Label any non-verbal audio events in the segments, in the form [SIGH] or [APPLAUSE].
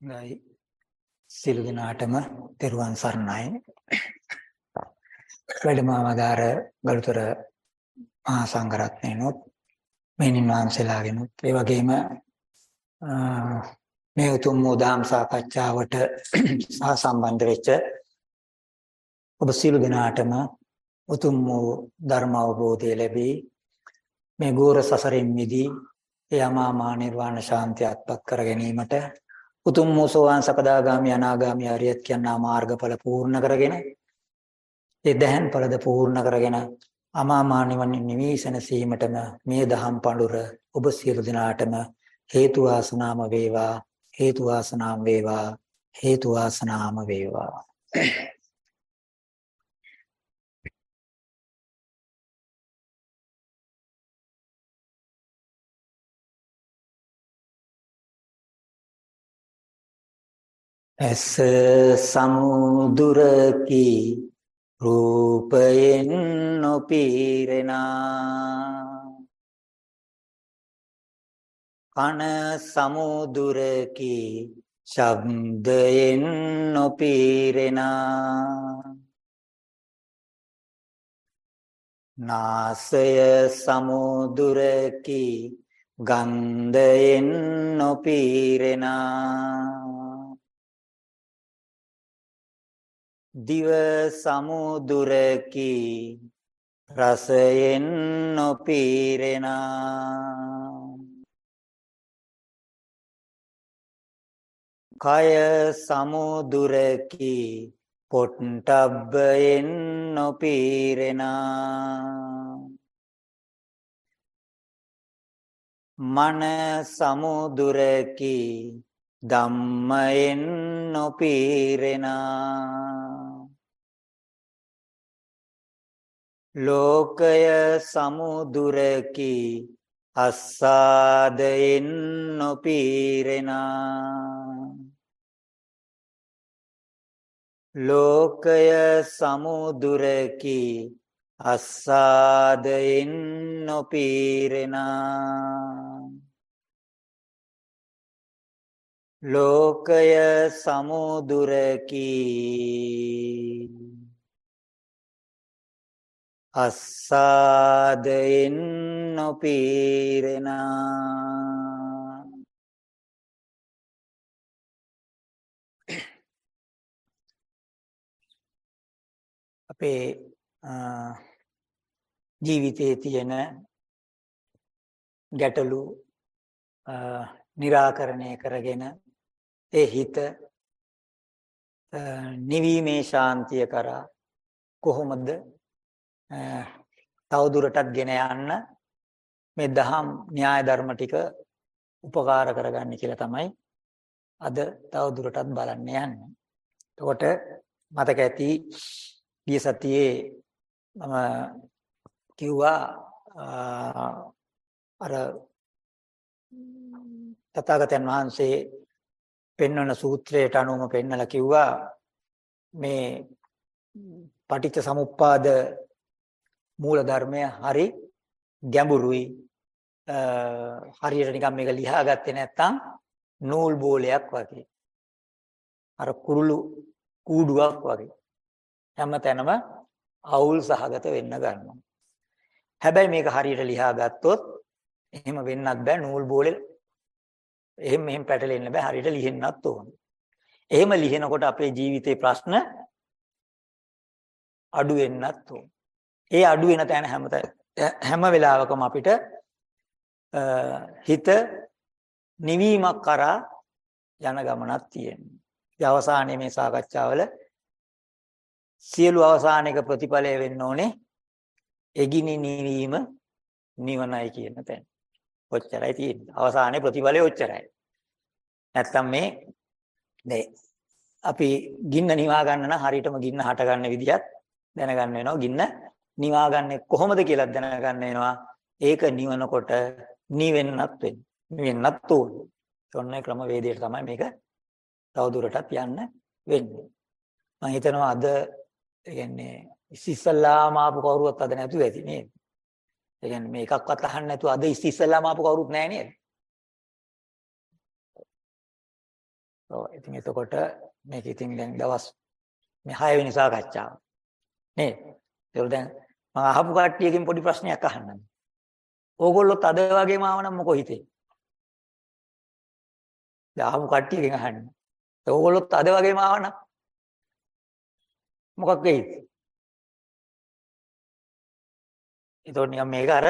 ගයි සිළු දිනාටම තෙරුවන් සරණයි. වැඩමවදාර ගරුතර මහා සංඝරත්නයනොත් මෙනින් වහන්සේලාගෙනුත් ඒ වගේම මේ උතුම් උදාම් සාකච්ඡාවට සහ සම්බන්ධ වෙච්ච ඔබ සිළු දිනාටම උතුම් වූ ධර්ම අවබෝධය ලැබී මේ ගෝර සසරෙන් මිදී යමා මා නිර්වාණ ශාන්තිය අත්පත් කර ගැනීමට උතුම් වූ සෝවාන් සකදාගාමි අනාගාමි අරියත් කියනා මාර්ගඵල පූර්ණ කරගෙන ඒ දැහන් ඵලද පූර්ණ කරගෙන අමා මා නිවන් නිවීසන සීමටම මේ දහම් පඬුර ඔබ සියලු දෙනාටම හේතු වාසනාම වේවා හේතු වාසනාම වේවා හේතු වාසනාම වේවා. ඇස සමුදුරකි රූපයෙන් නොපීරෙනා. කන සමුදුරකි ශබ්දයෙන් නොපීරෙනා. නාසය සමුදුරකි ගන්ධයෙන් නොපීරෙනා. දිව සමුදුරකි රසයෙන් නොපීරෙනා. කය සමුදුරකි පොට්ටබ්බයෙන් නොපීරෙනා. මන සමුදුරකි ධම්මයෙන් නොපීරෙනා. ලෝකය සමුදුරකි අස්සාදයෙන් නොපීරෙනා. ලෝකය සමුදුරකි අස්සාදයෙන් නොපීරෙනා. ලෝකය සමුදුරකි. අස්සාදයෙන් නොපීරෙනා අපේ ජීවිතයේ තියෙන ගැටලු निराකරණය කරගෙන ඒ හිත නිවීමේ ශාන්තිය කරා කොහොමද තවදුරටත් ගෙන යන්න මේ දහම් න්‍යාය ධර්ම ටික උපකාර කරගන්න කියලා තමයි අද තවදුරටත් බලන්න යන්නේ. එතකොට මතක ඇති ගිය සතියේ මම කිව්වා අර තථාගතයන් වහන්සේ පෙන්වන සූත්‍රයට අනුවම පෙන්නලා කිව්වා මේ පටිච්ච සමුප්පාද මූල ධර්මය හරි ගැඹුරුයි. හරියට නිකන් මේක ලියාගත්තේ නැත්නම් නූල් බෝලයක් වගේ. අර කුරුළු කූඩුවක් වගේ. හැම තැනම අවුල් සහගත වෙන්න ගන්නවා. හැබැයි මේක හරියට ලියාගත්තොත් එහෙම වෙන්නත් බෑ නූල් බෝලේ එහෙම මෙහෙම පැටලෙන්න බෑ හරියට ලිහෙන්නත් ඕන. එහෙම ලිහෙනකොට අපේ ජීවිතේ ප්‍රශ්න අඩු වෙන්නත් ඕන. ඒ අඩු වෙන තැන හැම හැම වෙලාවකම අපිට හිත නිවීමක් කරා යන ගමනක් තියෙනවා. ඒ අවසානයේ මේ සාකච්ඡාවල සියලු අවසානික ප්‍රතිඵලය වෙන්න ඕනේ එගිනි නිවීම නිවනයි කියන තැන. ඔච්චරයි තියෙන්නේ. අවසානයේ ප්‍රතිඵලය ඔච්චරයි. නැත්තම් මේ නේ අපි ගින්න නිවා ගන්න නම් හරියටම ගින්න හට ගන්න විදිහත් දැනගන්න වෙනවා. ගින්න නිවා ගන්න කොහොමද කියලා දැනගන්න වෙනවා. ඒක නිවනකොට නිවෙන්නත් වෙන්නේ. නිවෙන්නත් ඕනේ. ඔන්න ක්‍රම වේදයට තමයි මේක තවදුරටත් යන්න වෙන්නේ. මම හිතනවා අද කියන්නේ ඉස්සල්ලාම ආපු කවුරුවත් අද නැතුව ඇති නේද? ඒ කියන්නේ මේ එකක්වත් අහන්න නැතුව අද ඉස්සෙල්ලාම ආපු කවුරුත් නැහැ නේද? ඔව් ඉතින් එතකොට මේක ඉතින් දැන් දවස් මේ 6 වෙනි සාකච්ඡාව. නේද? ඒක දැන් මම අහපු කට්ටියකින් පොඩි ප්‍රශ්නයක් අහන්නම්. ඕගොල්ලොත් අද වගේම ආවනම් මොකෝ හිතේ? දැන් අහපු කට්ටියකින් අහන්න. ඕගොල්ලොත් අද වගේම ආවනම් මොකක් වෙයිද? ඒතකොට නිකන් මේක අර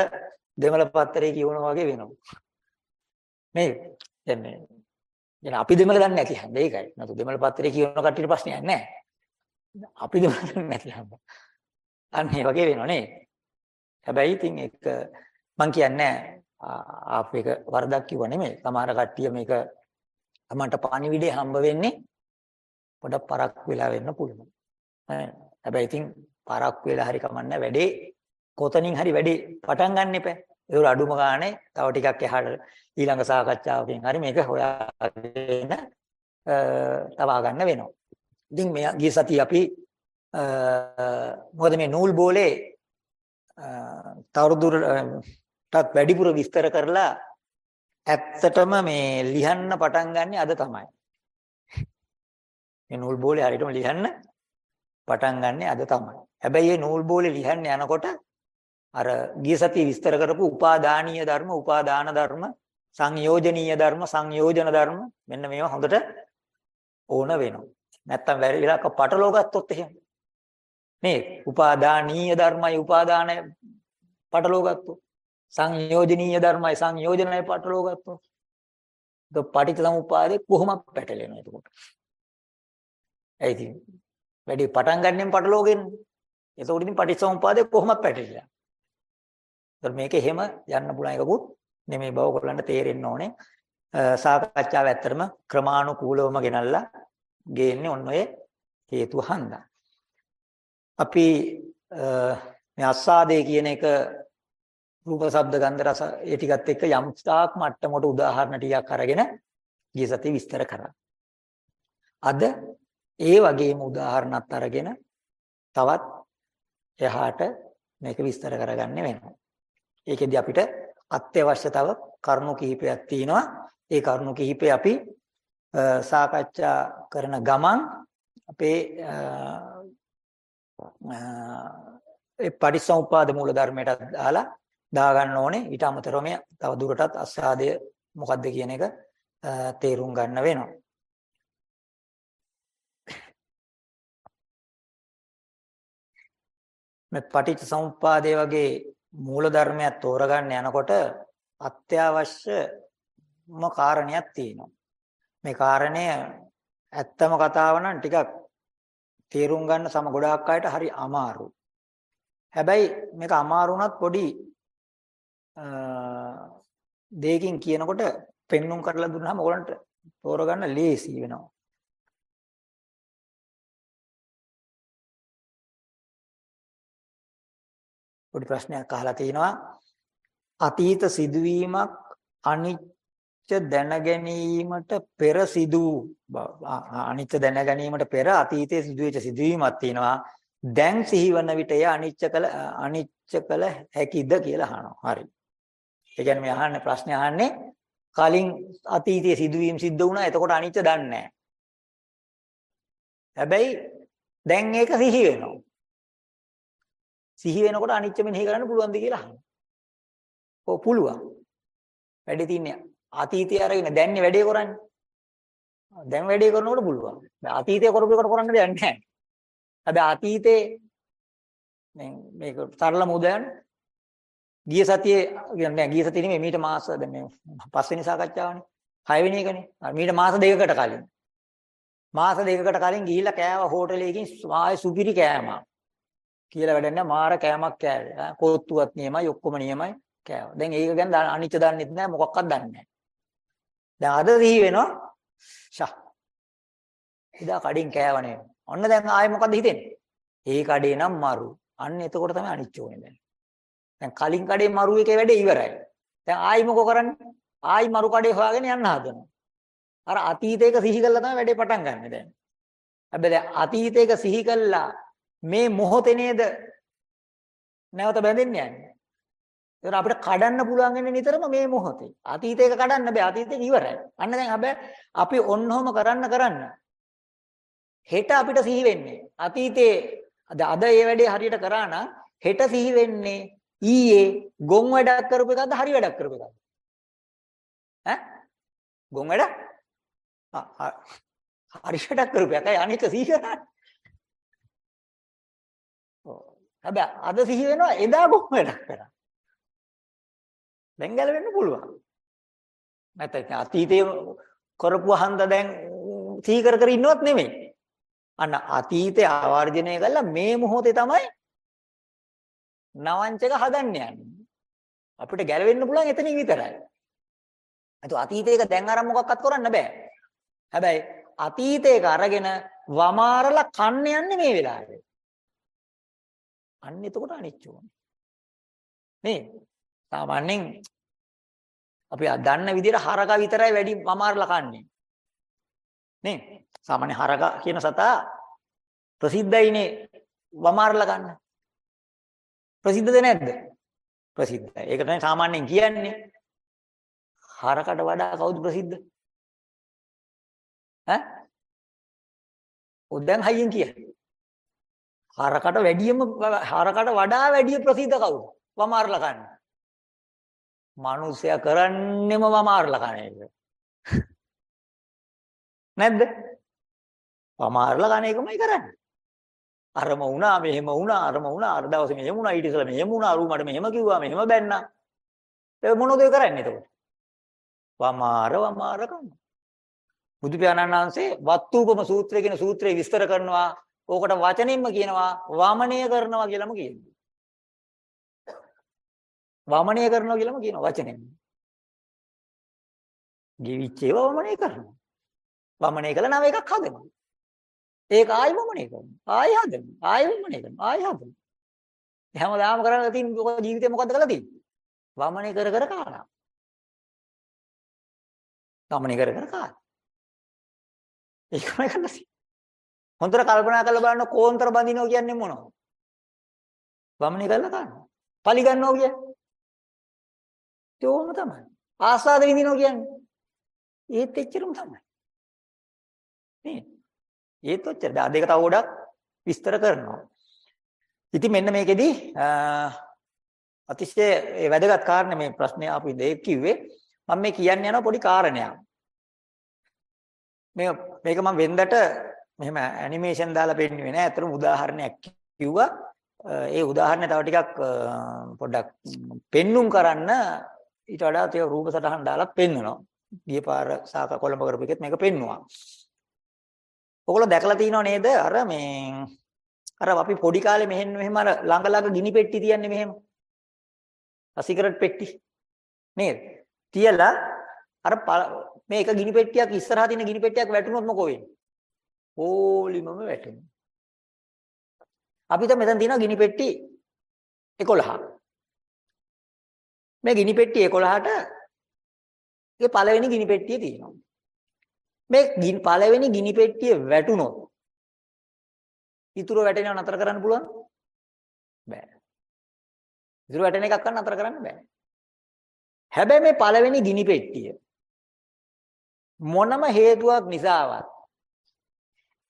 දෙමළ පත්තරේ කියවනවා වගේ වෙනවා. නේද? දැන් මේ දැන් අපි දෙමළ දන්නේ නැති හැන්ද ඒකයි. නතු දෙමළ පත්තරේ කියවන කට්ටියට ප්‍රශ්නයක් නැහැ. අපි දෙමළ දන්නේ නැති හැන්ද. අන්න ඒ වගේ වෙනව නේ. හැබැයි ඉතින් ඒක මං කියන්නේ ආප් එක වරදක් කිව්ව නෙමෙයි. සමහර කට්ටිය මේක තමන්ට පණිවිඩේ හම්බ වෙන්නේ පොඩක් පරක් වෙලා වෙන්න පුළුවන්. හැබැයි ඉතින් පරක් වෙලා හරි කමන්නේ වැඩේ කොතනින් හරි වැඩේ පටන් ගන්න එපා. ඒක අඩුම ගානේ තව ටිකක් එහාට ඊළඟ සාකච්ඡාවකින් හරි මේක හොයාගෙන තවා ගන්න වෙනවා. ඉතින් මේ ගිය සතිය අපි මොකද මේ නූල් බෝලේ තවදුරටත් වැඩිපුර විස්තර කරලා ඇත්තටම මේ ලියන්න පටන් ගන්නෙ අද තමයි. මේ නූල් බෝලේ හරියටම ලියන්න පටන් ගන්නෙ අද තමයි. හැබැයි මේ නූල් බෝලේ ලියන්න යනකොට අර ගිය සතියේ විස්තර කරපු උපාදානීය ධර්ම, උපාදාන ධර්ම, සංයෝජනීය ධර්ම, සංයෝජන ධර්ම මෙන්න මේවා හොඳට ඕන වෙනවා. නැත්තම් වෙලාවක පටලව ගත්තොත් එහෙම. නේද? උපාදානීය ධර්මයි උපාදානය පටලව ගත්තොත්. සංයෝජනීය ධර්මයි සංයෝජනයි පටලව ගත්තොත්. ද පටිච්ච සමුප්පාදේ කොහොමද පැටලෙනවා එතකොට? ඒ ඉතින් වැඩි පටන් ගන්නෙන් පටලවගෙන. එතකොට ඉතින් පටිච්ච සමුප්පාදේ කොහොමද පැටලෙන්නේ? ඒත් මේක එහෙම යන්න පුළුවන් එකකුත් නෙමෙයි බව ඔයගොල්ලන්ට තේරෙන්න ඕනේ. සාකච්ඡාව ඇත්තටම ක්‍රමානුකූලවම ගෙනල්ලා ගේන්නේ ඔන්න ඔය හේතුව හන්දා. අපි මේ අස්සාදේ කියන එක රූප ශබ්ද ගන්ධ රස ඒ ටිකත් එක්ක යම් තාක් මට්ටමකට උදාහරණ ටිකක් අරගෙන ගිය සතියේ විස්තර කරා. අද ඒ වගේම උදාහරණත් අරගෙන තවත් එහාට මේක විස්තර කරගන්න වෙනවා. ඒකෙදි අපිට අත්‍යවශ්‍ය තව කරුණු කිහිපයක් තියෙනවා. ඒ කරුණු කිහිපේ අපි සාකච්ඡා කරන ගමන් අපේ ඒ පටිච්චසමුපාද මූල ධර්මයට දාලා දා ගන්න ඕනේ. ඊට අමතරව මේ තව දුරටත් අස්සාදය මොකද්ද කියන එක තේරුම් ගන්න වෙනවා. මේ පටිච්ච සමුප්පාදයේ වගේ මූල ධර්මයක් තෝරගන්න යනකොට අත්‍යවශ්‍යම කාරණයක් තියෙනවා. මේ කාරණය ඇත්තම කතාව නම් ටිකක් තේරුම් ගන්න සම ගොඩාක් අයට හරි අමාරුයි. හැබැයි මේක අමාරු වුණත් පොඩි දෙයකින් කියනකොට පෙන්눔 කරලා දුන්නාම ඔයගලන්ට තෝරගන්න ලේසි වෙනවා. පොඩි ප්‍රශ්නයක් අහලා තිනවා අතීත සිදුවීමක් අනිත්‍ය දැන ගැනීමට පෙර සිදු අනිත්‍ය දැන ගැනීමට පෙර අතීතයේ සිදුවෙච්ච සිදුවීමක් තියෙනවා. දැන් සිහිවන විට එය අනිච්ච කළ අනිච්ච කළ හැකිද කියලා අහනවා. හරි. ඒ කියන්නේ මේ අහන්නේ ප්‍රශ්නේ අහන්නේ කලින් අතීතයේ සිදුවීම් සිද්ධ වුණා. එතකොට අනිච්ච දන්නේ හැබැයි දැන් ඒක සිහි වෙනවා. සිහි වෙනකොට අනිච්ච මෙනෙහි කරන්න පුළුවන්ද කියලා අහනවා. ඔව් පුළුවන්. වැඩි තින්නේ අතීතය අරගෙන දැන්නේ වැඩේ කරන්නේ. දැන් වැඩේ කරනකොට පුළුවන්. දැන් අතීතය කරපු එකට කරන්න දෙයක් නැහැ. හැබැයි අතීතේ මේ මේක සරල මුදයන් ගිය සතියේ කියන්නේ ගිය සතියේ නෙමෙයි මීට මාස දැන් මේ පස්වෙනි සාකච්ඡාවනේ. 6 වෙනි එකනේ. මීට මාස දෙකකට කලින්. මාස දෙකකට කලින් ගිහිල්ලා කෑව හෝටලයකින් ආයේ සුපිරි කෑමක්. කියලා වැඩක් නැහැ මාර කෑමක් කෑවේ. කොත්තුවත් නියමයි ඔක්කොම නියමයි කෑවා. දැන් ඒක ගැන අනිච්ච දන්නෙත් නැහැ මොකක්වත් දන්නේ නැහැ. දැන් අද දිහි වෙනවා ෂා. ඉදා කඩින් කෑවනේ. ඔන්න දැන් ආයේ මොකද හිතෙන්නේ? ඒ කඩේ නම් මරු. අන්න එතකොට තමයි අනිච්ච ඕනේ දැන්. දැන් කලින් කඩේ මරු එකේ වැඩේ ඉවරයි. දැන් ආයි මොකෝ කරන්නේ? ආයි මරු කඩේ හොයාගෙන යන්න හදනවා. අර අතීතයක සිහි කළා තමයි වැඩේ පටන් ගන්න දැන්. හැබැයි දැන් අතීතයක සිහි කළා මේ මොහොතේ නේද නැවත බැඳෙන්න යන්නේ. ඒතර අපිට කඩන්න පුළුවන් වෙන්නේ නිතරම මේ මොහොතේ. අතීතේක කඩන්න බෑ. අතීතේ ඉවරයි. අන්න දැන් හැබැයි අපි ඔන්නෝම කරන්න කරන්න හෙට අපිට සිහි වෙන්නේ. අතීතේ අද අද මේ වැඩේ හරියට කරා නම් හෙට සිහි වෙන්නේ ඊයේ ගොන් වැඩක් කරපු එකක්ද හරි වැඩක් කරපු එකක්ද? ඈ? ගොන් වැඩ? ආ හරි වැඩක් කරපු එකයි අනික සිහි කරන්නේ. හැබැයි අද සිහි වෙනවා එදා ගොන් වැඩක් කරා. දැන් ගැලවෙන්න පුළුවන්. නැත්නම් අතීතයේ කරපු හන්ද දැන් සිහි කර කර ඉන්නවත් නෙමෙයි. අන්න අතීතය ආවර්ජනය කළා මේ මොහොතේ තමයි නවංචක හදන්න යන්නේ. අපිට ගැලවෙන්න පුළුවන් එතනින් විතරයි. අත අතීතයක දැන් අරන් මොකක්වත් කරන්න බෑ. හැබැයි අතීතයක අරගෙන වමාරලා කන්න යන්නේ මේ වෙලාවේ. අන්න එතකොට අනිච්චෝනේ. නේ? සාමාන්‍යයෙන් අපි දන්න විදිහට හරක විතරයි වැඩි වමාරලා කන්නේ. නේ? සාමාන්‍ය හරක කියන සතා ප්‍රසිද්ධයිනේ වමාරලා ගන්න. ප්‍රසිද්ධද නැද්ද? ප්‍රසිද්ධයි. ඒක තමයි සාමාන්‍යයෙන් කියන්නේ. හරකට වඩා කවුද ප්‍රසිද්ධ? ඈ? උදැන් හයියෙන් කියන්නේ. හරකට වැඩියම හරකට වඩා වැඩිය ප්‍රසිද්ධ කවුද? වමාරලා ගන්න. මිනිස්සයා කරන්නෙම වමාරලා කන එක. නැද්ද? වමාරලා කන එකමයි කරන්නේ. අරම වුණා මෙහෙම වුණා අරම වුණා අර දවසේ මෙහෙම වුණා ඊට ඉස්සෙල්ලා මෙහෙම වුණා අරු මට මෙහෙම කිව්වා මෙහෙම බැන්නා. ඒ මොනවද ඒ කරන්නේ එතකොට? වමාර වමාර කරනවා. බුදු පියාණන් වහන්සේ වත්තුපම සූත්‍රය කියන සූත්‍රය විස්තර කරනවා. ඕකට වචනින්ම කියනවා වමනය කරනවා කියලාම කියනවා. වමනය කරනවා කියලාම කියනවා වචනෙන්. ජීවිච්ච ඒවා වමනය කරනවා. වමනය කළා නව එකක් හදනවා. ඒක ආයි වමනය කරනවා. ආයි හදනවා. ආයි වමනය කරනවා. ආයි හදනවා. හැමදාම කරලා තියෙන ජීවිතේ මොකද්ද කරලා තියෙන්නේ? වමනය කර කර කාලා. වමනය කර කර කාලා. ඒකමයි කරලා තියෙන්නේ. හොඳට කල්පනා කරලා බලන්න කෝන්තර බඳිනවා කියන්නේ මොනවද? වමනය කරලා කානවා. පලි ගන්නවා කියන්නේ ඒකම තමයි. ආස්වාද විඳිනවා කියන්නේ. ඒත් එච්චරම තමයි. නේ? ඒත් ඔච්චර. දැන් දෙක තව ගොඩක් විස්තර කරනවා. ඉතින් මෙන්න මේකෙදි අතිශය වැදගත් කාරණේ මේ ප්‍රශ්නේ ආපු ඉඳේ කිව්වේ මම මේ කියන්න යන පොඩි කාරණයක්. මේ මේක මම වෙන්දට මෙහෙම ඇනිමේෂන් දාලා පෙන්නුවේ නෑ. අතරම උදාහරණයක් කිව්වා. ඒ උදාහරණය තව ටිකක් පොඩ්ඩක් පෙන්눔 කරන්න ඊට වඩා තේ රූප සටහන් දාලා පෙන්වනවා. ගිය පාර සාක කොළඹ කරපු එකෙත් මේක පෙන්නුවා. ඔයගොල්ලෝ දැකලා තියෙනව නේද? අර මේ අර අපි පොඩි කාලේ මෙහෙන් මෙහෙම අර ළඟ ළඟ ගිනි පෙට්ටි තියන්නේ මෙහෙම. සිගරට් පෙට්ටි. නේද? තියලා අර මේ එක ගිනි පෙට්ටියක් ඉස්සරහා තියෙන ගිනි පෙට්ටියක් වැටුනොත් මොකෝ වෙන්නේ? ඕලිමම වැටෙනවා. අපිට මෙතන තියෙන ගිනි පෙට්ටි 11. මේ ගිනි පෙට්ටිය 11ට ඒ පළවෙනි ගිනි පෙට්ටිය තියෙනවා. මේ පළවෙනි ගිනි පෙට්ටිය වැටුනොත් ඉතුරු වැටෙනව නතර කරන්න පුළුවන්? බෑ. ඉතුරු වැටෙන එකක් ගන්න නතර කරන්න බෑ. හැබැයි මේ පළවෙනි ගිනි පෙට්ටිය මොනම හේතුවක් නිසාවත්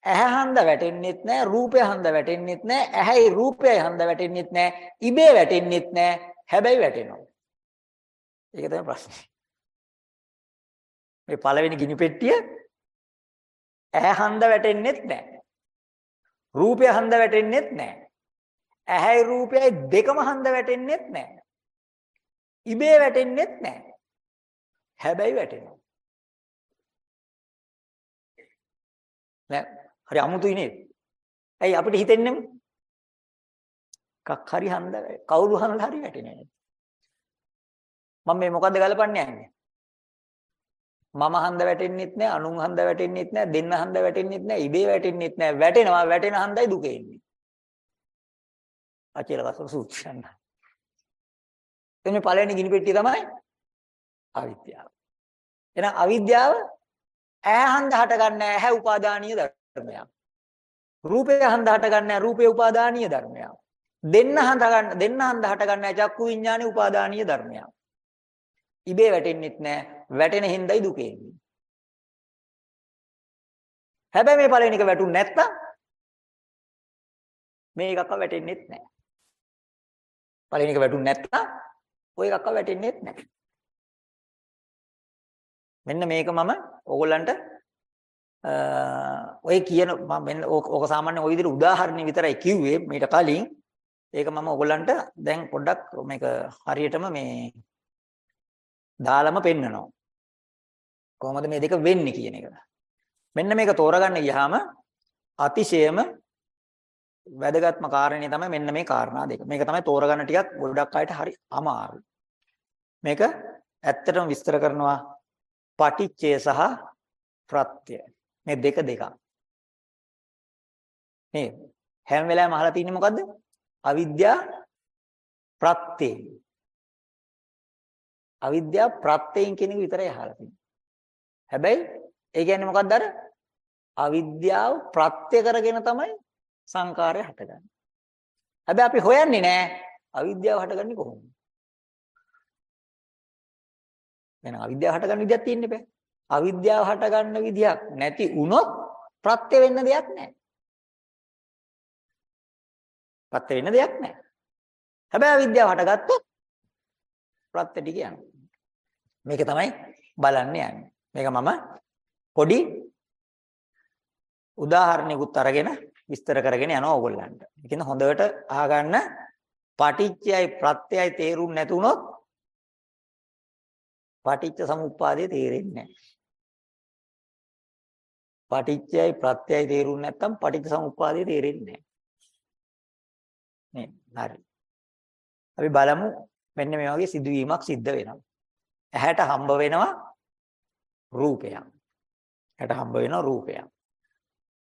ඇහැ හන්ද වැටෙන්නෙත් නැහැ රූපය හන්ද වැටෙන්නෙත් නැහැ ඇහැයි රූපයයි හන්ද වැටෙන්නෙත් නැහැ ඉබේ වැටෙන්නෙත් නැහැ හැබැයි වැටෙනවා ඒක තමයි ප්‍රශ්නේ. මේ පළවෙනි ගිනි පෙට්ටිය ඇහැ හන්ද වැටෙන්නෙත් නැහැ. රූපය හන්ද වැටෙන්නෙත් නැහැ. ඇහැයි රූපයයි දෙකම හන්ද වැටෙන්නෙත් නැහැ. ඉබේ වැටෙන්නෙත් නැහැ. හැබැයි වැටෙනවා. නෑ හරි අමුතුයි නේද? ඇයි අපිට හිතෙන්නේ? කක් හරි හන්ද කවුරු හන්ද හරි වැටෙන්නේ මම මේ මොකද්ද ගලපන්නේ යන්නේ? මම හන්ද වැටෙන්නෙත් නැහැ, අනුන් හන්ද වැටෙන්නෙත් නැහැ, දෙන්න හන්ද වැටෙන්නෙත් නැහැ, ඉබේ වැටෙන්නෙත් නැහැ. වැටෙනවා, වැටෙන හන්දයි දුක එන්නේ. අචේල කසල සූත්‍රයන්. එන්නේ පළවෙනි ගිනි පෙට්ටිය තමයි අවිද්‍යාව. එහෙනම් අවිද්‍යාව ඈ හන්ද හට ගන්න ඇහැ උපාදානීය ධර්මයක්. රූපය හන්ද හට ගන්න රූපේ උපාදානීය ධර්මයක්. දෙන්න හඳ ගන්න දෙන්න හඳ හට ගන්න චක්කු විඥානේ උපාදානීය ධර්මයක්. ඉබේ වැටෙන්නෙත් නෑ. වැටෙන හින්දායි දුක එන්නේ. හැබැයි මේ පළවෙනි එක වැටුනේ නැත්තම් මේ එකක්ව වැටෙන්නෙත් නෑ. පළවෙනි එක වැටුනේ නැත්තම් ওই එකක්ව වැටෙන්නෙත් නෑ. මෙන්න මේක මම ඕගොල්ලන්ට ඔය කියන මම මෙන්න ඕක සාමාන්‍ය ওই විදිහට උදාහරණ විතරයි කිව්වේ මීට කලින්. ඒක මම ඕගොල්ලන්ට දැන් පොඩ්ඩක් මේක හරියටම මේ දාලම පෙන්නනවා. කොහොමද මේ දෙක වෙන්නේ කියන එක. මෙන්න මේක තෝරගන්න ගියාම අතිශයම වැදගත්ම කාරණේ තමයි මෙන්න මේ කාරණා දෙක. මේක තමයි තෝරගන්න ටිකක් ගොඩක් අයට හරි අමාරුයි මේක ඇත්තටම විස්තර කරනවා පටිච්චය සහ ප්‍රත්‍ය මේ දෙක දෙකක්. නේද හැම වෙලාවෙම අහලා තින්නේ මොකද්ද? අවිද්‍යා ප්‍රත්‍යයෙන් අවිද්‍යා ප්‍රත්‍යයෙන් කියන එක විතරයි අහලා තින්නේ. හැබැයි ඒ කියන්නේ මොකක්ද අර? අවිද්‍යාව ප්‍රත්‍ය කරගෙන තමයි සංකාරය හටගන්නේ. හැබැයි අපි හොයන්නේ නැහැ අවිද්‍යාව හටගන්නේ කොහොමද? එහෙනම් අවිද්‍යාව හටගන්න විදියක් තියෙන්න බෑ. අවිද්‍යාව හටගන්න විදියක් නැති වුණොත් ප්‍රත්‍ය වෙන්න දෙයක් නැහැ. ප්‍රත්‍ය වෙන්න දෙයක් නැහැ. හැබැයි අවිද්‍යාව හටගත්තොත් ප්‍රත්‍ය ටික යනවා. මේක තමයි බලන්න යන්නේ. මේක මම පොඩි උදාහරණයකුත් අරගෙන විස්තර කරගෙන යනවා ඕගොල්ලන්ට. ඒකින්ද හොඳට අහගන්න පටිච්චයයි ප්‍රත්‍යයයි තේරුම් නැතුනොත් පටිච්ච සමුප්පාදය තේරෙන්නේ නැහැ. පටිච්චයයි ප්‍රත්‍යයයි තේරුන්නේ නැත්නම් පටිච්ච සමුප්පාදය තේරෙන්නේ නැහැ. නේ හරි. අපි බලමු මෙන්න මේ වගේ සිදුවීමක් සිද්ධ වෙනවා. ඇහැට හම්බ වෙනවා රූපයක්. ඇහැට හම්බ වෙනවා රූපයක්.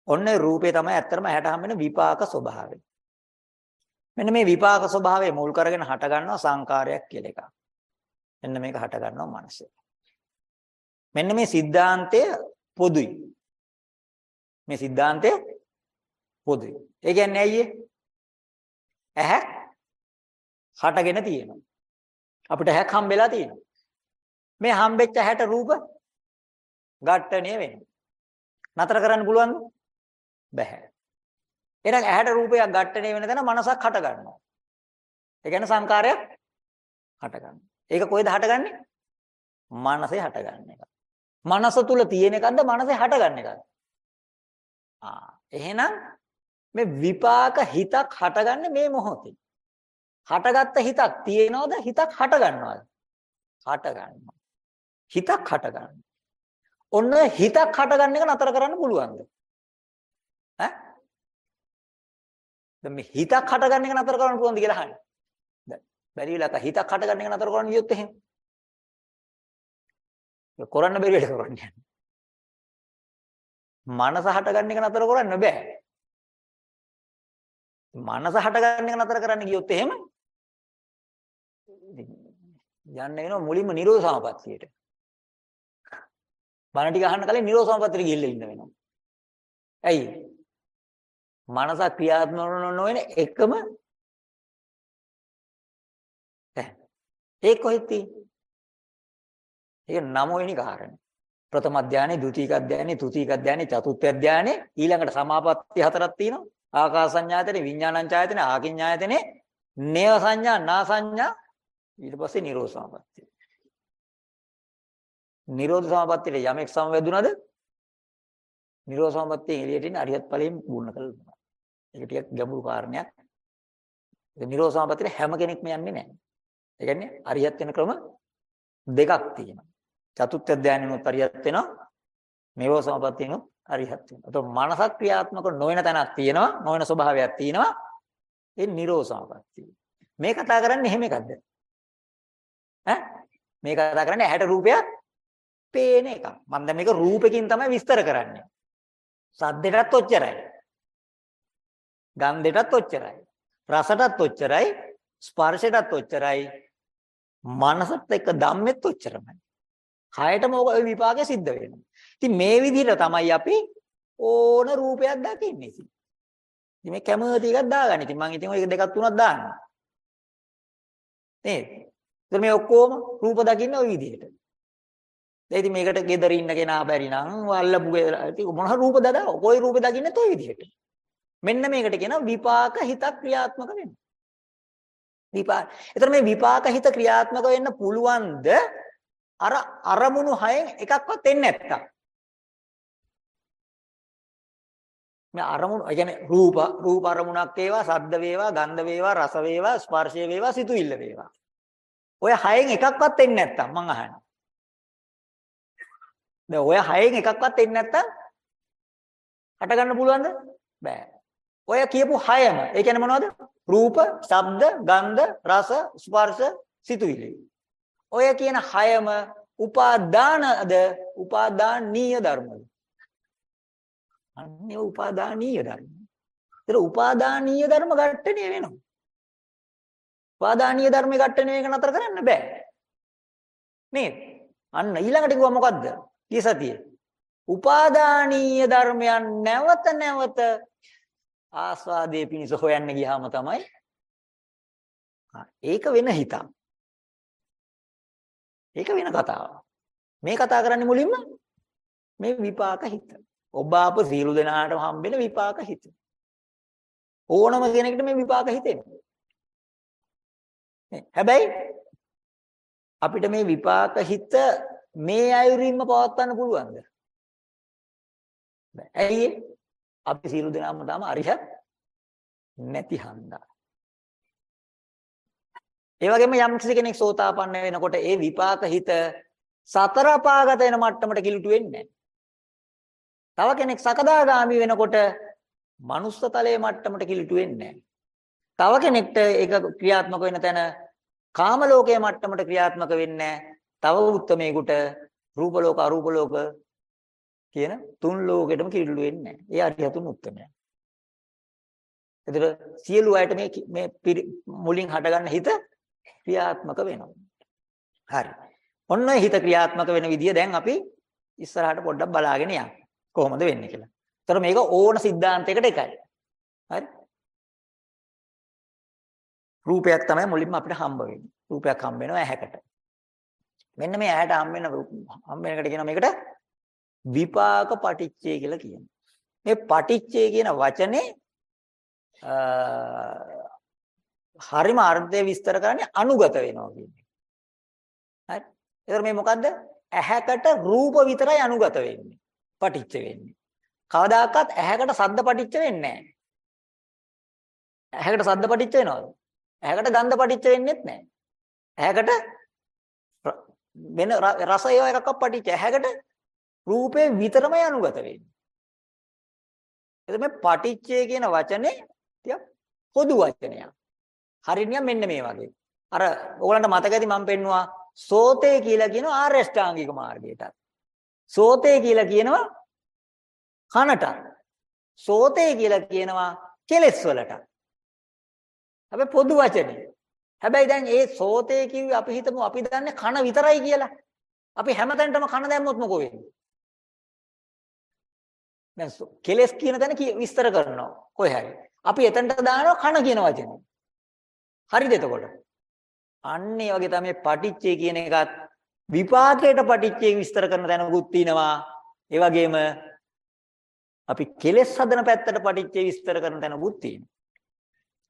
ඔන්න රූපේ තමයි ඇත්තටම ඇහැට හම්බ වෙන විපාක ස්වභාවය. මෙන්න මේ විපාක ස්වභාවය මුල් කරගෙන හට ගන්නවා සංකාරයක් කියලා එකක්. මෙන්න මේක හට ගන්නවා මනසේ. මෙන්න මේ સિદ્ધාන්තය පොදුයි. මේ સિદ્ધාන්තය පොදුයි. ඒ කියන්නේ ඇයි ඇහැ හටගෙන තියෙනවා. අපිට ඇහැක් හම්බෙලා තියෙනවා. මේ හම්බෙච්ච ඇහැට රූප ඝට්ටණය වෙනවා. නතර කරන්න පුළුවන්ද? බැහැ. එහෙනම් ඇහැට රූපයක් ඝට්ටණය වෙන තැන මනසක් හට ගන්නවා. ඒ කියන්නේ සංකාරයක් හට ගන්නවා. ඒක කොහෙද හටගන්නේ? මනසේ හටගන්න එක. මනස තුල තියෙන එකක්ද මනසේ හටගන්න එකක්ද? ආ එහෙනම් මේ විපාක හිතක් හටගන්නේ මේ මොහොතේ. හටගත්ත හිතක් තියෙනවද හිතක් හටගන්නවද? හටගන්නවා. හිතක් හටගන්නවා. ඔන්න හිතක් හටගන්න එක නතර කරන්න පුළුවන්ද? ඈ? දැන් මේ හිතක් හටගන්න එක නතර කරන්න පුළුවන්ද කියලා අහන්නේ. බැරි වෙලාවක හිතක් හටගන්න එක නතර කරන්න ගියොත් එහෙම. ඒක කරන්න බැරි වෙලේ කරන්නේ. මනස හටගන්න එක නතර කරන්න බෑ. මනස හටගන්න එක නතර කරන්න ගියොත් එහෙම යන්න වෙනවා මුලින්ම නිරෝධ සමාපත්තියට. බණ ටික අහන්න කලින් නිරෝධ සමාපත්තියට ගිහිල්ලා ඉන්න වෙනවා. ඇයි? මනස ක්‍රියාත්මක නොවන එකම ඒක කොහෙද තියෙන්නේ? ඒක නම වෙනි කාරණේ. ප්‍රථම අධ්‍යානෙ, ဒုတိ ය අධ්‍යානෙ, තෘතීක අධ්‍යානෙ, චතුර්ථ අධ්‍යානෙ ඊළඟට සමාපatti හතරක් තියෙනවා. ආකාස සංඥායතනෙ, විඥානංචායතනෙ, ආකින්ඥායතනෙ, නේව සංඥා, නා සංඥා ඊට පස්සේ නිරෝධ සමාපatti. නිරෝධ සමාපත්තියට යමෙක් සමවැදුනද නිරෝධ සමාපත්තිය එළියට එන අරියත් ඵලයෙන් පූර්ණ කළා. ඒක ටිකක් ගැඹුරු කාරණයක්. ඒ නිරෝධ සමාපත්තියට හැම කෙනෙක්ම යන්නේ නැහැ. ඒ කියන්නේ අරියත් වෙන ක්‍රම දෙකක් තියෙනවා. චතුත්ථ ධානයනොත් අරියත් වෙනවා. මේව සමපත්තියනොත් අරියත් වෙනවා. එතකොට මනසක් ක්‍රියාත්මක නොවන තැනක් තියෙනවා. නොවන ස්වභාවයක් තියෙනවා. ඒ නිරෝධ සමපත්තිය. මේ කතා කරන්නේ එහෙම එකක්ද? ඈ මේ කතා කරන්නේ ඇහැට රූපයක් පේන එක. මම දැන් මේක රූපකින් තමයි විස්තර කරන්නේ. සද්දෙටත් ඔච්චරයි. ගන්ධෙටත් ඔච්චරයි. රසටත් ඔච්චරයි. ස්පර්ශයටත් ඔච්චරයි. මනසත් එක්ක ධම්මෙත් ඔච්චරමයි. කයටම ඔය විපාකේ සිද්ධ වෙනවා. ඉතින් මේ විදිහට තමයි අපි ඕන රූපයක් දකින්නේ ඉතින්. ඉතින් මේ කැමති එකක් දාගන්න. ඉතින් මම ඉතින් ඔය දෙකක් තුනක් දාන්නම්. නේද? ඉතින් මේ ඔක්කොම රූප දකින්න ওই විදිහට. දැන් ඉතින් මේකට ගෙදර ඉන්න කෙනා බැරි නම් අල්ලපු ඉතින් මොන රූප දදා කොයි රූප දකින්නත් ওই විදිහට. මෙන්න මේකට කියනවා විපාක හිතක් ක්‍රියාත්මක වෙනවා. විපාක. ඒතර මේ විපාක හිත ක්‍රියාත්මක වෙන්න පුළුවන්ද අර අරමුණු හයෙන් එකක්වත් එන්නේ නැත්තම්. මේ අරමුණු ඒ කියන්නේ රූප රූප අරමුණක් වේවා සද්ද වේවා ගන්ධ වේවා රස වේවා ස්පර්ශය වේවා සිතුවිල්ල වේවා. ඔය හයෙන් එකක්වත් එන්නේ නැත්තම් මං අහන්නේ. දැන් ඔය හයෙන් එකක්වත් එන්නේ නැත්තම් හට ගන්න පුළුවන්ද? බෑ. ඔය කියපු හයම ඒ කියන්නේ මොනවද? රූප ශබ්ද ගන්ධ රස ස්පර්ශ සිතුවිලි. ඔය කියන හයම උපාදානද උපාදානීය ධර්මද? අන්නේ උපාදානීය ධර්ම. ඒතර උපාදානීය ධර්ම ඝට්ටණය වෙනවා. උපාදානීය ධර්ම ඝට්ටණය එක නතර කරන්න බෑ. නේද? අන්න ඊළඟට කිව්වා මොකද්ද? ඊ සතියේ. උපාදානීය ධර්මයන් නැවත නැවත ආස්වාදයේ පිණිස හොයන්න ගියාම තමයි ඒක වෙන හිතක්. ඒක වෙන කතාවක්. මේ කතා කරන්නේ මුලින්ම මේ විපාක හිත. ඔබ අප සියලු දෙනාටම හම්බෙන විපාක හිත. ඕනම කෙනෙකුට මේ විපාක හිතෙනවා. හැබැයි අපිට මේ විපාක හිත මේ අයුරින්ම පවත්වන්න පුළුවන්ද? ඇයි අපි සියලු දෙනාම තාම අරිහත් නැති හන්දා. ඒ වගේම යම් කෙනෙක් සෝතාපන්න වෙනකොට ඒ විපාක හිත සතර පාගත වෙන මට්ටමට කිලුට වෙන්නේ නැහැ. තව කෙනෙක් සකදාගාමි වෙනකොට මනුස්ස තලයේ මට්ටමට කිලිටු වෙන්නේ තව කෙනෙක්ට ඒක ක්‍රියාත්මක වෙන තැන කාම ලෝකයේ මට්ටමට ක්‍රියාත්මක වෙන්නේ තව උත්මේකට රූප ලෝක අරූප ලෝක කියන තුන් ලෝකෙටම කිලිටු වෙන්නේ ඒ අරිහතුන් උත්මය. එතකොට සියලු අයට මේ මේ මුලින් හටගන්න හිත ක්‍රියාත්මක වෙනවා. හරි. ඔන්න ඔය හිත ක්‍රියාත්මක වෙන විදිය දැන් අපි ඉස්සරහට පොඩ්ඩක් බලාගෙන යමු. කොහොමද වෙන්නේ කියලා. ඒතර මේක ඕන સિદ્ધාන්තයකට එකයි. හරි? රූපයක් තමයි මුලින්ම අපිට හම්බ වෙන්නේ. රූපයක් හම්බ වෙනවා ඇහැකට. මෙන්න මේ ඇහැට හම්බ වෙන හම්බ වෙනකට කියනවා මේකට විපාක පටිච්චය කියලා කියනවා. මේ පටිච්චය කියන වචනේ හරිම අර්ථය විස්තර කරන්නේ අනුගත වෙනවා කියන එක. හරි. ඒතර මේ මොකද්ද? ඇහැකට රූප විතරයි අනුගත වෙන්නේ. පටිච්ච වෙන්නේ. කවදාකවත් ඇහැකට සද්ද පටිච්ච වෙන්නේ නැහැ. ඇහැකට සද්ද පටිච්ච වෙනවද? ඇහැකට ගන්ධ පටිච්ච වෙන්නේත් නැහැ. ඇහැකට වෙන රස ඒවා එකක්වත් පටිච්ච ඇහැකට රූපේ විතරමයි අනුගත වෙන්නේ. එතකොට මේ පටිච්චය කියන වචනේ ටිකක් පොදු වචනයක්. හරියට මෙන්න මේ වගේ. අර ඕගලන්ට මතක ඇති මම පෙන්නවා සෝතේ කියලා කියන ආර්ය ශ්‍රාංගික මාර්ගයට. සෝතේ කියලා කියනවා කනට. සෝතේ කියලා කියනවා කෙලෙස් වලට. හැබැයි පොදු වචනේ. හැබැයි දැන් ඒ සෝතේ කිව්වේ අපි හිතමු අපි දන්නේ කන විතරයි කියලා. අපි හැමතැනටම කන දැම්මොත් මොකෝ වෙන්නේ? දැන් කෙලෙස් කියන තැන විස්තර කරනවා. කොහේ හරි. අපි එතනට දානවා කන කියන වචනේ. හරිද එතකොට? අන්න ඒ වගේ තමයි පටිච්චය කියන එකත් විපාකයට පටිච්චේ විස්තර කරන තැනකුත් තියෙනවා. ඒ වගේම අපි කෙලෙස් හදන පැත්තට පටිච්චේ විස්තර කරන තැනකුත් තියෙනවා.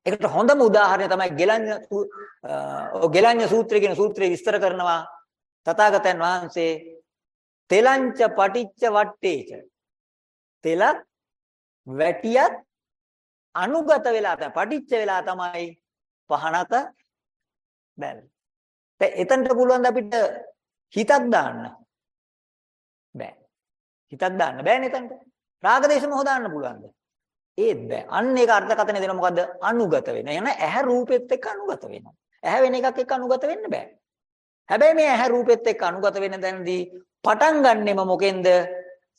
ඒකට හොඳම උදාහරණය තමයි ගෙලඤ්ඤ ගෙලඤ්ඤ සූත්‍රය කියන සූත්‍රය විස්තර කරනවා තථාගතයන් වහන්සේ තෙලංච පටිච්ච වට්ටේච තෙලත් වැටියත් අනුගත වෙලා තමයි පටිච්ච වෙලා තමයි පහනත බැල්. දැන් එතනට පුළුවන් අපිට හිතක් දාන්න බෑ. හිතක් දාන්න බෑනේ එතනට. රාග දේශ මොහ දාන්න පුළුවන්ද? ඒත් බෑ. අන්න ඒක අර්ථකථනය දෙන මොකද්ද? අනුගත වෙන. එන ඇහැ රූපෙත් එක්ක අනුගත වෙනවා. ඇහැ වෙන එකක් එක්ක අනුගත වෙන්න බෑ. හැබැයි මේ ඇහැ රූපෙත් එක්ක අනුගත වෙන දැනදී පටන් ගන්නෙම මොකෙන්ද?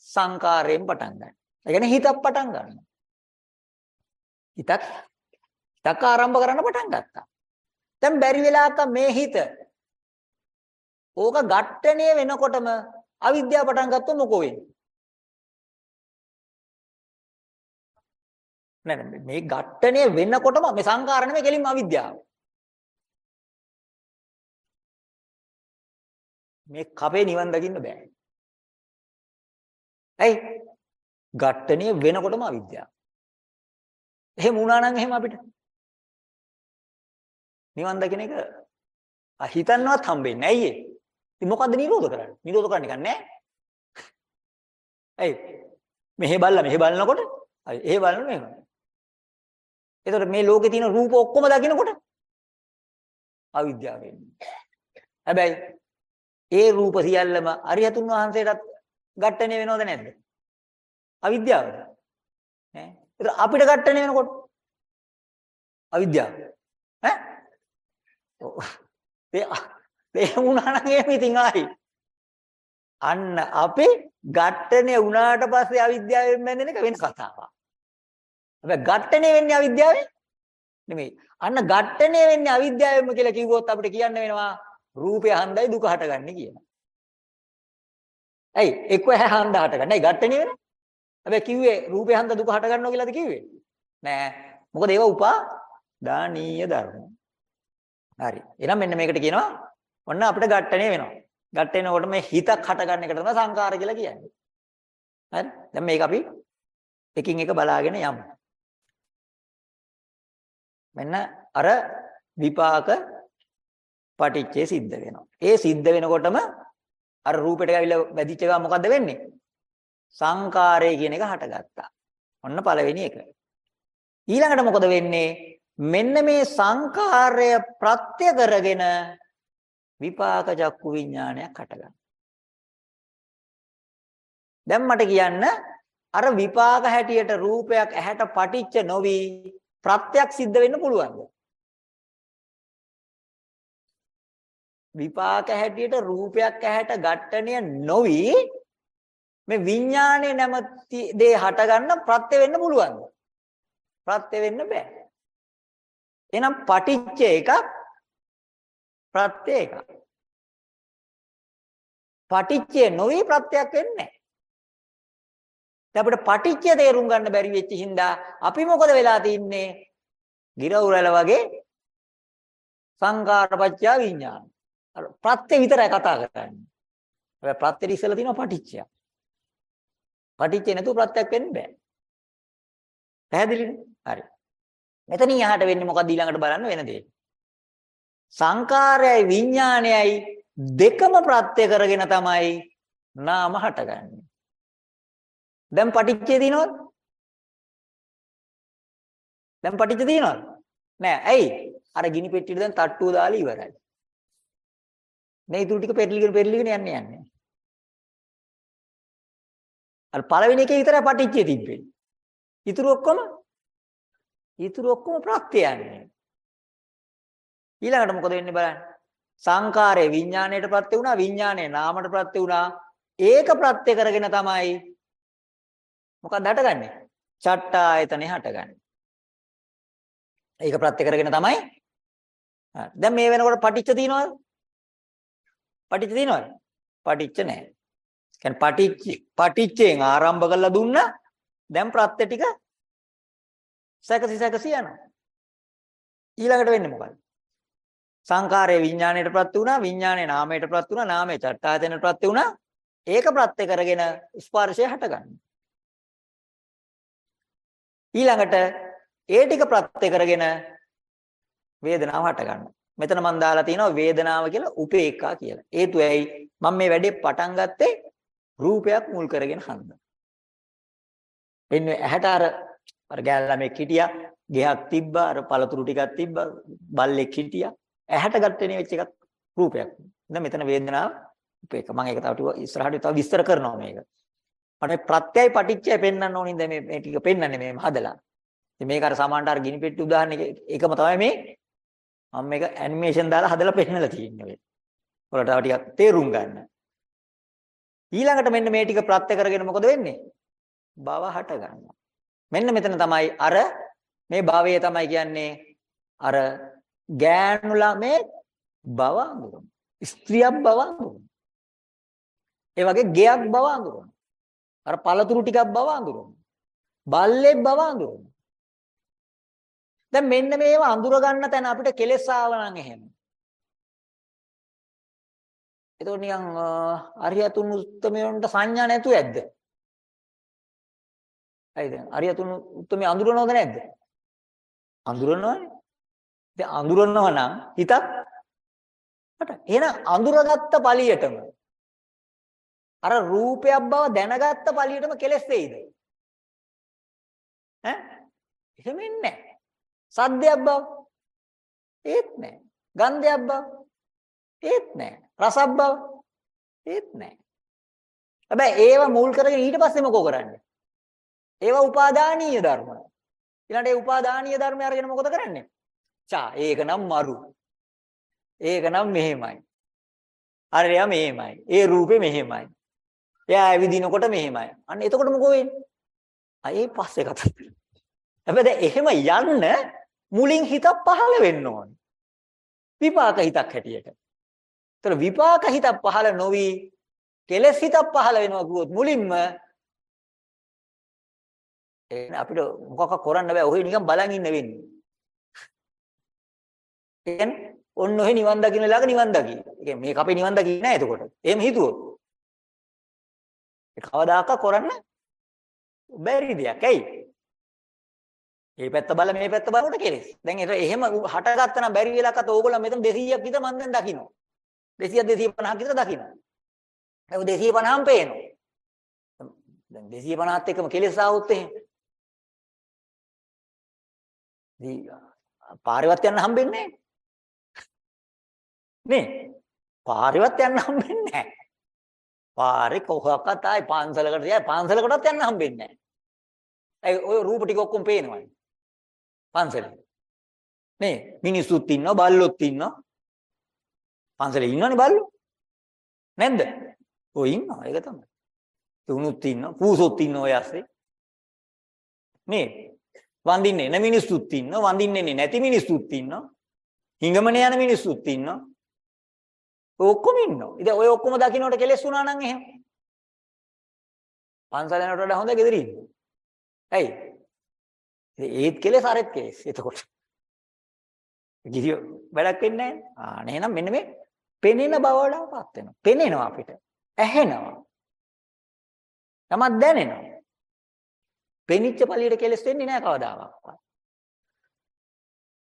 සංකාරයෙන් පටන් ගන්න. ඒ කියන්නේ හිතක් පටන් ගන්නවා. හිතක් හිතක් ආරම්භ කරන්න පටන් ගත්තා. දැන් බැරි වෙලාවක මේ හිත ඕක ඝට්ටණය වෙනකොටම අවිද්‍යාව පටන් ගත්තොත් මොකෝ වෙන්නේ? නෑ නෑ මේ ඝට්ටණය වෙනකොටම මේ සංකාර නෙමෙයි කෙලින්ම අවිද්‍යාව. මේ කපේ නිවන් දකින්න බෑ. ඇයි? ඝට්ටණය වෙනකොටම අවිද්‍යාව. එහෙම වුණා නම් එහෙම අපිට නිවන් දකින්න එක හිතන්නවත් හම්බෙන්නේ නැහැ අයියේ. ඉතින් මොකද්ද නිරෝධ කරන්නේ? නිරෝධ කරන්න එක නෑ. ඇයි? මෙහෙ බලලා මෙහෙ බලනකොට හරි එහෙ බලන මෙහෙම. එතකොට මේ ලෝකේ තියෙන රූප ඔක්කොම දකිනකොට අවිද්‍යාව වෙන්නේ. හැබැයි ඒ රූප සියල්ලම අරියතුන් වහන්සේටත් ඝට්ටණය වෙනවද නැද්ද? අවිද්‍යාවද? ඈ. ඒතර අපිට ඝට්ටණය වෙනකොට අවිද්‍යාව. ඈ? ඔව්. ඒ ඒ වුණා නම් එහෙම ඉතින් ආයි. අන්න අපේ ඝට්ටණය වුණාට පස්සේ අවිද්‍යාවෙන් බැඳෙන එක වෙන කතාවක්. හැබැයි ඝට්ටණය වෙන්නේ අවිද්‍යාවෙන් නෙමෙයි. අන්න ඝට්ටණය වෙන්නේ අවිද්‍යාවෙන්ම කියලා කිව්වොත් අපිට කියන්න වෙනවා රූපය හන්දයි දුක හටගන්නේ කියලා. ඇයි? එක්ක ඇහැ හන්ද හටගන්නේ. ඇයි ඝට්ටණය වෙන්නේ? හැබැයි කිව්වේ රූපය හන්ද දුක හටගන්නවා කියලාද කිව්වේ? නෑ. මොකද ඒවා උපා දානීය ධර්ම. හරි. එහෙනම් මෙන්න මේකට කියනවා ඔන්න අපිට ඝට්ටණය වෙනවා. ඝට්ටෙනකොට මේ හිතක් හටගන්න එකට තමයි සංකාර කියලා කියන්නේ. හරි? දැන් මේක අපි එකින් එක බලාගෙන යමු. මෙන්න අර විපාක පටිච්චේ සිද්ධ වෙනවා. ඒ සිද්ධ වෙනකොටම අර රූපෙට ඇවිල්ලා වැදිච්ච ගමන් මොකද්ද වෙන්නේ? සංකාරය කියන එක හටගත්තා. ඔන්න පළවෙනි එක. ඊළඟට මොකද වෙන්නේ? මෙන්න මේ සංකාරය ප්‍රත්‍ය කරගෙන විපාක චක්කු විඥානයක් හටගන්නවා. දැන් මට කියන්න අර විපාක හැටියට රූපයක් ඇහැට පටිච්ච නොවි ප්‍රත්‍යක් සිද්ධ වෙන්න පුළුවන්ද? විපාක හැටියට රූපයක් ඇහැට ඝට්ටණය නොවි මේ විඥානේ නැමැති දේ හටගන්න ප්‍රත්‍ය වෙන්න පුළුවන්ද? ප්‍රත්‍ය වෙන්න බෑ. එහෙනම් පටිච්ච එකක් ප්‍රත්‍ය එකක්. පටිච්චය නොවි ප්‍රත්‍යක් වෙන්නේ නැහැ. දැන් අපිට පටිච්චය තේරුම් ගන්න බැරි වෙච්ච හින්දා අපි මොකද වෙලා තින්නේ? ගිරවුරල වගේ සංකාරපච්චය විඥාන. අර ප්‍රත්‍ය විතරයි කතා කරන්නේ. හැබැයි ප්‍රත්‍යෙට ඉස්සලා තියෙනවා පටිච්චය. පටිච්චය නැතුව ප්‍රත්‍යක් වෙන්න බෑ. පැහැදිලිද? හරි. මෙතනින් යහට වෙන්නේ මොකක්ද ඊළඟට බලන්න වෙන දේ. සංකාරයයි විඥානයයි දෙකම ප්‍රත්‍ය කරගෙන තමයි නාම හටගන්නේ. දැන් පටිච්චය තියෙනවද? දැන් පටිච්ච තියෙනවද? නෑ. ඇයි? අර ගිනි පෙට්ටියට දැන් තට්ටුව දාලා ඉවරයි. මේ ඉතුරු ටික පෙරලිගෙන පෙරලිගෙන යන්නේ යන්නේ. අර පළවෙනි එකේ විතරයි පටිච්චය තිබ්බේ. ඉතුරු ඔක්කොම ඉතුරු ඔක්කොම ප්‍රත්‍යයන්නේ. ඊළඟට මොකද වෙන්නේ බලන්න. සංකාරය විඥාණයට ප්‍රත්‍ය වුණා විඥාණය නාමයට ප්‍රත්‍ය වුණා ඒක ප්‍රත්‍ය කරගෙන තමයි මොකක්ද හටගන්නේ? චට්ටායතනෙ හටගන්නේ. ඒක ප්‍රත්‍ය කරගෙන තමයි දැන් මේ වෙනකොට පටිච්ච තියනවද? පටිච්ච තියනවද? පටිච්ච නැහැ. කියන්නේ පටිච්ච පටිච්චයෙන් ආරම්භ කරලා දුන්නා දැන් ප්‍රත්‍ය ටික සැකසි සැකසි යනවා. ඊළඟට වෙන්නේ මොකක්ද? සංකාරයේ විඥාණයට ප්‍රත්‍ය වුණා විඥාණය නාමයට ප්‍රත්‍ය වුණා නාමය චට්ටායතනයට ප්‍රත්‍ය වුණා ඒක ප්‍රත්‍ය කරගෙන ස්පර්ශය හටගන්නවා. ඊළඟට ඒ ටික ප්‍රත්‍ය කරගෙන වේදනාව හට ගන්නවා. මෙතන මම දාලා තිනවා වේදනාව කියලා උපේක්ඛා කියලා. හේතුව ඇයි? මම මේ වැඩේ පටන් ගත්තේ රූපයක් මුල් කරගෙන හන්ද. එන්නේ ඇහැට අර අර ගෑල්ලා මේ හිටියා, ගෙහක් තිබ්බා, අර පළතුරු ටිකක් තිබ්බා, බල්ලෙක් හිටියා. ඇහැට ගත්තේ වෙච්ච එකක් රූපයක්. දැන් මෙතන වේදනාව උපේක්ඛ. මම ඒක තව ටික ඉස්සරහට තව විස්තර කරනවා මේක. මට ප්‍රත්‍යය පටිච්චය පෙන්වන්න ඕනින්ද මේ මේ ටික පෙන්වන්නේ මේ හදලා. ඉතින් මේක අර සමානට අර ගිනි පෙට්ටි උදාහරණ එකම තමයි මේ මම මේක ඇනිමේෂන් දාලා හදලා පෙන්නලා තියෙන්නේ ඔය. ඔයාලට තව ටිකක් තේරුම් ගන්න. ඊළඟට මෙන්න මේ ටික ප්‍රත්‍ය කරගෙන මොකද වෙන්නේ? භව හට ගන්නවා. මෙන්න මෙතන තමයි අර මේ භවය තමයි කියන්නේ අර ගෑනු ළමේ භව අඳුරන. ස්ත්‍රියක් භව අඳුරන. ඒ වගේ ගෙයක් භව අඳුරන. අර පළතුරු ටිකක් භව අඳුරන. බල්ලෙක් භව අඳුරන. දැන් මෙන්න මේවා අඳුර ගන්න තැන අපිට කෙලෙස් ආව නම් එහෙම. එතකොට නිකන් අරියතුන් උත්තමයන්ට සංඥා නැතුව ඇද්ද? හරිද? අරියතුන් උත්තමය අඳුරනවද නැද්ද? අඳුරනවනේ. දැන් අඳුරනව නම් හිතත් හට. එහෙනම් අඳුරගත්ත පළියටම අර රූපයක් බව දැනගත්ත පළියටම කෙලස් වෙයිද? ඈ? එහෙම ඉන්නේ නැහැ. සද්දයක් බව ඒත් නැහැ. ගන්ධයක් බව ඒත් නැහැ. රසක් බව ඒත් නැහැ. හැබැයි ඒව මුල් කරගෙන ඊට පස්සේ මොකෝ කරන්නේ? ඒවා උපාදානීය ධර්ම. ඊළඟට ඒ උපාදානීය ධර්ම අරගෙන මොකද කරන්නේ? චා ඒක නම් මරු. ඒක නම් මෙහෙමයි. අරයා මෙහෙමයි. ඒ රූපේ මෙහෙමයි. එයා ඇවිදිනකොට මෙහෙමයි. අන්න එතකොට මොකෝ වෙන්නේ? අය පස්සේ කතා කරමු. හැබැයි එහෙම යන්න මුලින් හිත පහළ වෙන්න ඕනේ. විපාක හිතක් හැටියට. ඒතර විපාක හිතක් පහළ නොවි කෙලස් හිතක් පහළ වෙනවා කිව්වොත් මුලින්ම එහෙනම් අපිට මොකක් කරන්න බෑ. ඔහේ නිකන් බලන් ඉන්න වෙන්නේ. කියන්නේ ඔන්න ඔහේ නිවන් දකින්න ලාග නිවන් දකි. ඒ කියන්නේ මේක අපේ නිවන් දකින්නේ නෑ එතකොට. එහෙම හිතුවොත්. ඒ කවදාක කරන්න බැරි දෙයක්. ඇයි? මේ පැත්ත බල මේ පැත්ත බලනකොට කෙලෙස්. දැන් ඒක එහෙම හටගත්තා නම් බැරි වෙලාවකට ඕගොල්ලෝ මෙතන 200ක් විතර මම දැන් දකිනවා. 200 250ක් විතර දකිනවා. ඒක 250ම් පේනවා. දැන් 250ත් එක්කම කෙලෙස් ආවොත් එහෙම. දී පාරේවත් යන්න හම්බෙන්නේ නැහැ. නේ? පාරේවත් යන්න හම්බෙන්නේ නැහැ. පාරේ කොහොක්වත් ආයි පාන්සලකට ගියා පාන්සලකටත් යන්න හම්බෙන්නේ නැහැ. ඒ ඔය රූප ටික ඔක්කොම පේනවනේ. පන්සලේ. නේ මිනිස්සුත් ඉන්නවා බල්ලොත් ඉන්නවා. පන්සලේ ඉන්නවනේ බල්ලෝ. නැද්ද? ඔය ඉන්නවා ඒක තමයි. තුනුත් ඉන්නවා පූසොත් ඉන්නවා ඔය ඇස්සේ. නේ වඳින්නේ නැ මිනිස්සුත් ඉන්නවා වඳින්නේ නැති මිනිස්සුත් ඉන්නවා. හිඟමනේ යන මිනිස්සුත් ඉන්නවා. ඔය ඔක්කොම ඉන්නවා. ඉතින් ඔය ඔක්කොම දකින්නට කෙලස් වුණා නම් එහෙම. පන්සල යනට වඩා හොඳ ගෙදර ඉන්න. ඇයි? ඒත් කෙලස් අරෙත් කෙලස්. එතකොට. ගිහියෝ වැඩක් වෙන්නේ නැහැ. ආ නේනම් මෙන්න මේ පෙනෙන බවලපත් වෙනවා. පෙනෙනවා අපිට. ඇහෙනවා. තමත් දැනෙනවා. පෙනිච්ච පළියට කෙලස් වෙන්නේ නැහැ කවදාවත්.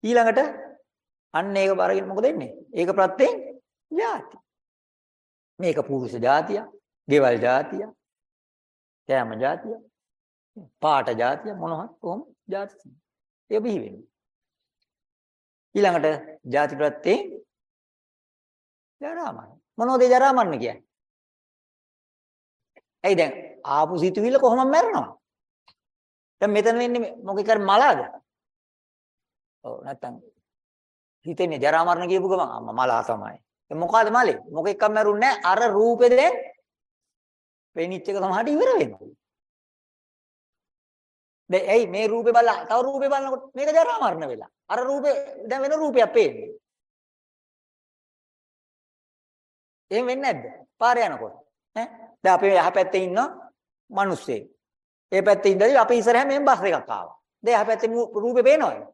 ඊළඟට අන්න ඒක බරගෙන මොකද වෙන්නේ? ඒක ප්‍රත්‍යයෙන් ಜಾති. මේක පුරුෂ જાතිය, ගෙවල් જાතිය, කෑම જાතිය, පාට જાතිය මොනවත් කොහොම જાති. ඒ බිහි වෙන්නේ. ඊළඟට ಜಾති ප්‍රත්‍යේ ජරාමරණ. මොනවද ජරාමරණ කියන්නේ? ඇයි දැන් ආපු සිතුවිල්ල කොහොම මැරෙනවා? දැන් මෙතන වෙන්නේ මොකෙක් හරි මලාද? ඔව් නැත්තම් හිතෙන්නේ ජරා මරණ කියපු ගමන් අම්මා මලා තමයි. දැන් මොකಾದ මලේ? මොකෙක්වත් මැරුන්නේ නැහැ. අර රූපේ දැන් පෙනිච්ච එක සමහරට ඉවර වෙනවා. දැන් ඇයි මේ රූපේ බලලා තව රූපේ බලනකොට මේක ජරා මරණ වෙලා. අර රූපේ දැන් වෙන රූපයක් පේන්නේ. එහෙම වෙන්නේ නැද්ද? පාරේ යනකොට. ඈ දැන් අපි යහපැත්තේ ඉන්න මිනිස්සෙක්. ඒ පැත්තේ ඉඳලා අපි ඉස්සරහ මෙහෙම බස් එකක් ආවා. දැන් යහපැත්තේ රූපේ පේනවද?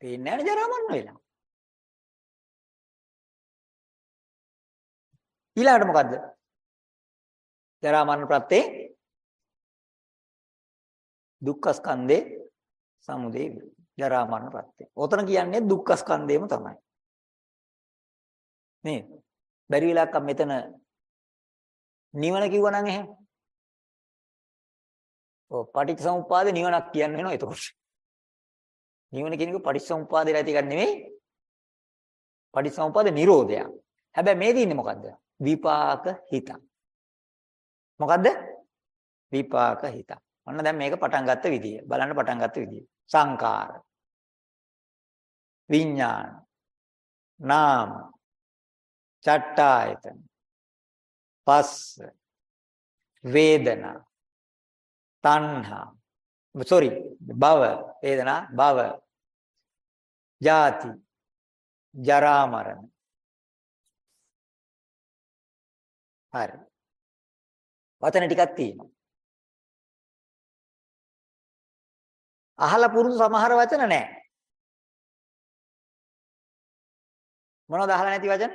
පේන්නේ නැහැ ජරා මරණ වෙලා. ඊළඟට මොකද්ද? ජරා මරණ ප්‍රත්‍යේ දුක්ඛ ස්කන්ධේ සමුදේ ජරා මරණ ප්‍රත්‍යේ. ඔතන කියන්නේ දුක්ඛ ස්කන්ධේම තමයි. නේ බැරි වෙලාවක මෙතන නිවන කිව්වනම් එහෙම. ඔව් පටිච්චසමුප්පාද නිවනක් කියන්න වෙනවා එතකොට. නිවන කියන එක පටිච්චසමුප්පාදේ ඇති එකක් නෙමෙයි. පටිච්චසමුප්පාද නිරෝධය. හැබැයි මේ දින්නේ මොකද්ද? විපාක හිත. මොකද්ද? විපාක හිත. ඔන්න දැන් මේක පටන් ගත්ත විදිය. බලන්න පටන් ගත්ත විදිය. සංකාර. විඥාන. නාම. චට්ටායතන. පස්ස. වේදනා. තණ්හා. sorry භව වේදනා භව. ජාති. ජරා මරණ. හරි. වචන ටිකක් තියෙනවා. අහලා පුරුදු සමහර වචන නැහැ. මොනවද අහලා නැති වචන?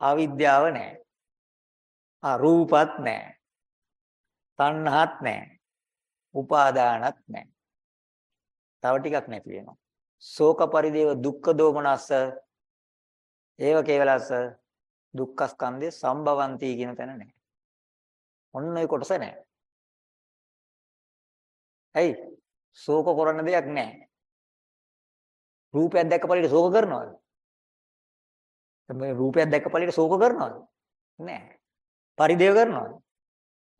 අවිද්‍යාව නැහැ. ආ රූපත් නැහැ. තණ්හාත් නැහැ. උපාදානත් නැහැ. තව ටිකක් නැති වෙනවා. ශෝක පරිදේව දුක්ඛ දෝමනස්ස ඒව කේවලස්ස දුක්ඛ ස්කන්ධේ සම්භවಂತಿ කියන තැන නැහැ. ඔන්න ඔය කොටස නැහැ. ඇයි? ශෝක කරන දෙයක් නැහැ. රූපයක් දැක්ක පළියට ශෝක කරනවද? මේ රූපයක් දැක්ක පළියට ශෝක කරනවද? නැහැ. පරිදේව කරනවද?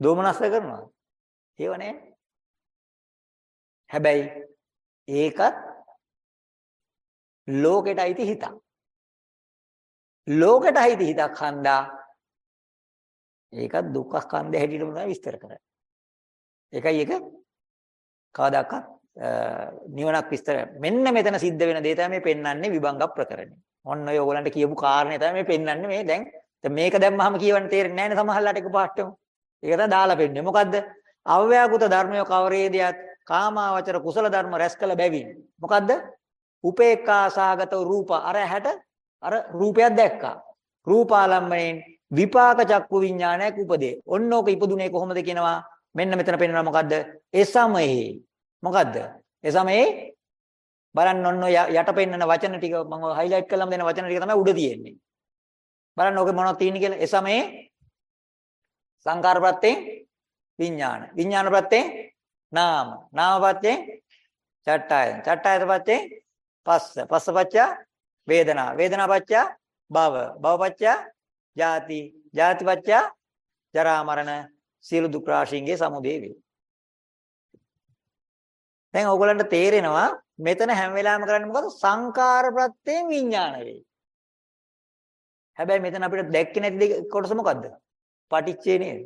දෝමනස්ස කරනවද? ඒව නැහැ. හැබැයි ඒකත් ලෝකෙට අයිති හිතක්. ලෝකෙට අයිති හිතක් හන්දා ඒකත් දුක්ඛ ස්කන්ධය හැටියටම තමයි විස්තර කරන්නේ. ඒකයි ඒක කවදාකවත් නිවනක් විස්තර මෙන්න මෙතන සිද්ධ වෙන දේ තමයි මේ පෙන්වන්නේ විභංග ප්‍රකරණය. ඔන්න ඔය ඕගලන්ට කියපු කාරණේ තමයි මේ පෙන්වන්නේ මේ දැන් මේක දැම්මහම කියවන්න තේරෙන්නේ නැහැ නේ සමහරලාට එක පාටම. ඒක තමයි දාලා පෙන්නේ. මොකද්ද? අව්‍යාකෘත ධර්මය කවරේදියත් කාමාවචර කුසල ධර්ම රැස් කළ බැවින්. මොකද්ද? උපේක්ඛා සාගත රූප අර හැට අර රූපයක් දැක්කා. රූපාලම්මයෙන් විපාක චක්කු විඥානයක් උපදේ. ඔන්න ඕක ඉපදුනේ කොහොමද කියනවා? මෙන්න මෙතන පෙන්නනවා මොකද්ද? ඒ සමයේ. මොකද්ද? ඒ සමයේ බලන්න ඔන්න යට පෙන්නන වචන ටික මම හයිලයිට් කරලාම දෙන වචන ටික තමයි උඩ තියෙන්නේ. බලන්න ඕකේ මොනවද තියෙන්නේ කියලා. ඒ සමයේ සංකාර ප්‍රත්‍යයෙන් විඥාන. විඥාන ප්‍රත්‍යයෙන් නාම. නාම ප්‍රත්‍යයෙන් චට්ඨායන. චට්ඨායන ප්‍රත්‍යයෙන් පස්ස. පස්ස පච්චා වේදනා. වේදනා පච්චා භව. භව පච්චා ජාති. ජාති පච්චා ජරා මරණ සියලු දුක් රාශීන්ගේ සමුදේ වේ. දැන් ඕගොල්ලන්ට තේරෙනවා මෙතන හැම වෙලාවෙම කරන්නේ මොකද? සංකාර ප්‍රත්‍යයෙන් විඥාන වේ. හැබැයි මෙතන අපිට දැක්කේ නැති කොටස මොකද්ද? පටිච්චේ නේද?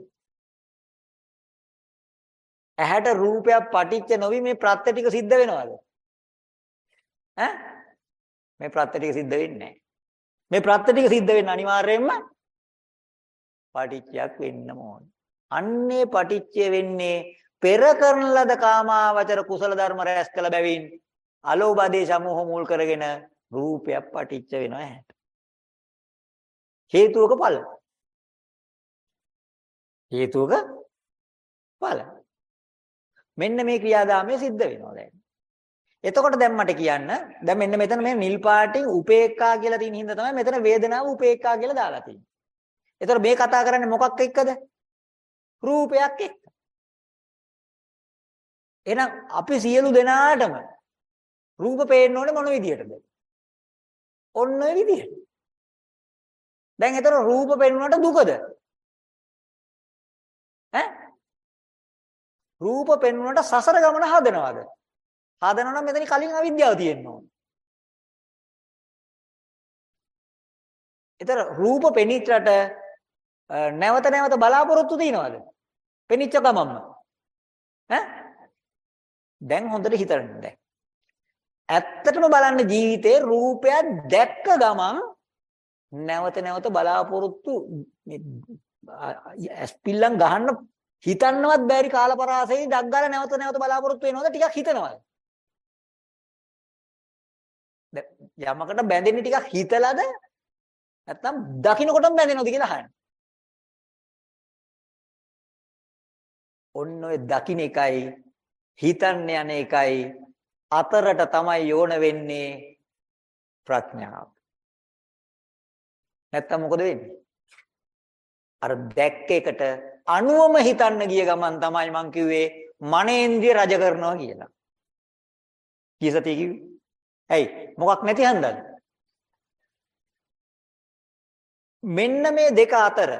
ඇහැට රූපයක් පටිච්ච නොවි මේ ප්‍රත්‍ය ටික සිද්ධ වෙනවද? ඈ? මේ ප්‍රත්‍ය ටික සිද්ධ වෙන්නේ නැහැ. මේ ප්‍රත්‍ය ටික සිද්ධ වෙන්න අනිවාර්යයෙන්ම පටිච්චයක් වෙන්න ඕනේ. අන්නේ පටිච්චය වෙන්නේ පෙර කරන ලද කාමාවචර කුසල ධර්ම රැස් කළ බැවින් අලෝභදී සමෝහ මුල් කරගෙන රූපයක් පටිච්ච වෙනවා ඇහැට. හේතුවක ඵල. හේතුවක ඵල. මෙන්න මේ ක්‍රියාදාමය සිද්ධ වෙනවා දැන්. එතකොට දැන් මට කියන්න දැන් මෙන්න මෙතන මේ නිල් පාටින් උපේක්ඛා කියලා තියෙන හින්දා තමයි මෙතන වේදනාව උපේක්ඛා කියලා දාලා තියෙන්නේ. එතකොට මේ කතා කරන්නේ මොකක් එක්කද? රූපයක් එක්ක. එහෙනම් අපි සියලු දෙනාටම රූප පේන්න ඕනේ මොන විදියටද? ඔන්න ඔය විදියට. දැන් ඒතර රූප පෙන්වන්නට දුකද? ඈ? රූප පෙන්වන්නට සසර ගමන හදනවද? හදනවා නම් මෙතන කලින් අවිද්‍යාව තියෙන්න ඕනේ. ඒතර රූප පෙනිච්චට නැවත නැවත බලාපොරොත්තු තියනවද? පෙනිච්ච ගමම්ම. ඈ? දැන් හොඳට හිතන්න දැන්. ඇත්තටම බලන්න ජීවිතේ රූපයක් දැක්ක ගමන් නැවත නැවත බලාපොරොත්තු ඇස්පිල්ලම් ගහන්න හිතන්නවත් බැරි කාලපරාසෙයි ඩග්ගාලා නැවත නැවත බලාපොරොත්තු වෙනවද ටිකක් හිතනවා. යමකට බැඳෙන්නේ ටිකක් හිතලාද නැත්නම් දකින්නකොටම බැඳෙනවද කියලා අහන්න. ඔන්න ඔය දකින්න එකයි හිතන්න යන එකයි අතරට තමයි යෝන වෙන්නේ ප්‍රඥාව. නැත්තම් මොකද වෙන්නේ? අර දැක්ක එකට අනුවම හිතන්න ගිය ගමන් තමයි මං කිව්වේ මනේන්ද්‍රිය රජ කරනවා කියලා. කීසතිය කිව්වේ? ඇයි? මොකක් නැති හන්දද? මෙන්න මේ දෙක අතර,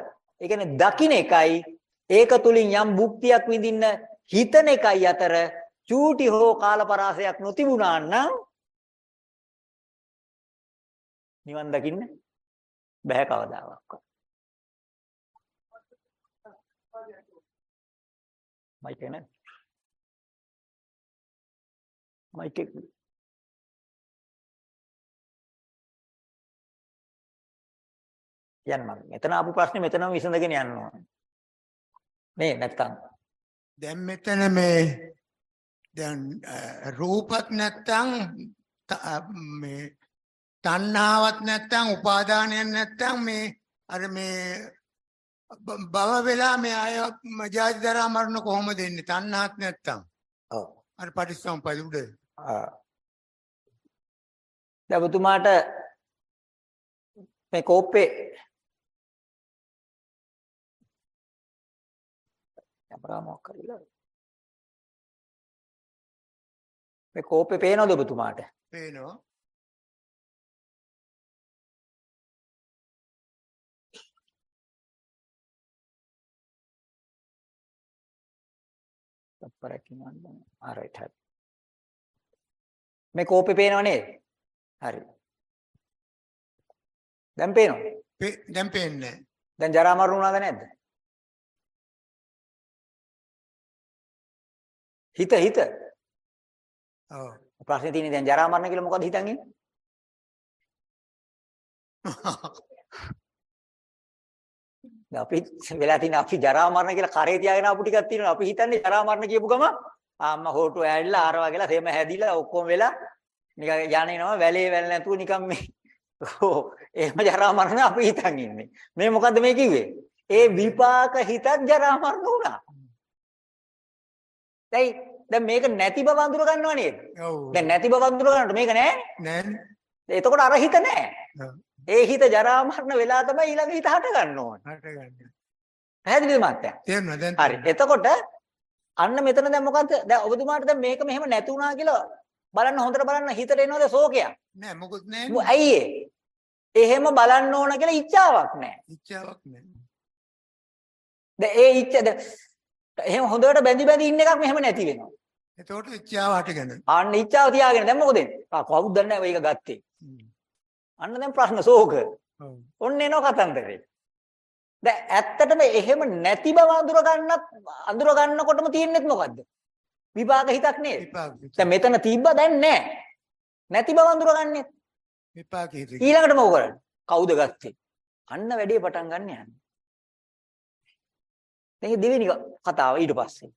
ඒ කියන්නේ දකින්න එකයි ඒක තුලින් යම් භුක්තියක් විඳින්න හිතන එකයි අතර චූටි හෝ කාලපරාසයක් නොතිබුණා නම් නිවන් දකින්න බෑ කවදාවත්. මයික් එක නේද? මයික් එක යන්න මම මෙතන ආපු ප්‍රශ්නේ මෙතනම විසඳගෙන යන්න ඕනේ. නේ නැත්තම් දැන් මෙතන මේ දැන් රූපත් නැත්තම් මේ තණ්හාවක් නැත්තම් උපාදානයක් නැත්තම් මේ අර මේ බව වෙලා මේ අය ජාති දරා මරණ කොහොමද එන්නේ තණ්හාවක් නැත්තම් ඔව්. අර පටිච්චසමුප්පාද උඩ ආ. දැන් ඔබතුමාට මේ කෝප්පේ අපරාමයක් කරලා මේ කෝප්පේ පේනවද ඔබතුමාට? පේනවා තප්පරකින් වන්දන. ආරයිට් හරි. මේ කෝප්පේ පේනව නේද? හරි. දැන් පේනවද? දැන් පේන්නේ. දැන් ජරා මරණ වුණාද නැද්ද? හිත හිත ඔව් ප්‍රශ්නේ තියෙන්නේ දැන් ජරා මරණ කියලා මොකද හිතන් ඉන්නේ? [LAUGHS] අපි වෙලා තියෙන අපි ජරා මරණ කියලා කරේ තියාගෙන ආපු ටිකක් තියෙනවා. අපි හිතන්නේ ජරා මරණ කියපු ගම ආම්මා හොටු ඇවිල්ලා ආරවා කියලා තෙම හැදිලා ඔක්කොම වෙලා නිකන් යන්නේනවා වැලේ වැල් නැතුව නිකන් මේ ඕ එහෙම ජරා මරණ අපි හිතන් ඉන්නේ. මේ මොකද්ද මේ කිව්වේ? ඒ විපාක හිතත් ජරා මරණ වුණා. දැන් දැන් මේක නැති බව අඳුර ගන්නව නේද? ඔව් දැන් නැති බව අඳුර ගන්නට මේක නෑ. නෑනේ එතකොට අර හිත නෑ. ඔව්. ඒ හිත ජරා මරණ වෙලා තමයි ඊළඟ හිත හට ගන්න ඕන. හට ගන්න පැහැදිලිද මහත්තයා? තේරුණා දැන් හරි. එතකොට අන්න මෙතන දැන් මොකද්ද? දැන් ඔබතුමාට දැන් මේක මෙහෙම නැති වුණා කියලා බලන්න හොඳට බලන්න හිතට එනවද ශෝකයක්? නෑ මොකුත් නෑ ඇයි ඒ? එහෙම බලන්න ඕන කියලා ඉච්ඡාවක් නැහැ. ඉච්ඡාවක් නෑ දැන් ඒ ඉච්ඡ එහෙම හොඳට බැඳි බැඳි ඉන්න එකක් මෙහෙම නැති වෙනවා. එතකොට ඉච්ඡාව හටගෙන අන්න ඉච්ඡාව තියාගෙන දැන් මොකද වෙන්නේ? ආ කවුද දන්නේ නැහැ මේක ගත්තේ. අන්න දැන් ප්‍රශ්න. ඔව් ඔන්න එනවා කතන්දරේ. දැන් ඇත්තටම එහෙම නැති බව අඳුර ගන්නත් අඳුර ගන්නකොටම තියෙන්නේ මොකද්ද? විපාක හිතක් නේද? දැන් මෙතන තිබ්බා දැන් නැහැ. නැති බව අඳුරගන්නේ. විපාක හිත ඊළඟට මොකද කරන්නේ? කවුද ගත්තේ? අන්න වැඩේ පටන් ගන්න යන්නේ. දැන් දෙවෙනි කතාව ඊට පස්සේ.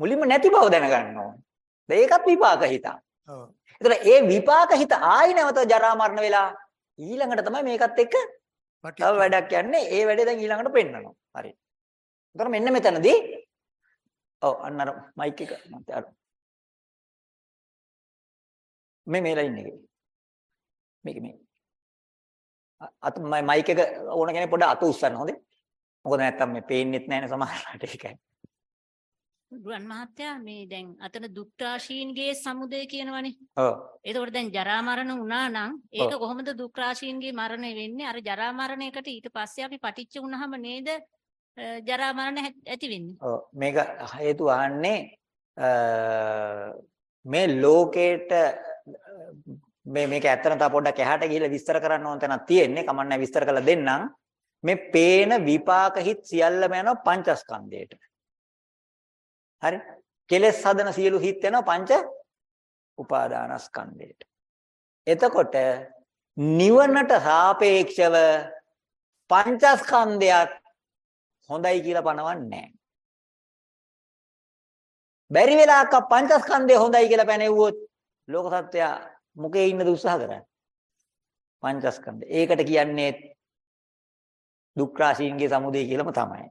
මුලින්ම නැති බව දැනගන්න ඕනේ. දැන් ඒකත් විපාක හිතක්. ඔව් ඒ විපාක හිත ආයි නැවත ජරා මරණ වෙලා ඊළඟට තමයි මේකත් එක්ක තව වැඩක් යන්නේ. ඒ වැඩේ දැන් ඊළඟට පෙන්නනවා. හරි. ඒතර මෙන්න මෙතනදී ඔව් අන්න අර මයික් එක මත අර මේ මේ ලයින් එකේ මේක මේ අත මයි මයික් එක ඕන කෙනෙක් පොඩ්ඩක් අත උස්සන්න හොඳේ මොකද නැත්තම් මේ පේන්නෙත් නැහැ නේ සමහරවිට ඒකයි ගුවන් මහත්තයා මේ දැන් අතන දුක්ඛාශීන්ගේ සමුදය කියනවනේ. ඔව් එතකොට දැන් ජරා මරණ වුණා නම් ඒක. කොහොමද දුක්ඛාශීන්ගේ මරණය වෙන්නේ? අර ජරා මරණයකට ඊට පස්සේ අපි පටිච්ච වුණාම නේද ජරා මරණ ඇති වෙන්නේ. ඔව් මේක හේතු අ, මේ ලෝකේට මේ මේක ඇත්තට තව පොඩ්ඩක් එහාට ගිහිල්ලා විස්තර කරන්න ඕන තැනක් තියෙන්නේ කමන්නේ විස්තර කරලා දෙන්නම් මේ පේන විපාක හිත් සියල්ලම යනවා පංචස්කන්ධයට හරි කෙලෙස් හදන සියලු හිත් යනවා පංච උපාදානස්කන්ධයට එතකොට නිවනට සාපේක්ෂව පංචස්කන්ධයක් හොඳයි කියලා පනවන්නේ නැහැ. බැරි වෙලාවක පංචස්කන්ධය හොඳයි කියලා පැනෙව්වොත් ලෝක සත්‍යය මුකේ ඉන්නද උත්සාහ කරන්නේ. පංචස්කන්ධය. ඒකට කියන්නේ දුක් රාශීන්ගේ සමුදය කියලාම තමයි.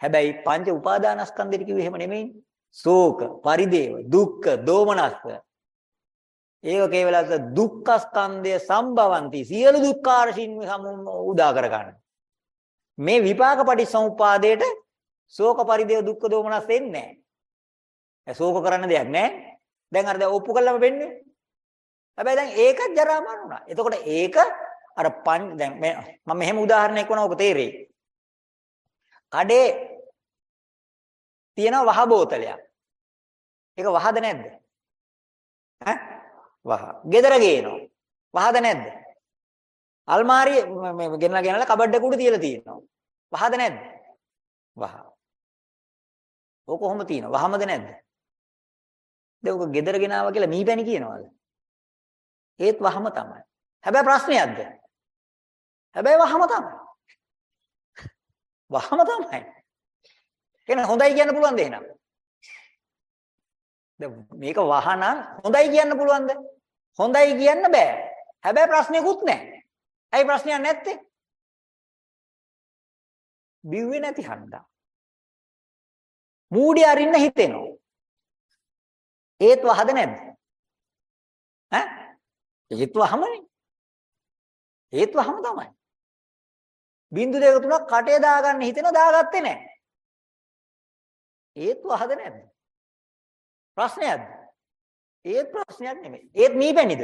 හැබැයි පංච උපාදානස්කන්ධෙට කිව්වෙ එහෙම නෙමෙයි. ශෝක, පරිදේව, දුක්ඛ, දෝමනස්ස. ඒක කේවලක දුක්ඛ ස්කන්ධය සම්භවಂತಿ. සියලු දුක්ඛාරශීන් උදා කර ගන්න. මේ විපාක පටිච්චසමුපාදයට ශෝක පරිදේව දුක්ඛ දෝමනස් එන්නේ නැහැ. ඒ ශෝක කරන්න දෙයක් නැහැ. දැන් අර දැන් ඔප්පු කළාම වෙන්නේ. හැබැයි දැන් ඒකත් ජරා මරණ වුණා. එතකොට ඒක අර පං දැන් මේ මම මෙහෙම උදාහරණයක් වුණා ඔබ තේරෙයි. කඩේ තියෙන වහ බෝතලයක්. ඒක වහද නැද්ද? ඈ? වහ. ගෙදර ගේනවා. වහද නැද්ද? අල්මාරිය මේ ගෙනලා ගෙනලා කබඩ් එක උඩ තියලා තියෙනවා. වහද නැද්ද? වහ. ඕක කොහොම තියෙනවා? වහමද නැද්ද? දැන් ඕක ගෙදර ගෙනාවා කියලා මීපැණි කියනවාද? ඒත් වහම තමයි. හැබැයි ප්‍රශ්නයක්ද? හැබැයි වහම තමයි. වහම තමයි. එහෙනම් හොඳයි කියන්න පුළුවන්ද එහෙනම්? දැන් මේක වහනම් හොඳයි කියන්න පුළුවන්ද? හොඳයි කියන්න බෑ. හැබැයි ප්‍රශ්නයක්වත් නැහැ. ඇයි ප්‍රශ්නයක් නැත්තේ? බිව්වේ නැති හන්දා. මූඩි අරින්න හිතෙනවා. ඒත් වහද නැද්ද? ඈ? ඒත් වහමනේ. ඒත් වහම තමයි. බින්දු දෙක තුනක් කටේ දාගන්න හිතෙනවා දාගත්තේ නැහැ. ඒත් වහද නැද්ද? ප්‍රශ්නයක්ද? ඒත් ප්‍රශ්නයක් නෙමෙයි. ඒත් මීපැණිද?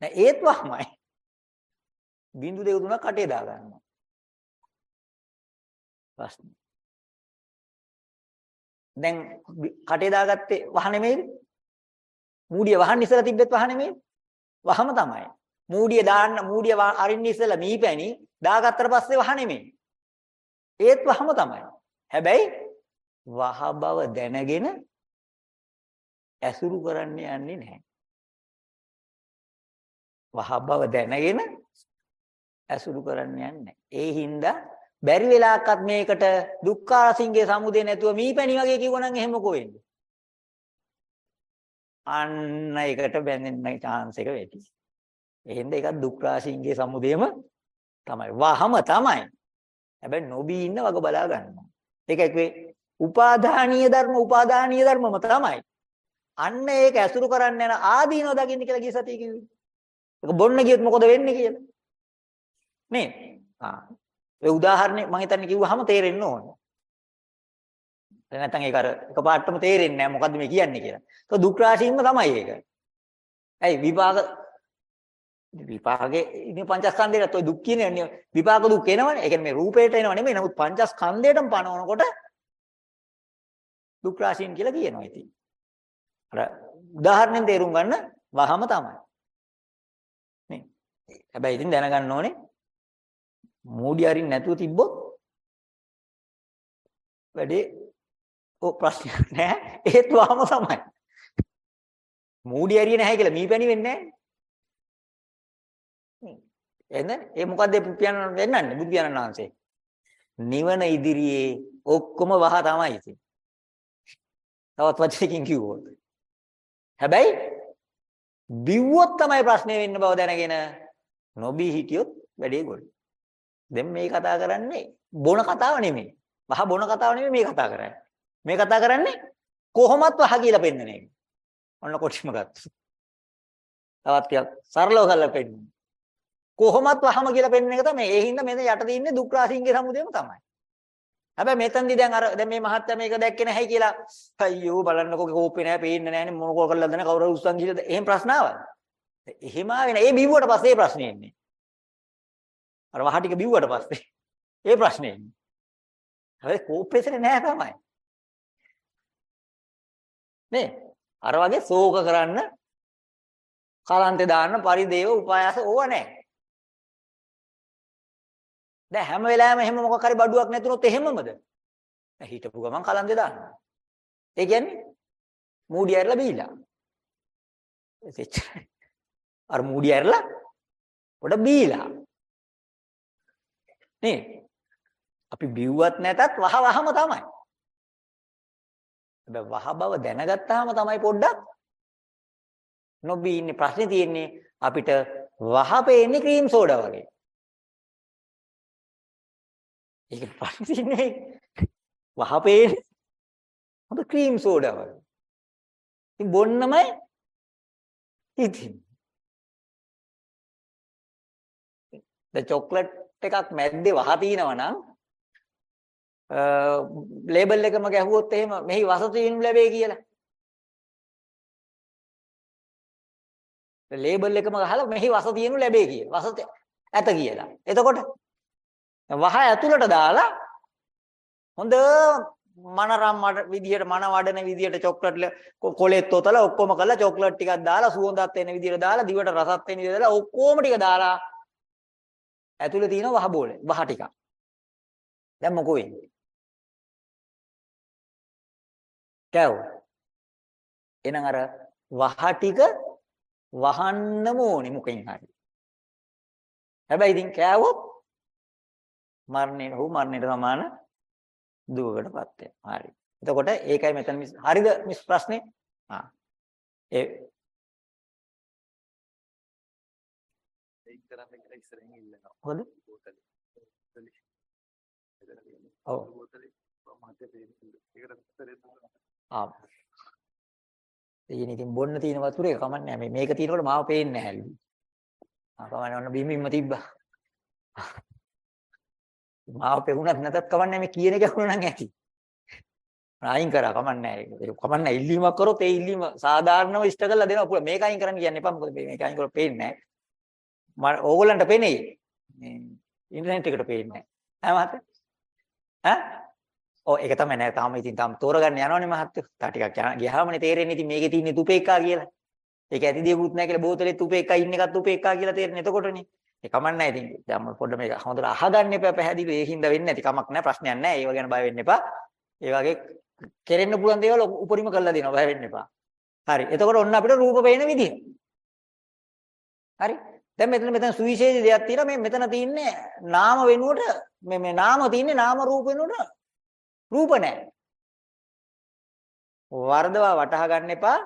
නෑ ඒත් වහමයි. බින්දු දෙක තුනක් කටේ දාගන්නවා. ප්‍රශ්න. දැන් බි- කටේ දාගත්තේ වහ නෙමෙයිද? මූඩිය වහන්න ඉස්සලා තිබ්බෙත් වහ නෙමෙයි. වහම තමයි. මූඩිය දාන්න මූඩිය වා- අරින්න ඉස්සලා මීපැණි දාගත්තට පස්සේ වහ නෙමෙයි. ඒත් වහම තමයි. හැබැයි වහ බව දැනගෙන ඇසුරු කරන්න යන්නේ නැහැ. වහ බව දැනගෙන ඇසුරු කරන්න යන්නේ නැහැ. ඒ හින්දා බැරි වෙලාවකත් මේකට දුක්ඛාසින්ගේ සමුදේ නැතුව මීපැණි වගේ කිව්වනම් එහෙම කොහෙන්ද? අන්න ඒකට බැඳෙන්න chance එක වැඩි. එහෙනම් ඒක දුක්ඛාසින්ගේ සමුදේම තමයි. වහම තමයි. හැබැයි නොබී ඉන්න වග බලා ගන්නවා. ඒක එක්වේ උපාදානීය ධර්ම උපාදානීය ධර්මම තමයි. අන්න ඒක ඇසුරු කරන්න යන ආදීනව දකින්න කියලා ගිය සතිය කිව්වේ. ඒක බොන්න ගියොත් මොකද වෙන්නේ කියලා. නේද? ආ. ඒ උදාහරණේ මම හිතන්නේ කිව්වහම තේරෙන්න ඕන. දැන් නැත්නම් ඒක අර එකපාරටම තේරෙන්නේ නැහැ මොකද්ද මේ කියන්නේ කියලා. ඒක දුක් රාශියින්ම තමයි ඒක. ඇයි විපාක විපාකේ ඉන්නේ පංචස්කන්ධයට ඔය දුක් කියන්නේ විපාක දුක් එනවනේ. ඒ කියන්නේ මේ රූපේට එනව නෙමෙයි. නමුත් පංචස්කන්ධයටම පනවනකොට දුක් රාශීන් කියලා කියනවා ඉතින්. අර උදාහරණෙන් තේරුම් ගන්න වහම තමයි. නේ. හැබැයි ඉතින් දැනගන්න ඕනේ මූඩි අරින් නැතුව තිබ්බොත් වැඩේ ඔය ප්‍රශ්නයක් නෑ ඒත් වහම තමයි. මූඩි ඇරියේ නැහැ කියලා මීපැණි වෙන්නේ නැහැ. එන්න ඒ මොකද්ද පියාණන් වෙන්නන්නේ බුදු පියාණන් වහන්සේ. නිවන ඉදිරියේ ඔක්කොම වහ තමයි ඉතින්. තවත් වචනකින් කිව්වොත්. හැබැයි බිව්වොත් තමයි ප්‍රශ්නේ වෙන්න බව දැනගෙන නොබී හිටියොත් වැඩේ ගොඩ. දැන් මේ කතා කරන්නේ බොන කතාව නෙමෙයි. වහ බොන කතාව නෙමෙයි මේ කතා කරන්නේ. මේ කතා කරන්නේ කොහොමත් වහ කියලා පෙන්නන එක. ඔන්න කොටිම ගත්තා. තවත් ටිකක් සරලව කරලා පෙන්නන. කොහොමත් වහම කියලා පෙන්නන එක තමයි. ඒ හින්දා මෙතන යට තියෙන්නේ දුක් රාශින්ගේ සමුදේම තමයි. හැබැයි මෙතනදී දැන් අර දැන් මේ මහත්තයා මේක දැක්කේ නැහැ කියලා. අයියෝ බලන්නකෝ කෝපේ නැහැ පේන්නේ නැහැනේ මොන කෝ කරලාද නැහැ කවුරු උස්සන් ගිහලාද එහෙම ප්‍රශ්න ආවද එහෙම ආවේ නැහැ. ඒ බිව්වට පස්සේ ඒ ප්‍රශ්නේ එන්නේ. අර වහ ටික බිව්වට පස්සේ ඒ ප්‍රශ්නේ එන්නේ. හැබැයි කෝපෙසනේ නැහැ තමයි. නේ? අර වගේ ශෝක කරන්න කලන්තේ දාන්න පරිදේව උපායාස ඕව නැහැ. දැන් හැම වෙලාවෙම එහෙම මොකක් හරි බඩුවක් නැතුනොත් එහෙමමද? දැන් හිටපු ගමන් කලන්දේ දානවා. ඒ කියන්නේ මූඩි ඇරලා බීලා. එච්චරයි. අර මූඩි ඇරලා පොඩ බීලා. නේ? අපි බිව්වත් නැතත් වහ වහම තමයි. හැබැයි වහ බව දැනගත්තාම තමයි පොඩ්ඩක් නොබී ඉන්නේ ප්‍රශ්නේ තියෙන්නේ අපිට වහ පේන්නේ ක්‍රීම් සෝඩා වගේ. ඒක පස්සින්නේ වහපේන හොඳ ක්‍රීම් සෝඩා වගේ. ඉතින් බොන්නමයි ඉතින්. දැන් චොක්ලට් එකක් මැද්දේ වහ තිනව නම් ලේබල් එකම ගැහුවොත් එහෙම මෙහි වස තීනු ලැබෙයි කියලා. ලේබල් එකම ගහලා මෙහි වස තීනු ලැබෙයි කියලා. වස ඇත කියලා. එතකොට වහ ඇතුළට දාලා හොඳ මනරම් විදියට මන වඩන විදියට චොක්ලට් කොලෙත් ඔතලා ඔක්කොම කරලා චොක්ලට් ටිකක් දාලා සුවඳත් එන විදියට දාලා දිවට රසත් එන විදියට දාලා ඔක්කොම ටික දාලා ඇතුළේ තියෙන වහ බෝලේ වහ ටික. දැන් මොකෝ වෙන්නේ? කෑව. එහෙනම් අර වහ ටික වහන්නම ඕනේ මොකෙන් හරි. හැබැයි ඉතින් කෑවොත් මරණයට හෝ මරණයට සමාන දුකකටපත් වෙනවා. හරි. එතකොට ඒකයි මෙතන මිස් හරිද මිස් ප්‍රශ්නේ? ආ. ඒ ඉස්සරහින් ඉල්ලනවා. මොකද? බෝතලේ. බෝතලේ. එතන තියෙන්නේ. ඔව්. බෝතලේ මහත්ය පේන්නේ. ඒකට උත්තරේ දුන්නා. ආ. ඉතින් ඉතින් බොන්න තියෙන වතුරේ කමන්නේ නැහැ. මේ මේක තියෙනකොට මාව පේන්නේ නැහැලු. ආ කමන්නේ ඔන්න බිමින්ම තිබ්බා. මාව පෙවුනත් නැතත් කමන්නේ නැහැ මේ කියන එක වුණා නම් ඇති. අයින් කරා කමන්නේ නැහැ. ඒක කමන්නේ නැහැ. ඉල්ලීමක් කරොත් ඒ ඉල්ලීම සාධාරණව ඉෂ්ට කරලා දෙනවා. පුළ මේක අයින් කරන්න කියන්න එපා. මොකද මේක අයින් කරොත් පේන්නේ නැහැ. මම ඕගොල්ලන්ට පේන්නේ. මේ ඉන්ටර්නෙට් එකට පේන්නේ නැහැ. ඈ මහත්තයා? ඈ ඔව් ඒක තමයි නෑ තාම ඉතින් තාම තෝරගන්න යනවනේ මහත්තයෝ. තා ටිකක් යන- ගියාමනේ තේරෙන්නේ ඉතින් මේකේ තියෙන්නේ තුපේක්කා කියලා. ඒක ඇති දෙයක්වත් නෑ කියලා බෝතලේ තුපේක්කා ඉන්න එකත් තුපේක්කා කියලා තේරෙන්නේ එතකොටනේ. ඒ කමක් නෑ ඉතින්. දැන් මම පොඩ්ඩ මේක හොඳට අහගන්න එපා පැහැදිලිව. ඒකින්ද වෙන්නේ නැති කමක් නෑ ප්‍රශ්නයක් නෑ. ඒව ගැන බය වෙන්න එපා. ඒ වගේ කෙරෙන්න පුළුවන් දේවල් උපරිම කරලා දෙනවා. බය වෙන්න එපා. හරි. එතකොට ඔන්න අපිට රූප පේන විදිහ. හරි. දැන් මෙතන මෙතන සුවිශේෂී දෙයක් තියෙනවා. මේ මෙතන තියෙන්නේ නාම වෙනුවට මේ මේ නාම තියෙන්නේ නාම රූප වෙනුවට රූප නැහැ. වර්ධවා වටහා ගන්න එපා.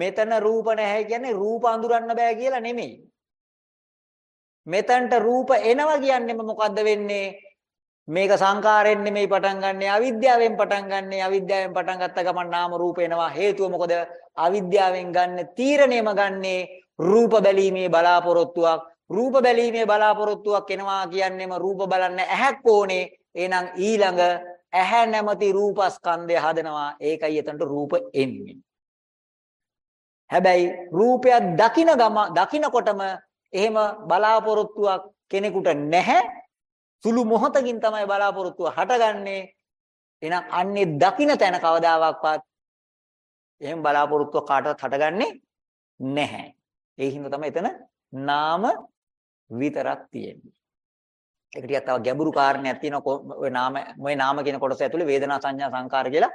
මෙතන රූප නැහැ කියන්නේ රූප අඳුරන්න බෑ කියලා නෙමෙයි. මෙතනට රූප එනවා කියන්නේම මොකද්ද වෙන්නේ? මේක සංකාරයෙන් නෙමෙයි පටන් ගන්නෙ අවිද්‍යාවෙන් පටන් ගන්නෙ. අවිද්‍යාවෙන් පටන් ගත්ත ගමන් නාම රූප එනවා. හේතුව මොකද? අවිද්‍යාවෙන් ගන්න තීරණයම ගන්නේ රූප බැලීමේ බලාපොරොත්තුවක්. රූප බැලීමේ බලාපොරොත්තුවක් එනවා කියන්නේම රූප බලන්න ඇහැක් ඕනේ. එහෙනම් ඊළඟ ඇහැ නැමැති රූපස්කන්ධය හදනවා. ඒකයි එතනට රූප එන්නේ. හැබැයි රූපයක් දකින ගම දකිනකොටම එහෙම බලාපොරොත්තුවක් කෙනෙකුට නැහැ. සුළු මොහොතකින් තමයි බලාපොරොත්තුව හටගන්නේ. එහෙනම් අන්නේ දකින තැන කවදාවත් එහෙම බලාපොරොත්තුව කාටවත් හටගන්නේ නැහැ. ඒ හින්දා තමයි එතන නාම විතරක් තියෙන්නේ. ඒක ටිකක් තව ගැඹුරු කාරණයක් තියෙනවා. ඔය නාම ඔය නාම කියන කොටස ඇතුලේ වේදනා සංඥා සංකාර කියලා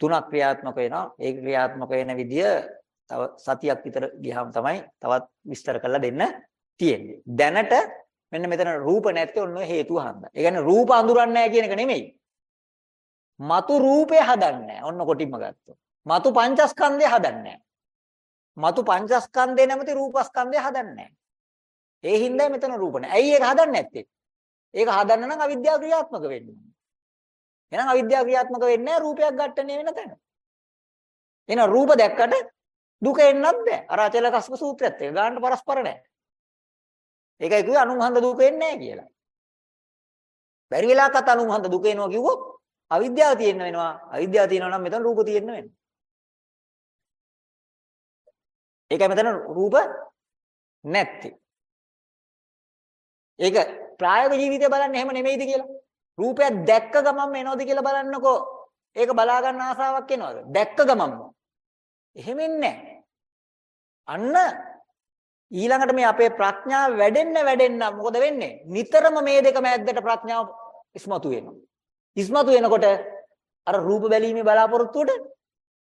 තුනක් ක්‍රියාත්මක වෙනවා. ඒ ක්‍රියාත්මක වෙන විදිය තව සතියක් විතර ගියාම තමයි තවත් විස්තර කරලා දෙන්න තියෙන්නේ දැනට මෙන්න මෙතන රූප නැත්තේ ඔන්න ඔය හේතුව හන්දා ඒ කියන්නේ රූප අඳුරන්නේ නැහැ කියන එක නෙමෙයි මතු රූපය හදන්නේ නැහැ ඔන්න කොටින්ම ගත්තොත් මතු පංචස්කන්ධය හදන්නේ නැහැ මතු පංචස්කන්ධය නැමැති රූපස්කන්ධය හදන්නේ නැහැ ඒ හින්දා මෙතන රූප නැහැ. ඇයි ඒක හදන්නේ නැත්තේ? ඒක හදන්න නම් අවිද්‍යාව ක්‍රියාත්මක වෙන්න ඕනේ. එහෙනම් අවිද්‍යාව ක්‍රියාත්මක වෙන්නේ නැහැ රූපයක් ඝට්ටණය වෙන තැන. එහෙනම් රූප දැක්කට දුක එන්නත් බෑ. අර අචල කස්ම සූත්‍රයත් ඒක ගන්නට පරස්පර නැහැ. ඒකයි කිව්වේ අනුන්හඳ දුක එන්නේ නැහැ කියලා. බැරි වෙලාවකට අනුන්හඳ දුක එනවා කිව්වොත් අවිද්‍යාව තියෙන්න වෙනවා. අවිද්‍යාව තියෙනවා නම් මෙතන රූප තියෙන්න වෙනවා. ඒකයි මෙතන රූප නැත්තේ. ඒක ප්‍රායෝගික ජීවිතය බලන්න එහෙම නෙමෙයිද කියලා. රූපයක් දැක්ක ගමන්ම එනවද කියලා බලන්නකෝ. ඒක බලා ගන්න ආසාවක් එනවද? දැක්ක ගමන්ම. එහෙම එන්නේ අන්න ඊළඟට මේ අපේ ප්‍රඥාව වැඩෙන්න වැඩෙන්න මොකද වෙන්නේ? නිතරම මේ දෙක මැද්දට ප්‍රඥාව ඉස්මතු වෙනවා. ඉස්මතු වෙනකොට අර රූප බැලීමේ බලාපොරොත්තුවට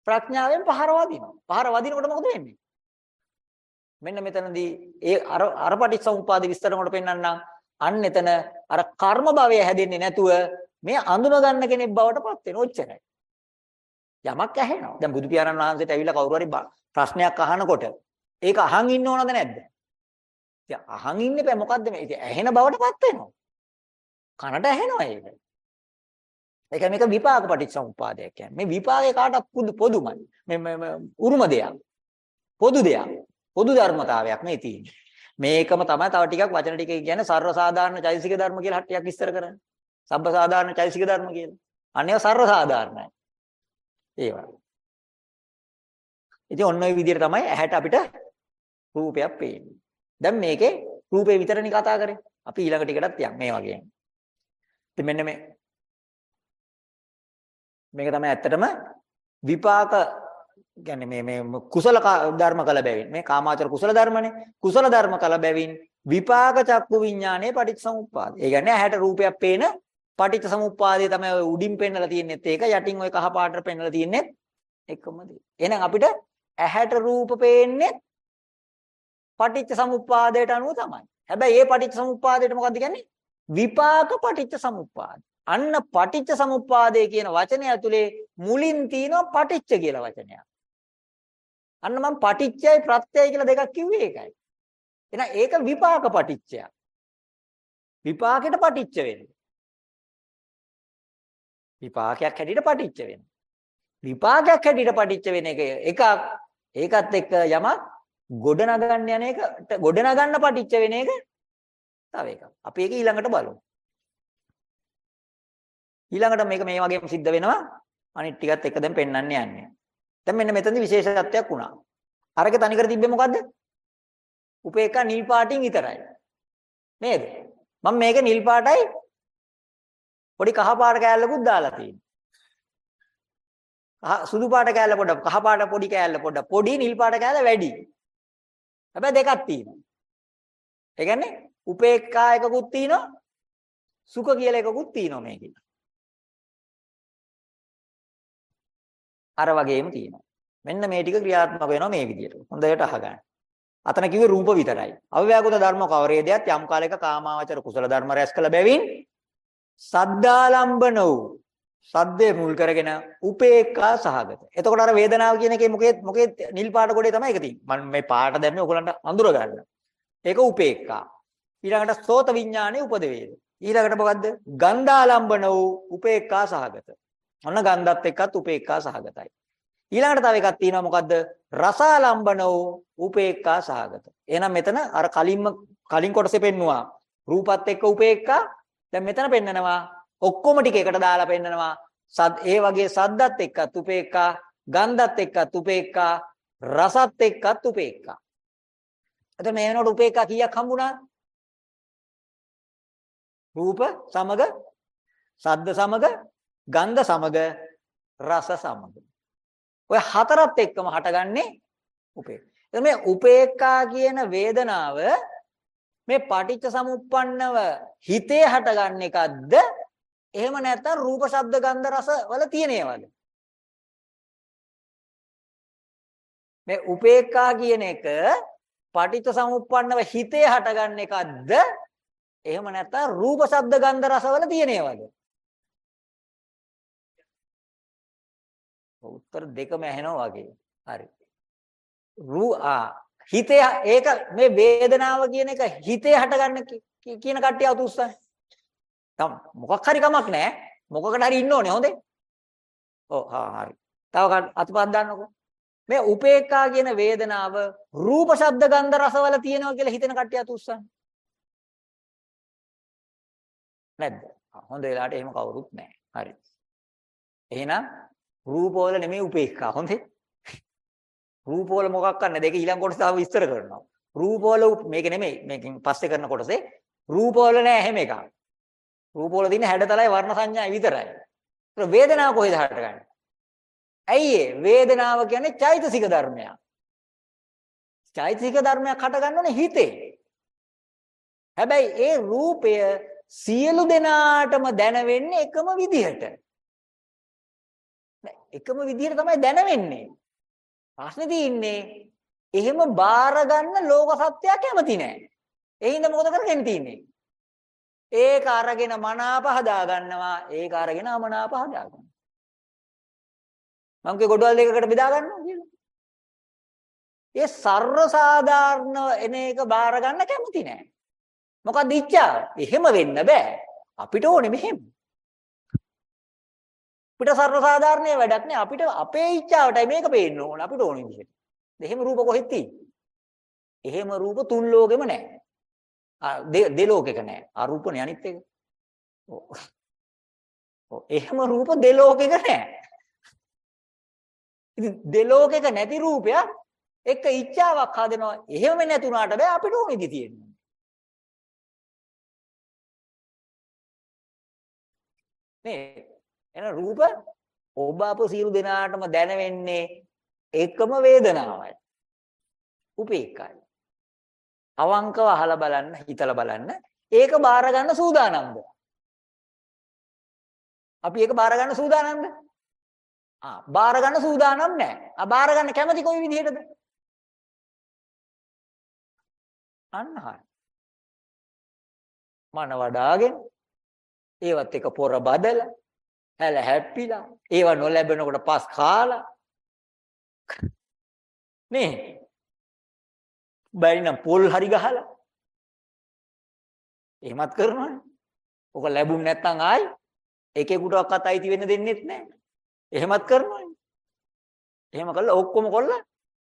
ප්‍රඥාවෙන් පහර වදිනවා. පහර වදිනකොට මොකද වෙන්නේ? මෙන්න මෙතනදී ඒ අර අර පටිච්චසමුපාද විස්තර කොට පෙන්නන්නම් අන්න එතන අර කර්ම භවය හැදෙන්නේ නැතුව මේ අඳුන ගන්න කෙනෙක් බවට පත් වෙන ඔච්චරයි යමක් ඇහෙනවා දැන් බුදු පියාණන් වහන්සේට ඇවිල්ලා කවුරු හරි ප්‍රශ්නයක් අහනකොට ඒක අහන් ඉන්න ඕනද නැද්ද ඉතින් අහන් ඉන්න බෑ මොකද්ද මේ ඉතින් ඇහෙන බවට පත් වෙනවා කනට ඇහෙනවා ඒක ඒක මේක විපාක පටිච්චසමුපාදයක් කියන්නේ මේ විපාකේ කාටත් පොදුමයි මේ උරුම දෙයක් පොදු දෙයක් පොදු ධර්මතාවයක් මේ තියෙන්නේ. මේකම තමයි තව ටිකක් වචන ටික කියන්නේ සර්ව සාධාරණ චෛසික ධර්ම කියලා හට්ටියක් විස්තර කරන්නේ. සබ්බ සාධාරණ චෛසික ධර්ම කියලා. අනේව සර්ව සාධාරණයි. ඒවා. ඉතින් ඔන්න ඔය විදිහට තමයි ඇහැට අපිට රූපයක් පේන්නේ. දැන් මේකේ රූපේ විතරනේ කතා කරේ. අපි ඊළඟ ටිකටත් යන් මේ වගේ. ඉතින් මෙන්න මේ මේක තමයි ඇත්තටම විපාක කියන්නේ මේ මේ කුසල ධර්ම කළ බැවින් මේ කාමාචර කුසල ධර්මනේ කුසල ධර්ම කළ බැවින් විපාක චක්කු විඥානයේ පටිච්චසමුප්පාද. ඒ කියන්නේ ඇහැට රූපයක් පේන පටිච්චසමුප්පාදේ තමයි ඔය උඩින් පෙන්නලා තියෙන්නේත් ඒක යටින් ඔය කහ පාටට පෙන්නලා තියෙන්නේත් එකම දේ. එහෙනම් අපිට ඇහැට රූප පේන්නේ පටිච්චසමුප්පාදයට අනුව තමයි. හැබැයි මේ පටිච්චසමුප්පාදයට මොකද්ද කියන්නේ? විපාක පටිච්චසමුප්පාද. අන්න පටිච්චසමුප්පාදේ කියන වචනය ඇතුලේ මුලින් තියෙනවා පටිච්ච කියලා වචනයක්. අන්න මම පටිච්චයයි ප්‍රත්‍යයයි කියලා දෙකක් කිව්වේ ඒකයි. එහෙනම් ඒක විපාක පටිච්චයක්. විපාකෙට පටිච්ච වෙන්නේ. විපාකයක් හැටියට පටිච්ච වෙනවා. විපාකයක් හැටියට පටිච්ච වෙන එක එකක් ඒකත් එක්ක යමක් ගොඩ නගන්න යන එක ගොඩ නගන්න පටිච්ච වෙන එක තව එකක්. අපි ඒක ඊළඟට බලමු. ඊළඟට මේක මේ වගේම සිද්ධ වෙනවා. අනිත් ටිකත් එක දැන් පෙන්වන්න යන්නේ. දැන් මෙන්න මෙතනදි විශේෂත්වයක් වුණා. අරක තනිකර තිබ්බේ මොකද්ද? උපේක්ඛා නිල් පාටින් විතරයි. නේද? මම මේක නිල් පාටයි පොඩි කහ පාට කෑල්ලකුත් දාලා තියෙනවා. සුදු පාට කෑල්ල පොඩ කහ පාට පොඩි කෑල්ල පොඩ පොඩි නිල් පාට කෑල්ල වැඩි. හැබැයි දෙකක් තියෙනවා. ඒ කියන්නේ උපේක්ඛා එකකුත් තියෙනවා සුඛ කියලා එකකුත් තියෙනවා මේකේ. අර වගේම තියෙනවා. මෙන්න මේ ටික ක්‍රියාත්මක වෙනවා මේ විදිහට. හොඳට අහගන්න. අතන කිව්වේ රූප විතරයි. අව්‍යාකෘත ධර්ම කවරේදයක් යම් කාලයක කාමාවචර කුසල ධර්ම රැස් කළ බැවින් සද්දාලම්බන වූ සද්දේ මුල් කරගෙන උපේක්ඛා සහගත. එතකොට අර වේදනාව කියන එකේ මොකේ මොකේ නිල් පාට කොටේ තමයි ඒක තියෙන්නේ. මම මේ පාට දැම්මේ ඔයගලන්ට අඳුර ගන්න. ඒක උපේක්ඛා. ඊළඟට සෝත විඥානේ උපදවේද. ඊළඟට මොකද්ද? ගන්ධාලම්බන වූ උපේක්ඛා සහගත. ඔන්න ගන්ධත් එක්කත් උපේක්ඛා සහගතයි. ඊළඟට තව එකක් තියෙනවා මොකද්ද? රසාලම්බන වූ උපේක්ඛා සහගත. එහෙනම් මෙතන අර කලින්ම කලින් කොටසේ පෙන්නවා රූපත් එක්ක උපේක්ඛා. දැන් මෙතන පෙන්නනවා ඔක්කොම ටික එකට දාලා පෙන්නනවා සද් ඒ වගේ සද්දත් එක්කත් උපේක්ඛා, ගන්ධත් එක්කත් උපේක්ඛා, රසත් එක්කත් උපේක්ඛා. එතකොට මේ වෙනකොට උපේක්ඛා කීයක් හම්බුණා? රූප සමග, සද්ද සමග, ගන්ධ සමග, රස සමග. ඔය හතරත් එක්කම හටගන්නේ උපේක්ඛා. මේ උපේක්ඛා කියන වේදනාව මේ පටිච්ච සමුප්පන්නව හිතේ හටගන්න එකක්ද එහෙම නැත්නම් රූප ශබ්ද ගන්ධ රස වල තියෙන ඒවාද? මේ උපේක්ඛා කියන එක පටිච්ච සමුප්පන්නව හිතේ හටගන්න එකක්ද? එහෙම නැත්නම් රූප ශබ්ද ගන්ධ රස වල තියෙන ඒවාද? උත්තර දෙකම ඇහෙනවා වගේ. හරි. රූ ආ හිතේ ඒක මේ වේදනාව කියන එක හිතේ හටගන්න කියන කට්ටිය අතුස්සන්. තම මොකක් හරි කමක් නැහැ. මොකකට හරි ඉන්න ඕනේ හොඳේ. ඔව් හා හරි. තව අතපත් දාන්නකෝ. මේ උපේක්ඛා කියන වේදනාව රූප ශබ්ද ගන්ධ රසවල තියෙනවා කියලා හිතෙන කට්ටිය අතුස්සන්. නැද්ද? හොඳ වෙලාවට එහෙම කවුරුත් නැහැ. හරි. එහෙනම් රූපවල නෙමෙයි උපේක්ඛා. හොඳේ. රූපවල මොකක් කරන්න දෙක ඊළඟ කොටස තව විස්තර කරනවා. රූපවල මේක නෙමෙයි මේකෙන් පස්සේ කරන කොටසේ රූපවල නෑ එහෙම එකක්. රූපවල තියෙන හැඩතලයි වර්ණ සංඥා විතරයි. ඒක වේදනාව කොහෙද හටගන්නේ? ඇයි ඒ වේදනාව කියන්නේ චෛතසික ධර්මයක්. චෛතසික ධර්මයක් හටගන්න ඕනේ හිතේ. හැබැයි ඒ රූපය සියලු දෙනාටම දැනෙන්නේ එකම විදිහට. එකම විදිහට තමයි දැනෙන්නේ. ප්‍රශ්නේ තියෙන්නේ එහෙම බාර ගන්න ලෝක සත්‍යය කැමති නෑ. ඒ හින්දා මොකද කරගෙන තින්නේ? ඒක අරගෙන මනාප හදා ගන්නවා. ඒක අරගෙන අමනාප හදා ගන්නවා. මම කිය ගොඩවල් දෙකකට බෙදා ගන්නවා කියලා. ඒ සර්ව සාධාරණ එන එක බාර ගන්න කැමති නෑ. මොකද ඉච්ඡා? එහෙම වෙන්න බෑ. අපිට ඕනේ මෙහෙම. අපිට සර්ව සාධාරණයේ වැඩක් නෑ අපිට අපේ ඉච්ඡාවටයි මේක පේන්න ඕන අපිට ඕන විදිහට. එහෙම රූප කොහෙද තියෙන්නේ? එහෙම රූප තුන් ලෝකෙම නෑ. ආ දෙලෝකෙක නෑ. අරූපනේ අනිත් එක. ඔව්. එහෙම රූප දෙලෝකෙක නෑ. ඉතින් දෙලෝකෙක නැති රූපයක් එක ඉච්ඡාවක් හදනවා. එහෙම නැතුණාට බෑ අපිට ඕන ඉදි තියෙන්නේ. මේ එන රූප ඔබ අප සියලු දෙනාටම දැනෙන්නේ එකම වේදනාවයි. උපේක්ඛයි. අවංකව අහලා බලන්න, හිතලා බලන්න. ඒක බාර ගන්න සූදානම්ද? අපි ඒක බාර ගන්න සූදානම්ද? ආ බාර ගන්න සූදානම් නැහැ. ආ බාර ගන්න කැමති කොයි විදිහටද? අන්න හරි. මන වඩාගෙන ඒවත් එක පොර බදලා හැල හැප්පිලා ඒව නොලැබෙනකොට පස් කාලා නේ බැරි නම් පොල් හරි ගහලා. එහෙමත් කරනවනේ. ඔක ලැබුණ නැත්නම් ආයි එකෙකුටවත් අයිති වෙන්න දෙන්නෙත් නැහැ. එහෙමත් කරනවනේ. එහෙම කළා ඔක්කොම කොල්ල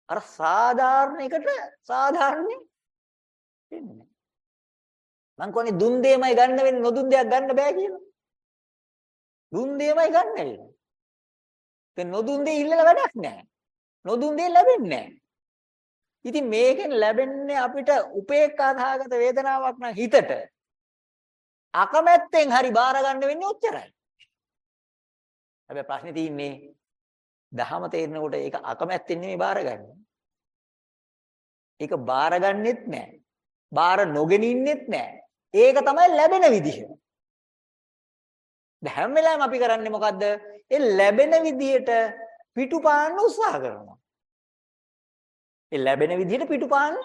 අර සාධාරණ එකට සාධාරණේ වෙන්නේ. මං කියන්නේ දුන් දෙයමයි ගන්න වෙන්නේ නොදුන් දෙයක් ගන්න බෑ කියලා. දුන් දෙයමයි ගන්න වෙන්නේ. දැන් නොදුන් දෙය ඉල්ලලා වැඩක් නැහැ. නොදුන් දෙය ලැබෙන්නේ නැහැ. ඉතින් මේකෙන් ලැබෙන්නේ අපිට උපේක්ඛා සහගත වේදනාවක් නම් හිතට අකමැත්තෙන් හරි බාර ගන්න වෙන්නේ ඔච්චරයි. හැබැයි ප්‍රශ්නේ තියෙන්නේ දහම තේරෙනකොට ඒක අකමැත්තෙන් නෙමෙයි බාරගන්නේ. ඒක බාරගන්නෙත් නැහැ. බාර නොගෙන ඉන්නෙත් නැහැ. ඒක තමයි ලැබෙන විදිහ. දැන් හැම වෙලාවෙම අපි කරන්නේ මොකද්ද? ඒ ලැබෙන විදිහට පිටුපාන්න උත්සාහ කරනවා. ඒ ලැබෙන විදිහට පිටුපාන්න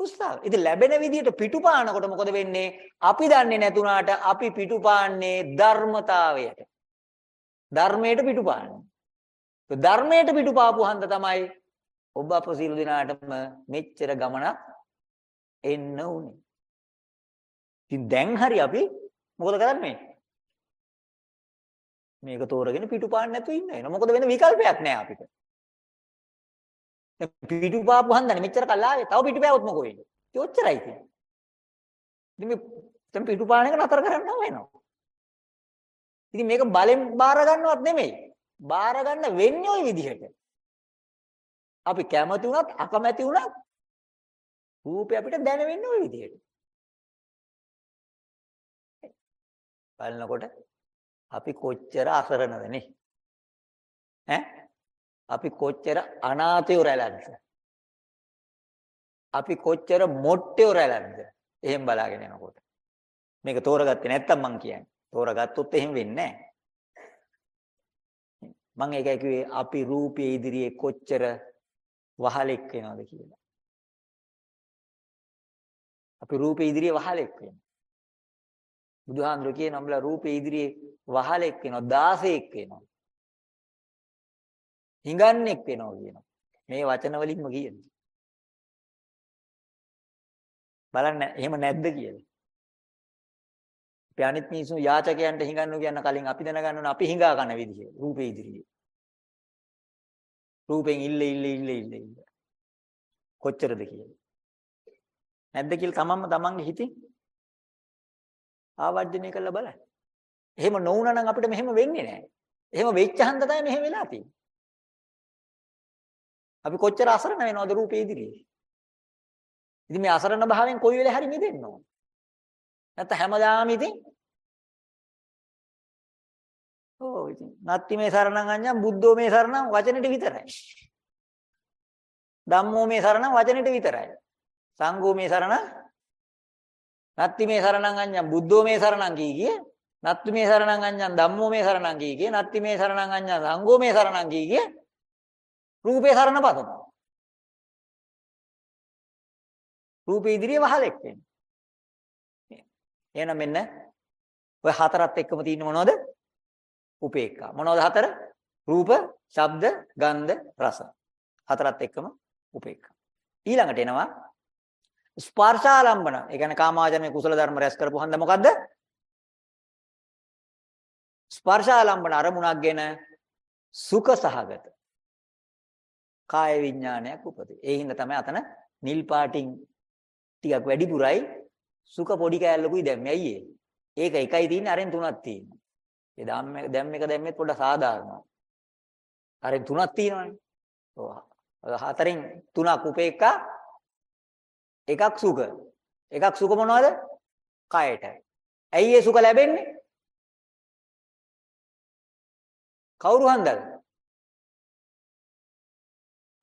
උත්සාහ. ඉතින් ලැබෙන විදිහට පිටුපානකොට මොකද වෙන්නේ? අපි දන්නේ නැතුණාට අපි පිටුපාන්නේ ධර්මතාවයට. ධර්මයට පිටුපාන්නේ. ඒ ධර්මයට පිටුපාපු හන්ද තමයි ඔබ අප සියලු දෙනාටම මෙච්චර ගමනක් එන්න උනේ. ඉතින් දැන් හරි අපි මොකද කරන්නේ? මේක තෝරගෙන පිටුපාන්න නැතුව ඉන්න වෙනවා. මොකද වෙන විකල්පයක් නැහැ අපිට. දැන් පිටුපාපු හන්දනේ මෙච්චර කල් ආවේ. තව පිටුපෑවොත් මොකෝ වෙන්නේ? ඒ ඔච්චරයි තියෙන්නේ. ඉතින් මේ දැන් පිටුපාන එක නතර කරන්න වෙනවා. ඉතින් මේක බලෙන් බාර ගන්නවත් නෙමෙයි. බාර ගන්න වෙන්නේ ওই විදිහට. අපි කැමති වුණත් අකමැති වුණත් රූපය අපිට දැනෙන්නේ ওই විදිහට. බලනකොට අපි කොච්චර අසරණද නේ? ඈ? අපි කොච්චර අනාථයෝ රැළද්ද? අපි කොච්චර මොට්ටයෝ රැළද්ද? එහෙම බලාගෙන යනකොට. මේක තෝරගත්තේ නැත්තම් මං කියන්නේ. තෝරගත්තොත් එහෙම වෙන්නේ නැහැ. මම ඒකයි කිව්වේ අපි රූපයේ ඉදිරියේ කොච්චර වහලෙක් වෙනවද කියලා. අපි රූපයේ ඉදිරියේ වහලෙක් වෙනවා. බුදුහාඳුර කියන අම්බලා රූපයේ ඉදිරියේ වහලෙක් වෙනවා 16ක් වෙනවා. හිඟන්නේක් වෙනවා කියනවා. මේ වචන වලින්ම කියන්නේ. බලන්න එහෙම නැද්ද කියලා. අපි අනිත් මිනිස්සු යාචකයන්ට හිඟන්නු කියන කලින් අපි දැනගන්න ඕනේ අපි හිඟා කරන විදිහ රූපේ ඉදිරියේ. රූපෙන් ඉල්ල ඉල්ල ඉල්ල ඉල්ල ඉල්ල. කොච්චරද කියලා. නැද්ද කියලා තමන්ම තමන්ගේ හිතින් ආවර්ජනය කරලා බලන්න. එහෙම නොවුනා නම් අපිට මෙහෙම වෙන්නේ නැහැ. එහෙම වෙච්ච හන්ද තමයි මෙහෙම වෙලා තියෙන්නේ. අපි කොච්චර අසරණ වෙනවද රූපේ ඉදිරියේ. ඉතින් මේ අසරණ භාවයෙන් කොයි වෙලේ හරි මිදෙන්න ඕන. නැත්නම් හැමදාම ඉතින් ඕ ඉතින් නත්ති මේ සරණං අඤ්ඤං බුද්ධෝ මේ සරණං වචනෙට විතරයි. ධම්මෝ මේ සරණං වචනෙට විතරයි. සංඝෝ මේ සරණං නත්ති මේ සරණං අඤ්ඤං බුද්ධෝ මේ සරණං කී කිය. නත්ති මේ සරණං අඤ්ඤං ධම්මෝ මේ සරණං කී කිය. නත්ති මේ සරණං අඤ්ඤං සංඝෝ මේ සරණං කී කිය. රූපේ සරණ පතන. රූපේ ඉදිරියේ වහලෙක් වෙන්නේ. එහෙනම් මෙන්න ඔය හතරත් එක්කම තියෙන මොනවද? උපේක්ඛා. මොනවද හතර? රූප, ශබ්ද, ගන්ධ, රස. හතරත් එක්කම උපේක්ඛා. ඊළඟට එනවා ස්පර්ශාලම්බන. ඒ කියන්නේ කාමාවචරණේ කුසල ධර්ම රැස් කරපු හන්ද මොකද්ද? ස්පර්ශාලම්බන අරමුණක්ගෙන සුඛ සහගත. කාය විඥානයක් උපදී. ඒ හින්දා තමයි අතන නිල් පාටින් ටිකක් වැඩිපුරයි සුඛ පොඩි කෑල්ලකුයි දැම්මේ. ඇයි ඒ? ඒක එකයි තියෙන්නේ අරෙන් තුනක් තියෙනවා. ඒ ධම්ම දැම්ම එක දැම්මෙත් පොඩ්ඩ සාධාරණයි. අරෙන් තුනක් තියෙනවානේ. ඔව්. හතරෙන් තුනක් උපේක්ඛා එකක් සුඛ. එකක් සුඛ මොනවද? කයට. ඇයි ඒ සුඛ ලැබෙන්නේ? කවුරු හන්දද?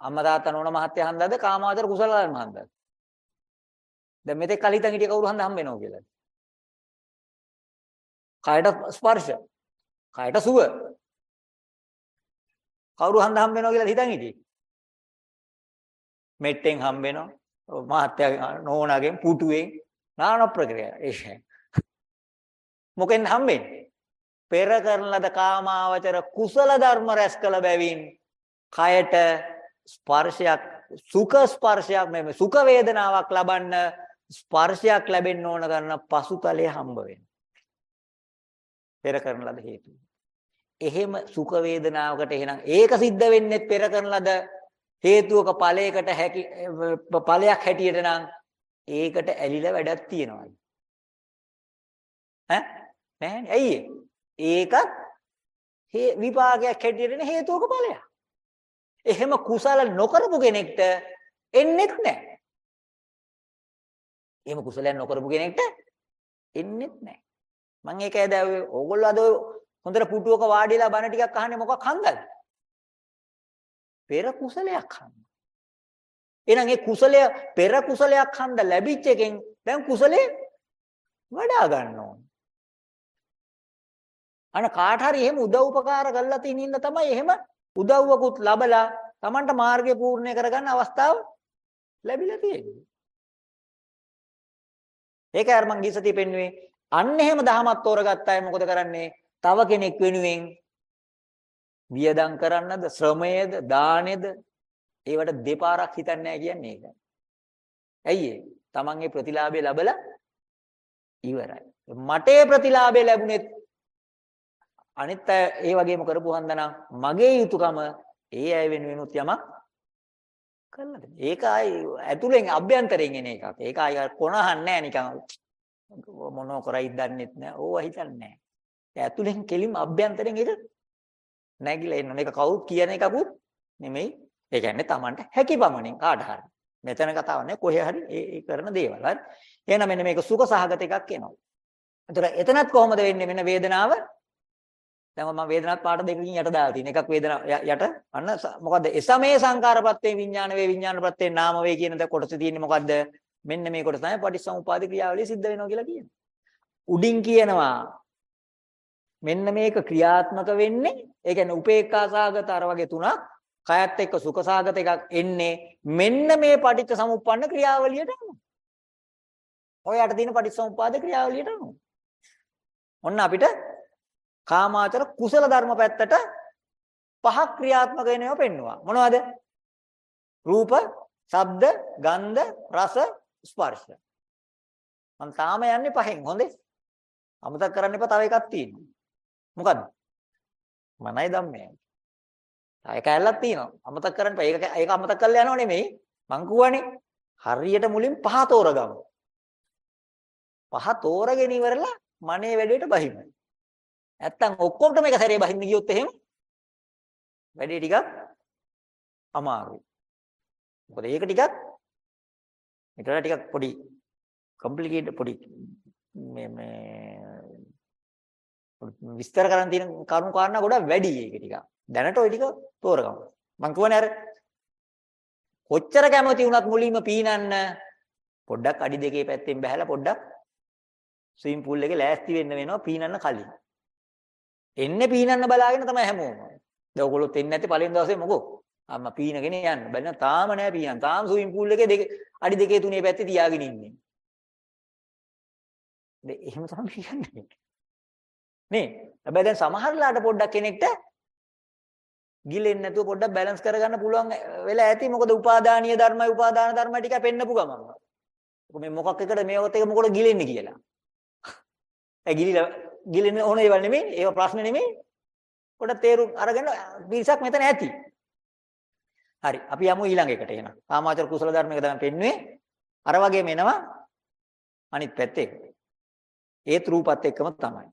අම්මා තාත්තා නෝන මහත්තයා හන්දද? කාමාවචර කුසල ධර්ම හන්දද? දැන් මෙතෙක් කල හිතන් හිටිය කවුරු හන්ද හම්බ වෙනව කියලා. කයට ස්පර්ශ. කයට සුව. කවුරු හන්ද හම්බ වෙනවා කියලා හිතන් හිටියේ. මෙට්ටෙන් හම්බ වෙනවා. මහත්තයා නෝනාගෙන් පුටුවෙන් නාන ප්‍රක්‍රියා. ඒක. මොකෙන් හම්බෙන්නේ? පෙර කරන ලද කාමාවචර කුසල ධර්ම රැස් කළ බැවින් කයට ස්පර්ශයක් සුඛ ස්පර්ශයක් මේ සුඛ වේදනාවක් ලබන්න ස්පර්ශයක් ලැබෙන්න ඕන කරන පසුතලයේ හම්බ වෙනවා. පෙර කරන ලද හේතු. එහෙම සුඛ වේදනාවකට එහෙනම් ඒක සිද්ධ වෙන්නේ පෙර කරන ලද හේතුවක ඵලයකට හැකි ඵලයක් හැටියට නම් ඒකට ඇලිලා වැඩක් තියනවා. ඈ නෑනේ ඇයි ඒකත් හේ විපාකයක් හැටියට හේතුවක ඵලයක්. එහෙම කුසල නොකරපු කෙනෙක්ට එන්නේත් නැහැ. එහෙම කුසලයක් නොකරපු කෙනෙක්ට එන්නේත් නැහැ. මම ඒක ඇද ඕගොල්ලෝ අද හොඳට පුටුවක වාඩිලා බණ ටිකක් අහන්නේ මොකක් හන්දද? පෙර කුසලයක් හන්ද. එහෙනම් ඒ කුසලය පෙර කුසලයක් හන්ද ලැබිච්ච එකෙන් දැන් කුසලේ වඩා ගන්න ඕන. අන කාට හරි එහෙම උදව් උපකාර කරලා තියෙන ඉන්න තමයි එහෙම උදව්වකුත් ලබලා Tamanට මාර්ගය පූර්ණය කරගන්න අවස්ථාව ලැබිලා තියෙන්නේ. ඒක අර මං ගිසතිය පෙන්නුවේ අන්න එහෙම දහමක් තෝරගත්ත අය මොකද කරන්නේ? තව කෙනෙක් වෙනුවෙන් වියදම් කරන්නද ශ්‍රමයේද දානෙද ඒවට දෙපාරක් හිතන්නේ නැහැ කියන්නේ ඒකයි. ඇයි ඒ? Tamanගේ ප්‍රතිලාභය ලැබලා ඉවරයි. මට ඒ ප්‍රතිලාභය ලැබුණෙත් අනිත් අය ඒ වගේම කරපු හන්දනම් මගේ යුතුයකම ඒ අය වෙනුවෙනුත් යමක් කළා දෙන්න. ඒක ආයි ඇතුලෙන් අභ්‍යන්තරයෙන් එන එකක්. ඒක ආයි කොනහන්නේ නැහැ නිකන් මොනෝ කරයිද දන්නෙත් නැහැ. ඕවා හිතන්නේ නැහැ. ඒ ඇතුලෙන් කෙලින්ම අභ්‍යන්තරයෙන් ඒක නැగిලා එන්න. මේක කවුරුත් කියන එකකුත් නෙමෙයි. ඒ කියන්නේ Tamanට හැකි පමණින් කාට හරි. මෙතන කතාවක් නෑ කොහේ හරි ඒ කරන දේවල්. හරි. එහෙනම් මෙන්න මේක සුඛ සහගත එකක් එනවා. එතකොට එතනත් කොහොමද වෙන්නේ මෙන්න වේදනාව දැන් මම වේදනාත් පාට දෙකකින් යට දාලා තියෙන එකක් වේදනාව යට. අන්න මොකද්ද? එසමේ සංකාරපත්තේ විඥාන වේ විඥානපත්තේ නාම වේ කියන ද කොටස තියෙන්නේ මොකද්ද? මෙන්න මේ කොටස තමයි පටිච්චසමුපාද ක්‍රියාවලිය සිද්ධ වෙනවා කියලා කියන්නේ. උඩින් කියනවා මෙන්න මේක ක්‍රියාත්මක වෙන්නේ ඒ කියන්නේ උපේක්ඛාසගත අර වගේ තුනක් කයත් එක්ක සුඛසගත එකක් එන්නේ මෙන්න මේ පටිච්චසමුප්පන්න ක්‍රියාවලියට අනුව. ඔය යට තියෙන පටිච්චසමුපාද ක්‍රියාවලියට අනුව. ඔන්න අපිට කාමාචර කුසල ධර්ම පැත්තට පහක් ක්‍රියාත්මක වෙනව පෙන්නවා. මොනවද? රූප, ශබ්ද, ගන්ධ, රස, ස්පර්ශ. මම තාම යන්නේ පහෙන්. හොඳේ. අමතක කරන්න එපා තව එකක් තියෙනවා. මොකද්ද? මනයි ධම්මයයි. තව එක ඇල්ලක් තියෙනවා. අමතක කරන්න එපා. ඒක ඒක අමතක කරලා යනව නෙමෙයි. මං කියවනේ හරියට මුලින් පහ තෝරගමු. පහ තෝරගෙන ඉවරලා මනේ වැඩේට බහිමු. නැත්තම් ඔක්කොමට මේක සැරේ බහින්න ගියොත් එහෙම වැඩේ ටිකක් අමාරුයි. මොකද ඒක ටිකක් ඊට වඩා ටිකක් පොඩි කොම්ප්ලිකේටඩ් පොඩි මේ මේ විස්තර කරන් තියෙන කරුණු කාරණා ගොඩක් වැඩි ඒක ටිකක්. දැනට ওই ටික තෝරගමු. මං කියවනේ අර කොච්චර කැමති වුණත් මුලින්ම පීනන්න පොඩ්ඩක් අඩි දෙකේ පැත්තෙන් බහැලා පොඩ්ඩක් ස්විම් pool එකේ ලෑස්ති වෙන්න වෙනවා පීනන්න කලින්. එන්නේ පීනන්න බලාගෙන තමයි හැමෝම. දැන් ඔයගොල්ලොත් එන්නේ නැති පළවෙනි දවසේ මොකෝ? අම්මා පීනගෙන යන්න. බැලුවා තාම නෑ පීනන්. තාම ස්විමින් pool එකේ දෙක අඩි දෙකේ තුනේ පැත්තේ තියාගෙන ඉන්නේ. දැන් එහෙම තමයි කියන්නේ. නේ? හැබැයි දැන් සමහරලාට පොඩ්ඩක් කෙනෙක්ට ගිලෙන්නේ නැතුව පොඩ්ඩක් බැලන්ස් කරගන්න පුළුවන් වෙලා ඇති. මොකද උපාදානීය ධර්මයි උපාදාන ධර්මයි ටික පෙන්නපු ගමන්. මේ මොකක් එකද මේවත් එක මොකටද ගිලෙන්නේ කියලා. ඒ ගිලිලා ගිලින ඕන ඒවා නෙමෙයි. ඒවා ප්‍රශ්න නෙමෙයි. පොඩ තේරුම් අරගෙන පිරිසක් මෙතන ඇති. හරි. අපි යමු ඊළඟ එකට එන. කාමාචර කුසල ධර්මයක තමයි පෙන්වන්නේ. අර වගේම එනවා අනිත් පැත්තේ. ඒත් රූපත් එක්කම තමයි.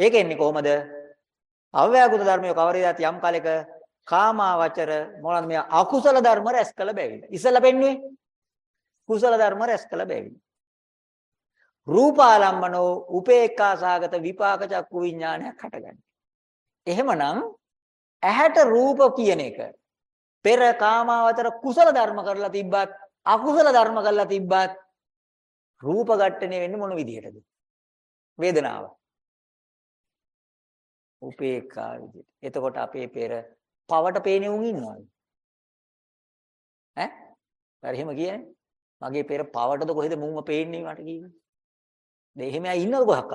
ඒක එන්නේ කොහමද? අව්‍යාකෘත ධර්මයේ කවරේදාත් යම් කාලයක කාමාවචර මොනවාද මේ අකුසල ධර්ම රැස් කළ බැවිද. ඉස්සලා පෙන්වුවේ කුසල ධර්ම රැස් කළ බැවිද. රූපාලම්බනෝ උපේක්ඛා සාගත විපාක චක්කු විඥානයක් හටගන්නේ. එහෙමනම් ඇහැට රූප කියන එක පෙර කාමාවතර කුසල ධර්ම කරලා තිබ්බත් අකුසල ධර්ම කරලා තිබ්බත් රූප ඝට්ටණය වෙන්නේ මොන විදිහටද? වේදනාව. උපේක්ඛා විදිහට. එතකොට අපේ පෙර පවට පේනේ උන් ඉන්නවද? ඈ? හරි එහෙම කියන්නේ. මගේ පෙර පවටද කොහෙද මුන්ව පේන්නේ මට කියන්නේ? දැන් එහෙම අය ඉන්නවද කොහක්ක?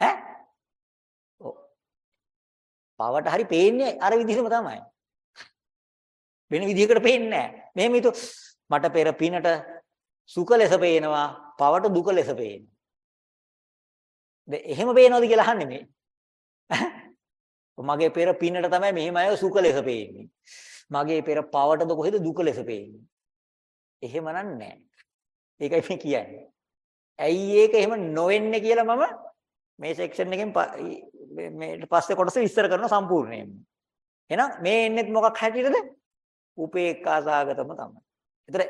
ඈ? ඔව්. පවට හරි පේන්නේ අර විදිහම තමයි. වෙන විදිහකට පේන්නේ නැහැ. මෙහෙම හිතුව මට පෙර පිනට සුඛ ලෙස පේනවා, පවට දුක ලෙස පේනවා. දැන් එහෙම පේනවද කියලා අහන්නේ මේ. මගේ පෙර පිනට තමයි මෙහෙම අය සුඛ ලෙස පේන්නේ. මගේ පෙර පවටද කොහෙද දුක ලෙස පේන්නේ. එහෙම නෑ. ඒකයි මේ කියන්නේ. ඇයි ඒක එහෙම නොවෙන්නේ කියලා මම මේ සෙක්ෂන් එකෙන් මේට පස්සේ කොටස විස්තර කරන සම්පූර්ණයෙන්ම. එහෙනම් මේ එන්නේත් මොකක් හැටියටද? උපේක්ඛා සාගතම තමයි. ඒතර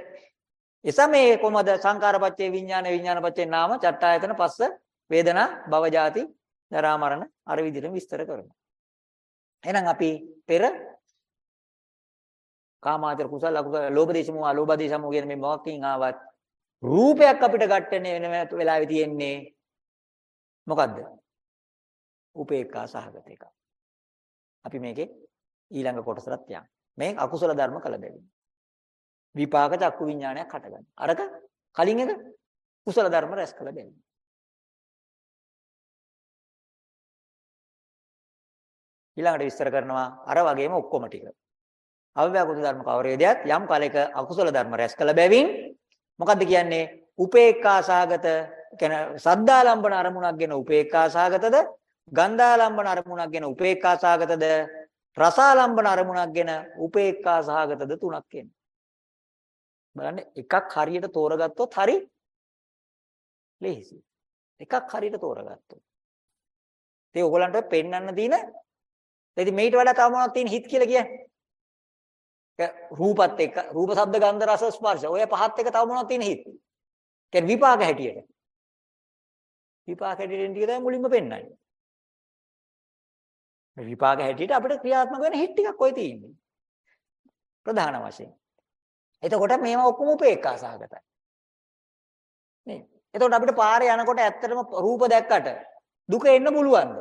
එසම මේ කොහමද සංකාරපච්චේ විඥාන විඥානපච්චේ නාම චට්ටායතන පස්ස වේදනා භව ජාති ජරා මරණ අර විදිහට විස්තර කරනවා. එහෙනම් අපි පෙර කාමාචර කුසල අකුසල ලෝභ දේශ මොහ අලෝභ දේශ මොහ කියන මේ මොකකින් ආවත් රූපයක් අපිට ගැටෙන්නේ වෙන වෙලාවේ තියෙන්නේ මොකද්ද? උපේක්ඛා සහගත එක. අපි මේකේ ඊළඟ කොටසට යමු. මේ අකුසල ධර්ම කළ බැවින්. විපාක චක්කු විඥානයක් හටගන්න. අරක කලින් එක කුසල ධර්ම රැස් කළ බැවින්. ඊළඟට විස්තර කරනවා අර වගේම ඔක්කොම ටික. අව්‍යාකෘත ධර්ම කවරේදයක් යම් කලයක අකුසල ධර්ම රැස් කළ බැවින් මොකද්ද කියන්නේ? උපේක්ඛා සාගත කියන්නේ සද්දාලම්බන අරමුණක් ගැන උපේක්ඛා සාගතද? ගන්ධාලම්බන අරමුණක් ගැන උපේක්ඛා සාගතද? රසාලම්බන අරමුණක් ගැන උපේක්ඛා සාගතද තුනක් කියන්නේ. බලන්න එකක් හරියට තෝරගත්තොත් හරි ලේසි. එකක් හරියට තෝරගත්තොත්. ඒ ඔයගලන්ට පෙන්වන්න දින ඉතින් මේට වඩා තව මොනවද තියෙන හිත් කියලා කියන්නේ? රූපත් එක්ක රූප ශබ්ද ගන්ධ රස ස්පර්ශ ඔය පහත් එක තව මොනවද තියෙන හිත්? කියන්නේ විපාක හැටියට. විපාක හැටියට ටික තමයි මුලින්ම පෙන්වන්නේ. මේ විපාක හැටියට අපිට ක්‍රියාත්මක වෙන හිත් ටිකක් ඔය තියෙන්නේ. ප්‍රධාන වශයෙන්. එතකොට මේවා ඔක්කොම උපේක්ඛා සහගතයි. නේ. එතකොට අපිට පාරේ යනකොට ඇත්තටම රූප දැක්කට දුක එන්න පුළුවන්ද?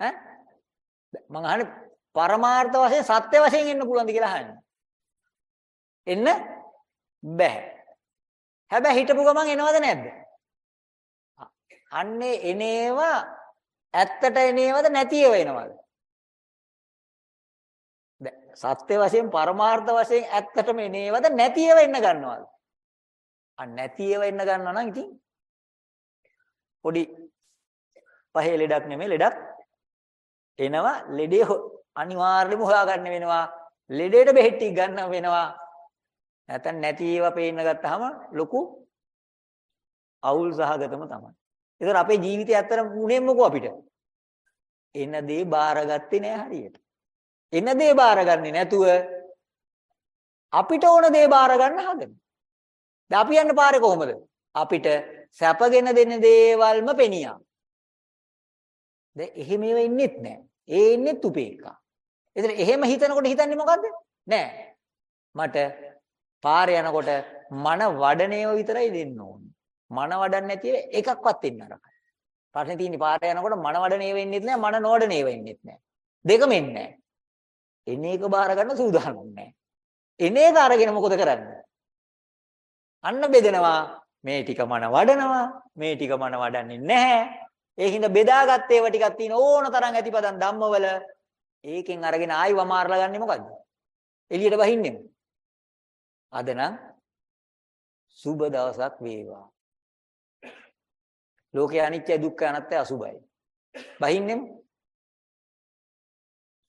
ඈ මං අහන්නේ පරමාර්ථ වශයෙන් සත්‍ය වශයෙන් එන්න පුළුවන්ද කියලා අහන්නේ. එන්න බෑ. හැබැයි හිටපු ගමන් එනවද නැද්ද? අන්නේ එනේවා ඇත්තට එනේවද නැති ඒවා එනවද? සත්‍ය වශයෙන් පරමාර්ථ වශයෙන් ඇත්තටම එනේවද නැති ඒවා එන්න ගන්නවද? අ නැති ඒවා එන්න ගන්නවා නම් ඉතින් පොඩි පහේ ලෙඩක් නෙමෙයි ලෙඩක් එනවා ලෙඩේ අනිවාර්යයෙන්ම හොයාගන්න වෙනවා ලෙඩේට බෙහෙත් ටික ගන්න වෙනවා නැත්නම් නැති ඒවා පේන්න ගත්තාම ලොකු අවුල් සහගතම තමයි. ඒතර අපේ ජීවිතය ඇත්තටම උනේ මොකෝ අපිට? එන දේ බාරගත්තේ නෑ හරියට. එන දේ බාරගන්නේ නැතුව අපිට ඕන දේ බාර ගන්න හදනවා. දැන් අපි යන්න පාරේ කොහොමද? අපිට සැපගෙන දෙන දේවල්ම පෙනියා. දැන් එහෙම ඒවා ඉන්නෙත් නෑ. ඒ ඉන්නෙත් උපේක්ඛා. එතන එහෙම හිතනකොට හිතන්නේ මොකද්ද? නෑ. මට පාරේ යනකොට මන වඩනේව විතරයි දෙන්න ඕනේ. මන වඩන්නේ නැති එකක්වත් දෙන්න නරකයි. ප්‍රශ්නේ තියෙන්නේ පාරේ යනකොට මන වඩනේව ඉන්නෙත් නෑ මන නොවඩනේව ඉන්නෙත් නෑ. දෙකම ඉන්නේ නෑ. එන එක බාර ගන්න සූදානම් නෑ. එන එක අරගෙන මොකද කරන්නේ? අන්න බෙදෙනවා. මේ ටික මන වඩනවා. මේ ටික මන වඩන්නේ නැහැ. ඒ හින්දා බෙදාගත්ත ඒවා ටිකක් තියෙන ඕන තරම් ඇතිපදන් ධම්මවල ඒකෙන් අරගෙන ආයි වමාරලා ගන්නෙ මොකද්ද? එළියට බහින්නෙම. අද නම් සුබ දවසක් වේවා. ලෝකේ අනිත්‍ය දුක්ඛ අනාත්ම අසුබයි. බහින්නෙම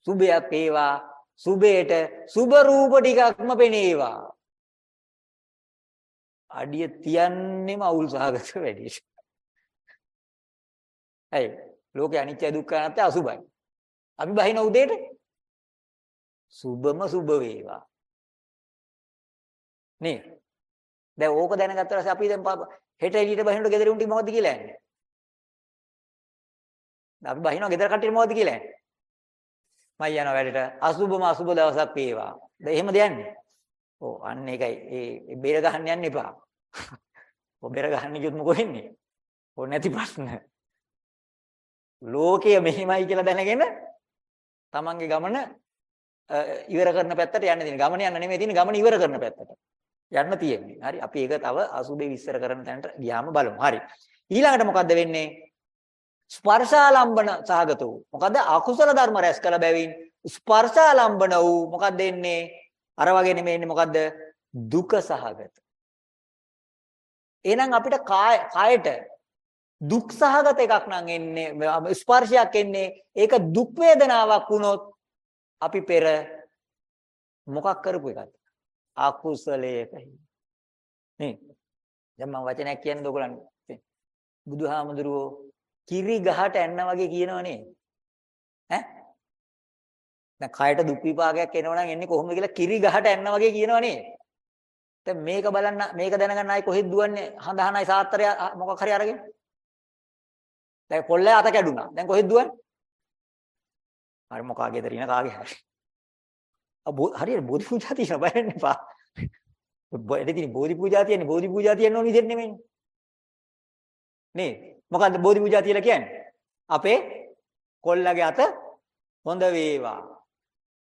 සුබයක් වේවා සුබේට සුබ රූප ටිකක්ම පෙනේවා. අඩිය තියන්නෙම අවුල් සහගත වැඩි. ඇයි? ලෝකේ අනිත්‍ය දුක්ඛ අනාත්ම අසුබයි. අපි බහින උදේට සුබම සුබ වේවා. නේ. දැන් ඕක දැනගත්තා පස්සේ අපි දැන් හෙට එළියට බහිනකොට ගෙදර උන්ටි මොකද්ද කියලා යන්නේ? අපි බහිනවා ගෙදර කට්ටියට මොකද්ද කියලා යන්නේ? මම යනවා වැඩට අසුබම අසුබ දවසක් වේවා. දැන් එහෙමද යන්නේ? ඔව් අන්න ඒකයි. ඒ බෙර ගහන්න යන්න එපා. [LAUGHS] ඔය බෙර ගහන්න කිව්වොත් මොකෝ වෙන්නේ? ඕ නැති ප්‍රශ්න. ලෝකය මෙහිමයි කියලා දැනගෙන තමන්ගේ ගමන ඉවර කරන පැත්තට යන්න තියෙන. ගමන යන්න නෙමෙයි තියෙන්නේ ගමන ඉවර කරන පැත්තට. යන්න තියෙන්නේ. හරි. අපි ඒක තව අසුබේ විස්තර කරන තැනට ගියාම බලමු. හරි. ඊළඟට මොකද්ද වෙන්නේ? ස්පර්ශාලම්බන සහගත වූ. මොකද්ද? අකුසල ධර්ම රැස් කළ බැවින් ස්පර්ශාලම්බන වූ මොකක්ද එන්නේ? අර වගේ නෙමෙයි ඉන්නේ මොකද්ද? දුක සහගත. එහෙනම් අපිට කායට දුක් සහගත එකක් නම් එන්නේ ස්පර්ශයක් එන්නේ ඒක දුක් වේදනාවක් වුණොත් අපි පෙර මොකක් කරපු එකද? අකුසලයකයි. නේ. දැන් මම වචනයක් කියන්නේ ඔයගොල්ලන් බුදුහාමුදුරුවෝ කිරි ගහට ඇන්න වගේ කියනවනේ. ඈ? දැන් කයට දුක් විපාකයක් එනවා නම් එන්නේ කොහොමද කියලා කිරි ගහට ඇන්න වගේ කියනවනේ. දැන් මේක බලන්න මේක දැනගන්න ආයි කොහෙද දුවන්නේ? හඳහනයි සාත්‍රය මොකක් හරි අරගෙන. දැන් පොල්ලේ අත කැඩුනා. දැන් කොහෙද දුවන්නේ? හරි මොකාගේ දරින කාගේ හරි. හරියට බෝධි පූජා තියෙන බයන්න එපා. එදින බෝධි පූජා තියෙන්නේ බෝධි පූජා තියෙන ඕන විදිහට නෙමෙයි. නේ මොකද්ද බෝධි පූජා කියලා කියන්නේ? අපේ කොල්ලගේ අත හොඳ වේවා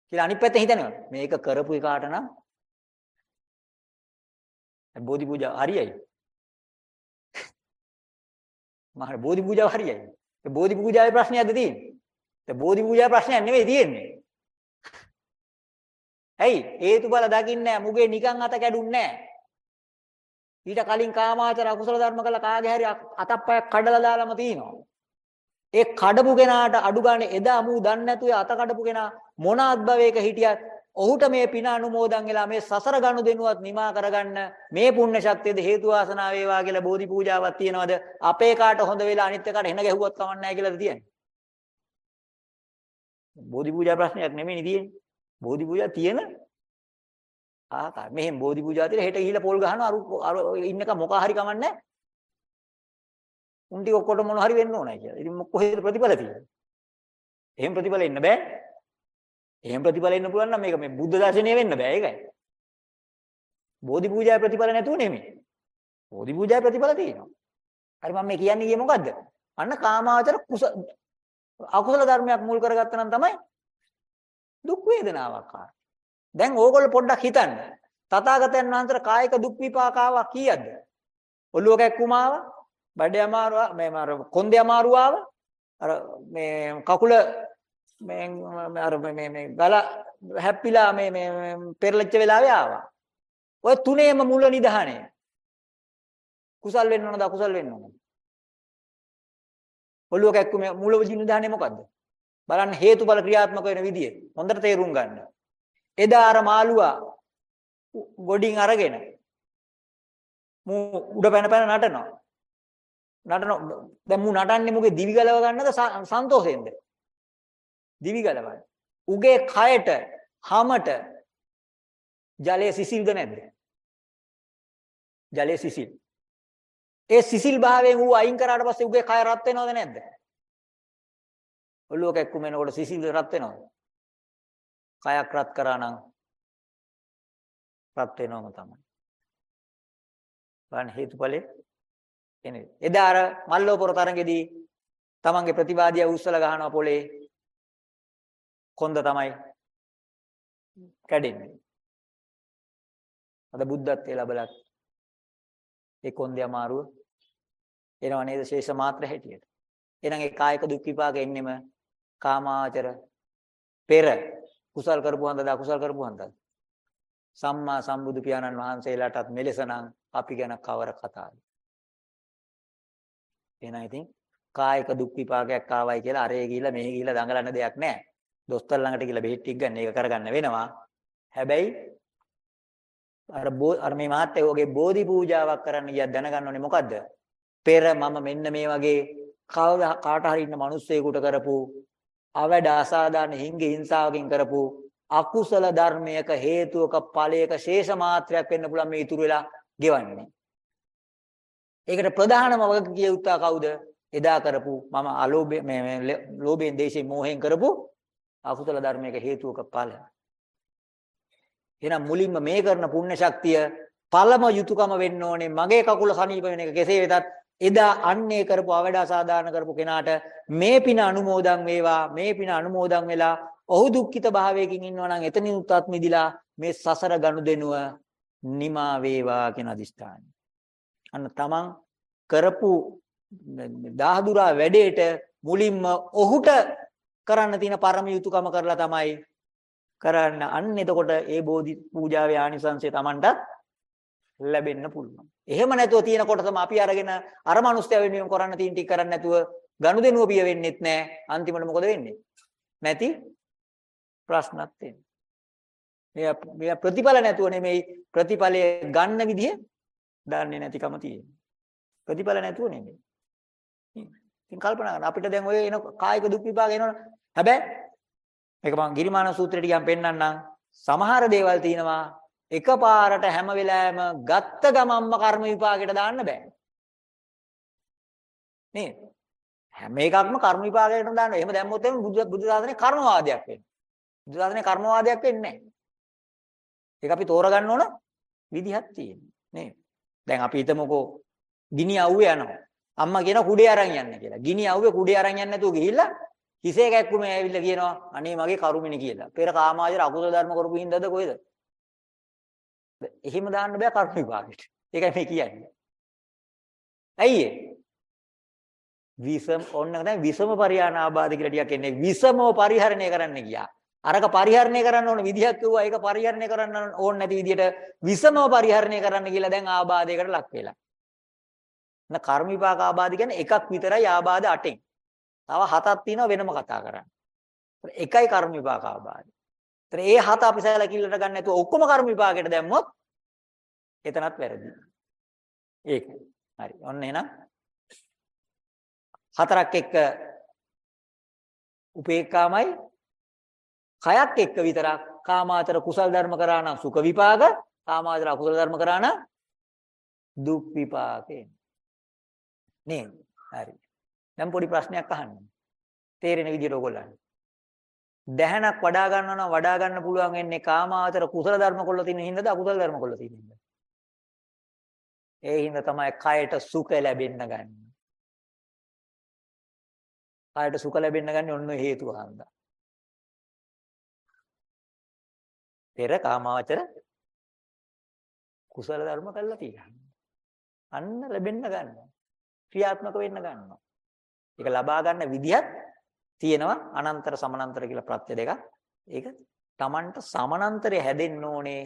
කියලා අනිත් පැත්තෙන් හිතනවා. මේක කරපු එකාට නම් බෝධි පූජා හරියයි. මහර බෝධි පූජාව හරියයි. ඒ බෝධි පූජාවේ ප්‍රශ්නයක්ද තියෙන්නේ? ඒ බෝධි පූජාවේ ප්‍රශ්නයක් නෙමෙයි තියෙන්නේ. ඇයි? හේතුඵල දකින්නේ නැහැ. මුගේ නිකන් අත කැඩුන්නේ නැහැ. ඊට කලින් කාමාචර අකුසල ධර්ම කළ කාගේ හරි අතප්පයක් කඩලා දාලම තිනවා. ඒ කඩපු කෙනාට අඩු ගන්න එදා මූ දන්නේ නැතුව අත කඩපු කෙනා මොන අත්භවයක හිටියත් ඔහුට මේ පින අනුමෝදන් වෙලා මේ සසර ගනු දෙනුවත් නිමා කරගන්න මේ පුණ්‍ය ශක්තියද හේතු වාසනා වේවා කියලා බෝධි පූජාවක් තියනවද අපේ කාට හොඳ වෙලා අනිත් එකට එන ගැහුවත් කමක් නැහැ කියලාද තියන්නේ බෝධි පූජා ප්‍රශ්නයක් නෙමෙයි තියෙන්නේ බෝධි පූජා තියෙන ආකාර මෙහෙම බෝධි පූජා තියලා හෙට ගිහිල්ලා පොල් ගහනවා අර ඉන්නක මොකක් හරි කමන්නේ උන් ටික ඔක්කොට මොන හරි වෙන්න ඕනයි කියලා. ඉතින් කොහෙද ප්‍රතිඵල තියෙන්නේ? එහෙම ප්‍රතිඵල එන්න බෑ. එහෙම ප්‍රතිඵල එන්න පුළුවන් නම් මේක මේ බුද්ධ දර්ශනය වෙන්න බෑ ඒකයි. බෝධි පූජාවේ ප්‍රතිඵල නැතුව නෙමෙයි. බෝධි පූජාවේ ප්‍රතිඵල තියෙනවා. හරි මම මේ කියන්නේ කියේ මොකද්ද? අන්න කාමාවචර කුස අකුසල ධර්මයක් මුල් කරගත්ත නම් තමයි දුක් වේදනාවක් ආවේ. දැන් ඕගොල්ලෝ පොඩ්ඩක් හිතන්න. තථාගතයන් වහන්සේට කායික දුක් විපාකාවක් කීයක්ද? ඔළුව කැක්කුමාව, බඩේ අමාරුව, මේ අර කොන්දේ අමාරුවාව, අර මේ කකුල මේ අර මේ මේ ගල හැප්පිලා මේ මේ පෙරලච්ච වෙලාවේ ආවා. ඔය තුනේම මුල නිධානය. කුසල් වෙන්න ඕනද අකුසල් වෙන්න ඕනද? ඔළුව කැක්කුමේ මුල නිධානය මොකද්ද? බලන්න හේතුඵල ක්‍රියාත්මක වෙන විදිය. හොඳට තේරුම් ගන්න. එදා අර මාළුවා ගොඩින් අරගෙන මූ උඩ පැන පැන නටනවා. නටන දැන් මූ නටන්නේ මුගේ දිවි ගලව ගන්නද සන්තෝෂයෙන්ද? දිවි ගලවන්නේ. උගේ කයට හැමට ජලයේ සිසිල්ද නැද්ද? ජලයේ සිසිල්. ඒ සිසිල් භාවයෙන් ඌ අයින් කරාට පස්සේ උගේ කය රත් වෙනවද නැද්ද? ඔළුව කැක්කුම එනකොට සිසිල් රත් වෙනවද? කයක් රත් කරා නම් රත් වෙනවම තමයි. බලන්න හේතුඵලේ එනේ. එදා අර මල්ලෝපුර තරඟෙදී තමන්ගේ ප්‍රතිවාදියා උස්සලා ගහනවා පොලේ කොන්ද තමයි කැඩෙන්නේ. අද බුද්ධත්වයේ ලැබලත් ඒ කොන්දේ අමාරුව එනව නේද ශේෂ මාත්‍ර හැටියට. එහෙනම් ඒ කායික දුක් විපාක එන්නෙම කාමාචර පෙර කුසල් කරපු හන්දද අකුසල් කරපු හන්දද? සම්මා සම්බුදු පියාණන් වහන්සේලාටත් මෙලෙසනම් අපි ගැන කවර කතාවද? එහෙනම් ඉතින් කායික දුක් විපාකයක් ආවයි කියලා අරේ ගිහිල්ලා මෙහි ගිහිල්ලා දඟලන්න දෙයක් නැහැ. දොස්තර ළඟට ගිහලා බෙහෙත් ටික ගන්න ඒක කරගන්න වෙනවා. හැබැයි අර අර මේ මහත්තයෝගේ බෝධි පූජාවක් කරන්න ගියා දැනගන්න ඕනේ මොකද්ද? පෙර මම මෙන්න මේ වගේ කාට හරි ඉන්න මිනිස්සෙකුට කරපු අවඩ අසාධාරණ හිංග හිංසාවකින් කරපු අකුසල ධර්මයක හේතුවක ඵලයක ශේෂ මාත්‍රයක් වෙන්න පුළුවන් මේ ඉතුරු වෙලා ගෙවන්නේ. ඒකට ප්‍රධානම වග කිය යුත්තා කවුද? එදා කරපු මම අලෝභය මේ ලෝභයෙන් දේශයෙන් මෝහයෙන් කරපු අකුසල ධර්මයක හේතුවක ඵල. එහෙනම් මුලින්ම මේ කරන පුණ්‍ය ශක්තිය පළම යුතුයකම වෙන්න ඕනේ මගේ කකුල සනීප වෙන එක කෙසේ වෙතත් එදා අන්නේ කරපු අවඩ අසාධාරණ කරපු කෙනාට මේ පින අනුමෝදන් වේවා මේ පින අනුමෝදන් වෙලා ඔහු දුක්ඛිත භාවයකින් ඉන්නවා නම් එතනින් උත්ත් මිදිලා මේ සසර ගනුදෙනුව නිමා වේවා කියන අදිෂ්ඨානය. අන්න තමන් කරපු දාහදුරා වැඩේට මුලින්ම ඔහුට කරන්න තියෙන පරම යුතුයකම කරලා තමයි කරන්න අන්න එතකොට ඒ බෝධි පූජාවේ ආනිසංසය Tamanටත් ලැබෙන්න පුළුවන්. එහෙම නැතුව තියෙන කොටසම අපි අරගෙන අර මනුස්සයා වෙනුවෙන් කරන්න තියෙන ටික කරන්නේ නැතුව ගනුදෙනුව පිය වෙන්නෙත් නැහැ. අන්තිමට මොකද වෙන්නේ? නැති ප්‍රශ්නත් එන්නේ. මේ මේ ප්‍රතිඵල නැතුව නෙමෙයි ප්‍රතිඵලය ගන්න විදිහ දන්නේ නැතිකම තියෙන්නේ. ප්‍රතිඵල නැතුව නෙමෙයි. ඉතින් කල්පනා කරන්න අපිට දැන් ඔය එන කායික දුක් විපාක එනවනේ. හැබැයි මේක මම ගිරිමාන සූත්‍රයට ගියම් පෙන්නන්නම්. සමහර දේවල් තියෙනවා එකපාරට හැම වෙලාවෙම ගත්ත ගමම්ම කර්ම විපාකයට දාන්න බෑ. නේද? හැම එකක්ම කර්ම විපාකයකට දාන්න. එහෙම දැම්මොත් එimhe බුදු බුදු දාසනේ කර්මවාදයක් වෙනවා. බුදු දාසනේ කර්මවාදයක් වෙන්නේ නැහැ. ඒක අපි තෝරගන්න ඕන විදිහක් තියෙනවා. නේද? දැන් අපි හිතමුකෝ ගිනි අවුවේ යනවා. අම්මා කියන කුඩේ අරන් යන්න කියලා. ගිනි අවුවේ කුඩේ අරන් යන්න නැතුව ගිහිල්ලා හිසේ කැක්කුමේ ඇවිල්ලා කියනවා අනේ මගේ කරුමිනි කියලා. පෙර කාමාවචර අකුසල ධර්ම කරපු හින්දාද කොහෙද? එහෙම දාන්න බෑ කර්ම විපාකෙට. ඒකයි මේ කියන්නේ. ඇයි ඒ? විසම ඔන්න දැන් විසම පරිහාන ආබාධ කියලා ටිකක් එන්නේ විසමව පරිහරණය කරන්න ගියා. අරක පරිහරණය කරන්න ඕන විදිහක් කිව්වා ඒක පරිහරණය කරන්න ඕන නැති විදිහට විසමව පරිහරණය කරන්න කියලා දැන් ආබාධයකට ලක් වෙලා. නැ කර්ම විපාක ආබාධ කියන්නේ එකක් විතරයි ආබාධ අටෙන්. තව හතක් තියෙනවා වෙනම කතා කරන්න. එකයි කර්ම විපාක ආබාධ. ඒතර ඒ හත අපි සැලකිල්ලට ගන්න නැතුව ඔක්කොම කර්ම විපාකයට දැම්මොත් එතනත් වැරදි. ඒක. හරි. ඔන්න එහෙනම් හතරක් එක්ක උපේක්ඛාමයි කයක් එක්ක විතරක් කාමාතර කුසල් ධර්ම කරා නම් සුඛ විපාක කාමාතර අකුසල ධර්ම කරා නම් දුක් විපාකේ නේද හරි දැන් පොඩි ප්‍රශ්නයක් අහන්න තේරෙන විදිහට ඔයගොල්ලන් දැහනක් වඩා ගන්නවා නම් වඩා ගන්න පුළුවන් වෙන්නේ කාමාතර කුසල ධර්ම කොල්ල තියෙන හින්දාද අකුසල ධර්ම කොල්ල තියෙන හින්දාද ඒ හින්දා තමයි කයට සුඛ ලැබෙන්න ගන්න. කයට සුඛ ලැබෙන්න ගන්න ඔන්න හේතුව හන්දා. පෙර කාමාවචර කුසල ධර්ම කළා තියෙනවා. අන්න ලැබෙන්න ගන්නවා. ක්‍රියාත්මක වෙන්න ගන්නවා. ඒක ලබා ගන්න විදිහත් තියෙනවා අනන්තර සමානන්තර කියලා ප්‍රත්‍ය දෙකක්. ඒක Tamanට සමානන්තරය හැදෙන්න ඕනේ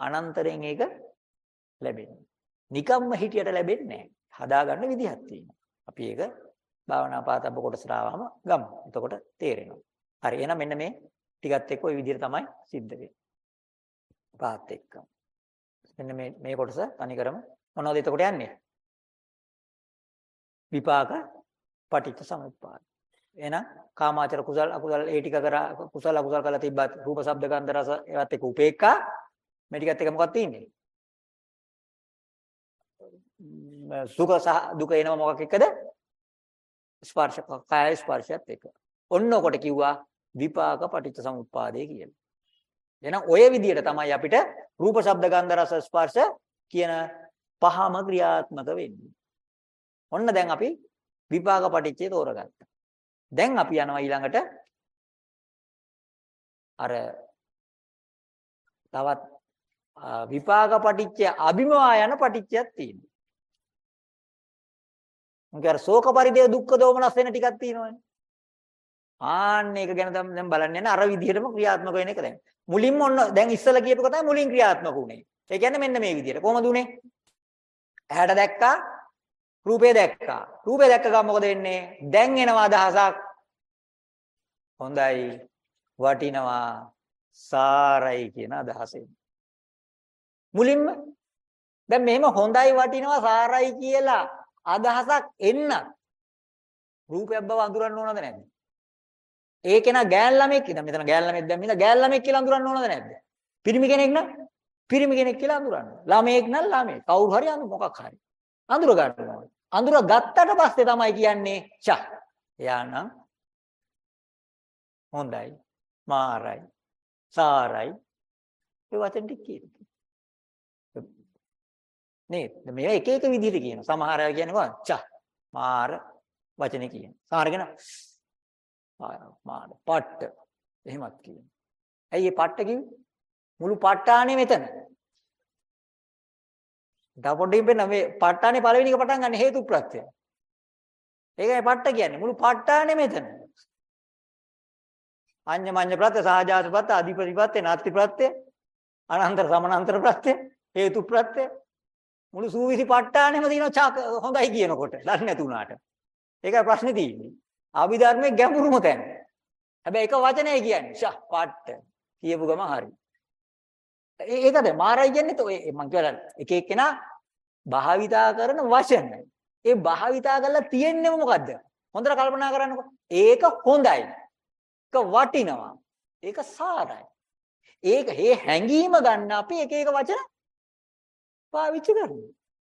අනන්තරයෙන් ඒක ලැබෙන්නේ. නිකම්ම හිටියට ලැබෙන්නේ නැහැ. හදාගන්න විදිහක් තියෙනවා. අපි ඒක භාවනා පාතබ්බ කොටසට ආවම ගමු. එතකොට තේරෙනවා. හරි එහෙනම් මෙන්න මේ ටිකත් එක්ක ওই විදිහට තමයි සිද්ධ වෙන්නේ. පාත් එක්ක. මෙන්න මේ මේ කොටස තනිකරම මොනවද එතකොට යන්නේ? විපාක පටිච්ච සමුප්පාද. එහෙනම් කාමාචර කුසල අකුසල ඒ ටික කරා කුසල අකුසල කරලා තිබ්බත් රූප ශබ්ද ගන්ධ රස ඒවත් එක්ක උපේක්ඛා මේ ටිකත් එක මොකක්ද තියෙන්නේ? සුඛ සහ දුක එනවා මොකක් එක්කද? ස්පර්ශ කාය ස්පර්ශයත් එක්ක. ඔන්න ඔකට කිව්වා විපාක පටිච්ච සමුප්පාදේ කියලා. එහෙනම් ඔය විදිහට තමයි අපිට රූප ශබ්ද ගන්ධ රස ස්පර්ශ කියන පහම ක්‍රියාත්මක වෙන්නේ. ඔන්න දැන් අපි විපාක පටිච්චේ තෝරගත්තා. දැන් අපි යනවා ඊළඟට අර තවත් විපාක පටිච්චය අභිමවා යන පටිච්චයක් තියෙනවා. මොකද අර ශෝක පරිදේ දුක්ඛ දෝමනස් වෙන ටිකක් තියෙනවනේ. ආන්න ඒක ගැන දැන් බලන්න යන අර විදිහටම ක්‍රියාත්මක වෙන එක දැන්. මුලින්ම ඔන්න දැන් ඉස්සලා කියපු කතාව මුලින් ක්‍රියාත්මක වුණේ. ඒ කියන්නේ මෙන්න මේ විදිහට. කොහොමද උනේ? ඇහැට දැක්කා, රූපේ දැක්කා. රූපේ දැක්ක ගමන් මොකද වෙන්නේ? දැන් එනවා අදහසක්. හොඳයි, වටිනවා, සාරයි කියන අදහස මුලින්ම දැන් මෙහෙම හොඳයි වටිනවා සාරයි කියලා අදහසක් එන්න රූපයක් බව අඳුරන්න ඕනද නැද්ද? ඒ කෙනා ගෑන් ළමෙක් ඉතින් මෙතන ගෑන් ළමෙක් දැන් මින ගෑන් ළමෙක් කියලා අඳුරන්න ඕනද නැද්ද? පිරිමි කෙනෙක් නම් පිරිමි කෙනෙක් කියලා අඳුරන්න. ළමෙක් නම් ළමෙක්. කවුරු හරි අඳු මොකක් හරි. අඳුර ගන්නවා. අඳුර ගත්තට පස්සේ තමයි කියන්නේ චා. එයා නම් හොඳයි. මාරයි. සාරයි. ඒ වචන ටික කියනවා. නේද? මේවා එක එක විදිහට කියනවා. සමහර අය කියන්නේ කොහොමද? ච මාර වචනේ කියන. සමහරගෙන මාර පට්ට එහෙමත් කියනවා. ඇයි මේ පට්ට කිව්වේ? මුළු ප ဋ ාණේ මෙතන. දපොඩින් වෙන මේ ප ဋ ාණේ පළවෙනි එක පටන් ගන්න හේතු ප්‍රත්‍යය. ඒකයි පට්ට කියන්නේ. මුළු ප ဋ ාණේ මෙතන. අඤ්ඤමඤ්ඤ ප්‍රත්‍ය, සහජාත ප්‍රත්‍ය, අධිපති ප්‍රත්‍ය, නාත්ති ප්‍රත්‍ය, අනන්තර සමානන්තර ප්‍රත්‍ය, හේතු ප්‍රත්‍ය. මුළු සූවිසි ප ဋ ාණෙම තියෙනවා චාක හොඳයි කියනකොට. දන්නේ නැති උනාට. ඒකයි ප්‍රශ්නේ තියෙන්නේ. අභිධර්මයේ ගැඹුරුම තැන. හැබැයි එක වචනයයි කියන්නේ. ෂා පට්ට. කියපු ගම හරි. ඒකද මාරයි කියන්නේ તો මම කියලා එක එක්කෙනා භාවිතා කරන වචන. ඒ භාවිතා කරලා තියෙන්නේ මොකද්ද? හොඳට කල්පනා කරන්නකෝ. ඒක හොඳයි. ඒක වටිනවා. ඒක සාරයි. ඒක මේ හැඟීම ගන්න අපි එක එක වචන පාවිච්චි කරනවා.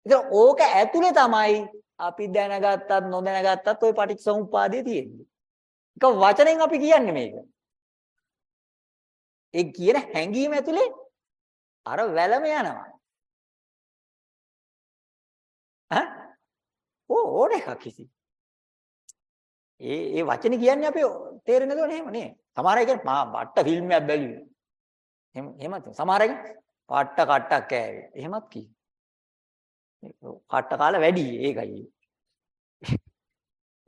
ඉතින් ඕක ඇතුලේ තමයි අපි දැනගත්තත් නොදැනගත්තත් ওই පටිච්චසමුප්පාදයේ තියෙන්නේ. එක වචනෙන් අපි කියන්නේ මේක. ඒ කියන හැඟීම ඇතුලේ අර වැලම යනවා. ඈ? ඕ ඕන එකක් කිසි. ඒ ඒ වචනේ කියන්නේ අපි තේරෙන්නේ නැතුව නෙමෙයි නේ. සමහර අය කියන්නේ මා බට්ට ෆිල්ම් එකක් බැලුවේ. එහෙම එහෙමත් සමහර අය පට්ට කට්ටක් කෑවේ. එහෙමත් කි. කට්ට කාලා වැඩි ඒකයි.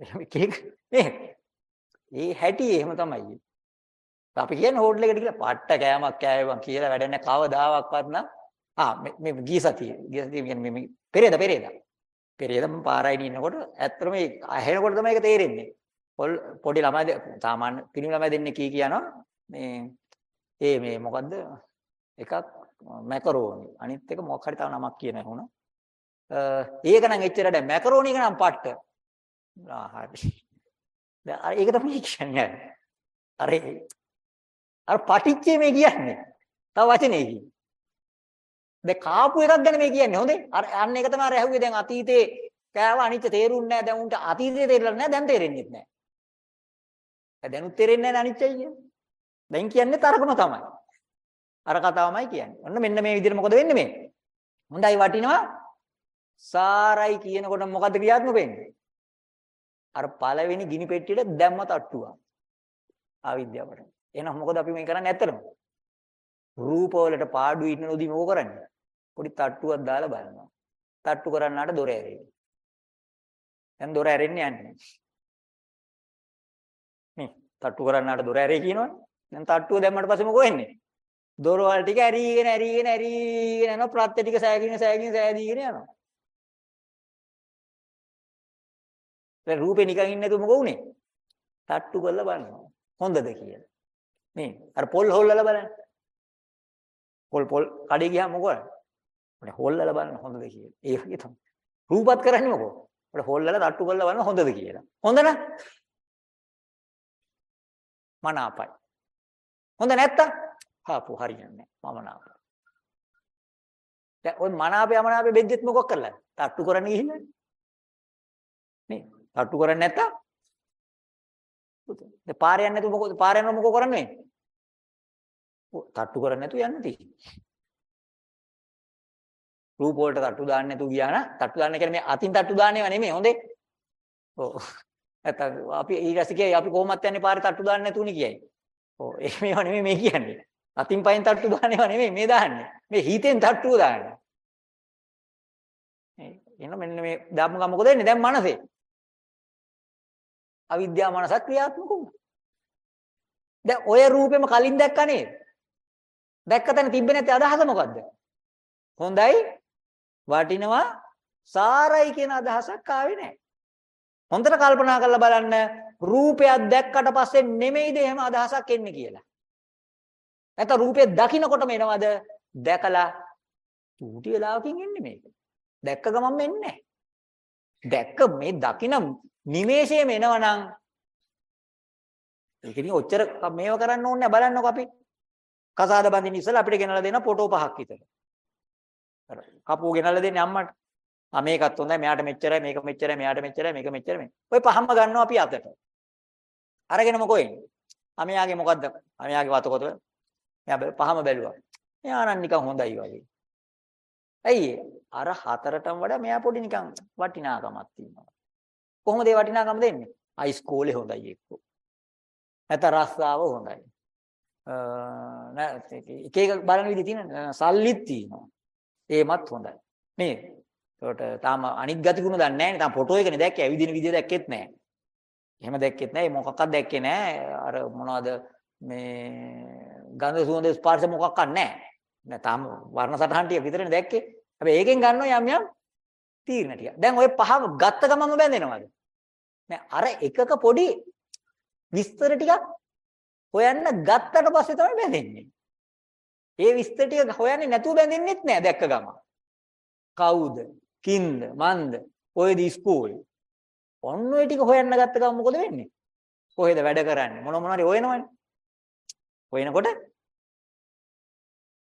එහෙම කේක් නේ. ඒ හැටි එහෙම තමයි. අපි කියන්නේ හෝටල් එකට ගිහලා පට්ට කෑමක් කෑවම් කියලා වැඩ නැහැ කවදාවත් නම්. ආ මේ ගිය සතියේ ගිය සතියේ කියන්නේ මේ පෙරේද පෙරේද? පෙරේද මම පාරයි ඉන්නකොට ඇත්තටම මේ ඇහෙනකොට තමයි ඒක තේරෙන්නේ. පොල් පොඩි ළමයි සාමාන්‍ය පිරිමි ළමයි දෙන්නේ කී කියනවා මේ ඒ මේ මොකද්ද? එකක් මැකරෝනි. අනිත් එක මොකක් හරි තව නමක් කියන වුණා. ඒක නම් එච්චර දැන් මැකරෝනි එක නම් පට්ට. ආ හරි. දැන් ඒක තමයි කියන්නේ. අර අර පටිච්චේ මේ කියන්නේ. තව වචනයකින්. දැන් කාපු එකක් ගැන මේ කියන්නේ හොඳේ. අර අන්න ඒක තමයි අර ඇහුවේ දැන් අතීතේ කෑව අනිත්‍ය තේරුන්නේ නැහැ. දැන් උන්ට අතීතේ තේරෙලා නැහැ. දැන් තේරෙන්නේ නැහැ. දැනුත් තේරෙන්නේ නැහැ අනිත්‍යයි කියන්නේ. දැන් කියන්නේ තරකම තමයි. අර කතාවමයි කියන්නේ. ඔන්න මෙන්න මේ විදිහට මොකද වෙන්නේ මේ? හොඳයි වටිනවා. සාරයි කියනකොට මොකද්ද ක්‍රියාත්මක වෙන්නේ? අර පළවෙනි ගිනි පෙට්ටියට දැම්ම තට්ටුවා. ආවිද්‍යාවට. එහෙනම් මොකද අපි මේ කරන්නේ ඇත්තටම? රූප වලට පාඩු ඉන්න නොදී මොකෝ කරන්නේ? පොඩි තට්ටුවක් දාලා බලනවා. තට්ටු කරන්නාට දොර ඇරෙන්නේ. දැන් දොර ඇරෙන්නේ යන්නේ. නේ තට්ටු කරන්නාට දොර ඇරේ කියනවනේ. දැන් තට්ටුව දැම්මට පස්සේ මොකෝ වෙන්නේ? දොර වල ටික ඇරීගෙන ඇරීගෙන ඇරීගෙන යනවා ප්‍රත්‍ය ටික සෑගින සෑගින සෑදීගෙන යනවා. දැන් රූපේ නිකන් ඉන්නේ නැතුව මොකෝ උනේ? තට්ටු කරලා බලනවා. හොඳද කියලා. මේ අර පොල් හොල්ලලා බලන්න. පොල් පොල් කඩේ ගියාම මොකද? ඔනේ හොල්ලලා බලන්න හොඳද කියලා. ඒ වගේ තමයි. රූපත් කරන්නේ මොකෝ? ඔනේ හොල්ලලා තට්ටු කරලා බලන්න හොඳද කියලා. හොඳ නම් මනාපයි. හොඳ නැත්තම් හාපු හරියන්නේ නැහැ. මම නාපයි. දැන් ওই මනාපේ අමනාපේ බෙද්දෙත් මොකක් කරලා? තට්ටු කරන්න ගිහිල්ලා. නේ? තට්ටු කරන්නේ නැත්තම් දැන් පාර යන්නේ නැතුව මොකද පාර යනවා මොකෝ කරන්නේ? තට්ටු කරන්නේ නැතුව යන්න තියෙන්නේ. රූප වලට තට්ටු දාන්න නැතුව ගියා නම් තට්ටු දාන්න කියන්නේ මේ අතින් තට්ටු දාන්නේව නෙමෙයි හොඳේ. ඔව්. නැත්නම් අපි ඊට කියයි අපි කොහොමත් යන්නේ පාරේ තට්ටු දාන්න නැතුවනේ කියයි. ඔව් [LAUGHS] ඒක මේව නෙමෙයි මේ කියන්නේ. අතින් පයින් තට්ටු දාන්නේව නෙමෙයි මේ දාන්නේ. මේ හිතෙන් තට්ටුව දාන්නේ. එන්න මෙන්න මේ දාපු ගම මොකද වෙන්නේ? දැන් මනසේ. අවිද්‍යාව මනස ක්‍රියාත්මක වුණා. දැන් ඔය රූපෙම කලින් දැක්කා නේද? දැක්ක තැන තිබ්බේ නැති අදහස මොකද්ද? හොඳයි වටිනවා සාරයි කියන අදහසක් ආවේ නැහැ. හොඳට කල්පනා කරලා බලන්න රූපයක් දැක්කට පස්සේ නෙමෙයිද එහෙම අදහසක් එන්නේ කියලා. නැත්නම් රූපය දකින්නකොටම එනවද? දැකලා චූටි වෙලාවකින් එන්නේ මේක. දැක්ක ගමන් එන්නේ නැහැ. දැක්ක මේ දකින්න නිමේෂයේම එනවනම් ඒක ඉතින් ඔච්චර මේව කරන්න ඕනේ බලන්නකො අපි. කසාද බඳින්න ඉස්සලා අපිට ගෙනලා දෙන ෆොටෝ පහක් විතර. අර කපුව ගෙනලා දෙන්නේ අම්මට. ආ මේකත් හොඳයි මෙයාට මෙච්චරයි මේක මෙච්චරයි මෙයාට මෙච්චරයි මේක මෙච්චරයි මේ. ඔය පහම ගන්නවා අපි අතට. අරගෙන මොකෝ එන්නේ? ආ මෙයාගේ මොකද්ද? ආ මෙයාගේ වත කොතද? මෙයා පහම බැලුවා. මෙයා නම් නිකන් හොඳයි වගේ. ඇයි අර හතරටම වඩා මෙයා පොඩි නිකන් වටිනාකමක් තියෙනවා. කොහොමද ඒ වටිනාකම දෙන්නේ? අයිස්කෝලේ හොඳයි එක්කෝ. නැත්නම් රස්සාව හොඳයි. නෑ එක එක බලන විදිහ තියෙන සල්ලිත් තියෙනවා. ඒමත් හොඳයි. නේද? ඒකට තාම අනිත් ගතිගුණ දන්නේ නැහැ නේ. තාම ෆොටෝ එකනේ දැක්කේ. ඇවිදින විදිය දැක්කෙත් නැහැ. එහෙම දැක්කෙත් නැහැ. මොකක්වත් දැක්කේ නැහැ. අර මොනවද මේ ගන්ධ සුවඳ ස්පර්ශ මොකක්වත් නැහැ. නෑ තාම වර්ණ සටහන් ටික විතරනේ දැක්කේ. හැබැයි ඒකෙන් ගන්නවා යම් යම් තීරණ ටික. දැන් ওই පහම ගත්ත ගමම බැඳෙනවද? නෑ අර එකක පොඩි විස්තර ටිකක් හොයන්න ගත්තට පස්සේ තමයි බැඳෙන්නේ. ඒ විස්තර ටික හොයන්නේ නැතුව බැඳෙන්නෙත් නෑ දැක්ක ගම. කවුද? කින්ද? මන්ද? ඔයද ඉස්කෝලේ. ඔන්න ඔය ටික හොයන්න ගත්ත ගම මොකද වෙන්නේ? කොහෙද වැඩ කරන්නේ? මොන මොනවාරි හොයනවනේ. හොයනකොට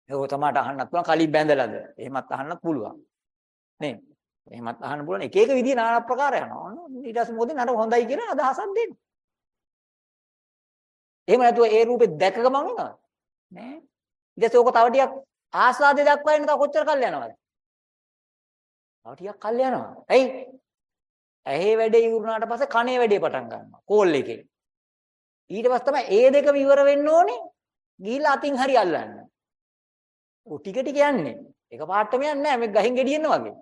ඒක තමයි අහන්නත් පුළුවන් කලින් බැඳලාද? එහෙමත් අහන්නත් පුළුවන්. නේ? එහෙමත් අහන්න පුළුවන් එක එක විදිහ নানা ප්‍රකාර යනවා. ඔන්න ඊට පස්සේ මොකද නට හොඳයි කියලා අදහසක් දෙන්න. එහෙම නැතුව ඒ රූපේ දැක ගමන් වෙනවද? නෑ. ඊට ඕක තව ටිකක් ආස්වාදේ දක්වන්න තව කොච්චර කල් යනවද? තව ටිකක් කල් යනවා. ඇයි? ඇහි වැඩේ ඉවරුනාට පස්සේ කනේ වැඩේ පටන් ගන්නවා. කෝල් එකේ. ඊට පස්සේ තමයි ඒ දෙකම ඉවර වෙන්න ඕනේ. ගිහිල්ලා අතින් හරි අල්ලන්න. ඔය ටික ටික යන්නේ. එක පාටම යන්නේ නැහැ. මේ ගහින් ගෙඩියෙන්න වගේ.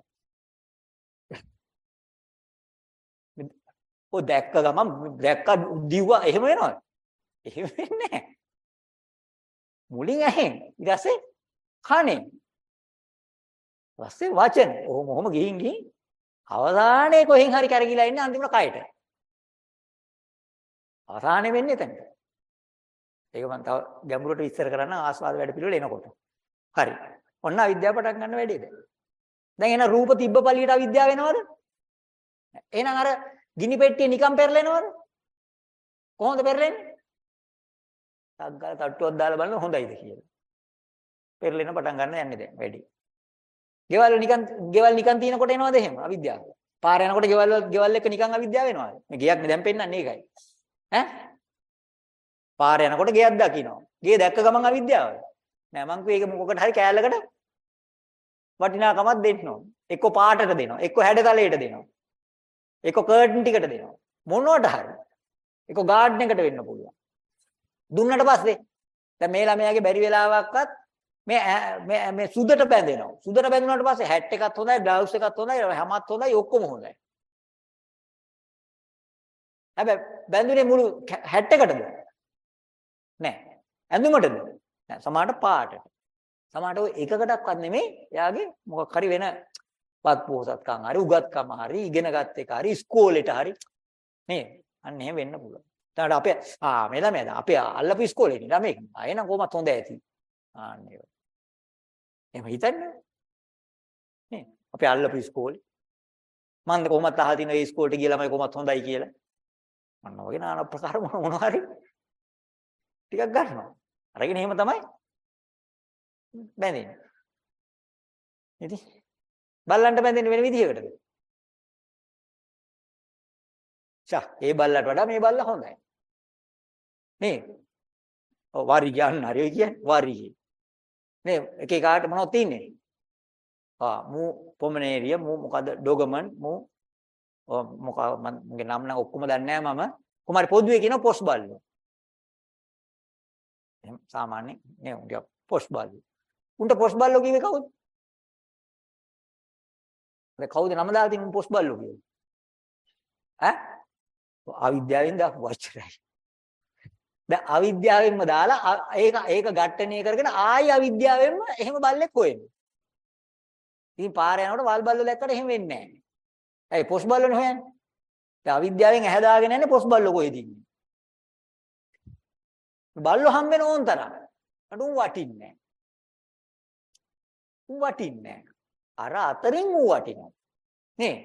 [LAUGHS] ඔය දැක්ක ගමන් දැක්ක දිව්වා එහෙම වෙනවද? එහෙම වෙන්නේ නැහැ. මුලින් ඇහෙන් ඊට පස්සේ කනේ. ඊපස්සේ වචන. ඔහොම ඔහොම ගිහින් ගිහින් අවසානයේ කොහෙන් හරි කැරකිලා ඉන්නේ අන්තිමට කයට. අවසානයේ වෙන්නේ එතනට. ඒක මම තව ගැඹුරට විස්තර කරන්න ආස්වාද වැඩ පිළිවෙල එනකොට. හරි. ඔන්න අවිද්‍යාව පටන් ගන්න වැඩේද? දැන් එන රූප තිබ්බ පළියට අවිද්‍යාව වෙනවද? එහෙනම් අර ගිනි පෙට්ටිය නිකන් පෙරලෙනවද? කොහොමද පෙරලෙන්නේ? සග්ගල තට්ටුවක් දාලා බලන හොඳයිද කියලා. පෙරලෙන පටන් ගන්න යන්නේ දැන් වැඩි. ගෙවල් නිකන් ගෙවල් නිකන් තිනකොට එනවද එහෙම අවිද්‍යාව? පාර යනකොට ගෙවල් ගෙවල් එක නිකන් අවිද්‍යාව වෙනවද? මේ ගියක් දැන් පෙන්නන්නේ ඒකයි. ඈ? පාර යනකොට ගෙයක් දකින්නවා. ගේ දැක්ක ගමන් අවිද්‍යාවද? නෑ මං කිව්වේ ඒක මොකකට හරි කෑල්ලකට වටිනාකමක් දෙන්න ඕන. එක්ක පාටට දෙනවා. එක්ක හැඩතලයට දෙනවා. එක්ක කර්ටන් ටිකට දෙනවා. මොනවට හරි. එක්ක ගාඩන් එකට වෙන්න පුළුවන්. දුන්නට පස්සේ දැන් මේ ළමයාගේ බැරි වෙලාවක්වත් මේ මේ මේ සුදට බැඳෙනවා. සුදට බැඳුනාට පස්සේ හැට් එකත් හොඳයි, බ්ලවුස් එකත් හොඳයි, හැමත් හොඳයි, ඔක්කොම හොඳයි. හැබැයි බැඳුනේ මුළු හැට් එකටද? නෑ. ඇඳුමටද? නෑ. සමහරට පාටට. සමහරට ඔය එකකටවත් නෙමෙයි. එයාගේ මොකක් හරි වෙන වත් පොහසත්කම් හරි උගත්කම හරි ඉගෙනගත් එක හරි ඉස්කෝලේට හරි නේ අන්න එහෙම වෙන්න පුළුවන්. ඊට අපේ ආ මේ ළමයා දැන් අපේ අල්ලපු ඉස්කෝලේ නේ ළමෙක්. ආ එහෙනම් කොහොමත් හොඳ ඇති. ආන්න ඒක. එහෙම හිතන්නේ. නේ අපේ අල්ලපු ඉස්කෝලේ. මම කොහොමත් අහලා තියෙන ඒ ඉස්කෝලේට ගිය ළමයි කොහොමත් හොඳයි කියලා. අන්න වගේ নানা ප්‍රකාර මොනවා හරි ටිකක් ගන්නවා. අරගෙන එහෙම තමයි බැඳෙන්නේ. ඉතින් බල්ලන්ට බැඳෙන්නේ වෙන විදිහකටද? ෂා ඒ බල්ලට වඩා මේ බල්ලා හොඳයි. නේ? ඔව් වාරි කියන්න හරි ඔය කියන්නේ වාරි. නේ එක එකාට මොනවද තින්නේ? ආ මූ පොමනේරිය මූ මොකද ඩොගමන් මූ මොකක් මගේ නම් නම් ඔක්කොම දන්නේ නැහැ මම. කුමාරි පොදුවේ කියන පොස් බල්ලෝ. එහෙනම් සාමාන්‍ය නේ උන්ට පොස් බල්ලෝ. උන්ට පොස් බල්ලෝ කිව්වේ කවුද? දැන් කවුද නම දාලා තියෙන පොස් බල්ලෝ කියලා? ඈ? අවිද්‍යාවෙන් දාපු වචනයි. දැන් අවිද්‍යාවෙන්ම දාලා ඒක ඒක ඝට්ටණය කරගෙන ආයි අවිද්‍යාවෙන්ම එහෙම බල්ලෙක් හොයන්නේ. ඉතින් පාර යනකොට වල් බල්ලෝ දැක්කට එහෙම වෙන්නේ නැහැ. ඇයි පොස් බල්ලෝනේ හොයන්නේ? දැන් අවිද්‍යාවෙන් ඇහැ දාගෙන යන්නේ පොස් බල්ලෝ කොහෙද ඉන්නේ? බල්ලෝ හම් වෙන ඕන් තරම්. අඩුම් වටින්නේ නැහැ. උන් වටින්නේ නැහැ. අර අතරින් ඌ වටිනවා. නේ?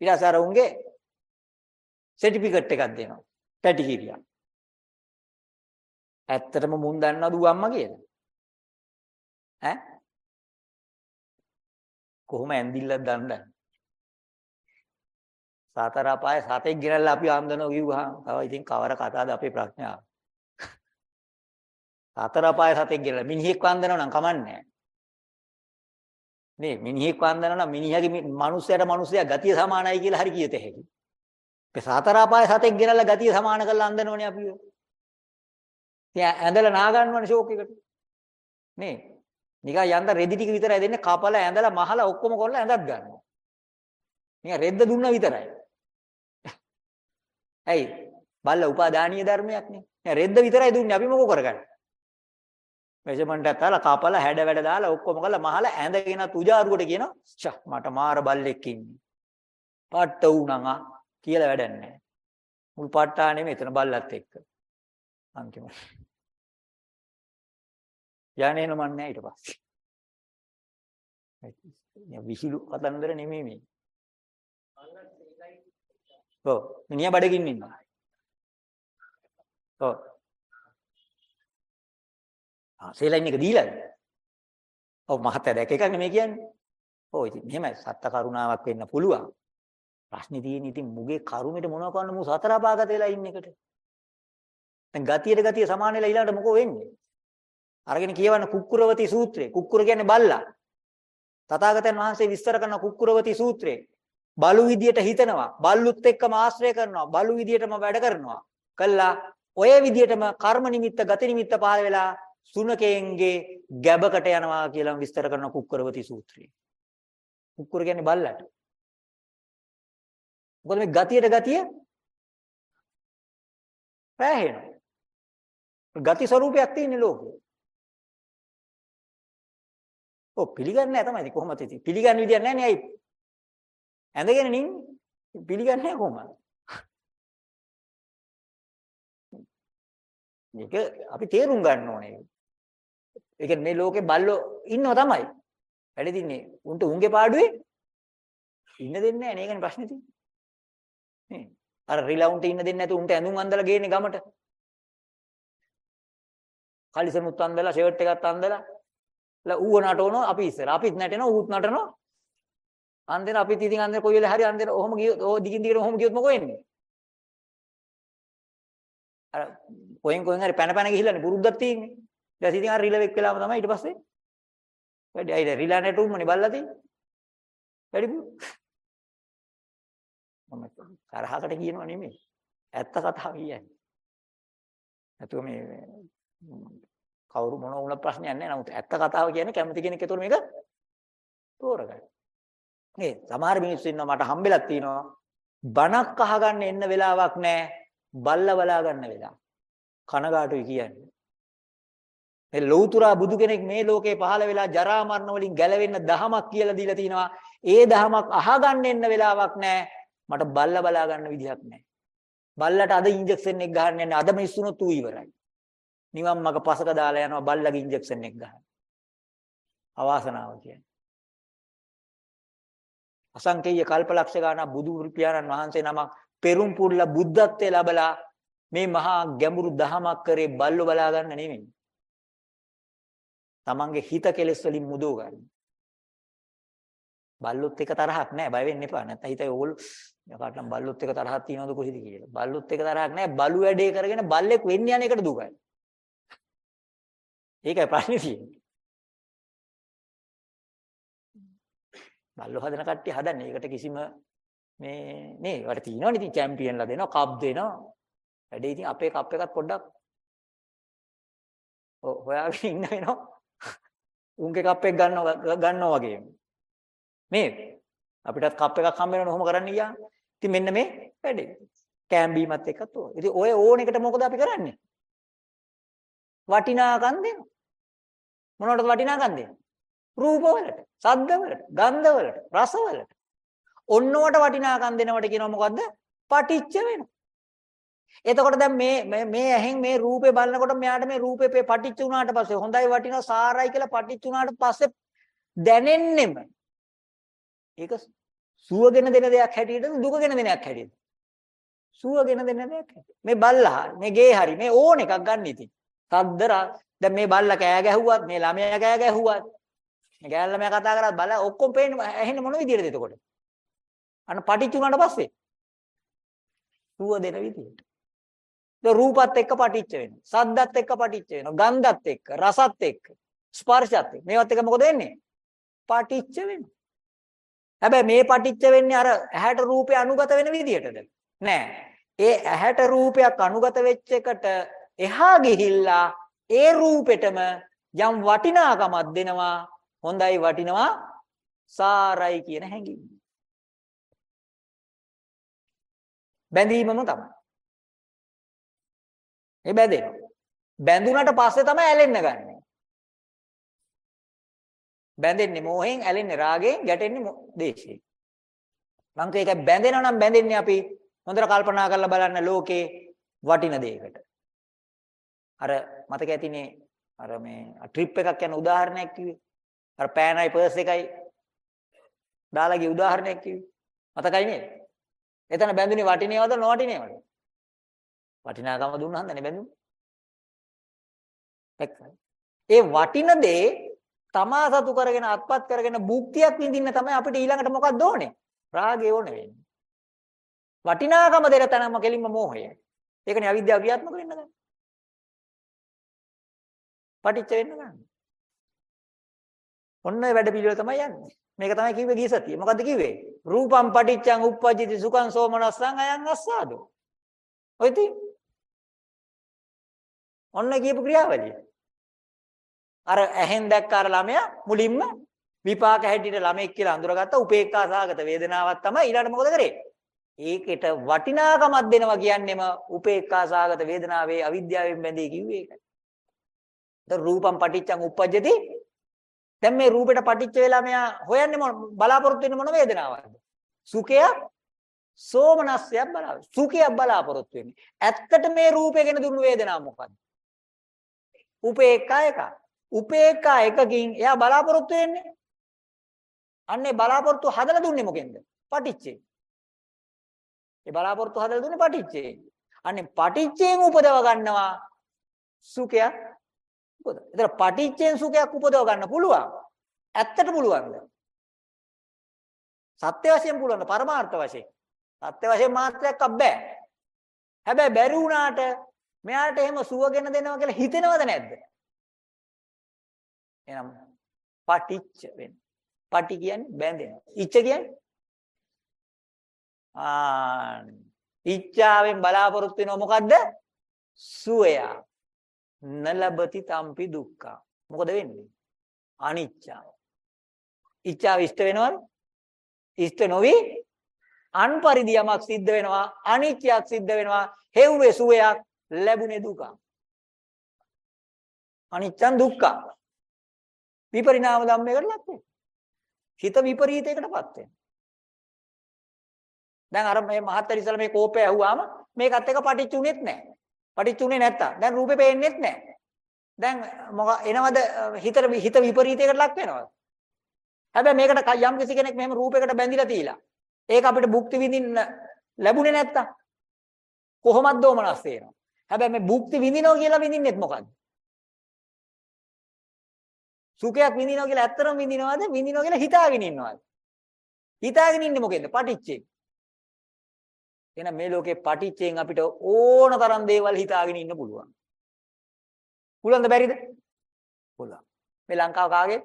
ඊට පස්සේ අර උන්ගේ සර්ටිෆිකට් එකක් දෙනවා. පැටි කිරියක්. ඇත්තටම මුන් දන්නවද ඌ අම්මා කියලා? ඈ? කොහොම ඇඳිල්ලක් දන්නද? සතර අපාය සතෙක් ගෙනල්ලා අපි ආම්දනෝ කිව්වහම තව ඉතින් කවර කතාවද අපේ ප්‍රඥාව. සතර අපාය සතෙක් ගෙනල්ලා මිනිහෙක් වන්දනව නම් කමන්නේ නැහැ. නේ මිනිහෙක් වන්දනව නම් මිනිහගේ මිනිස්සයාට මිනිස්සයා ගතිය සමානයි කියලා හරි කියත හැකි. ඒ සතර අපාය සතෙක් ගෙනල්ලා ගතිය සමාන කරලා අන්දනවනේ අපි. ඉතින් ඇඳලා නා ගන්නවනේ ෂෝක් එකට. නේ නිකන් යන්ද රෙදි ටික විතරයි දෙන්නේ කපලා ඇඳලා මහලා ඔක්කොම කරලා ඇඳත් ගන්නවා. නිකන් රෙද්ද දුන්නා විතරයි. [LAUGHS] ඇයි? බල්ල උපාදානීය ධර්මයක් නේ. දැන් රෙද්ද විතරයි දුන්නේ අපි මොකෝ කරගන්නේ? මෙෂර්මන්ට් එකක් තාලා කපලා හැඩ වැඩ දාලා ඔක්කොම කරලා මහලා ඇඳගෙන තුජාරුවට කියනවා ෂා මට මාර බල්ලෙක් ඉන්නේ. පට්ට උණා කියලා වැඩක් නැහැ. මුල් පාට්ටා නෙමෙයි එතන බල්ලත් එක්ක. අන්තිමට. යන්නේ නමන්නේ ඊට පස්සේ. විහිළු කතන්දර නෙමෙයි මේ. ඔව් මිනිහා බඩගින්න ඉන්නවා. ඔව්. ආ සේලයින් එක දීලාද? ඔව් මහත්තයා දැක එකක් නෙමෙයි කියන්නේ. ඔව් ඉතින් මෙහෙමයි සත්ත කරුණාවක් වෙන්න පුළුවන්. ප්‍රශ්නේ තියෙන්නේ ඉතින් මුගේ කරුමෙට මොනව කරන්න මු සතර අපාගත වෙලා ඉන්න එකට. දැන් ගතියට ගතිය සමාන වෙලා ඊළඟට මොකෝ වෙන්නේ? අරගෙන කියවන්න කුක්කුරවති සූත්‍රය. කුක්කුර කියන්නේ බල්ලා. තථාගතයන් වහන්සේ විස්තර කරන කුක්කුරවති සූත්‍රයේ බලු විදියට හිතනවා බල්ලුත් එක්කම ආශ්‍රය කරනවා බලු විදියටම වැඩ කරනවා කළා ඔය විදියටම කර්ම නිමිත්ත ගති නිමිත්ත පහල වෙලා සුනකයෙන්ගේ ගැබකට යනවා කියලා විස්තර කරන කුක්කුරවති සූත්‍රය. කුක්කුර කියන්නේ බල්ලට. මොකද මේ ගතියට ගතිය පෑහෙනවා. ගති ස්වરૂපයක් තියෙන ලෝකේ. ඔව් පිළිගන්නේ නැහැ තමයි ඉතින් කොහොමද ඉතින්. පිළිගන්න විදියක් නැහැ නේ අයි ඇඳගෙන නින් පිළිගන්නේ නැහැ කොහොමද? මේක අපි තේරුම් ගන්න ඕනේ. ඒ කියන්නේ මේ ලෝකේ බල්ලෝ ඉන්නව තමයි. වැඩි දින්නේ උන්ට උන්ගේ පාඩුවේ ඉන්න දෙන්නේ නැහැ නේ. ඒකනේ ප්‍රශ්නේ තියෙන්නේ. නේ අර රිලවුන්ට ඉන්න දෙන්නේ නැතු උන්ට ඇඳුම් අඳලා ගේන්නේ ගමට කලිසමුත් අඳලා ෂර්ට් එකත් අඳලා ලා ඌව නටවනවා අපි ඉස්සර. අපිත් නැටෙනවා ඌත් නටනවා. අන්දෙන අපිත් ඉතින් අන්දෙන කොයි වෙලේ හරි අන්දෙන ඔහොම ගියොත් ඕ දිගින් දිගට ඔහොම ගියොත් මොකෝ වෙන්නේ? අර කොහෙන් කොහෙන් හරි පැන පැන ගිහිල්ලානේ පුරුද්දක් තියෙන්නේ. ඊට පස්සේ ඉතින් අර රිලෙවෙක් වෙලාම තමයි ඊට පස්සේ වැඩි අයිද රිලා නැටුම්මනේ බල්ලා තියෙන්නේ. වැඩි මම තරහකට කියනවා නෙමෙයි. ඇත්ත කතාව කියන්නේ. නැතුව මේ කවුරු මොන වුණ ප්‍රශ්නයක් නැහැ. නමුත් ඇත්ත කතාව කියන්නේ කැමති කෙනෙක් ඒතකොට මේක තෝරගන්න. මේ සමහර මිනිස්සු ඉන්නවා මට හම්බෙලක් තියෙනවා. බණක් අහගන්න එන්න වෙලාවක් නැහැ. බල්ලා බලා ගන්න වෙලාව. කනගාටුයි කියන්නේ. මේ ලෞතුරා බුදු කෙනෙක් මේ ලෝකේ පහළ වෙලා ජරා මරණ වලින් ගැලවෙන්න දහමක් කියලා දීලා තිනවා. ඒ දහමක් අහගන්න එන්න වෙලාවක් නැහැ. මට බල්ලා බලා ගන්න විදිහක් නැහැ. බල්ලට අද ඉන්ජෙක්ෂන් එක ගහන්න යන්නේ අද මිනිස්සුනොත් ඌ ඉවරයි. නිවන් මඟ පසක දාලා යනවා බල්ලගේ ඉන්ජෙක්ෂන් එක ගන්න. අවාසනාව කියන්නේ. අසංකේය කල්පලක්ෂ ගාන බුදු පියාණන් වහන්සේ නමක් පෙරුම් පුරලා බුද්ධත්වයේ ලැබලා මේ මහා ගැඹුරු දහමක් කරේ බල්ලෝ බලා ගන්න නෙමෙයි. තමන්ගේ හිත කෙලෙස් වලින් මුදව ගන්න. බල්ලොත් එක තරහක් නැහැ බය වෙන්න එපා. නැත්නම් හිතේ ඕගොල්ලෝ යකාටනම් බල්ලොත් එක තරහක් තියනවද කොහෙද කියලා. බල්ලොත් එක තරහක් නැහැ. බලු වැඩේ කරගෙන බල්ලෙක් වෙන්න යන එකට දුකයි. ඒකයි ප්‍රශ්නේ තියෙන්නේ. බල්ලෝ හදන කට්ටිය හදන්නේ. ඒකට කිසිම මේ නේ ඒකට තියෙනවනේ ඉතින් චැම්පියන්ලා දෙනවා, කප් දෙනවා. වැඩේ ඉතින් අපේ කප් එකත් පොඩ්ඩක් හොයාගෙන ඉන්න වෙනවා. උන්ගේ කප් එක ගන්නවා ගන්නවා වගේ. මේ අපිටත් කප් එකක් හම්බ වෙනවනේ ඔහොම කරන්න ගියා. ඉතින් මෙන්න මේ වැඩේ. කෑම් බීමත් එක්කත් ඕන. ඉතින් ඔය ඕන එකට මොකද අපි කරන්නේ? වටිනාකම් දෙනවා. මොනවටද වටිනාකම් දෙන්නේ? රූපවලට, ශබ්දවලට, ගන්ධවලට, රසවලට. ඔන්නවට වටිනාකම් දෙනවට කියනවා මොකද්ද? පටිච්ච වෙනවා. එතකොට දැන් මේ මේ ඇහෙන් මේ රූපේ බලනකොට මෙයාට මේ රූපේ පටිච්ච වුණාට පස්සේ හොඳයි වටිනවා සාරයි කියලා පටිච්ච වුණාට පස්සේ දැනෙන්නෙම ඒක සුවගෙන දෙන දෙයක් හැටියටද දුකගෙන දෙන දෙයක් හැටියද? සුවගෙන දෙන දෙයක් හැටියට. මේ බල්ලා මේ ගේ හරි මේ ඕන එකක් ගන්න ඉතින්. තද්දර දැන් මේ බල්ලා කෑ ගැහුවත් මේ ළමයා කෑ ගැහුවත් මේ ගෑල් ළමයා කතා කරත් බල ඔක්කොම පේන්නේ ඇහෙන්නේ මොන විදියටද එතකොට? අන්න පටිච්ච උනාට පස්සේ සුව දෙන විදියට. දැන් රූපත් එක්ක පටිච්ච වෙනවා. සද්දත් එක්ක පටිච්ච වෙනවා. ගන්ධත් එක්ක, රසත් එක්ක, ස්පර්ශත් එක්ක. මේවත් එක මොකද වෙන්නේ? පටිච්ච වෙනවා. හැබැයි මේ පටිච්ච වෙන්නේ අර ඇහැට රූපේ අනුගත වෙන විදියටද? නෑ. ඒ ඇහැට රූපයක් අනුගත වෙච්ච එකට එහා ගිහිල්ලා ඒ රූපෙටම යම් වටිනාකමක් දෙනවා හොඳයි වටිනවා සාරයි කියන හැඟීම. බැඳීමම තමයි. ඒ බැඳෙනවා. බැඳුනට පස්සේ තමයි ඇලෙන්න ගන්නෙ. බැඳෙන්නේ මෝහෙන්, ඇලෙන්නේ රාගයෙන්, ගැටෙන්නේ මෝ- දේශයෙන්. මං කියේක බැඳෙනවා නම් බැඳෙන්නේ අපි හොඳට කල්පනා කරලා බලන්න ලෝකේ වටින දෙයකට. අර මතක ඇතිනේ අර මේ ට්‍රිප් එකක් යන උදාහරණයක් කිව්වේ. අර පෑනයි පර්ස් එකයි දාලා ගිය උදාහරණයක් කිව්වේ. මතකයි නේද? එතන බැඳුනේ වටිනේවද නොවටිනේවද? වටිනාකම දුන්නා හන්දනේ බැඳුනේ. එක්කයි. ඒ වටින දේ තමා සතු කරගෙන අත්පත් කරගෙන භුක්තියක් විඳින්න තමයි අපිට ඊළඟට මොකක්ද ඕනේ? රාගය ඕනේ වෙන්නේ. වටිනාකම දෙක තනම කෙලින්ම මෝහය. ඒකනේ අවිද්‍යාව ක්‍රියාත්මක වෙන්න ගන්නේ. පටිච්ච වෙන්න ගන්න. ඔන්න ඔය වැඩ පිළිවෙල තමයි යන්නේ. මේක තමයි කිව්වේ ගිය සතියේ. මොකද්ද කිව්වේ? රූපම් පටිච්චං උප්පජ්ජති සුඛං සෝමනස්සං අයං අස්සාදෝ. ඔය තියෙන්නේ. ඔන්න කියපු ක්‍රියාවලිය. අර ඇහෙන් දැක්ක අර ළමයා මුලින්ම විපාක හැටියට ළමෙක් කියලා අඳුරගත්ත උපේක්ඛා සාගත වේදනාවක් තමයි ඊළඟට මොකද කරේ? ඒකට වටිනාකමක් දෙනවා කියන්නේම උපේක්ඛා සාගත වේදනාවේ අවිද්‍යාවෙන් බැඳී කිව්වේ ඒකයි. ද රූපම් පටිච්චං උප්පජ්ජති දැන් මේ රූපෙට පටිච්ච වෙලා මෙයා හොයන්නේ මොන බලාපොරොත්තු වෙන්නේ මොන වේදනාවක්ද? සුඛයක් සෝමනස්සයක් බලාපොරොත්තු. සුඛයක් බලාපොරොත්තු වෙන්නේ. ඇත්තට මේ රූපය ගැන දුන්නු වේදනාව මොකක්ද? උපේක්ඛා එක. උපේක්ඛා එකකින් එයා බලාපොරොත්තු වෙන්නේ. අන්නේ බලාපොරොත්තු හදලා දුන්නේ මොකෙන්ද? පටිච්චේ. ඒ බලාපොරොත්තු හදලා දුන්නේ පටිච්චේ. අන්නේ පටිච්චයෙන් උපදව ගන්නවා සුඛයක් උපද. ඒතර පටිච්චයෙන් සුඛයක් උපදව ගන්න පුළුවන්. ඇත්තට පුළුවන්ද? සත්‍ය වශයෙන් පුළුවන් පරමාර්ථ වශයෙන්. සත්‍ය වශයෙන් මාත්‍රයක් අබ්බෑ. හැබැයි බැරි වුණාට මෙයාට එහෙම සුවගෙන දෙනවා කියලා හිතෙනවද නැද්ද? එහෙනම් පටිච්ච වෙන. පටි කියන්නේ බැඳෙනවා. ඉච්ඡ කියන්නේ ආ ඉච්ඡාවෙන් බලාපොරොත්තු වෙනව මොකද්ද? සුවය. නලබති තම්පි දුක්ඛ. මොකද වෙන්නේ? අනිච්චා. ඉච්ඡාව ඉෂ්ට වෙනවද? ඉෂ්ට නොවි අන්පරිදි යමක් සිද්ධ වෙනවා අනිත්‍යයක් සිද්ධ වෙනවා හේව්වේ සුවයක් ලැබුණේ දුක. අනිච්චං දුක්ඛ. විපරිණාම ධම්මයකට ලක් වෙනවා. හිත විපරීතයකටපත් වෙනවා. දැන් අර මේ මහත්තයා ඉස්සලා මේ කෝපය ඇහුවාම මේකත් එක පටිච්චුනේත් නැහැ. පටිච්චුනේ නැත්තම් දැන් රූපේ පේන්නේත් නැහැ. දැන් මොක එනවද හිතට හිත විපරීතයකට ලක් වෙනවද? හැබැයි මේකට යම් කිසි කෙනෙක් මෙහෙම රූපයකට බැඳිලා තියලා ඒක අපිට භුක්ති විඳින්න ලැබුණේ නැත්තම් කොහොමද දෝමනස් වෙනවා. හැබැයි මේ භුක්ති විඳිනවා කියලා විඳින්නෙත් මොකද්ද? සුඛයක් විඳිනවා කියලා ඇත්තටම විඳිනවද? විඳිනවා කියලා හිතාගෙන ඉන්නවද? හිතාගෙන ඉන්නේ මොකෙන්ද? පටිච්චේ. එහෙනම් මේ ලෝකේ පටිච්චයෙන් අපිට ඕන තරම් දේවල් හිතාගෙන ඉන්න පුළුවන්. පුළුවන්ද බැරිද? පුළුවන්. මේ ලංකාව කාගේ?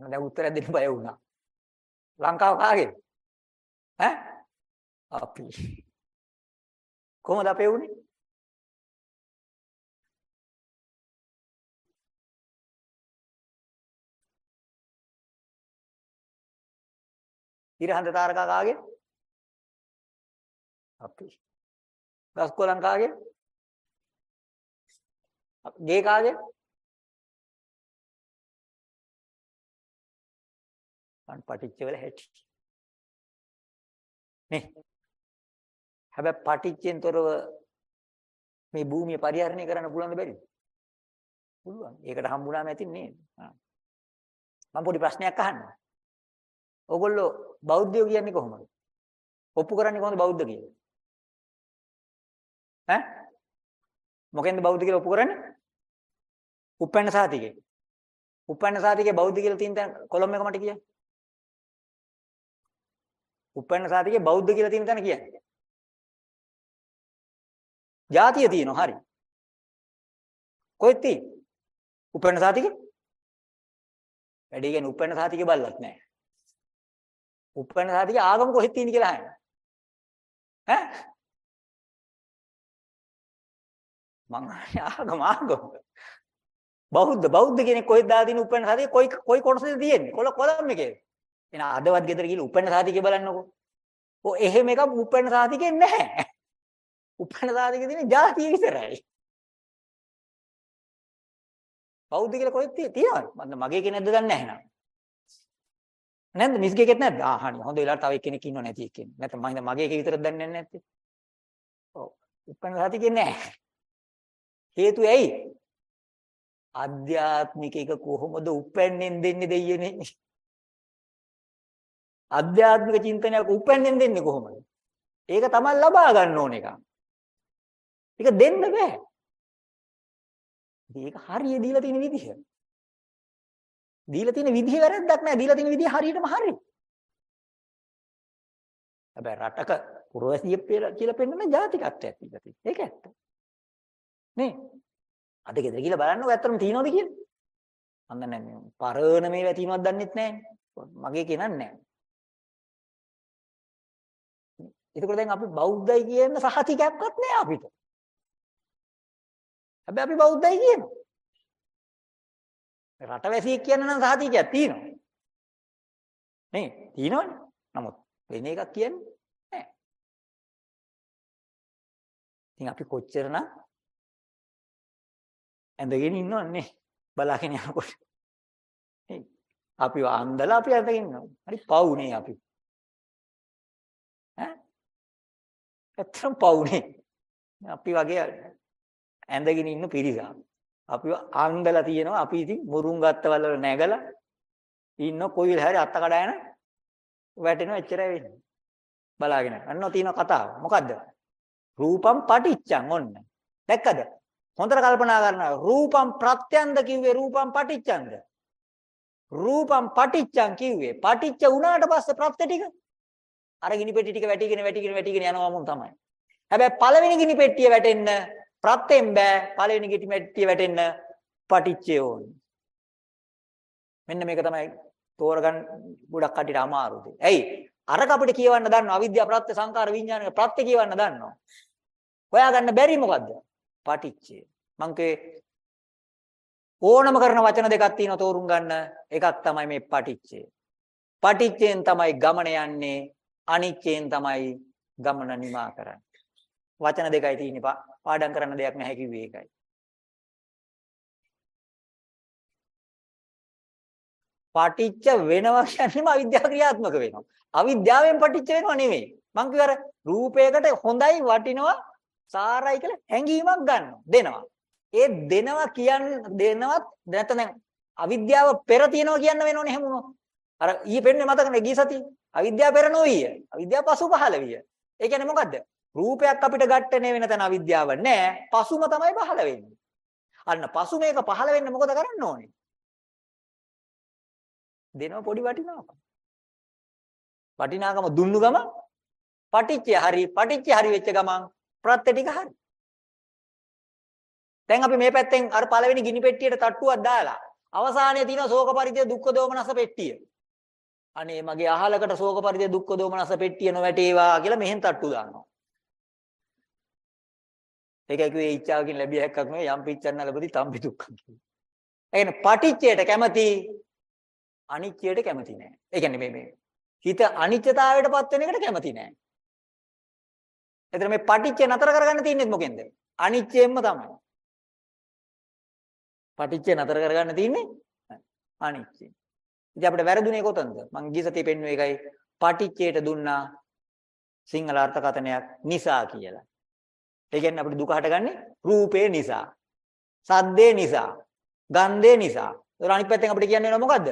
මම දැන් උත්තර දෙන්න බය වුණා. ලංකාව කාගේද? ඈ? අපි. කොහොමද අපේ උනේ? ඉරහඳ තාරකා කාගේ? අපි. ගස්කොලන් කාගේ? ගේ කාගේ? අන් පටිච්ච වල හැටි. නේ. හැබැයි පටිච්චෙන් තොරව මේ භූමිය පරිහරණය කරන්න පුළුවන්ද බැරිද? පුළුවන්. ඒකට හම්බුනාම ඇතින් නේද? මම පොඩි ප්‍රශ්නයක් අහන්නම්. ඔයගොල්ලෝ බෞද්ධයෝ කියන්නේ කොහොමද? ඔප්පු කරන්නේ කොහොමද බෞද්ධ කියලා? ඈ? මොකෙන්ද බෞද්ධ කියලා ඔප්පු කරන්නේ? උපැන්න සාතිකේ. උපැන්න සාතිකේ බෞද්ධ කියලා තියෙන තැන කොලම් එක මට කියන්න. උපැන්න සාතිකේ බෞද්ධ කියලා තියෙන තැන කියන්නේ. ජාතිය තියෙනවා හරි. කොහෙද තියෙන්නේ? උපැන්න සාතිකේ? වැඩි කියන්නේ උපැන්න සාතිකේ බල්ලත් නැහැ. උපැන්න සාතිකේ ආගම කොහෙද තියෙන්නේ කියලා අහන්නේ. ඈ? මං ආගම ආගම. බෞද්ධ බෞද්ධ කෙනෙක් කොහෙද දාලා තියෙන උපැන්න සාතිකේ කොයි කොයි කොටසද තියෙන්නේ? කොල කොලම් එකේ. එහෙනම් අදවත් ගෙදර ගිහලා උපැන්න සාතිකේ බලන්නකෝ. ඔය එහෙම එකක් උපැන්න සාතිකේ නැහැ. උපන්න සාධකයේ තියෙන ಜಾතිය විතරයි. බෞද්ධ කියලා කොහෙද තියෙනවද? මම මගේ කෙනෙක්ද දන්නේ නැහැ නේද? නැද්ද මිස්ගේකෙත් නැද්ද? ආ හරි. හොඳ වෙලාවට තව එක්කෙනෙක් ඉන්නව නැති එක්කෙනෙක්. නැත්නම් මම හිතා මගේ එක විතරක් දන්නේ නැහැ නැත්තේ. ඔව්. උපන්න සාධකයේ නැහැ. හේතුව ඇයි? ආධ්‍යාත්මික එක කොහොමද උපැන්නෙන් දෙන්නේ දෙයියනේ? ආධ්‍යාත්මික චින්තනයක් උපැන්නෙන් දෙන්නේ කොහොමද? ඒක තමයි ලබා ගන්න ඕන එක. ඒක දෙන්න බෑ. ඒක හරිය දීලා තියෙන විදිහ. දීලා තියෙන විදිහ වැරද්දක් නෑ. දීලා තියෙන විදිහ හරියටම හරි. හැබැයි රටක පුරවැසියෙක් කියලා පෙන්නන ජාතිකත්වයක් තිබ්බා තියෙන්නේ. ඒක ඇත්ත. නේ? අද ගෙදර ගිහලා බලන්නකො ඇත්තටම තියනවද කියලා. අන්න නැහැ. පරණ මේ වැටීමක් දන්නෙත් නැහැ. මගේ කෙනක් නැහැ. ඒකෝර දැන් අපි බෞද්ධයි කියන සහතිකයක්වත් නැහැ අපිට. හැබැයි අපි බෞද්ධයි කියනවා. රටවැසියෙක් කියන නම් සහතිකයක් තියෙනවා. නේ? තියෙනවනේ. නමුත් වෙන එකක් කියන්නේ නැහැ. ඉතින් අපි කොච්චරනම් ඇඳගෙන ඉන්නවන්නේ බලාගෙන යනකොට. නේ? අපිව අන්දලා අපි ඇඳගෙන ඉන්නවා. හරි පවුනේ අපි. ඈ? ඇත්තටම පවුනේ. අපි වගේ ඇඳගෙන ඉන්න පිරිසක්. අපිව අන්දලා තියෙනවා. අපි ඉතින් මුරුන් ගත්තවල වල නැගලා ඉන්න කොයි වෙලාව හරි අත්ත කඩාගෙන වැටෙනවා එච්චරයි වෙන්නේ. බලාගෙන. අන්න තියෙන කතාව. මොකද්ද? රූපම් පටිච්චං ඔන්න. දැක්කද? හොඳට කල්පනා කරනවා. රූපම් ප්‍රත්‍යන්ද කිව්වේ රූපම් පටිච්චන්ද? රූපම් පටිච්චං කිව්වේ. පටිච්ච වුණාට පස්සේ ප්‍රත්‍ය ටික අර ගිනි පෙට්ටි ටික වැටිගෙන වැටිගෙන වැටිගෙන යනවා මුන් තමයි. හැබැයි පළවෙනි ගිනි පෙට්ටිය වැටෙන්න ප්‍රත්‍යෙන් බෑ. පළවෙනි ගිනි පෙට්ටිය වැටෙන්න පටිච්චය ඕනේ. මෙන්න මේක තමයි තෝරගන්න ගොඩක් කටියට අමාරු දෙයක්. ඇයි? අරක අපිට කියවන්න දන්නවා අවිද්‍යාව ප්‍රත්‍ය සංකාර විඥානික ප්‍රත්‍ය කියවන්න දන්නවා. හොයාගන්න බැරි මොකද්ද? පටිච්චය. මං ඕනම කරන වචන දෙකක් තියෙනවා තෝරුම් ගන්න. එකක් තමයි මේ පටිච්චය. පටිච්චයෙන් තමයි ගමන යන්නේ අනිච්චයෙන් තමයි ගමන නිමා කරන්නේ. වචන දෙකයි තියෙන්නේ පාඩම් කරන්න දෙයක් නැහැ කිව්වේ ඒකයි. පටිච්ච වෙනවා කියන්නේම අවිද්‍යාව ක්‍රියාත්මක වෙනවා. අවිද්‍යාවෙන් පටිච්ච වෙනව නෙමෙයි. මං කිව්ව අර රූපයකට හොඳයි වටිනවා සාරයි කියලා හැඟීමක් ගන්නවා දෙනවා. ඒ දෙනවා කියන්න දෙනවත් නැත්නම් අවිද්‍යාව පෙර තියනවා කියන්න වෙනෝනේ හැමෝම. අර ඊයේ පෙන්නේ මතකනේ ගිය සතියේ. අවිද්‍යාව පෙර නොවිය. අවිද්‍යාව පසු පහළ විය. ඒ කියන්නේ මොකද්ද? රූපයක් අපිට ගැටෙන්නේ වෙන තැන අවිද්‍යාව නැහැ. පසුම තමයි පහළ වෙන්නේ. අන්න පසු මේක පහළ වෙන්න මොකද කරන්න ඕනේ? දෙනව පොඩි වටිනාකම. වටිනාකම දුන්නු ගම පටිච්චය හරි පටිච්චය හරි වෙච්ච ගමන් ප්‍රත්‍ය ටික හරි. දැන් අපි මේ පැත්තෙන් අර පළවෙනි ගිනි පෙට්ටියට තට්ටුවක් දාලා අවසානයේ තියෙන ශෝක පරිදේ දුක්ඛ දෝමනස පෙට්ටිය. අනේ මගේ අහලකට ශෝක පරිදේ දුක්ඛ දෝමනස පෙට්ටිය නොවැටේවා කියලා මෙහෙන් තට්ටු දානවා. ඒකයි කිව්වේ ඉච්ඡාවකින් ලැබිය හැක්කක් නෙවෙයි යම් පිච්ඡන්න ලැබති තම්පි දුක්ඛම් කියන්නේ. ඒ කියන්නේ පටිච්චයට කැමති අනිච්චයට කැමති නෑ. ඒ කියන්නේ මේ මේ හිත අනිත්‍යතාවයටපත් වෙන එකට කැමති නෑ. එතන මේ පටිච්චය නතර කරගන්න තියෙන්නේ මොකෙන්ද? අනිච්චයෙන්ම තමයි. පටිච්චය නතර කරගන්න තියෙන්නේ අනිච්චයෙන්. ඉතින් අපිට වැරදුනේ කොතනද? මං ගිය සතියේ පෙන්නුවේ ඒකයි පටිච්චයට දුන්නා සිංහල අර්ථකථනයක් නිසා කියලා. ඒ කියන්නේ අපිට දුක හටගන්නේ රූපේ නිසා. සද්දේ නිසා. ගන්ධේ නිසා. ඒක අනිත් පැත්තෙන් අපිට කියන්නේ මොකද්ද?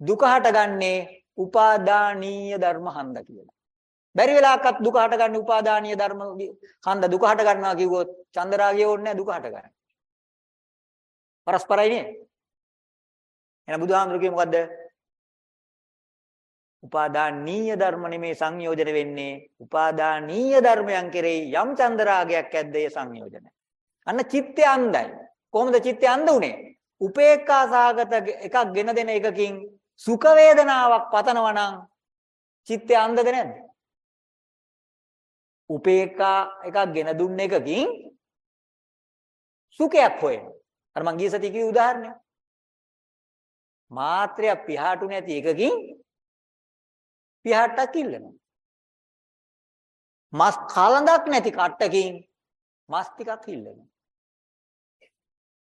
දුක හටගන්නේ උපාදානීය ධර්ම හන්ද කියලා. බැරි වෙලාවකත් දුක හටගන්නේ උපාදානීය ධර්ම හන්ද දුක හට ගන්නවා කිව්වොත් චන්දරාගය ඕනේ නැහැ දුක හට ගන්න. පරස්පරයි නේ. එහෙනම් බුදුහාමුදුරු කියේ මොකද්ද? උපාදානීය ධර්ම නෙමේ සංයෝජන වෙන්නේ උපාදානීය ධර්මයන් කෙරෙහි යම් චන්දරාගයක් ඇද්ද ඒ සංයෝජන. අන්න චිත්තය අන්ධයි. කොහොමද චිත්තය අන්ධ උනේ? උපේක්ඛා සාගත එකක් ගෙන දෙන එකකින් සුඛ වේදනාවක් පතනවා නම් චිත්තය අන්ධද නැද්ද? උපේක්ඛා එකක් ගෙන දුන්න එකකින් සුඛයක් හොයන. අර මං ගිය සතියේ කිව්ව උදාහරණය. මාත්‍රයක් පියාටු නැති එකකින් පියාට්ටක් ඉල්ලනවා. මස් කලඳක් නැති කට්ටකින් මස් ටිකක් ඉල්ලනවා.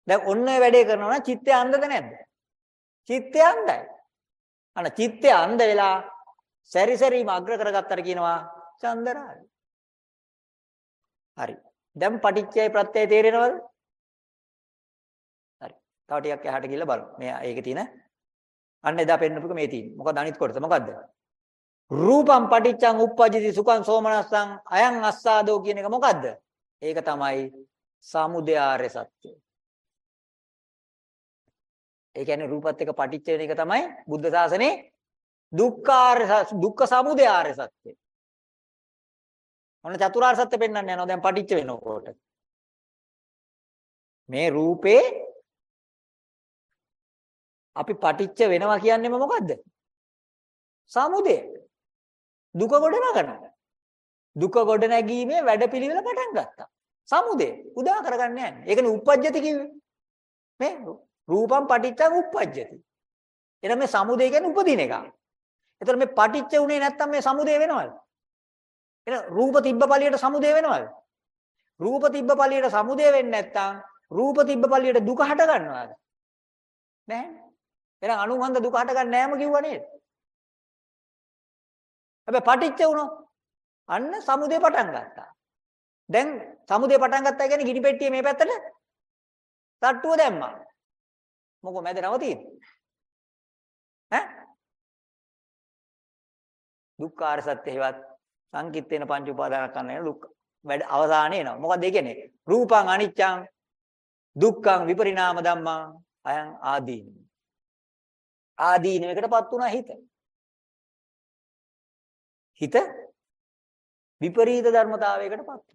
දැන් ඔන්න ඔය වැඩේ කරනවා නම් චිත්තය අන්ධද නැද්ද? චිත්තය අන්ධයි. අන්න චිත්තය අන්ධ වෙලා සැරිසැරීම අග්‍ර කරගත්තට කියනවා චන්දරාගය. හරි. දැන් පටිච්චය ප්‍රත්‍යය තේරෙනවද? හරි. තව ටිකක් එහාට ගිහිල්ලා බලමු. මේ ඒකේ තියෙන අන්න එදා පෙන්නපුක මේ තියෙන්නේ. මොකද අනිත් කොටස මොකද්ද? රූපම් පටිච්චං uppajjati සුඛං සෝමනස්සං අයං අස්සාදෝ කියන එක මොකද්ද? ඒක තමයි සමුදය ආර්ය සත්‍යය. ඒ කියන්නේ රූපත් එක්ක පටිච්ච වෙන එක තමයි බුද්ධ ශාසනේ දුක්ඛාර්ය දුක්ඛ සමුදය ආර්ය සත්‍යය. ඔන්න චතුරාර්ය සත්‍ය පෙන්වන්න යනවා දැන් පටිච්ච වෙනකොට. මේ රූපේ අපි පටිච්ච වෙනවා කියන්නේම මොකද්ද? සමුදය. දුක ගොඩ නගනවා. දුක ගොඩ නැගීමේ වැඩපිළිවෙල පටන් ගත්තා. සමුදය උදා කරගන්න යන්නේ. ඒකනේ uppajjati කිව්වේ. මේ රූපම් පටිච්චං uppajjati. එහෙනම් මේ සමුදය කියන්නේ උපදින එක. එතකොට මේ පටිච්ච උනේ නැත්තම් මේ සමුදය වෙනවද? එහෙනම් රූප තිබ්බ පළියට සමුදය වෙනවද? රූප තිබ්බ පළියට සමුදය වෙන්නේ නැත්තම් රූප තිබ්බ පළියට දුක හට ගන්නවද? නැහැ. එහෙනම් අනුහන්ද දුක හට ගන්න නෑම කිව්වා නේද? හැබැයි පටිච්ච වුණොත් අන්න සමුදය පටන් ගත්තා. දැන් සමුදය පටන් ගත්තා කියන්නේ ගිනි පෙට්ටිය මේ පැත්තට තට්ටුව දැම්මා. මොකෝ මැද නවතින්නේ? ඈ? දුක්ඛාර සත්‍ය හේවත් සංකිට්ඨේන පංච උපාදාන කරන දුක් වැඩ අවසානේ එනවා. මොකද ඒ කියන්නේ? රූපං අනිච්චං දුක්ඛං විපරිණාම ධම්මං අයං ආදීන. ආදීනයකටපත් වුණා හිත. හිත විපරීත ධර්මතාවයකටපත්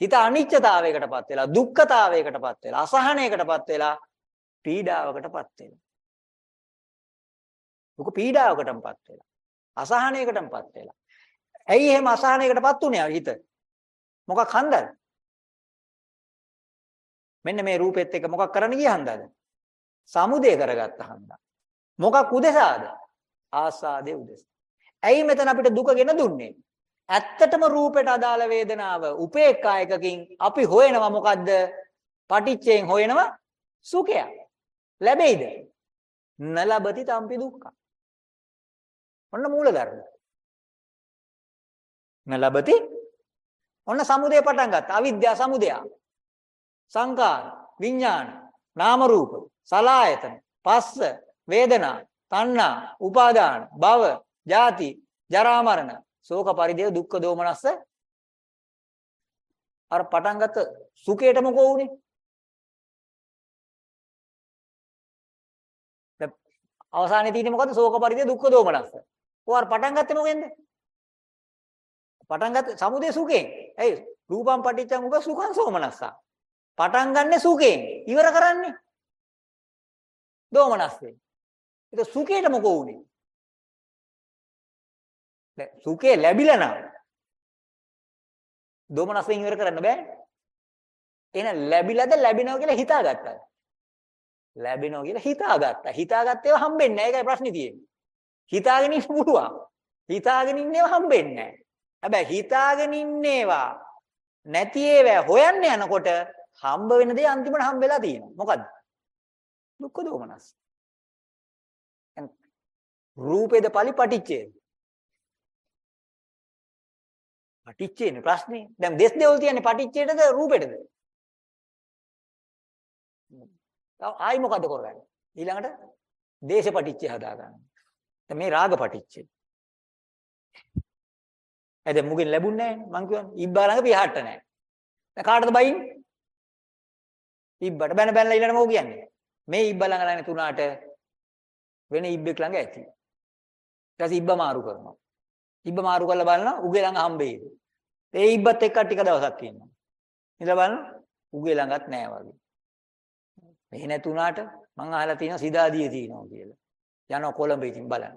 හිත අනිත්‍යතාවයකටපත් වෙලා දුක්ඛතාවයකටපත් වෙලා අසහනයකටපත් වෙලා පීඩාවකටපත් වෙලා දුක පීඩාවකටපත් වෙලා අසහනයකටපත් වෙලා. ඇයි එහෙම අසහනයකටපත් උනේ හිත? මොකක් හන්දද? මෙන්න මේ රූපෙත් එක්ක මොකක් කරන්න ගිය හන්දද? සමුදේ කරගත්ත හන්දා. මොකක් උදෙසාද? ආසාදේ උදෙසා. ඇයි මෙතන අපිට දුක ගෙන දුන්නේ ඇත්තටම රූපයට අදාළ වේදනාව උපේක්ඛා එකකින් අපි හොයනවා මොකද්ද? පටිච්චයෙන් හොයනවා සුඛය. ලැබෙයිද? නලබති තම්පි දුක්ඛ. ඔන්න මූල ධර්ම. නලබති ඔන්න සමුදය පටන් ගත්තා. අවිද්‍යා සමුදය. සංකාර, විඥාන, නාම රූප, සලායතන, පස්ස, වේදනා, තණ්හා, උපාදාන, භව, ජාති, ජරා මරණ ශෝක පරිදේව දුක්ඛ දෝමනස්ස. අර පටන් ගත්ත සුඛයට මොකෝ උනේ දැන් අවසානයේ තියෙන්නේ මොකද්ද? ශෝක පරිදේව දුක්ඛ දෝමනස්ස. ඔය අර පටන් ගත්තේ මොකෙන්ද? පටන් ගත්ත සමුදේ සුඛයෙන්. ඇයි? රූපම් පටිච්චං උග සුඛං සෝමනස්ස. පටන් ගන්නෙ සුඛයෙන්. ඉවර කරන්නේ දෝමනස්සේ. ඒක සුඛයට මොකෝ උනේ දැන් සුඛේ ලැබිලා නම් දොමනසෙන් ඉවර කරන්න බෑ. එහෙනම් ලැබිලාද ලැබෙනවා කියලා හිතාගත්තා. ලැබෙනවා කියලා හිතාගත්තා. හිතාගත්තේව හම්බෙන්නේ නැහැ. ඒකයි ප්‍රශ්නේ තියෙන්නේ. හිතාගෙන ඉන්න පුළුවන්. හිතාගෙන ඉන්නේව හම්බෙන්නේ නැහැ. හැබැයි හිතාගෙන ඉන්නේවා නැති ඒවා හොයන්න යනකොට හම්බ වෙන දේ අන්තිමට හම්බ වෙලා තියෙනවා. මොකද්ද? දුක්ඛ දෝමනස්. රූපේද පලි පටිච්චේද? පටිච්චේනේ ප්‍රශ්නේ. දැන් දෙස් දෙවල් තියන්නේ පටිච්චේටද රූපෙටද? ආයි මොකද කරන්නේ? ඊළඟට දේශ පටිච්චය හදාගන්න. දැන් මේ රාග පටිච්චය. එද මුගෙන් ලැබුණේ නැහැ මං කියවනේ. ඉබ්බා ළඟ පියාට නැහැ. දැන් කාටද බයින්? ඉබ්බට බැන බැනලා ඊළඟට මොකෝ කියන්නේ? මේ ඉබ්බා ළඟ ළඟ තුනාට වෙන ඉබ්බෙක් ළඟ ඇති. ඊට පස්සේ ඉබ්බා මාරු කරනවා. ඉබ්බ මාරු කරලා බලනවා උගේ ළඟ හම්බෙයිද. ඒ ඉබ්බත් එක්ක ටික දවසක් ඉන්නවා. ඉඳලා බලන උගේ ළඟත් නෑ වගේ. මෙහෙ නැතුණාට මං අහලා තියෙනවා සිතාදියේ තියෙනවා කියලා. යනවා කොළඹ ඉතින් බලන්න.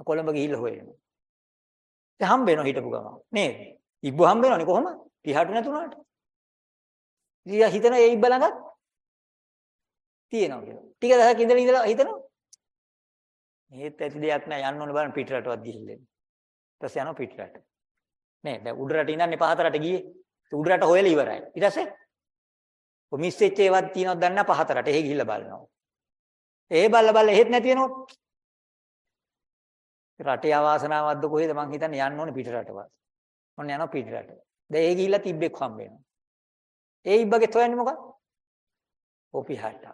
කොළඹ ගිහිල්ලා හොයනවා. ඒ හම්බ වෙනවා හිටපු ගම. නේද? ඉබ්බ හම්බ වෙනවනේ කොහොම? පිහාට නැතුණාට. ඉතින් හිතන ඒ ඉබ්බ ළඟත් තියෙනවා කියලා. ටික දවසක් ඉඳලා ඉඳලා හිතනවා. මේත් ඇති දෙයක් නෑ යන්න ඕන බලන්න පිටරටවත් ගිහිල්ලා. ඊපස්සේ යනවා පිටරට. නේ දැන් උඩරට ඉඳන්නේ පහතරට ගියේ. උඩරට හොයලා ඉවරයි. ඊට පස්සේ ඔය මිස් වෙච්ච ඒවත් තියෙනවද දන්නේ නැහැ පහතරට. එහෙ ගිහිල්ලා බලනවා. ඒ බල්ල බල්ල එහෙත් නැති වෙනවා. රටේ අවාසනාවක්ද කොහෙද මං හිතන්නේ යන්න ඕනේ පිට රටවල්. ඔන්න යනවා පිට රට. දැන් ඒ ගිහිල්ලා තිබ්බෙක් හම්බ වෙනවා. ඒ ඉබ්බගේ තොයන්නේ මොකක්ද? ඔපිහාට.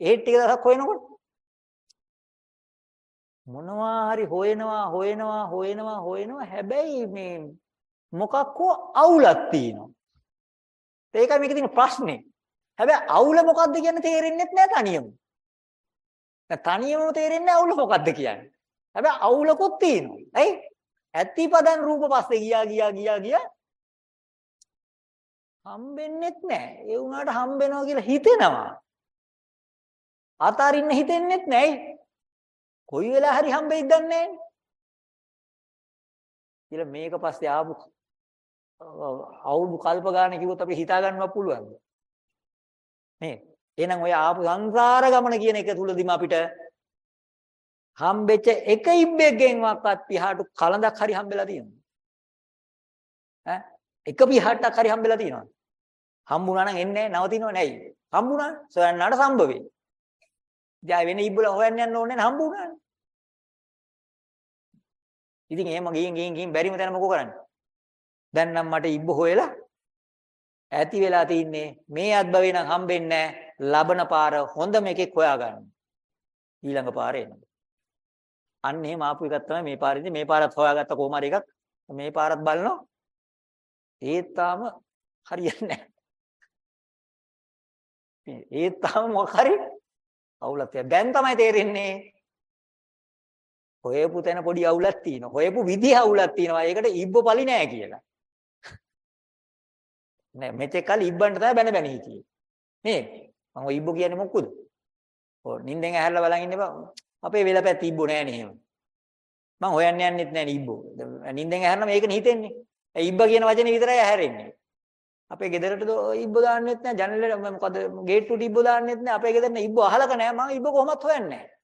ඒ ටික දවසක් හොයනකොට මොනවා හරි හොයනවා හොයනවා හොයනවා හොයනවා හැබැයි මේ මොකක්කෝ අවුලක් තියෙනවා. ඒකයි මේකේ තියෙන ප්‍රශ්නේ. හැබැයි අවුල මොකද්ද කියන්නේ තේරෙන්නේ නැහැ තනියම. දැන් තනියම තේරෙන්නේ අවුල මොකද්ද කියන්නේ. හැබැයි අවුලකුත් තියෙනවා. ඇයි? ඇත්තිපදන් රූප පස්සේ ගියා ගියා ගියා ගියා හම්බෙන්නෙත් නැහැ. ඒ වුණාට හම්බෙනවා කියලා හිතෙනවා. අතාරින්න හිතෙන්නෙත් නැහැ. කොයි වෙලාව හරි හම්බෙයිද දන්නේ නැහැ. කියලා මේක පස්සේ ආපු අවුරුදු කල්ප ගාන කිව්වොත් අපි හිතා ගන්නවත් පුළුවන්ද? නේද? එහෙනම් ඔය ආපු සංසාර ගමන කියන එක තුලදීම අපිට හම්බෙච්ච එක ඉබ්බෙක්ගෙන්වත් පිහාටු කලඳක් හරි හම්බෙලා තියෙනවා. ඈ එක පිහාටක් හරි හම්බෙලා තියෙනවා. හම්බුණා නම් එන්නේ නවතිනව නැයි. හම්බුණා සොයන්නට සම්භවේ. දැන් වෙන ඉබ්බල හොයන්න යන්න ඕනේ නැහැ හම්බුණානේ. ඉතින් එහෙම ගින් ගින් ගින් බැරිම තැන මොකෝ කරන්නේ? දැන් නම් මට ඉබ්බ හොයලා ඇති වෙලා තින්නේ මේ අත්භවේ නම් හම්බෙන්නේ ලබන පාර හොඳම එකෙක් හොයාගන්න. ඊළඟ පාරේ එනවා. අන්න එහෙම ආපු එකක් තමයි මේ පාරේදී මේ පාරත් හොයාගත්ත කොහොම හරි එකක් මේ පාරත් බලනවා. ඒත් තාම හරියන්නේ නැහැ. ඒත් තාම මොකක් හරි අවුලක් තියෙනවා. දැන් තමයි තේරෙන්නේ හොයපු තැන පොඩි අවුලක් තියෙනවා. හොයපු විදිහ අවුලක් තියෙනවා. ඒකට ඉබ්බ පලි නෑ කියලා. නෑ මෙතෙක් කල ඉබ්බන්ට තමයි බැන බැන හිටියේ. නේ? මම ඔය ඉබ්බ කියන්නේ මොකද? ඔව් නිින්දෙන් ඇහැරලා බලන් ඉන්න බා. අපේ වෙලපැත්ත ඉබ්බ නෑනේ එහෙම. මම හොයන්න යන්නෙත් නෑනේ ඉබ්බ. නිින්දෙන් ඇහැරනම ඒකනේ හිතෙන්නේ. ඒ ඉබ්බ කියන වචනේ විතරයි ඇහැරෙන්නේ. අපේ ගෙදරට ඉබ්බ දාන්නෙත් නෑ. ජනලේ මොකද ගේට්ටුවට ඉබ්බ දාන්නෙත් නෑ. අපේ ගෙදර ඉබ්බ අහලක නෑ. මම ඉබ්බ කොහොමත් හොයන්නේ නෑ.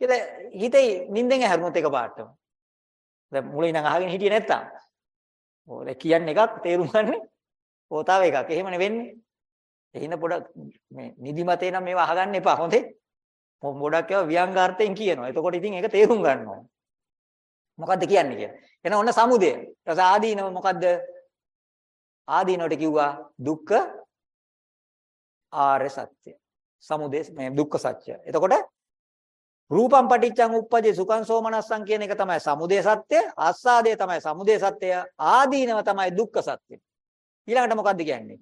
කියලා හිතේ නිින්දෙන් ඇහැරුණොත් එකපාරටම. දැන් මුලින් නම් අහගෙන හිටියේ නැත්තම්. ඔය කියන්නේ එකක් තේරුම් ගන්නේ ඕ තව එකක්. එහෙමනේ වෙන්නේ. එහෙනම් පොඩක් මේ නිදිමතේ නම් මේවා අහගන්න එපා. හොඳේ. පොඩක් ඒවා ව්‍යංගාර්ථයෙන් කියනවා. එතකොට ඉතින් ඒක තේරුම් ගන්නවා. මොකද්ද කියන්නේ කියලා. එහෙනම් ඔන්න සමුදය. ඊට ආදීනව මොකද්ද? ආදීනවට කිව්වා දුක්ඛ ආර්ය සත්‍ය. සමුදය මේ දුක්ඛ සත්‍ය. එතකොට රූපම් පටිච්චං උප්පජේ සුඛං සෝමනස්සං කියන එක තමයි සමුදය සත්‍ය. ආස්වාදය තමයි සමුදය සත්‍ය. ආදීනව තමයි දුක්ඛ සත්‍ය. ඊළඟට මොකද්ද කියන්නේ?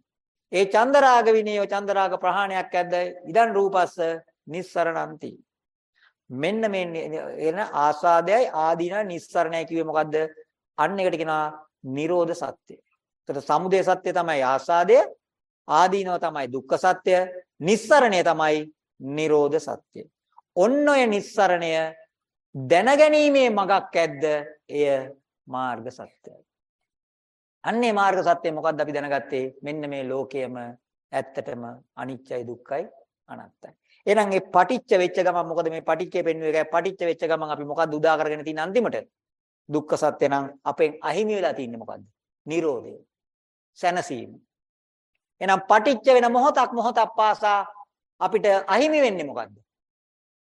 ඒ චන්දරාග විනයෝ චන්දරාග ප්‍රහාණයක් ඇද්ද? ඉදන් රූපස්ස නිස්සරණන්ති. මෙන්න මේ එන ආස්වාදයයි ආදීන නිස්සරණයි කිව්වේ මොකද්ද? අන්න එකට කියනවා නිරෝධ සත්‍ය. ඒතර සමුදය සත්‍ය තමයි ආස්වාදය, ආදීනව තමයි දුක්ඛ සත්‍ය, නිස්සරණය තමයි නිරෝධ සත්‍ය. ඔන්න ඔය නිස්සරණය දැනගැනීමේ මගක් ඇද්ද? එය මාර්ග සත්‍යයි. අන්නේ මාර්ග සත්‍ය මොකද්ද අපි දැනගත්තේ? මෙන්න මේ ලෝකයම ඇත්තටම අනිත්‍යයි දුක්ඛයි අනාත්තයි. එහෙනම් මේ පටිච්ච වෙච්ච ගමන් මොකද මේ පටිච්චේ පෙන්වුවේ එකයි පටිච්ච වෙච්ච ගමන් අපි මොකද්ද උදා කරගෙන තියෙන අන්තිමට? දුක්ඛ සත්‍ය නම් අපෙන් අහිමි වෙලා තින්නේ මොකද්ද? නිරෝධය. සැනසීම. එහෙනම් පටිච්ච වෙන මොහොතක් මොහොතක් පාසා අපිට අහිමි වෙන්නේ මොකද්ද?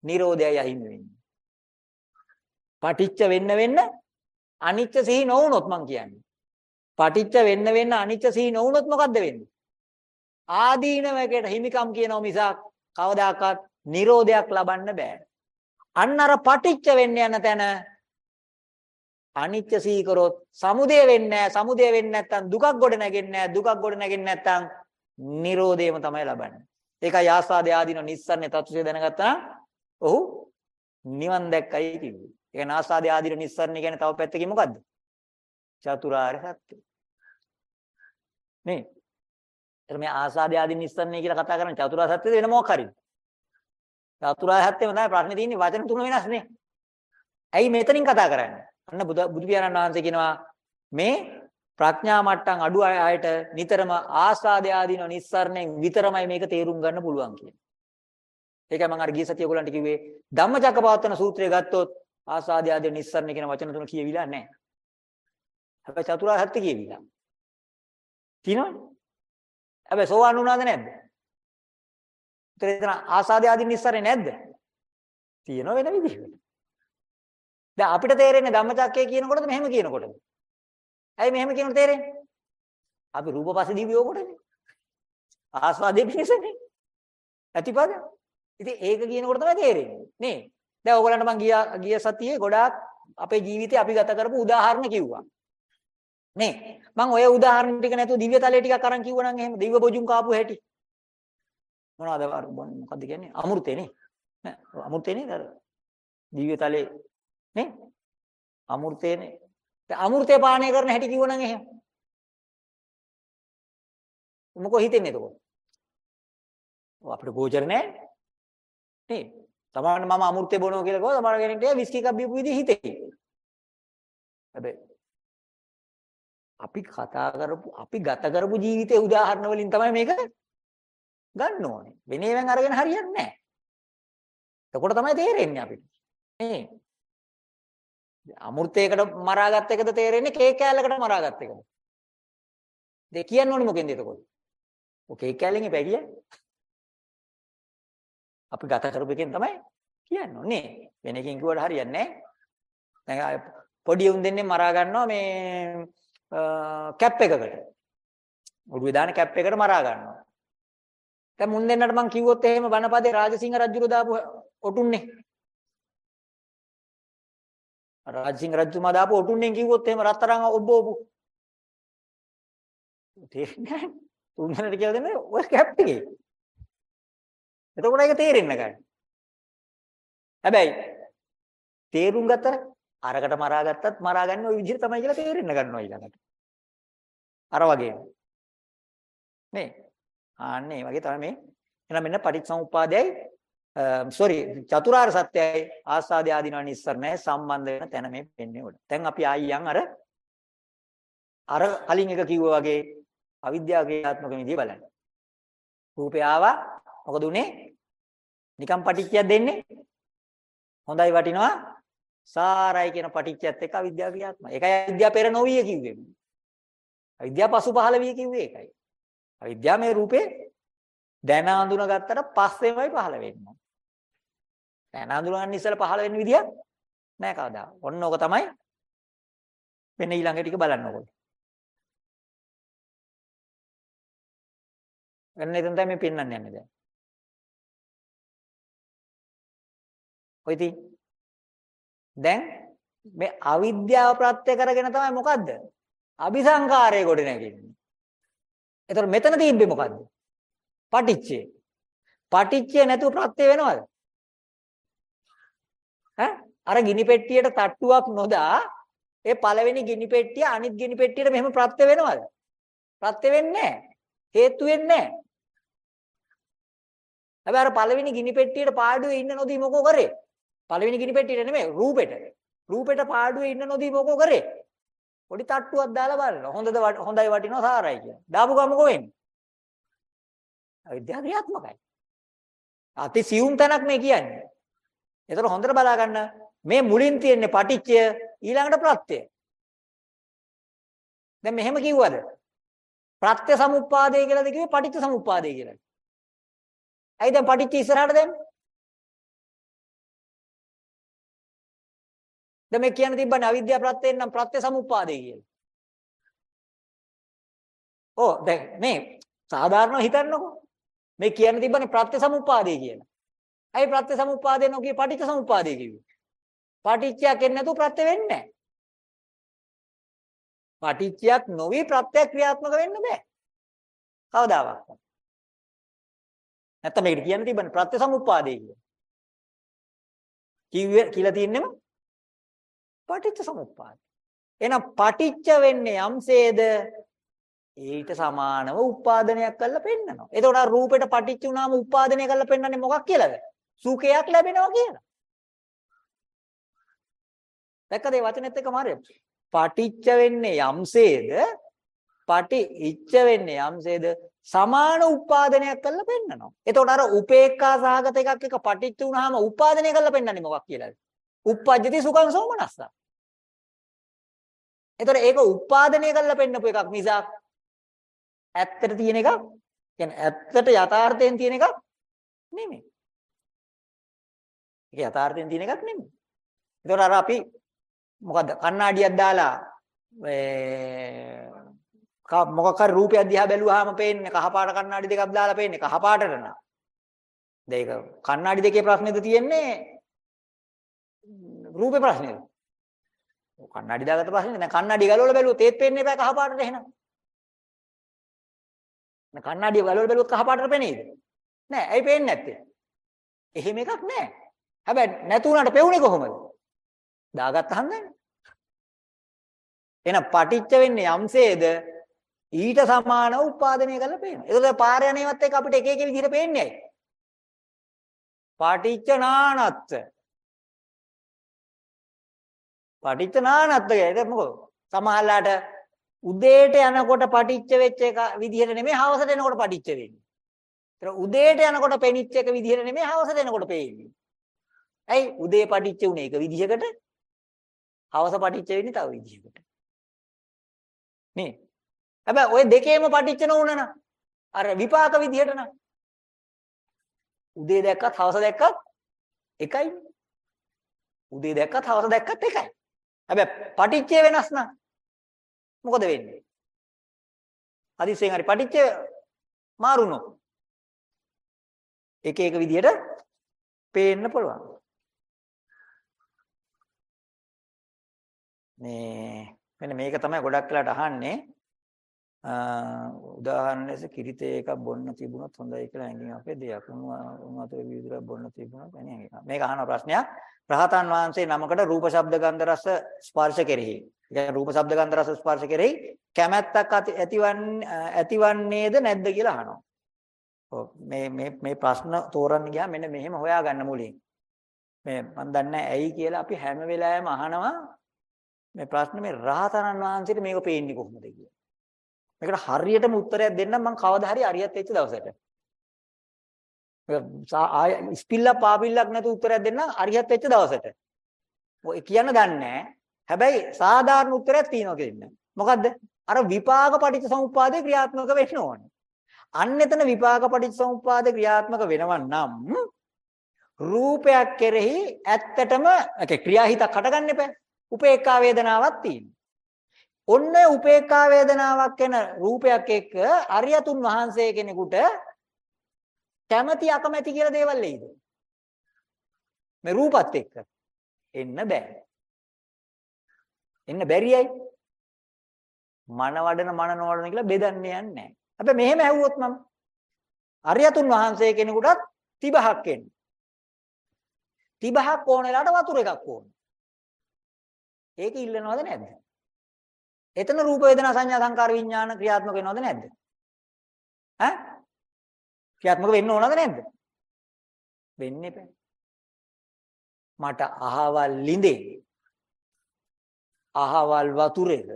නිරෝධයයි අහිමි වෙන්නේ. පටිච්ච වෙන්න වෙන්න අනිත්‍ය සිහි නොවුනොත් මං කියන්නේ. පටිච්ච වෙන්න වෙන්න අනිත්‍ය සිහි නොවුනොත් මොකද්ද වෙන්නේ? ආදීනවකට හිමිකම් කියනවා මිසක් කවදාකවත් නිරෝධයක් ලබන්න බෑ. අන්න අර පටිච්ච වෙන්න යන තැන අනිත්‍ය සිහි කරොත් සමුදය වෙන්නේ නැහැ. සමුදය වෙන්නේ නැත්නම් දුකක් ගොඩ නැගෙන්නේ නැහැ. දුකක් ගොඩ නැගෙන්නේ නැත්නම් නිරෝධයම තමයි ලබන්නේ. ඒකයි ආස්වාදේ ආදීන නිස්සරණේ තත්ත්වය දැනගත්තා නම් ඔහු නිවන් දැක්කයි කිව්වේ. ඒක නාසාදී ආදීන නිස්සරණ කියන්නේ තව පැත්තකින් මොකද්ද? චතුරාර්ය සත්‍ය. නේ? එතන මේ ආසාදී ආදීන නිස්සරණ කියලා කතා කරන චතුරාර්ය සත්‍යද වෙන මොකක් හරිද? චතුරාර්ය සත්‍යෙම තමයි ප්‍රශ්නේ තියෙන්නේ වචන තුන වෙනස් නේ. ඇයි මෙතනින් කතා කරන්නේ? අන්න බුදු පියාණන් වහන්සේ කියනවා මේ ප්‍රඥා මට්ටම් අඩු අයට නිතරම ආස්වාදය ආදීන නිස්සරණයෙන් විතරමයි මේක තේරුම් ගන්න පුළුවන් කියන්නේ. ඒකයි මම අර ගිය සතිය ඔයගලන්ට කිව්වේ ධම්මචක්කපවත්තන සූත්‍රය ගත්තොත් ආසාදී ආදී නිස්සරණ කියන වචන තුන කියවිලා නැහැ. හැබැයි චතුරාර්ය සත්‍ය කියවිලා. තියෙනවනේ. හැබැයි සෝවාන් වුණාද නැද්ද? ඒතර එතන ආසාදී ආදී නිස්සරේ නැද්ද? තියෙනව වෙන විදිහකට. දැන් අපිට තේරෙන්නේ ධම්මචක්කය කියනකොටද මෙහෙම කියනකොටද? ඇයි මෙහෙම කියනකොට තේරෙන්නේ? අපි රූපපස්සේ දිවියෝ කොටනේ. ආස්වාදයේ පිණිසනේ. ඇතිපද? ඉතින් ඒක කියනකොට තමයි තේරෙන්නේ. නේ? දැන් ඕගලන්ට මං ගිය ගිය සතියේ ගොඩාක් අපේ ජීවිතේ අපි ගත කරපු උදාහරණ කිව්වා. නේ? මං ඔය උදාහරණ ටික නැතුව දිව්‍ය තලයේ ටිකක් අරන් කිව්වනම් එහෙම දිව්‍ය බොජුන් කාපු හැටි. මොනවද අර මොකද්ද කියන්නේ? අමෘතේ නේ. නෑ අමෘතේ නේ අර දිව්‍ය තලයේ නේ? අමෘතේනේ. දැන් අමෘතේ පානය කරන හැටි කිව්වනම් එහෙම. මොකෝ හිතෙන්නේ එතකොට? ඔව් අපිට ගෝචර නෑ. නේ? තමන්න මම අමෘතේ බොනවා කියලා කිව්වා තමන්න කෙනෙක්ට විස්කි එකක් බීපු විදිහ හිතේ. හැබැයි අපි කතා කරපු අපි ගත කරපු ජීවිතයේ උදාහරණ වලින් තමයි මේක ගන්න ඕනේ. වෙන ඒවෙන් අරගෙන හරියන්නේ නැහැ. එතකොට තමයි තේරෙන්නේ අපිට. නේ? අමෘතයකට මරාගත් එකද තේරෙන්නේ කේක් කෑල්ලකට මරාගත් එකද? දෙක කියන්න ඕනේ මොකෙන්ද එතකොට? ඔය කේක් කෑල්ලෙන් එපා කියන්නේ. අපි ගත කරපු එකෙන් තමයි කියන්නේ නේ. වෙන එකකින් කිව්වට හරියන්නේ නැහැ. දැන් පොඩි උන් දෙන්නේ මරා ගන්නවා මේ කැප් එකකට. ඔළුවේ දාන කැප් එකට මරා ගන්නවා. දැන් මුන් දෙන්නට මං කිව්වොත් එහෙම බණපදේ රාජසිංහ රජුරු දාපු ඔටුන්නේ. රාජසිංහ රජතුමා දාපු ඔටුන්නෙන් කිව්වොත් එහෙම රත්තරන් ඔබ්බෝපු. තේරෙන්නේ නැහැ. තුන්දෙනාට කියලා දෙන්නේ ඔය කැප් එකේ. එතකොට ඒක තේරෙන්න ගන්න. හැබැයි තේරුම් ගත්තට අරකට මරා ගත්තත් මරා ගන්න ওই විදිහට තමයි කියලා තේරෙන්න ගන්නවා ඊළඟට. අර වගේ. නේ. ආන්නේ වගේ තමයි මේ. එහෙනම් මෙන්න පටිච්චසමුප්පාදයයි සෝරි චතුරාර්ය සත්‍යයි ආස්වාද ආදීනව නිස්සරණයි සම්බන්ධ වෙන තැන මේ වෙන්නේ උඩ. දැන් අපි ආයියන් අර අර කලින් එක කිව්වා වගේ අවිද්‍යාව ක්‍රියාත්මක විදිය බලන්න. රූපේ ආවා මොකද උනේ? නිකම් පටිච්චයක් දෙන්නේ. හොඳයි වටිනවා සාරයි කියන පටිච්චයත් එක්ක අවිද්‍යාව ක්‍රියාත්මක. ඒකයි අවිද්‍යාව පෙර නොවිය කිව්වේ. අවිද්‍යාව පසු පහළ විය කිව්වේ ඒකයි. අවිද්‍යාව මේ රූපේ දැන අඳුන ගත්තට පස්සෙමයි පහළ වෙන්නේ. දැන අඳුනගන්න ඉස්සෙල්ලා පහළ වෙන්න විදියක් නෑ කවදා. ඔන්න ඕක තමයි වෙන ඊළඟ ටික බලන්න ඕනේ. එන්න එතන තමයි පෙන්වන්න යන්නේ දැන්. ඔය ඉතින් දැන් මේ අවිද්‍යාව ප්‍රත්‍ය කරගෙන තමයි මොකද්ද? අபிසංකාරය ගොඩ නැගෙන්නේ. එතකොට මෙතන තිබ්බේ මොකද්ද? පටිච්චය. පටිච්චය නැතුව ප්‍රත්‍ය වෙනවද? ඈ අර ගිනි පෙට්ටියට තට්ටුවක් නොදා ඒ පළවෙනි ගිනි පෙට්ටිය අනිත් ගිනි පෙට්ටියට මෙහෙම ප්‍රත්‍ය වෙනවද? ප්‍රත්‍ය වෙන්නේ නැහැ. හේතු වෙන්නේ නැහැ. හැබැයි අර පළවෙනි ගිනි පෙට්ටියට පාඩුවේ ඉන්න නොදී මොකෝ කරේ? පළවෙනි ගිනි පෙට්ටියට නෙමෙයි රූපෙට. රූපෙට පාඩුවේ ඉන්න නොදී මොකෝ කරේ? පොඩි තට්ටුවක් දාලා බලනවා. හොඳද හොඳයි වටිනවා සාරයි කියලා. දාපු ගම මොකෝ වෙන්නේ? අවිද්‍යාව ක්‍රියාත්මකයි. අති සියුම් තැනක් මේ කියන්නේ. ඒතර හොඳට බලා ගන්න මේ මුලින් තියෙන්නේ පටිච්චය ඊළඟට ප්‍රත්‍යය. දැන් මෙහෙම කිව්වද? ප්‍රත්‍ය සමුප්පාදය කියලාද කිව්වේ පටිච්ච සමුප්පාදය කියලාද? ඇයි දැන් පටිච්ච ඉස්සරහට දැම්මේ? දැන් මේ කියන්න තිබ්බනේ අවිද්‍යාව ප්‍රත්‍යයෙන් නම් ප්‍රත්‍ය සමුප්පාදය කියලා. ඕ දැන් මේ සාධාරණව හිතන්නකෝ. මේ කියන්න තිබ්බනේ ප්‍රත්‍ය සමුප්පාදය කියලා. ඇයි ප්‍රත්‍ය සමුප්පාදේ නොකිය පටිච්ච සමුප්පාදේ කිව්වේ? පටිච්චයක් එන්නේ නැතුව ප්‍රත්‍ය වෙන්නේ නැහැ. පටිච්චයක් නොවි ප්‍රත්‍ය ක්‍රියාත්මක වෙන්න බෑ. කවදාවත්. නැත්තම් මේකට කියන්න තිබ්බනේ ප්‍රත්‍ය සමුප්පාදේ කියලා. කිව්වේ කියලා තියෙන්නේම පටිච්ච සමුප්පාද. එහෙනම් පටිච්ච වෙන්නේ යම්සේද ඊට සමානව උපාදනයක් කරලා පෙන්නනවා. එතකොට රූපෙට පටිච්ච වුණාම උපාදනය කරලා පෙන්වන්නේ මොකක් කියලාද? සුඛයක් ලැබෙනවා කියලා. දැක්කද මේ වචනේත් එක්ක මාරේ? පටිච්ච වෙන්නේ යම්සේද පටි ඉච්ඡ වෙන්නේ යම්සේද සමාන උපාදනයක් කරලා පෙන්නනවා. එතකොට අර උපේක්ඛා සහගත එකක් එක පටිච්ච වුණාම උපාදනය කරලා පෙන්වන්නේ මොකක් කියලාද? uppajjati සුඛං සෝමනස්ස. ඒතර ඒක උත්පාදනය කරලා පෙන්නපු එකක් නිසා ඇත්තට තියෙන එකක් කියන්නේ ඇත්තට යථාර්ථයෙන් තියෙන එකක් නෙමෙයි. ඒක යථාර්ථයෙන් තියෙන එකක් නෙමෙයි. ඒතර අර අපි මොකද්ද කණ්ණාඩියක් දාලා ඒ මොකක් හරි රූපයක් දිහා බැලුවාම පේන්නේ කහපාට කණ්ණාඩි දෙකක් දාලා පේන්නේ කහපාටට නා. දැන් ඒක කණ්ණාඩි දෙකේ ප්‍රශ්නේද තියෙන්නේ රූපේ ප්‍රශ්නේද? ඔව් කණ්ණාඩි දාගත්ත ප්‍රශ්නේ දැන් කණ්ණාඩි ගලවලා බැලුවොත් ඒත් පේන්නේ නැහැ කහපාටට එහෙනම්. දැන් කණ්ණාඩිය ගලවලා බැලුවොත් කහපාටට පේනේද? නෑ. ඇයි පේන්නේ නැත්තේ? එහෙම එකක් නෑ. හැබැයි නැතු උනට පෙවුනේ කොහොමද? දාගත්තාම නෑනේ. එහෙනම් පටිච්ච වෙන්නේ යම්සේද ඊට සමානව උපාදනය කරලා පේනවා. ඒකද පාර යනේවත් එක අපිට එක එක විදිහට පේන්නේ ඇයි? පටිච්ච නානත්ත. පටිච්ච නානත්ත කියන්නේ මොකද? සමහරලාට උදේට යනකොට පටිච්ච වෙච්ච එක විදිහට නෙමෙයි හවසට එනකොට පටිච්ච වෙන්නේ. ඒතර උදේට යනකොට පෙනිච්ච එක විදිහට නෙමෙයි හවසට එනකොට පේන්නේ. ඇයි උදේ පටිච්ච උනේ එක විදිහකට හවස පටිච්ච වෙන්නේ තව විදිහකට. නේ හැබැයි ওই දෙකේම පටිච්ච නොවුනන අර විපාක විදිහට නම් උදේ දැක්කත් හවස දැක්කත් එකයි උදේ දැක්කත් හවස දැක්කත් එකයි හැබැයි පටිච්චය වෙනස් නම් මොකද වෙන්නේ? හදිසියෙන් හරි පටිච්චය මාරුනොත් එක එක විදිහට පේන්න පුළුවන්. මේ මෙන්න මේක තමයි ගොඩක් වෙලාට අහන්නේ. උදාහරණ ලෙස කිරිතේ එකක් බොන්න තිබුණොත් හොඳයි කියලා හැඟීම අපේ දෙයක්. උණු වතුර විදුරක් බොන්න තිබුණොත් එන්නේ ඒක. මේක අහන ප්‍රශ්නයක්. රහතන් වහන්සේ නමකට රූප ශබ්ද ගන්ධ රස ස්පර්ශ කෙරෙහි. ඒ රූප ශබ්ද ගන්ධ රස ස්පර්ශ කෙරෙහි කැමැත්තක් ඇතිවන්නේ ඇතිවන්නේද නැද්ද කියලා අහනවා. ඔව් මේ මේ මේ ප්‍රශ්න තෝරන්න ගියාම මෙන්න මෙහෙම හොයාගන්න මුලින්. මේ මම දන්නේ ඇයි කියලා අපි හැම වෙලාවෙම අහනවා මේ ප්‍රශ්නේ මේ රහතන් වහන්සේට මේක පේන්නේ කොහොමද කියලා. මේකට හරියටම උත්තරයක් දෙන්නම් මම කවදා හරි අරියත් වෙච්ච දවසට. ආය ස්පිල්ලා පාපිල්ලක් නැතුව උත්තරයක් දෙන්න අරියත් වෙච්ච දවසට. ඔය කියන්න දන්නේ හැබැයි සාධාරණ උත්තරයක් තියෙනවා කියන්නේ. මොකද්ද? අර විපාක පටිච්චසමුප්පාදේ ක්‍රියාත්මක වෙන්න ඕනේ. අන්න එතන විපාක පටිච්චසමුප්පාදේ ක්‍රියාත්මක වෙනවන් නම් රූපයක් කෙරෙහි ඇත්තටම ක්‍රියාහිතක් හටගන්න එපා. උපේක්ඛා වේදනාවක් තියෙනවා. ඔන්න උපේක්ඛා වේදනාවක් වෙන රූපයක් එක්ක අරියතුන් වහන්සේ කෙනෙකුට කැමැති අකමැති කියලා දේවල් එයිද? මේ රූපත් එක්ක එන්න බෑ. එන්න බැරියයි. මන වඩන මන නොවඩන කියලා බෙදන්න යන්නේ නැහැ. හැබැයි මෙහෙම ඇහුවොත් මම අරියතුන් වහන්සේ කෙනෙකුටත් තිබහක් එන්න. තිබහක් ඕන වෙලාවට වතුර එකක් ඕන. ඒක ඉල්ලනවද නැද්ද? එතන රූප වේදනා සංඥා සංකාර විඥාන ක්‍රියාත්මක වෙනවද නැද්ද? ඈ? ක්‍රියාත්මක වෙන්න ඕනද නැද්ද? වෙන්නේ නැහැ. මට අහවල් ලිඳේ අහවල් වතුරේද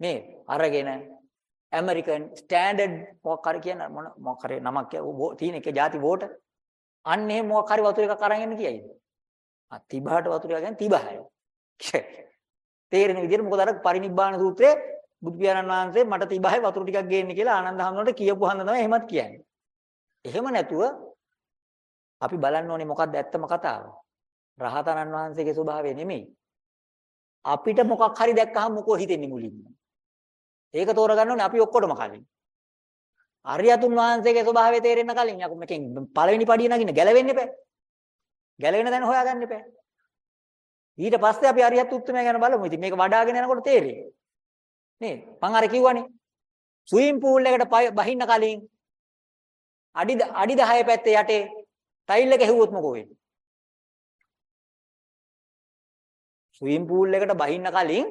මේ අරගෙන ඇමරිකන් ස්ටෑන්ඩඩ් මොකක් හරි කියන මොන මොකක් හරි නමක් තියෙන එක ಜಾති වෝට අන්න එහෙම මොකක් හරි වතුර එකක් අරන් එන්න කියයිද? ආ තිබහට වතුර එකක් ගන්න තිබහයි. තේරෙන විදිහට මොකද අර පරිනිබ්බාන සූත්‍රයේ බුදු පියාණන් වහන්සේ මට තිබහයි වතුර ටිකක් ගේන්න කියලා ආනන්ද හැමෝට කියපු හන්ද තමයි එහෙමත් කියන්නේ. එහෙම නැතුව අපි බලන්න ඕනේ මොකක්ද ඇත්තම කතාව. රහතනන් වහන්සේගේ ස්වභාවය නෙමෙයි. අපිට මොකක් හරි දැක්කහම මොකෝ හිතෙන්නේ මුලින්ම. ඒක තෝරගන්න ඕනේ අපි ඔක්කොටම කලින්. අරියතුන් වහන්සේගේ ස්වභාවය තේරෙන්න කලින් යකෝ මේකෙන් පළවෙනි පඩිය නගින්න ගැලවෙන්න එපා. ගැලවෙන තැන හොයාගන්න එපා. ඊට පස්සේ අපි අරියත් උත්තරමය ගැන බලමු. ඉතින් මේක වඩාගෙන යනකොට තේරෙයි. නේද? මං අර කිව්වනේ. ස්විමින් pool එකට බහින්න කලින් අඩි අඩි 10 පැත්තේ යටේ ටයිල් එක හැවුවොත් මොකෝ වෙන්නේ? ස්විමින් pool එකට බහින්න කලින්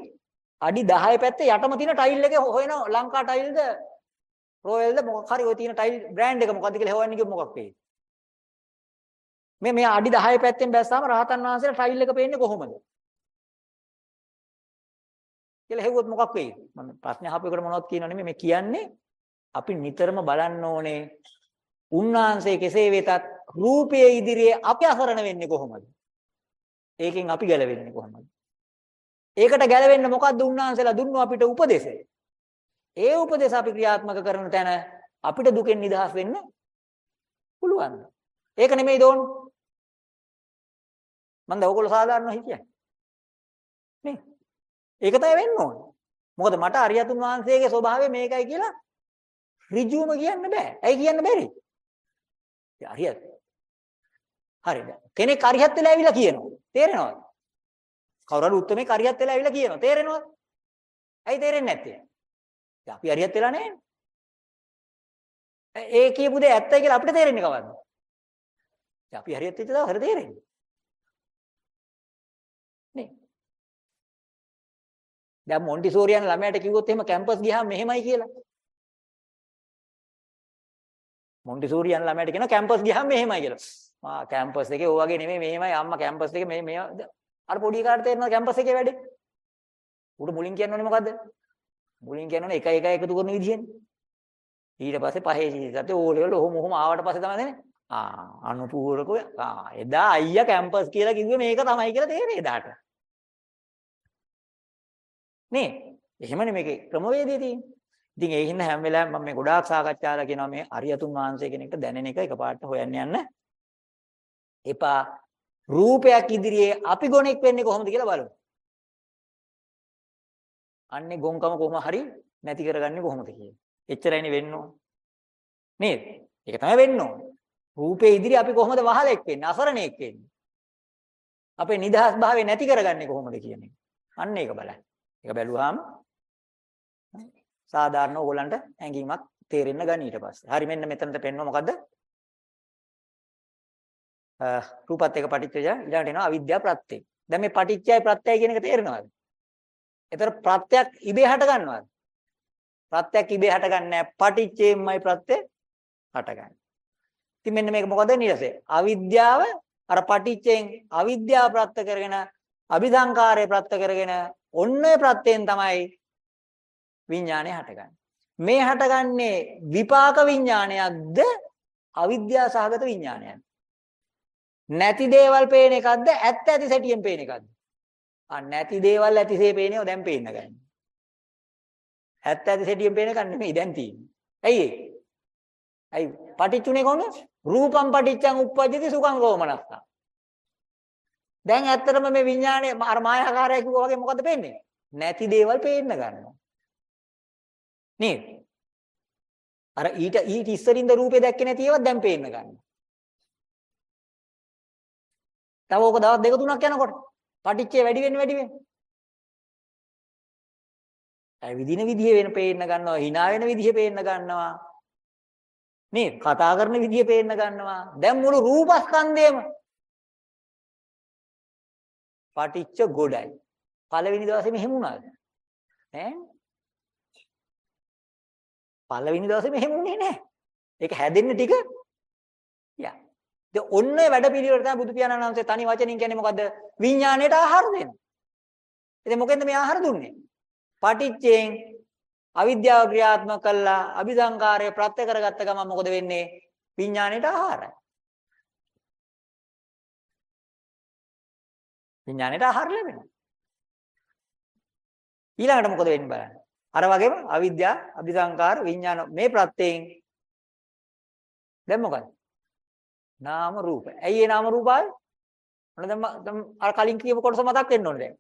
අඩි 10 පැත්තේ යටම තියෙන ටයිල් එක හොයන ලංකා ටයිල්ද රොයල්ද මොකක් හරි ඔය තියෙන ටයිල් බ්‍රෑන්ඩ් එක මොකක්ද කියලා හොයන්න ගියොත් මොකක් වෙයි? මේ මේ අඩි 10 පැත්තෙන් බැස්සාම රහතන් වහන්සේලා ටයිල් එක පේන්නේ කොහොමද? කියලා හෙව්වොත් මොකක් වෙයිද? මම ප්‍රශ්න අහපු එකට මොනවද කියනව නෙමෙයි මේ කියන්නේ අපි නිතරම බලන්න ඕනේ උන්වහන්සේ කෙසේ වෙතත් රූපයේ ඉදිරියේ අපි අසරණ වෙන්නේ කොහොමද? ඒකෙන් අපි ගැලවෙන්නේ කොහොමද? ඒකට ගැලවෙන්න මොකද්ද උන්වහන්සේලා දුන්නු අපිට උපදේශ. ඒ උපදේශ අපි ක්‍රියාත්මක කරන තැන අපිට දුකෙන් නිදහස් වෙන්න පුළුවන්. ඒක නෙමෙයි දෝන්. මම දැන් ඕගොල්ලෝ සාධාරණව හිතියන්නේ. නේ? ඒක තමයි වෙන්න ඕනේ. මොකද මට අරියතුන් වහන්සේගේ ස්වභාවය මේකයි කියලා ඍජුවම කියන්න බෑ. ඇයි කියන්න බැරි? අරියත්. හරිද? කෙනෙක් අරියත් වෙලා ඇවිල්ලා කියනවා. තේරෙනවද? කවුරු හරි උත්තරමේ අරියත් වෙලා ඇවිල්ලා කියනවා. තේරෙනවද? ඇයි තේරෙන්නේ නැත්තේ? දැන් අපි අරියත් වෙලා නැහැ. ඒ කියපු දේ ඇත්තයි කියලා අපිට තේරෙන්නේ කවද්ද? දැන් අපි හරියට වෙච්ච දවස් හරිය තේරෙන්නේ. නේ. දැන් මොන්ටිසෝරියන් ළමයට කිව්වොත් එහෙම කැම්පස් ගියාම මෙහෙමයි කියලා. මොන්ටිසෝරියන් ළමයට කියන කැම්පස් ගියාම මෙහෙමයි කියලා. ආ කැම්පස් එකේ ඕ වගේ නෙමෙයි මෙහෙමයි අම්මා කැම්පස් එකේ මේ මේ අර පොඩි කාට තේරෙනවද කැම්පස් එකේ වැඩේ? උඩ මුලින් කියන්න ඕනේ මොකද්ද? මුලින් කියන්න ඕනේ එක එක එකතු කරන විදිහනේ. ඊට පස්සේ පහේ ජීවිතේ ඕ ලෙවල් ඔහොම ඔහොම ආවට පස්සේ තමයි දෙන්නේ. ආ අනුපූරකව ආ එදා අයියා කැම්පස් කියලා කිව්වේ මේක තමයි කියලා තේරෙයි එදාට. නේ? එහෙමනේ මේකේ ක්‍රමවේදය තියෙන්නේ. ඉතින් ඒ හින්දා හැම වෙලාවෙම මම මේ ගොඩාක් සාකච්ඡාලා කියනවා මේ අරියතුන් වහන්සේ කෙනෙක්ට දැනෙන එක එකපාරට හොයන්න යන්න එපා. රූපයක් ඉදිරියේ අපි ගොනෙක් වෙන්නේ කොහොමද කියලා බලමු. අන්නේ ගොංකම කොහොම හරි නැති කරගන්නේ කොහොමද කියලා. එච්චරයිනේ වෙන්න ඕන. නේද? ඒක තමයි වෙන්න ඕන. රූපේ ඉදිරිය අපි කොහොමද වහලෙක් වෙන්නේ? අසරණෙක් වෙන්නේ. අපේ නිදහස් භාවය නැති කරගන්නේ කොහොමද කියන එක. අන්න ඒක බලන්න. ඒක බැලුවාම සාධාරණ ඕගොල්ලන්ට හැඟීමක් තේරෙන්න ගනී ඊට පස්සේ. හරි මෙන්න මෙතනට පෙන්වුව මොකද්ද? රූපත් එක පටිච්චය ඊළඟට එනවා අවිද්‍යාව ප්‍රත්‍යය. දැන් මේ පටිච්චයයි ප්‍රත්‍යයයි කියන එක තේරෙනවද? ඒතර ප්‍රත්‍යක් ඉබේ හට ගන්නවද? ප්‍රත්‍යක් ඉබේ හටගන්නේ නැහැ. පටිච්චයෙන්මයි ප්‍රත්‍ය හටගන්නේ. ඉතින් මෙන්න මේක මොකද නිරසේ? අවිද්‍යාව අර පටිච්චයෙන් අවිද්‍යාව ප්‍රත්‍ය කරගෙන අபிසංකාරය ප්‍රත්‍ය කරගෙන ඔන්න ප්‍රත්‍යයෙන් තමයි විඥානය හටගන්නේ. මේ හටගන්නේ විපාක විඥානයක්ද අවිද්‍යා සහගත විඥානයක්ද? නැති දේවල් පේන එකක්ද ඇත්ත ඇති සැටියෙන් පේන එකක්ද? ආ නැති දේවල් ඇතිසේ පේනේව දැන් පේන්න ගන්නේ. ඇත්ත ඇති සැටියෙන් පේන එකක් නෙමෙයි දැන් තියෙන්නේ. ඇයි ඒ? ඇයි පටිච්චුනේ කොහොමද? රූපම් පටිච්චං උප්පජ්ජති සුඛං රෝමනස්ස. දැන් ඇත්තටම මේ විඥානේ අර මායාකාරය කිව්වා වගේ මොකද පේන්නේ? නැති දේවල් පේන්න ගන්නවා. නේද? අර ඊට ඊට ඉස්සරින්ද රූපේ දැක්කේ නැති ඒවා දැන් පේන්න ගන්නවා. තව ඕක දවස් දෙක තුනක් යනකොට පටිච්චේ වැඩි වෙන්න වැඩි වෙන්න. ඒ විදින විදිහ වෙන පේන්න ගන්නවා, hina වෙන විදිහ පේන්න ගන්නවා. නේද? කතා කරන විදිහ පේන්න ගන්නවා. දැන් මුළු රූපස්කන්ධයම පටිච්ච ගොඩයි. පළවෙනි දවසේ මෙහෙම වුණාද? ඈ? පළවෙනි දවසේ මෙහෙම වුණේ නැහැ. ඒක හැදෙන්න ටික යා. දැන් ඔන්න වැඩ පිළිවෙල තමයි බුදු පියාණන් වහන්සේ තනි වචනින් කියන්නේ මොකද්ද? විඥාණයට ආහාර දෙන්න. ඉතින් මොකෙන්ද මේ ආහාර දුන්නේ? පටිච්චයෙන් අවිද්‍යාව ක්‍රියාත්මක කළා අபிසංකාරය ප්‍රත්‍ය කරගත්ත ගමන් මොකද වෙන්නේ? විඥාණයට ආහාරයි. විඥාණයට ආහාර ලැබෙනවා. ඊළඟට මොකද වෙන්නේ බලන්න. අර වගේම අවිද්‍යාව, අபிසංකාර, විඥාන මේ ප්‍රත්‍යයෙන් දැන් මොකද? නාම රූප. ඇයි ඒ නාම රූප ආවේ? මොන දැන් අර කලින් කියපු කොටස මතක් වෙන්න ඕනේ දැන්.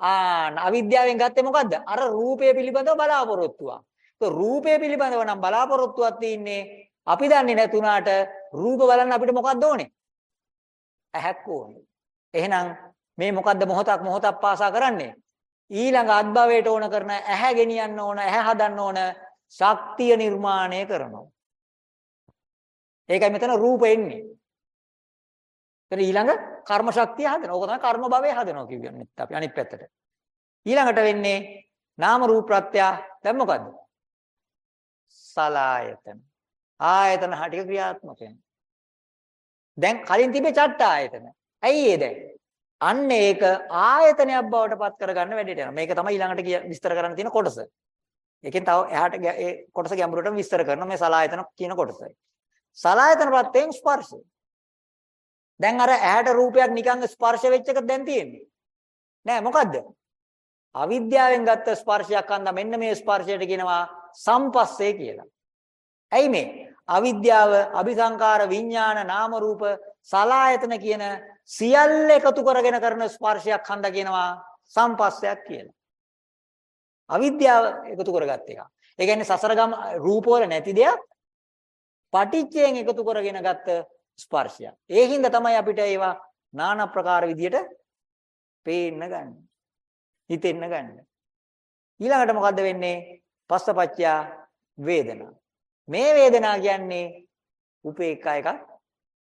ආ අවිද්‍යාවෙන් ගත්තේ මොකද්ද? අර රූපය පිළිබඳව බලාපොරොත්තුවක්. ඒක රූපය පිළිබඳව නම් බලාපොරොත්තුවක් තියෙන්නේ අපි දන්නේ නැතුණාට රූප බලන්න අපිට මොකක්ද ඕනේ? ඇහක් ඕනේ. එහෙනම් මේ මොකද්ද මොහොතක් මොහොතක් පාසා කරන්නේ? ඊළඟ අත්භවයට ඕන කරන ඇහැ ගෙනියන්න ඕන, ඇහැ හදන්න ඕන ශක්තිය නිර්මාණය කරනවා. ඒකයි මෙතන රූප එන්නේ. එතන ඊළඟ කර්ම ශක්තිය හදනවා. ඕක තමයි කර්ම භවය හදනවා කියන්නේ අපි අනිත් පැත්තට. ඊළඟට වෙන්නේ නාම රූප ප්‍රත්‍ය. දැන් මොකද්ද? සලායතන. ආයතන හටික ක්‍රියාත්මක වෙනවා. දැන් කලින් තිබේ චට්ට ආයතන. ඇයි ඒ දැන්? අන්න ඒක ආයතනයක් බවට පත් කරගන්න වැඩේට යනවා. මේක තමයි ඊළඟට විස්තර කරන්න තියෙන කොටස. ඒකෙන් තව එහාට ඒ කොටස ගැඹුරටම විස්තර කරනවා මේ සලායතන කියන කොටසයි. සලායතන ප්‍රත්‍යයෙන් ස්පර්ශය. දැන් අර ඇහැට රූපයක් නිකන් ස්පර්ශ වෙච්ච එක දැන් තියෙන්නේ. නෑ මොකද්ද? අවිද්‍යාවෙන් ගත්ත ස්පර්ශයක් අන්දා මෙන්න මේ ස්පර්ශයට කියනවා සම්පස්සේ කියලා. ඇයි මේ? අවිද්‍යාව, අபிසංකාර, විඥාන, නාම රූප, සලායතන කියන සියල්ල එකතු කරගෙන කරන ස්පර්ශයක් හන්දා කියනවා සම්පස්සයක් කියලා. අවිද්‍යාව එකතු කරගත් එක. ඒ කියන්නේ සසර ගම රූපවල නැති දෙයක් පටිච්චයෙන් එකතු කරගෙන ගත්ත ස්පර්ශයක්. ඒ හින්දා තමයි අපිට ඒවා নানা ප්‍රකාර විදියට පේන්න ගන්න. හිතෙන්න ගන්න. ඊළඟට මොකද්ද වෙන්නේ? පස්සපච්චය වේදනා. මේ වේදනා කියන්නේ උපේක්ඛා එකක්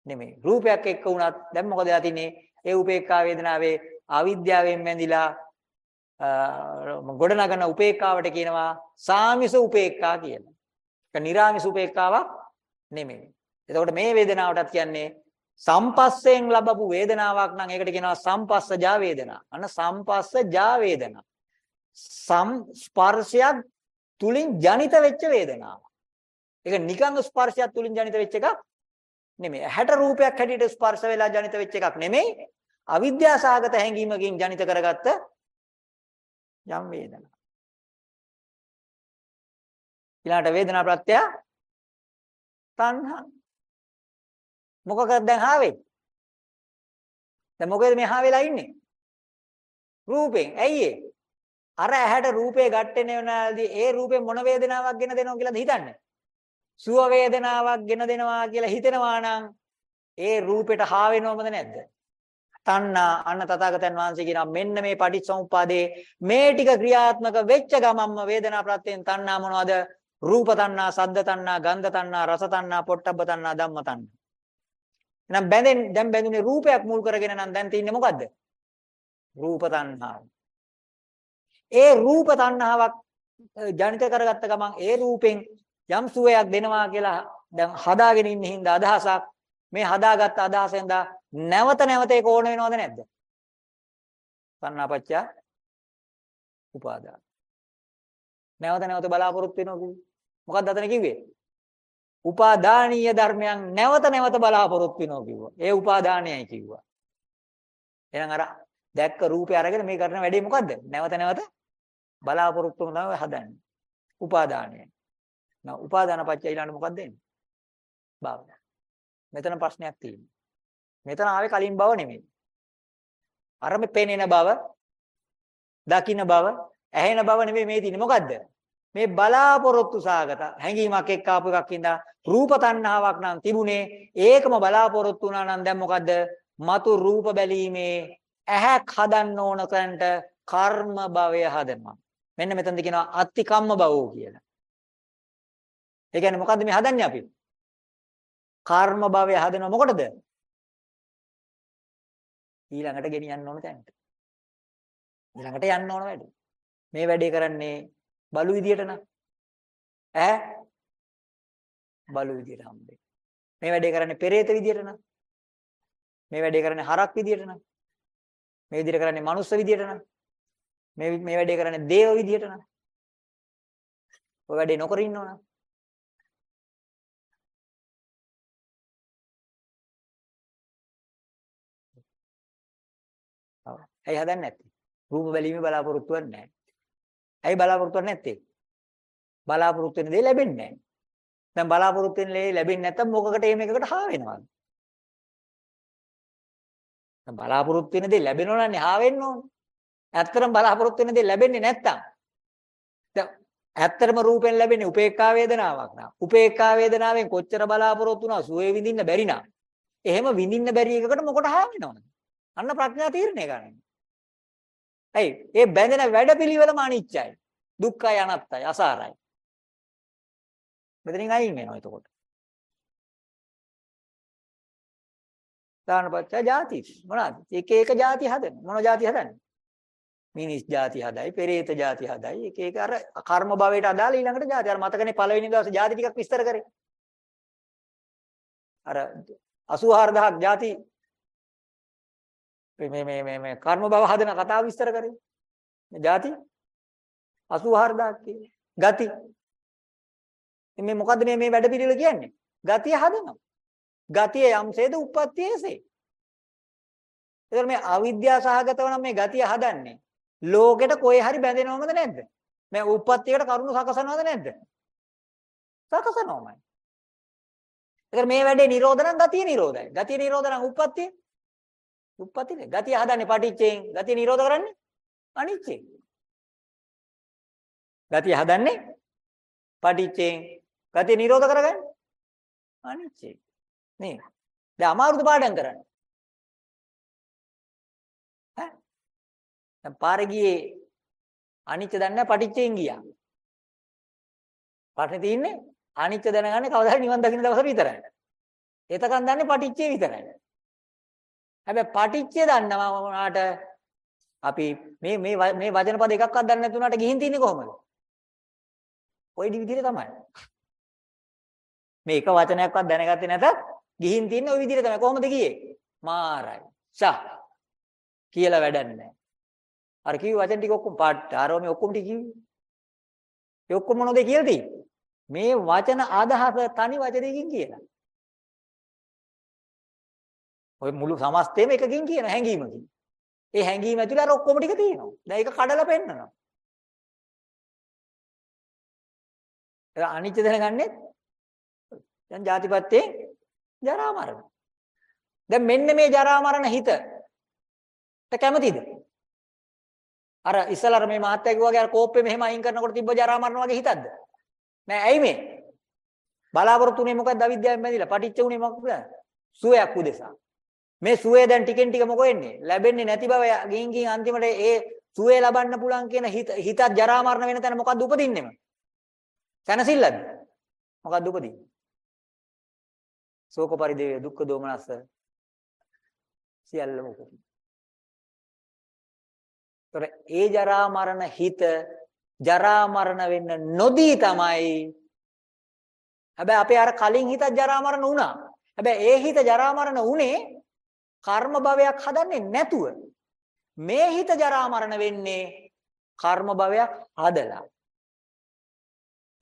නෙමෙයි. රූපයක් එක්ක වුණත් දැන් මොකද වෙලා තින්නේ? ඒ උපේක්ඛා වේදනාවේ අවිද්‍යාවෙන් බැඳිලා ගොඩනගන උපේක්ඛාවට කියනවා සාමිස උපේක්ඛා කියලා. ඒක නිර්ාමිස උපේක්ඛාවක් නෙමෙයි. එතකොට මේ වේදනාවටත් කියන්නේ සම්පස්සයෙන් ලැබපු වේදනාවක් නම් ඒකට කියනවා සම්පස්සජා වේදනා. අන්න සම්පස්සජා වේදනා. සම් ස්පර්ශයක් තුලින් ජනිත වෙච්ච වේදනාවක්. ඒක නිකන් ස්පර්ශයක් තුලින් ජනිත වෙච්ච එකක් නෙමෙයි. හැට රූපයක් හැටියට ස්පර්ශ වෙලා ජනිත වෙච්ච එකක් නෙමෙයි. අවිද්‍යාසහගත හැඟීමකින් ජනිත කරගත්ත යම් වේදනාවක්. ඊළඟට වේදනා ප්‍රත්‍ය තණ්හා. මොකකද දැන් ආවේ? දැන් මොකද මේ ආවෙලා ඉන්නේ? රූපෙන්. ඇයි ඒ? අර ඇහැට රූපේ ගැටෙන වෙනාදී ඒ රූපේ මොන වේදනාවක් ගෙන දෙනව කියලාද හිතන්නේ? සුව වේදනාවක් ගෙන දෙනවා කියලා හිතෙනවා නම් ඒ රූපෙට හා වෙනවමද නැද්ද? තණ්හා අන්න තථාගතයන් වහන්සේ කියනවා මෙන්න මේ පටිච්චසමුප්පාදේ මේ ටික ක්‍රියාත්මක වෙච්ච ගමම්ම වේදනා ප්‍රත්‍යයෙන් තණ්හා මොනවද? රූප තණ්හා, සද්ද තණ්හා, ගන්ධ තණ්හා, රස තණ්හා, පොට්ටබ්බ තණ්හා, ධම්ම තණ්හා. එහෙනම් බැඳෙන් දැන් බැඳුනේ රූපයක් මුල් කරගෙන නම් දැන් තින්නේ මොකද්ද? රූප තණ්හාව. ඒ රූප තණ්හාවක් ජනිත කරගත්ත ගමන් ඒ රූපෙන් යම් සුවයක් දෙනවා කියලා දැන් හදාගෙන ඉන්න හින්දා අදහසක් මේ හදාගත්ත අදහසෙන් දා නැවත නැවත ඒක ඕන වෙනවද නැද්ද? සන්නාපච්චය උපාදාන. නැවත නැවත බලාපොරොත්තු වෙනවා කිව්වේ. මොකක්ද අතන කිව්වේ? උපාදානීය ධර්මයන් නැවත නැවත බලාපොරොත්තු වෙනවා කිව්වා. ඒ උපාදානයයි කිව්වා. එහෙනම් අර දැක්ක රූපය අරගෙන මේ කරන වැඩේ මොකද්ද? නැවත නැවත බලාපොරොත්තු වෙන තමයි හදන්නේ. උපාදානයයි. නා උපාදාන පත්‍ය ඊළඟ මොකක්ද එන්නේ? භව. මෙතන ප්‍රශ්නයක් තියෙනවා. මෙතන ආවේ කලින් භව නෙමෙයි. අර මේ පෙනෙන භව, දකින්න භව, ඇහෙන භව නෙමෙයි මේ තියෙන්නේ. මොකද්ද? මේ බලාපොරොත්තු සාගත හැඟීමක් එක්ක ආපු එකක් ඉඳලා රූප තණ්හාවක් නම් තිබුණේ ඒකම බලාපොරොත්තු වුණා නම් දැන් මොකද්ද? මතු රූප බැලීමේ ඇහැක් හදන්න ඕන තැනට කර්ම භවය හදනවා. මෙන්න මෙතනද කියනවා අත්ති කම්ම භවෝ කියලා. ඒ කියන්නේ මොකද්ද මේ හදන්නේ අපි? කර්ම භවය හදනව මොකටද? ඊළඟට ගෙනියන්න ඕන තැනට. ඊළඟට යන්න ඕන වැඩේ. මේ වැඩේ කරන්නේ බලු විදියට නම්. ඈ? බලු විදියට හම්බෙන්නේ. මේ වැඩේ කරන්නේ පෙරේත විදියට නම්. මේ වැඩේ කරන්නේ හරක් විදියට නම්. මේ විදියට කරන්නේ මනුස්ස විදියට නම්. මේ මේ වැඩේ කරන්නේ දේව විදියට නම්. ඔය වැඩේ නොකර ඉන්නවනම් ඇයි හදන්නේ නැත්තේ? රූප බැලීමේ බලාපොරොත්තුවක් නැහැ. ඇයි බලාපොරොත්තුවක් නැත්තේ? බලාපොරොත්තු වෙන දේ ලැබෙන්නේ නැහැ. දැන් බලාපොරොත්තු වෙන දේ ලැබෙන්නේ නැත්නම් මොකකට එහෙම එකකට හා වෙනවද? දැන් බලාපොරොත්තු වෙන දේ ලැබෙනවා නම් හා වෙන්න ඕනේ. ඇත්තටම බලාපොරොත්තු වෙන දේ ලැබෙන්නේ නැත්තම් දැන් ඇත්තටම රූපෙන් ලැබෙන්නේ උපේක්ඛා වේදනාවක් නා. උපේක්ඛා වේදනාවෙන් කොච්චර බලාපොරොත්තු වුණා සුවේ විඳින්න බැරි නා. එහෙම විඳින්න බැරි එකකට මොකට හා වෙනවද? අන්න ප්‍රඥා තීරණය ගන්න. ඇයි? ඒ බැඳෙන වැඩපිළිවෙලම අනිච්චයි. දුක්ඛයි අනත්තයි අසාරයි. මෙතනින් අයින් වෙනවා එතකොට. දානපච්චා ಜಾති මොනවාද? එක එක ಜಾති හදන. මොන ಜಾති හදන්නේ? මිනිස් ಜಾති හදයි, පෙරේත ಜಾති හදයි. එක එක අර කර්ම භවයට අදාළ ඊළඟට ಜಾති. අර මතකනේ පළවෙනි දවසේ ಜಾති ටිකක් විස්තර කරේ. අර 84000ක් ಜಾති මේ මේ මේ මේ කර්ම භව හදන කතාව විස්තර කරේ. මේ ಜಾති 84000ක් කියන්නේ. ගති. මේ මොකද්ද මේ මේ වැඩ පිළිවෙල කියන්නේ? ගතිය හදනවා. ගතිය යම්සේද උප්පත්තියේසේ. ඒතර මේ අවිද්‍යාව සහගතව නම් මේ ගතිය හදන්නේ. ලෝකෙට කොහේ හරි බැඳෙනවමද නැද්ද? මේ උප්පත්තියකට කරුණු සකසනවද නැද්ද? සකසනවමයි. ඒකර මේ වැඩේ නිරෝධ නම් ගතිය නිරෝධයි. ගතිය නිරෝධ නම් උප්පත්තිය. උප්පත්තිනේ. ගතිය හදන්නේ පටිච්චයෙන්. ගතිය නිරෝධ කරන්නේ අනිච්චයෙන්. ගතිය හදන්නේ පටිච්චයෙන්. ගතිය නිරෝධ කරගන්නේ අනිච්චයෙන්. නේ. දැන් අමාරුද පාඩම් කරන්න. ඈ? දැන් පාරේ ගියේ අනිච්ච දන්නේ පටිච්චයෙන් ගියා. පාටේ තින්නේ අනිච්ච දැනගන්නේ කවදා හරි නිවන් දකින්න දවසට විතරයි. එතකන් දන්නේ පටිච්චය විතරයි. හැබැයි පටිච්චය දන්නවා වුණාට අපි මේ මේ මේ වචන පද එකක්වත් දන්නේ නැති වුණාට ගිහින් තින්නේ කොහමද? ওই විදිහට තමයි. මේ එක වචනයක්වත් දැනගත්තේ නැතත් ගිහින් තින්නේ ওই විදිහට තමයි. කොහොමද ගියේ? මාරයි. ෂා කියලා වැඩක් නැහැ. අර කිව්ව වචන ටික ඔක්කොම පාට ආරෝ මේ ඔක්කොම ටික කිව්වේ. ඒ ඔක්කොම මොනවද කියලා තියෙන්නේ? මේ වචන අදහස තනි වචනයකින් කියලා. ඔය මුළු සමස්තේම එකකින් කියන හැඟීමකින්. ඒ හැඟීම ඇතුළේ අර ඔක්කොම ටික තියෙනවා. දැන් ඒක කඩලා පෙන්නනවා. ඒක අනිත්‍ය දැනගන්නේ දැන් ජාතිපත්තේ ජරා මරණ. දැන් මෙන්න මේ ජරා මරණ හිතට කැමතිද? අර ඉස්සලා මේ මහත්තයා කිව්වා වගේ අර කෝප්පේ මෙහෙම අයින් කරනකොට තිබ්බ ජරා මරණ වගේ හිතක්ද? නෑ ඇයි මේ? බලාපොරොත්තු උනේ මොකක්ද අවිද්‍යාවෙන් බැඳිලා? පටිච්ච උනේ මොකක්ද? සුවයක් උදෙසා. මේ සුවේ දැන් ටිකෙන් ටික මොකෝ වෙන්නේ? ලැබෙන්නේ නැති බව ගින් ගින් අන්තිමට ඒ සුවේ ලබන්න පුළුවන් කියන හිත හිතත් ජරා මරණ වෙන තැන මොකද්ද උපදින්නේම? කනසිල්ලද? මොකද්ද උපදින්නේ? ශෝක පරිදේව දුක්ඛ දෝමනස්ස සියල්ලම උපදිනවා. ତොර ඒ ජරා මරණ හිත ජරා මරණ වෙන්න නොදී තමයි හැබැයි අපේ අර කලින් හිතත් ජරා මරණ වුණා. හැබැයි ඒ හිත ජරා මරණ වුණේ කර්ම භවයක් හදන්නේ නැතුව. මේ හිත ජරා මරණ වෙන්නේ කර්ම භවයක් හදලා.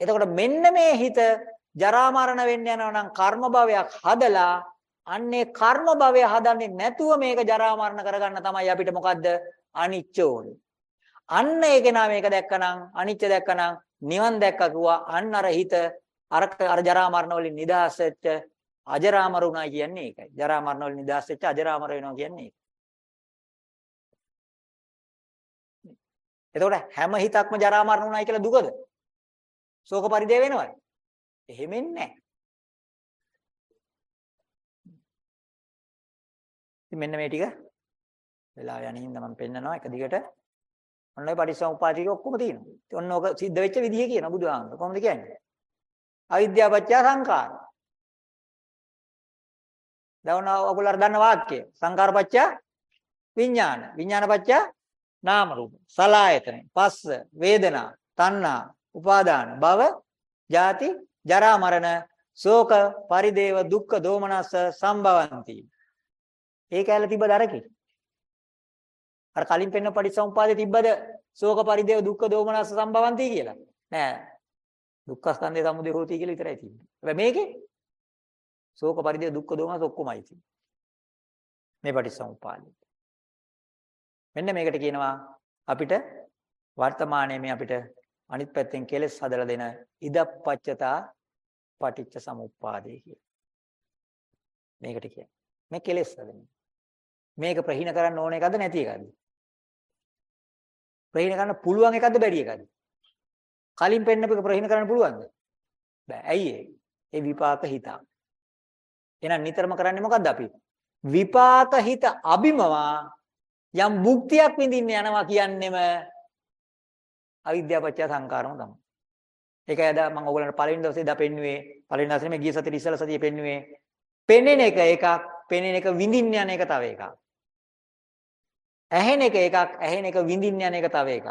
එතකොට මෙන්න මේ හිත ජරා මරණ වෙන්න යනවා නම් කර්ම භවයක් හදලා අන්නේ කර්ම භවය හදන්නේ නැතුව මේක ජරා මරණ කරගන්න තමයි අපිට මොකද්ද අනිච්ච ඕනේ. අන්න ඒක නා මේක දැක්කනම් අනිච්ච දැක්කනම් නිවන් දැක්ක කිව්වා අන්න අර හිත අර අර ජරා මරණ වලින් නිදහස් වෙච්ච අජරාමර වුණා කියන්නේ ඒකයි. ජරා මරණ වලින් නිදහස් වෙච්ච අජරාමර වෙනවා කියන්නේ ඒක. එතකොට හැම හිතක්ම ජරා මරණ වුණායි කියලා දුකද? ශෝක පරිදේ වෙනවද? එහෙමෙන්නේ නැහැ. ඉතින් මෙන්න මේ ටික වෙලාව යන හින්දා මම පෙන්නනවා එක දිගට. ඔන්න ඔය පටිච්චසමුප්පාදික ඔක්කොම තියෙනවා. ඉතින් ඔන්න ඕක සිද්ධ වෙච්ච විදිහ කියන බුදුහාමුදුරුවෝ කොහොමද කියන්නේ? අවිද්‍යාව පත්‍ය සංකාර. දැන් ඔයගොල්ලෝ අර දන්න වාක්‍යය. සංකාර පත්‍ය විඥාන. විඥාන පත්‍ය නාම රූප. සලායතන. පස්ස, වේදනා, තණ්හා, උපාදාන, භව, ජාති, ජරා මරණ, ශෝක, පරිදේව, දුක්ඛ, දෝමනස්ස සම්භවಂತಿ. ඒක ඇල තිබ්බද අරකේ? අර කලින් පෙන්න පටිච්චසමුපාදේ තිබ්බද ශෝක පරිදේව දුක්ඛ දෝමනස්ස සම්භවಂತಿ කියලා? නෑ. දුක්ඛ ස්කන්ධය සමුදය හෝති කියලා විතරයි තියෙන්නේ. හැබැයි මේකේ ශෝක පරිදේව දුක්ඛ දෝමනස්ස ඔක්කොමයි තියෙන්නේ. මේ පටිච්චසමුපාදේ. මෙන්න මේකට කියනවා අපිට වර්තමානයේ මේ අපිට අනිත් පැත්තෙන් කෙලස් හදලා දෙන ඉදප්පච්චතා පටිච්ච සමුප්පාදේ කියලා. මේකට කියන්නේ. මේ කෙලස් හදන්නේ. මේක ප්‍රහීන කරන්න ඕන එකද නැති එකද? ප්‍රහීන කරන්න පුළුවන් එකද බැරි එකද? කලින් පෙන්නපු එක ප්‍රහීන කරන්න පුළුවන්ද? බෑ. ඇයි ඒ? ඒ විපාක හිත. එහෙනම් නිතරම කරන්නේ මොකද්ද අපි? විපාක හිත අබිමවා යම් භුක්තියක් විඳින්න යනවා කියන්නෙම අවිද්‍යාව පත්‍ය සංකාරම තමයි. ඒකයි අද මම ඔයගලන්ට පළවෙනි දවසේ දා පෙන්නුවේ පළවෙනි දවසේ මේ ගිය සතියේ ඉස්සල සතියේ පෙන්නුවේ පෙනෙන එක එකක් පෙනෙන එක විඳින්න යන එක තව එකක්. ඇහෙන එක එකක් ඇහෙන එක විඳින්න යන එක තව එකක්.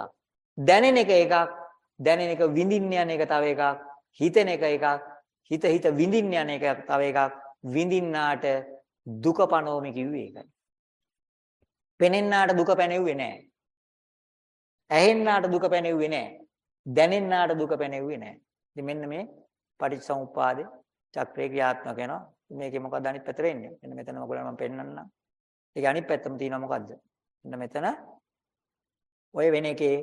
දැනෙන එක එකක් දැනෙන එක විඳින්න යන එක තව එකක්. හිතෙන එක එකක් හිත හිත විඳින්න යන එක තව එකක්. විඳින්නාට දුක පනෝමි කිව්වේ ඒකයි. පෙනෙන්නාට දුක පැනෙව්වේ නැහැ. ඇහෙන්නාට දුක පැනෙව්වේ නැහැ. දැනෙන්නාට දුක පැනෙව්වේ නැහැ. ඉතින් මෙන්න මේ පටිච්චසමුප්පාදේ චක්‍රේ ක්‍රියාත්මක වෙනවා. මේකේ මොකක්ද අනිත් පැත්තට එන්නේ? මෙන්න මෙතන ඔයගොල්ලෝ මම පෙන්නන්නම්. ඒකේ අනිත් පැත්තම තියෙනවා මොකද්ද? මෙන්න මෙතන ඔය වෙන එකේ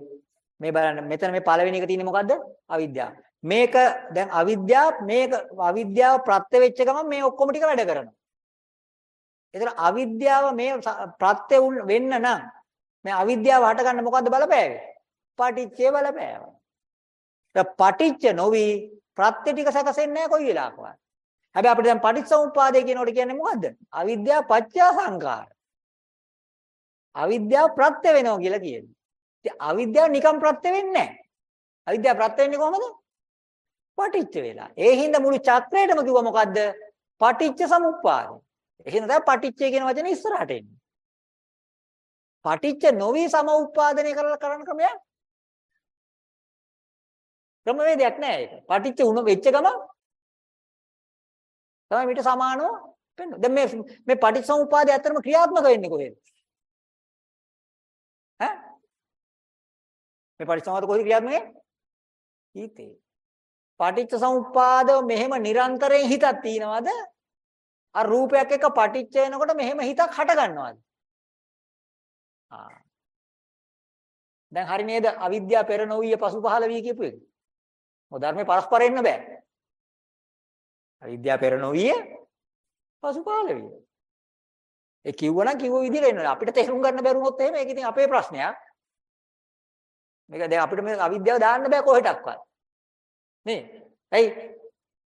මේ බලන්න මෙතන මේ පළවෙනි එක තියෙන්නේ මොකද්ද? අවිද්‍යාව. මේක දැන් අවිද්‍යාව මේක අවිද්‍යාව ප්‍රත්‍ය වෙච්ච ගමන් මේ ඔක්කොම ටික වැඩ කරනවා. ඒතර අවිද්‍යාව මේ ප්‍රත්‍ය වෙන්න නම් මේ අවිද්‍යාව හටගන්න මොකද්ද බලපෑවේ? පටිච්චේ බලපෑව. දැන් පටිච්ච නොවි ප්‍රත්‍ය ටික සැකසෙන්නේ නැහැ කොයි වෙලාවකවත්. හැබැයි අපිට දැන් පටිච්චසමුප්පාදය කියනකොට කියන්නේ මොකද්ද? අවිද්‍යාව පත්‍ය සංකාර. අවිද්‍යාව ප්‍රත්‍ය වෙනවා කියලා කියන්නේ. ඉතින් අවිද්‍යාව නිකම් ප්‍රත්‍ය වෙන්නේ නැහැ. අවිද්‍යාව ප්‍රත්‍ය වෙන්නේ කොහොමද? පටිච්ච වෙලා. ඒ හින්දා මුළු චක්‍රයටම කිව්වා මොකද්ද? පටිච්ච සමුප්පාද. ඒ හින්දා තමයි පටිච්චය කියන වචනේ ඉස්සරහට එන්නේ. පටිච්ච නොවි සමුප්පාදනය කරලා කරන ක්‍රමයක් ක්‍රමවේදයක් නෑ ඒක. පටිච්ච උන වෙච්ච ගම තමයි මීට සමානව වෙන්නේ. දැන් මේ මේ පටිච්චසමුප්පාදය ඇත්තටම ක්‍රියාත්මක වෙන්නේ කොහෙද? ඈ? මේ පටිච්චසමුප්පාද කොහෙද ක්‍රියාත්මක වෙන්නේ? හිතේ. පටිච්චසමුප්පාද මෙහෙම නිරන්තරයෙන් හිතක් තියනවද? අර රූපයක් එක්ක පටිච්ච වෙනකොට මෙහෙම හිතක් හට ගන්නවද? ආ. දැන් හරි නේද? අවිද්‍යාව පෙර නොවිය පසු පහළ වී කියපු එක. මොකද ධර්මේ පරස්පර එන්න බෑ. අවිද්‍යාව පෙර නොවිය පසු පහළ විය. ඒ කිව්වනම් කිව්ව විදිහට එන්න අපිට තේරුම් ගන්න බැරුණොත් එහෙම ඒක ඉතින් අපේ ප්‍රශ්නයක්. මේක දැන් අපිට මේ අවිද්‍යාව දාන්න බෑ කොහෙටවත්. නේ? ඇයි?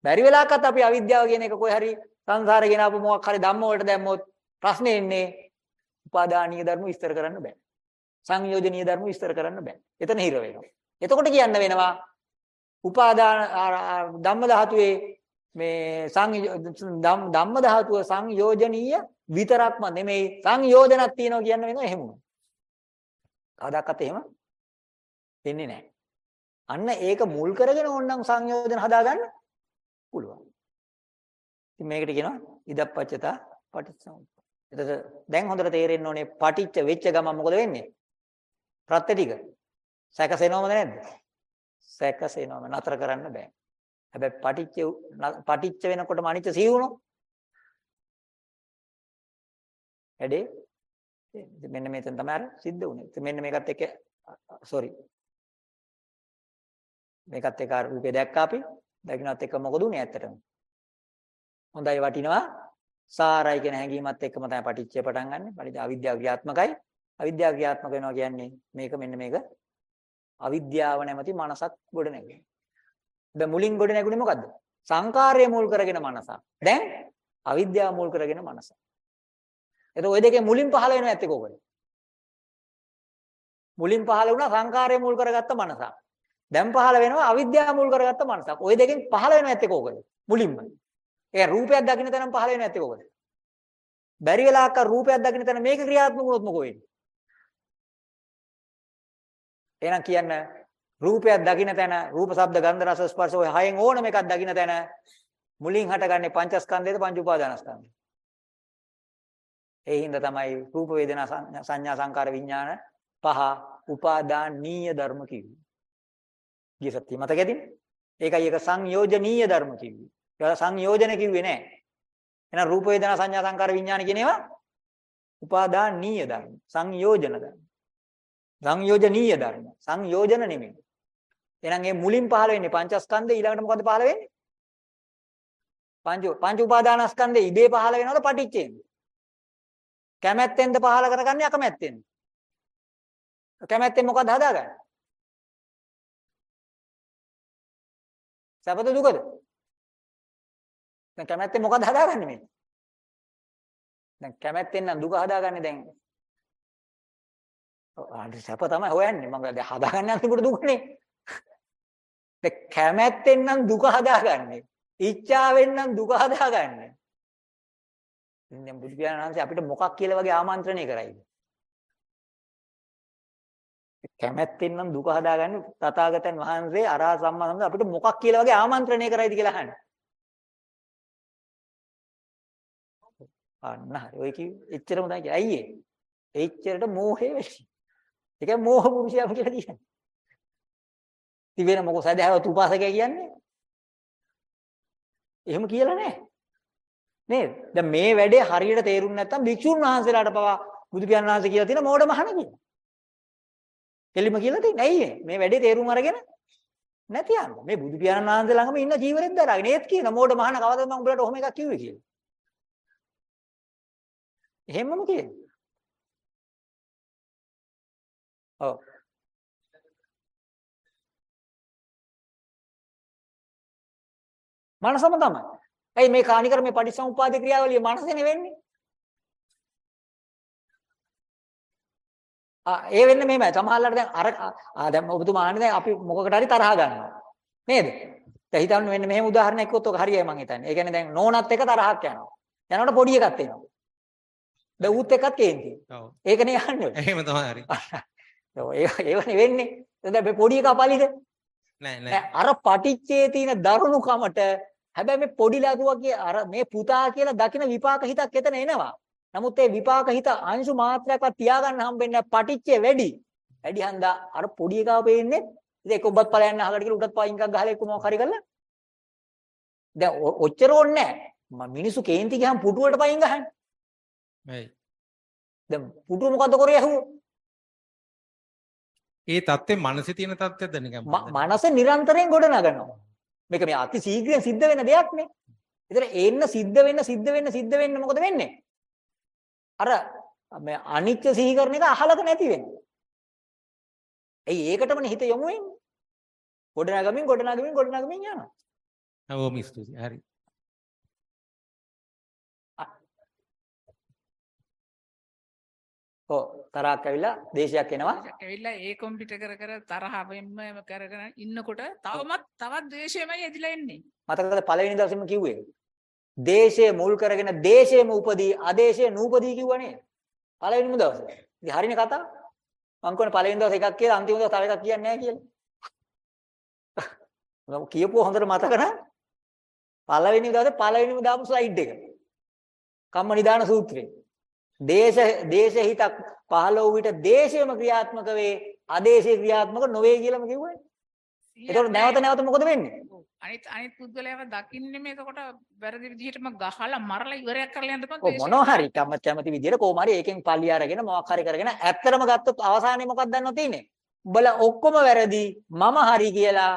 බැරි වෙලාවකත් අපි අවිද්‍යාව කියන එක කොහේ හරි සංසාරේ ගෙන ආපු මොකක් හරි ධම්ම වලට දැම්මොත් ප්‍රශ්නේ එන්නේ උපාදානීය ධර්ම විස්තර කරන්න බෑ. සංයෝජනීය ධර්ම විස්තර කරන්න බෑ. එතන හිර වෙනවා. එතකොට කියන්න වෙනවා උපාදාන ධම්ම ධාතුවේ මේ ධම්ම ධාතුව සංයෝජනීය විතරක්ම නෙමෙයි සංයෝජනක් තියෙනවා කියන්න වෙනවා එහෙම. කවදාකත් එහෙම වෙන්නේ නැහැ. අන්න ඒක මුල් කරගෙන ඕනනම් සංයෝජන හදාගන්න පුළුවන්. ඉතින් මේකට කියනවා ඉදප්පච්චතා පටිච්චසමුප්පාද. එතකොට දැන් හොඳට තේරෙන්න ඕනේ පටිච්ච වෙච්ච ගමන් මොකද වෙන්නේ? ප්‍රත්‍ය ටික සැකසෙනවද නැද්ද? සැකසෙනවම නතර කරන්න බෑ. හැබැයි පටිච්ච පටිච්ච වෙනකොටම අනිච්ච සිහි වුණොත් ඇඩේ මෙන්න මේතෙන් තමයි අර සිද්ධ වුනේ. ඉතින් මෙන්න මේකත් එක්ක sorry. මේකත් එක්ක අර රූපේ දැක්කා අපි. දැකිනවත් එක්ක මොකද උනේ ඇත්තටම? හොඳයි වටිනවා. සාරයි කියන හැඟීමත් එක්කම තමයි පටිච්චය පටන් ගන්නෙ. පටිච්ච අවිද්‍යාව ක්‍රියාත්මකයි. අවිද්‍යාව ක්‍රියාත්මක වෙනවා කියන්නේ මේක මෙන්න මේක අවිද්‍යාව නැමැති මනසක් ගොඩ නැගෙනවා. දැන් මුලින් ගොඩ නැගුණේ මොකද්ද? සංකාරය මුල් කරගෙන මනසක්. දැන් අවිද්‍යාව මුල් කරගෙන මනසක්. එතකොට ওই දෙකේ මුලින් පහළ වෙනව ඇත්තේ කොහොමද? මුලින් පහළ වුණා සංකාරය මුල් කරගත්ත මනසක්. දැන් පහළ වෙනවා අවිද්‍යාව මුල් කරගත්ත මනසක්. ওই දෙකෙන් පහළ වෙනව ඇත්තේ කොහොමද? මුලින්ම. ඒ රූපයක් දකින්න තැනම පහළ වෙනව ඇත්තේ කොහොමද? බැරි වෙලාවක රූපයක් දකින්න තැන මේක ක්‍රියාත්මක වුණොත් මොකෝ වෙන්නේ? එහෙනම් කියන්න රූපයක් දකින්න තැන රූප ශබ්ද ගන්ධ රස ස්පර්ශ ඔය හයෙන් ඕනම එකක් දකින්න තැන මුලින් හටගන්නේ පංචස්කන්ධයද පංච උපාදානස්කන්ධය. ඒ හින්දා තමයි රූප වේදනා සංඥා සංකාර විඥාන පහ උපාදානීය ධර්ම කිව්වේ. ගිය සත්‍ය මතකද? ඒකයි ඒක සංයෝජනීය ධර්ම කිව්වේ. ඒක සංයෝජන කිව්වේ නෑ. එහෙනම් රූප වේදනා සංඥා සංකාර විඥාන කියන ඒවා උපාදානීය ධර්ම සංයෝජන ධර්ම. සංයෝජනීය ධර්ම. සංයෝජන නෙමෙයි. එහෙනම් මේ මුලින් පහළ වෙන්නේ පංචස්කන්ධය ඊළඟට මොකද පහළ වෙන්නේ? පංච පංච උපාදානස්කන්ධය ඉබේ පහළ වෙනවද පටිච්චෙන්? කැමැත්තෙන්ද පහළ කරගන්නේ අකමැත්තෙන්ද? කැමැත්තෙන් මොකද හදාගන්නේ? සැපද දුකද? දැන් කැමැත්තෙන් මොකද හදාගන්නේ මේ? දැන් කැමැත්තෙන් නම් දුක හදාගන්නේ දැන්. ආ සැප තමයි හොයන්නේ. මම දැන් හදාගන්නේ අන්තිමට දුකනේ. දැන් කැමැත්තෙන් නම් දුක හදාගන්නේ. ඉච්ඡාවෙන් නම් දුක හදාගන්නේ. දැන් බුදු පියාණන් වහන්සේ අපිට මොකක් කියලා වගේ ආමන්ත්‍රණය කරයිද? කැමැත්තෙන් නම් දුක හදාගන්නේ තථාගතයන් වහන්සේ අරහත් සම්මා සම්බුදු අපිට මොකක් කියලා වගේ ආමන්ත්‍රණය කරයිද කියලා අහන්නේ. අන්න හරි. ඔය කිව්වේ එච්චරම තමයි. ඇයි ඒ? එච්චරට මෝහේ වෙච්චි. ඒක මෝහ පුරුෂයම කියලා කියන්නේ. තිබෙන මොකද සදහවත් උපාසකය කියන්නේ? එහෙම කියලා නැහැ. නේද? දැන් මේ වැඩේ හරියට තේරුම් නැත්නම් භික්ෂුන් වහන්සේලාට පවා බුදු පියාණන් වහන්සේ කියලා තියෙන මෝඩ මහණ කියලා. කෙලිම කියලා තියෙන්නේ. ඇයි මේ වැඩේ තේරුම් අරගෙන නැති යන්න. මේ බුදු පියාණන් වහන්සේ ළඟම ඉන්න ජීවරෙක් දරාගෙන ඒත් කියන මෝඩ මහාන කවදාද මම උඹලට ඔහොම එකක් කිව්වේ කියලා. එහෙමම කියන්නේ. ඔව්. මනසම තමයි. ඇයි මේ කානිකර මේ පටිච්චසමුප්පාද ක්‍රියාවලිය මනසනේ වෙන්නේ? ඒ වෙන්නේ මෙහෙමයි. සමහරවල්ලාට දැන් අර දැන් ඔබතුමානේ දැන් අපි මොකකට හරි තරහ ගන්නවා. නේද? දැන් හිතන්න මෙන්න මෙහෙම උදාහරණයක් කිව්වොත් ඔක හරියයි මං හිතන්නේ. ඒ කියන්නේ දැන් නෝනත් එක තරහක් යනවා. යනකොට පොඩි එකක් එනවා. දැන් ඌත් එක්කත් කේන්ති. ඔව්. ඒකනේ යන්නේ. එහෙම තමයි හරි. [LAUGHS] ඒ ඒවනේ වෙන්නේ. දැන් මේ පොඩි එකා පලිද? නෑ නෑ. අර පටිච්චේ තියෙන දරුණුකමට හැබැයි මේ පොඩි ලකුවා කිය අර මේ පුතා කියලා දකින විපාක හිතක් එතන එනවා. නමුත් ඒ විපාක හිත අංශු මාත්‍රයක්වත් තියාගන්න හම්බෙන්නේ නැහැ. පටිච්චේ වැඩි. වැඩි හන්දා අර පොඩි එකව පේන්නේ ඉතින් ඒක ඔබත් ඵලයන් අහකට කියලා උඩත් පායින් එකක් ගහලා එක්ක මොකක් හරි කරලා දැන් ඔච්චර ඕනේ නැහැ. මිනිස්සු කේන්ති ගියාම පුටුවට පයින් ගහන්නේ. හයි. දැන් පුටුව මොකද්ද කරේ ඇහුවෝ? ඒ தත්ත්වේ මනසේ තියෙන தත්ත්වයක්ද නිකන් මනස නිරන්තරයෙන් ගොඩ නගනවා. මේක මේ අති ශීඝ්‍රයෙන් සිද්ධ වෙන දෙයක් නේ. ඒතර එන්න සිද්ධ වෙන්න සිද්ධ වෙන්න සිද්ධ වෙන්න මොකද වෙන්නේ? අර මේ අනිත්‍ය සිහි කරන එක අහලක නැති වෙන්නේ. එයි ඒකටමනේ හිත යොමු වෙන්නේ. ගොඩ නගමින් ගොඩ නගමින් ගොඩ නගමින් යනවා. ඕම ස්තුතියි. හරි. ඔව් තරහක් ඇවිල්ලා දේශයක් එනවා. ඇවිල්ලා ඒ කොම්පිට කර කර තරහවෙන්ම කරගෙන ඉන්නකොට තවමත් තවත් දේශයමයි ඇදිලා එන්නේ. මතකද පළවෙනි දවසේම කිව්වේ? දේශය මුල් කරගෙන දේශයම උපදී ආදේශය නූපදී කිව්වනේ. පළවෙනිම දවසේ. ඉතින් හරිනේ කතාව. මං කියන්නේ පළවෙනි දවස් එකක් කියලා අන්තිම දවස් තව එකක් කියන්නේ නැහැ කියලා. මම කියපුව හොඳට මතක නැහැ. පළවෙනි දවසේ පළවෙනිම දාපු ස්ලයිඩ් එක. කම්ම නිදාන සූත්‍රය. දේශ දේශ හිතක් පහළ වූ විට දේශයම ක්‍රියාත්මක වේ ආදේශය ක්‍රියාත්මක නොවේ කියලාම කිව්වනේ. ඒතකොට නැවත නැවත මොකද වෙන්නේ? අනිත් අනිත් පුද්ගලයාව දකින්නේ මේ එතකොට වැරදි විදිහටම ගහලා මරලා ඉවරයක් කරලා යන්න ඔව් මොනවා හරි කැම කැමති විදියට කොහොම හරි ඒකෙන් පල්ලි අරගෙන මොකක් හරි කරගෙන ඇත්තටම ගත්තොත් අවසානයේ මොකක්ද දන්නව තියෙන්නේ උඹලා ඔක්කොම වැරදි මම හරි කියලා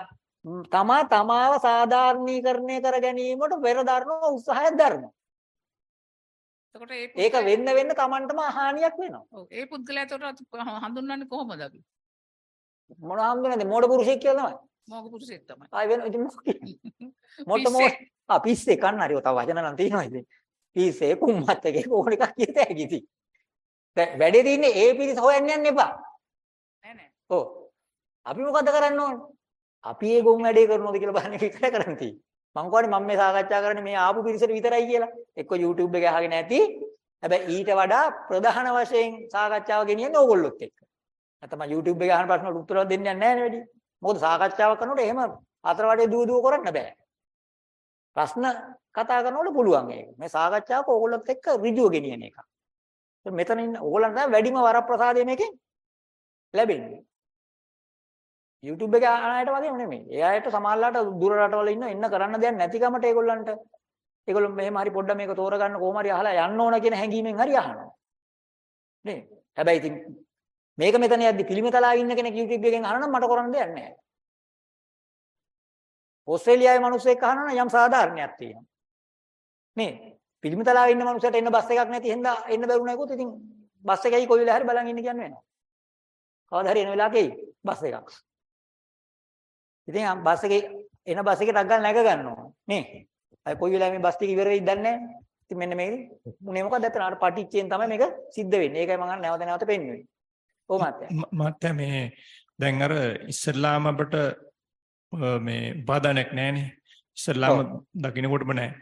තමා තමාව සාධාරණීකරණය කර ගැනීමට පෙර දරන උත්සාහයක් දරනවා එතකොට ඒක වෙන්න වෙන්න Tamanටම හානියක් වෙනවා ඔව්. ඒ පුද්ගලයා එතකොට හඳුන්වන්නේ කොහොමද අපි? මොන හම්දුනේද මෝඩ පුරුෂයෙක් කියලා තමයි මොකද පුරුෂයෙක් තමයි. ආයි වෙන ඉතින්? මොට්ට [LAUGHS] මොට්. ආ පිස්සේ කන්න හරි ඔය තව වචන නම් තියෙනවා ඉතින් පිස්සේ කුම්මත් එකේ ඕන එකක් කියත හැකි ඉතින් දැන් වැඩේ තියෙන්නේ ඒ පිරිස හොයන්න යන්න එපා නෑ නෑ. ඔව්. අපි මොකද කරන්න ඕන? අපි ඒ ගොන් වැඩේ කරනවද කියලා බලන්න විතරයි කරන්න තියෙන්නේ. මං කියන්නේ මම මේ සාකච්ඡා කරන්නේ මේ ආපු පිරිසට විතරයි කියලා. එක්ක YouTube එකේ අහගෙන ඇති. හැබැයි ඊට වඩා ප්‍රධාන වශයෙන් සාකච්ඡාව ගෙනියන්නේ ඕගොල්ලොත් එක්ක. නැත්නම් මම YouTube එකේ අහන ප්‍රශ්නවලට උත්තර දෙන්නේ නැහැ නේ වැඩි. මොකද සාකච්ඡාවක් කරනකොට එහෙම අතර වටේ දුව දුව කරන්න බෑ. ප්‍රශ්න කතා කරනකොට පුළුවන් ඒක. මේ සාකච්ඡාවක ඕගොල්ලොත් එක්ක ඍජුව ගෙනියන එක. මෙතන ඉන්න ඕගොල්ලන්ට තමයි වැඩිම වරප්‍රසාදය මේකෙන් ලැබෙන්නේ. YouTube එකේ අහන අයට වගේම නෙමෙයි. ඒ අයට සමාජලාට දුර රටවල ඉන්න එන්න කරන්න දෙයක් නැතිකමට ඒගොල්ලන්ට ඒගොල්ලෝ මෙහෙම හරි පොඩ්ඩක් මේක තෝරගන්න කොහොම හරි අහලා යන්න ඕන කියන හැඟීමෙන් හරි අහනවා. නේ? හැබැයි ඉතින් මේක මෙතන යද්දි පිළිමතලා ඉන්න කෙනෙක් YouTube එකෙන් අහනවා නම් මට කරන්න දෙයක් නැහැ. ඕස්ට්‍රේලියාවේ මිනිස්සු එක්ක අහනවා නම් යම් සාධාරණයක් තියෙනවා. නේ? පිළිමතලා ඉන්න මිනිස්සුන්ට එන්න බස් එකක් නැති හින්දා එන්න බැරුණායිකොත් ඉතින් බස් එකයි කොයි වෙලාව හරි බලන් ඉන්න කියන්නේ වෙනවා. කවදා හරි එන වෙලාවක එයි බස් එකක්. ඉතින් අම් බස් එකේ එන බස් එකේ ටක් ගාලා නැග ගන්නවා නේ. අය කොයි වෙලාවෙ මේ බස් ටික ඉවර වෙයිද දන්නේ නැහැ. ඉතින් මෙන්න මේක මුනේ මොකක්ද ඇත්තට අර පටිච්චයෙන් තමයි මේක සිද්ධ වෙන්නේ. ඒකයි මම අර නැවත නැවත පෙන්වන්නේ. ඕ මාත්‍ය. මේ දැන් අර ඉස්සල්ලාම අපට මේ උපාදානයක් නැහැනේ. ඉස්සල්ලාම දකින්නකොටම නැහැ.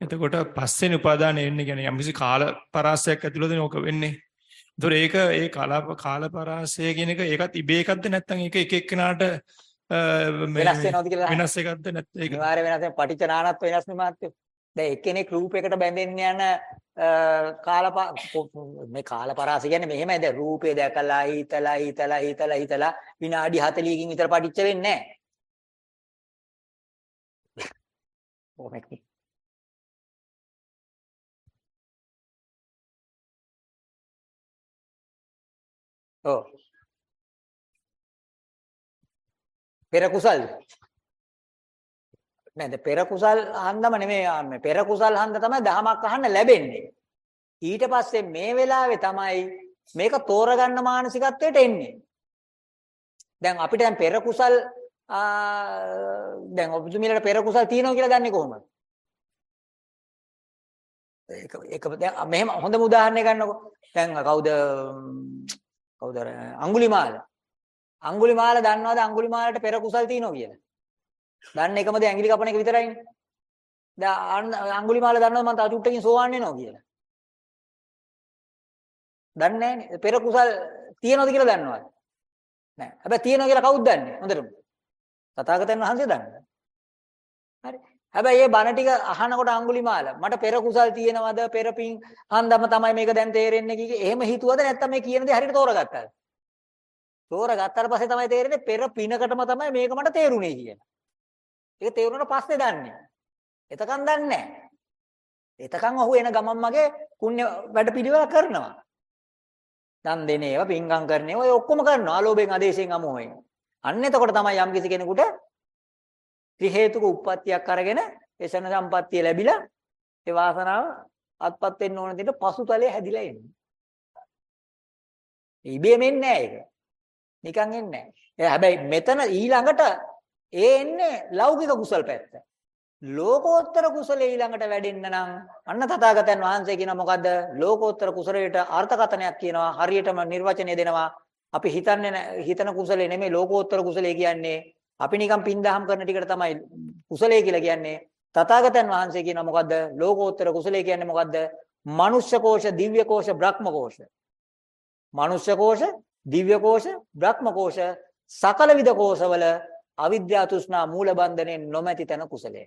එතකොට පස්වෙනි උපාදානය එන්නේ කියන්නේ යම්කිසි කාල පරාසයක් ඇතුළතනේ ඕක වෙන්නේ. ඒතොර ඒක ඒ කාල කාල පරාසය කියන එක ඒකත් ඉබේ එකක්ද නැත්නම් ඒක එක එක්කෙනාට වෙනස් වෙනවද කියලා. වෙනස් එකක්ද නැත්නම් ඒක අනිවාර්ය වෙනස් වෙන පටිච්ච නානත්ව වෙනස් නේ මාත්‍ය. දැන් එක්කෙනෙක් රූපයකට බැඳෙන්න යන කාල මේ කාල පරාස කියන්නේ මෙහෙමයි. දැන් රූපේ දැකලා හිතලා හිතලා හිතලා හිතලා විනාඩි 40කින් විතර පටිච්ච වෙන්නේ නැහැ. ඔව් මේක ඔව්. පෙර කුසල් නේද? පෙර කුසල් හන්දම නෙමෙයි ආ, මේ පෙර කුසල් හන්ද තමයි දහමක් අහන්න ලැබෙන්නේ. ඊට පස්සේ මේ වෙලාවේ තමයි මේක තෝරගන්න මානසිකත්වයට එන්නේ. දැන් අපිට දැන් පෙර කුසල් ආ, දැන් ඔබතුමීලට පෙර කුසල් තියෙනවා කියලා දන්නේ කොහොමද? ඒක ඒක දැන් මෙහෙම හොඳම උදාහරණයක් ගන්නකො දැන් කවුද ම්, කවුද අර අඟුලිමාල. අඟුලිමාල දන්නවද අඟුලිමාලට පෙර කුසල් තියෙනවා කියලා? දන්නේ එකමද ඇඟිලි කපන එක විතරයිනේ දැන් අඟුලිමාල දන්නවද මම තා චුට්ටකින් සෝවන් වෙනවා කියලා? දන්නේ නැහැනේ පෙර කුසල් තියෙනවද කියලා දන්නවද? නැහැ. හැබැයි තියෙනවා කියලා කවුද දන්නේ? හොඳටම. තථාගතයන් වහන්සේ දන්නේ. හරි. හැබැයි මේ බණ ටික අහනකොට අඟුලිමාල මට පෙර කුසල් තියෙනවද? පෙර පිං හන්දම තමයි මේක දැන් තේරෙන්නේ කිය එහෙම හිතුවද නැත්නම් මේ කියන දේ හරියට තෝරගත්තද? තෝරගත්තාට පස්සේ තමයි තේරෙන්නේ පෙර පිනකටම තමයි මේක මට තේරුනේ කියලා. ඒක තේරුණාට පස්සේ දන්නේ එතකන් දන්නේ නැහැ එතකන් ඔහු එන ගමන් මගේ පුණ්‍ය වැඩ පිළිවෙල කරනවා දන් දෙන ඒවා පින්කම් කරන ඒවා ඔය ඔක්කොම කරනවා ආලෝභයෙන් ආදේශයෙන් අමෝහයෙන් අන්න එතකොට තමයි යම් කිසි කෙනෙකුට ත්‍රි හේතුක උප්පත්තියක් අරගෙන එසන සම්පත්තිය ලැබිලා ඒ වාසනාව අත්පත් වෙන්න ඕන දෙයට පසුතලයේ හැදිලා එන්නේ. ඉබේම එන්නේ නැහැ ඒක. නිකන් එන්නේ නැහැ. ඒ හැබැයි මෙතන ඊළඟට ඒ එන්නේ ලෞකික කුසල් පැත්ත. ලෝකෝත්තර කුසලයේ ඊළඟට වැඩෙන්න නම් අන්න තථාගතයන් වහන්සේ කියන මොකද්ද? ලෝකෝත්තර කුසලයට අර්ථකථනයක් කියනවා. හරියටම නිර්වචනය දෙනවා. අපි හිතන්නේ නැ- හිතන කුසලේ නෙමෙයි ලෝකෝත්තර කුසලයේ කියන්නේ. අපි නිකන් පින් දහම් කරන ටිකට තමයි කුසලයේ කියලා කියන්නේ. තථාගතයන් වහන්සේ කියනවා මොකද්ද? ලෝකෝත්තර කුසලයේ කියන්නේ මොකද්ද? මනුෂ්‍ය කෝෂ, දිව්‍ය කෝෂ, බ්‍රහ්ම කෝෂ. මනුෂ්‍ය කෝෂ, දිව්‍ය කෝෂ, බ්‍රහ්ම කෝෂ සකල විද කෝෂවල අවිද්‍යා තෘෂ්ණා මූල බන්ධනේ නොමැති තැන කුසලයේ.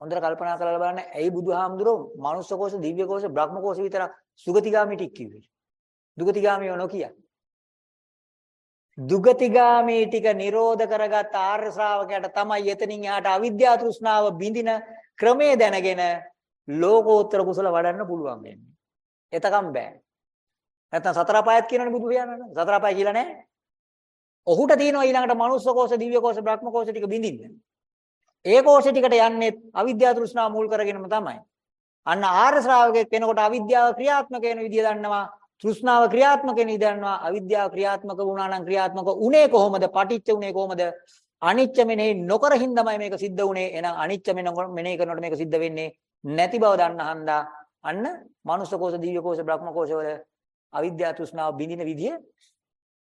හොඳට කල්පනා කරලා බලන්න ඇයි බුදුහාමුදුරුවෝ මනුෂ්‍ය කෝෂ, දිව්‍ය කෝෂ, බ්‍රහ්ම කෝෂ විතරක් සුගතිගාමී ටික කිව්වේ? දුගතිගාමීව නොකිය. දුගතිගාමී ටික නිරෝධ කරගත් ආර්ය ශ්‍රාවකයාට තමයි එතනින් එහාට අවිද්‍යා තෘෂ්ණාව බිඳින ක්‍රමේ දැනගෙන ලෝකෝත්තර කුසල වඩන්න පුළුවන් වෙන්නේ. එතකම් බෑ. නැත්තම් සතර පායත් කියනවනේ බුදු පියාණන්. සතර පාය කියලා නැහැ. ඔහුට තියෙනවා ඊළඟට මනුස්ස කෝෂ, දිව්‍ය කෝෂ, බ්‍රහ්ම කෝෂ ටික බිඳින්න. ඒ කෝෂ ටිකට යන්නේ අවිද්‍යා තෘෂ්ණාව මුල් කරගෙනම තමයි. අන්න ආර්ය ශ්‍රාවකෙක් වෙනකොට අවිද්‍යාව ක්‍රියාත්මක වෙන විදිය දන්නවා. තෘෂ්ණාව ක්‍රියාත්මක වෙන විදිය දන්නවා. අවිද්‍යාව ක්‍රියාත්මක වුණා නම් ක්‍රියාත්මක උනේ කොහොමද? පටිච්ච උනේ කොහොමද? අනිච්ච මෙනෙහි නොකර හින්දාමයි මේක සිද්ධ වුනේ. එහෙනම් අනිච්ච මෙනෙහි කරනකොට මේක සිද්ධ වෙන්නේ නැති බව දන්න හන්දා අන්න මනුස්ස කෝෂ, දිව්‍ය කෝෂ, බ්‍රහ්ම කෝෂ වල අවිද්‍යා තෘෂ්ණාව බිඳින විදිය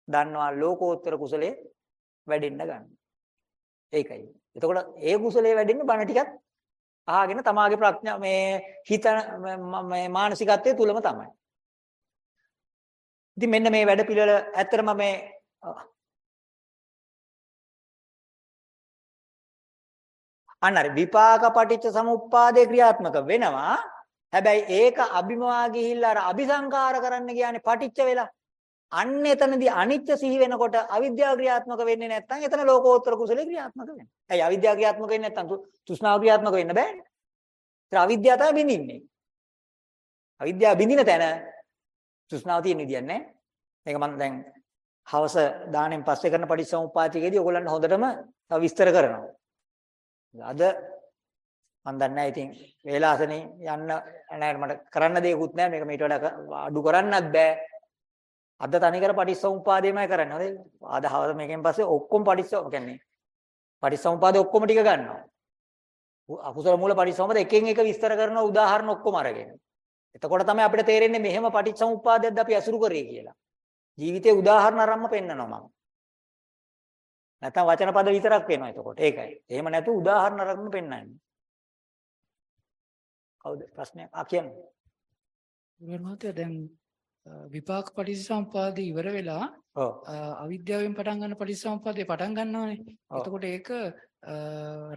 දන්නවා ලෝකෝත්තර කුසලයේ වැඩෙන්න ගන්න. ඒකයි. එතකොට ඒ කුසලයේ වැඩෙන්න බණ ටිකක් අහගෙන තමාගේ ප්‍රඥා මේ හිත මේ මානසිකත්වයේ තුලම තමයි. ඉතින් මෙන්න මේ වැඩ පිළිවෙල ඇත්තටම මේ අන්න අර විපාක පටිච්ච සමුප්පාදේ ක්‍රියාත්මක වෙනවා. හැබැයි ඒක අභිමවා ගිහිල්ලා අර අபிසංකාර කරන්න කියන්නේ පටිච්ච වෙලා. අන්න එතනදී අනිත්‍ය සිහි වෙනකොට අවිද්‍යාව ක්‍රියාත්මක වෙන්නේ නැත්නම් එතන ලෝකෝත්තර කුසලේ ක්‍රියාත්මක වෙනවා. ඇයි අවිද්‍යාව ක්‍රියාත්මක වෙන්නේ නැත්නම් තෘෂ්ණාව ක්‍රියාත්මක වෙන්න බෑනේ. ඒතර අවිද්‍යාව තමයි බින්දින්නේ. අවිද්‍යාව බින්දින තැන තෘෂ්ණාව තියෙන විදියක් නැහැ. මේක මම දැන් හවස දාණයෙන් පස්සේ කරන පටිච්චසමුප්පාදයේදී ඔයගොල්ලන්ට හොඳටම තව විස්තර කරනවා. අද මම දන්නේ නැහැ ඉතින් වේලාසනේ යන්න නැහැ මට කරන්න දෙයක්වත් නැහැ මේක මීට වඩා අඩු කරන්නත් බෑ. අද තනිකර පටිච්චසමුපාදයමයි කරන්නේ. හරිද? අද හවස මේකෙන් පස්සේ ඔක්කොම පටිච්ච කියන්නේ පටිච්චසමුපාදේ ඔක්කොම ටික ගන්නවා. අකුසල මූල පටිච්චසමුපද එකෙන් එක විස්තර කරන උදාහරණ ඔක්කොම අරගෙන. එතකොට තමයි අපිට තේරෙන්නේ මෙහෙම පටිච්චසමුපාදයක්ද අපි අසුරු කරේ කියලා. ජීවිතේ උදාහරණ අරන්ම පෙන්නනවා මම. නැත්නම් වචන පද විතරක් වෙනවා එතකොට. ඒකයි. එහෙම නැතු උදාහරණ අරන් පෙන්නන්නේ. කවුද ප්‍රශ්නයක්? ආ කියන්න. මහත්තයා දැන් අ, විපාක පටිච්චසමුපාදේ ඉවර වෙලා අවිද්‍යාවෙන් පටන් ගන්න පටිච්චසමුපාදේ පටන් ගන්නවානේ. එතකොට ඒක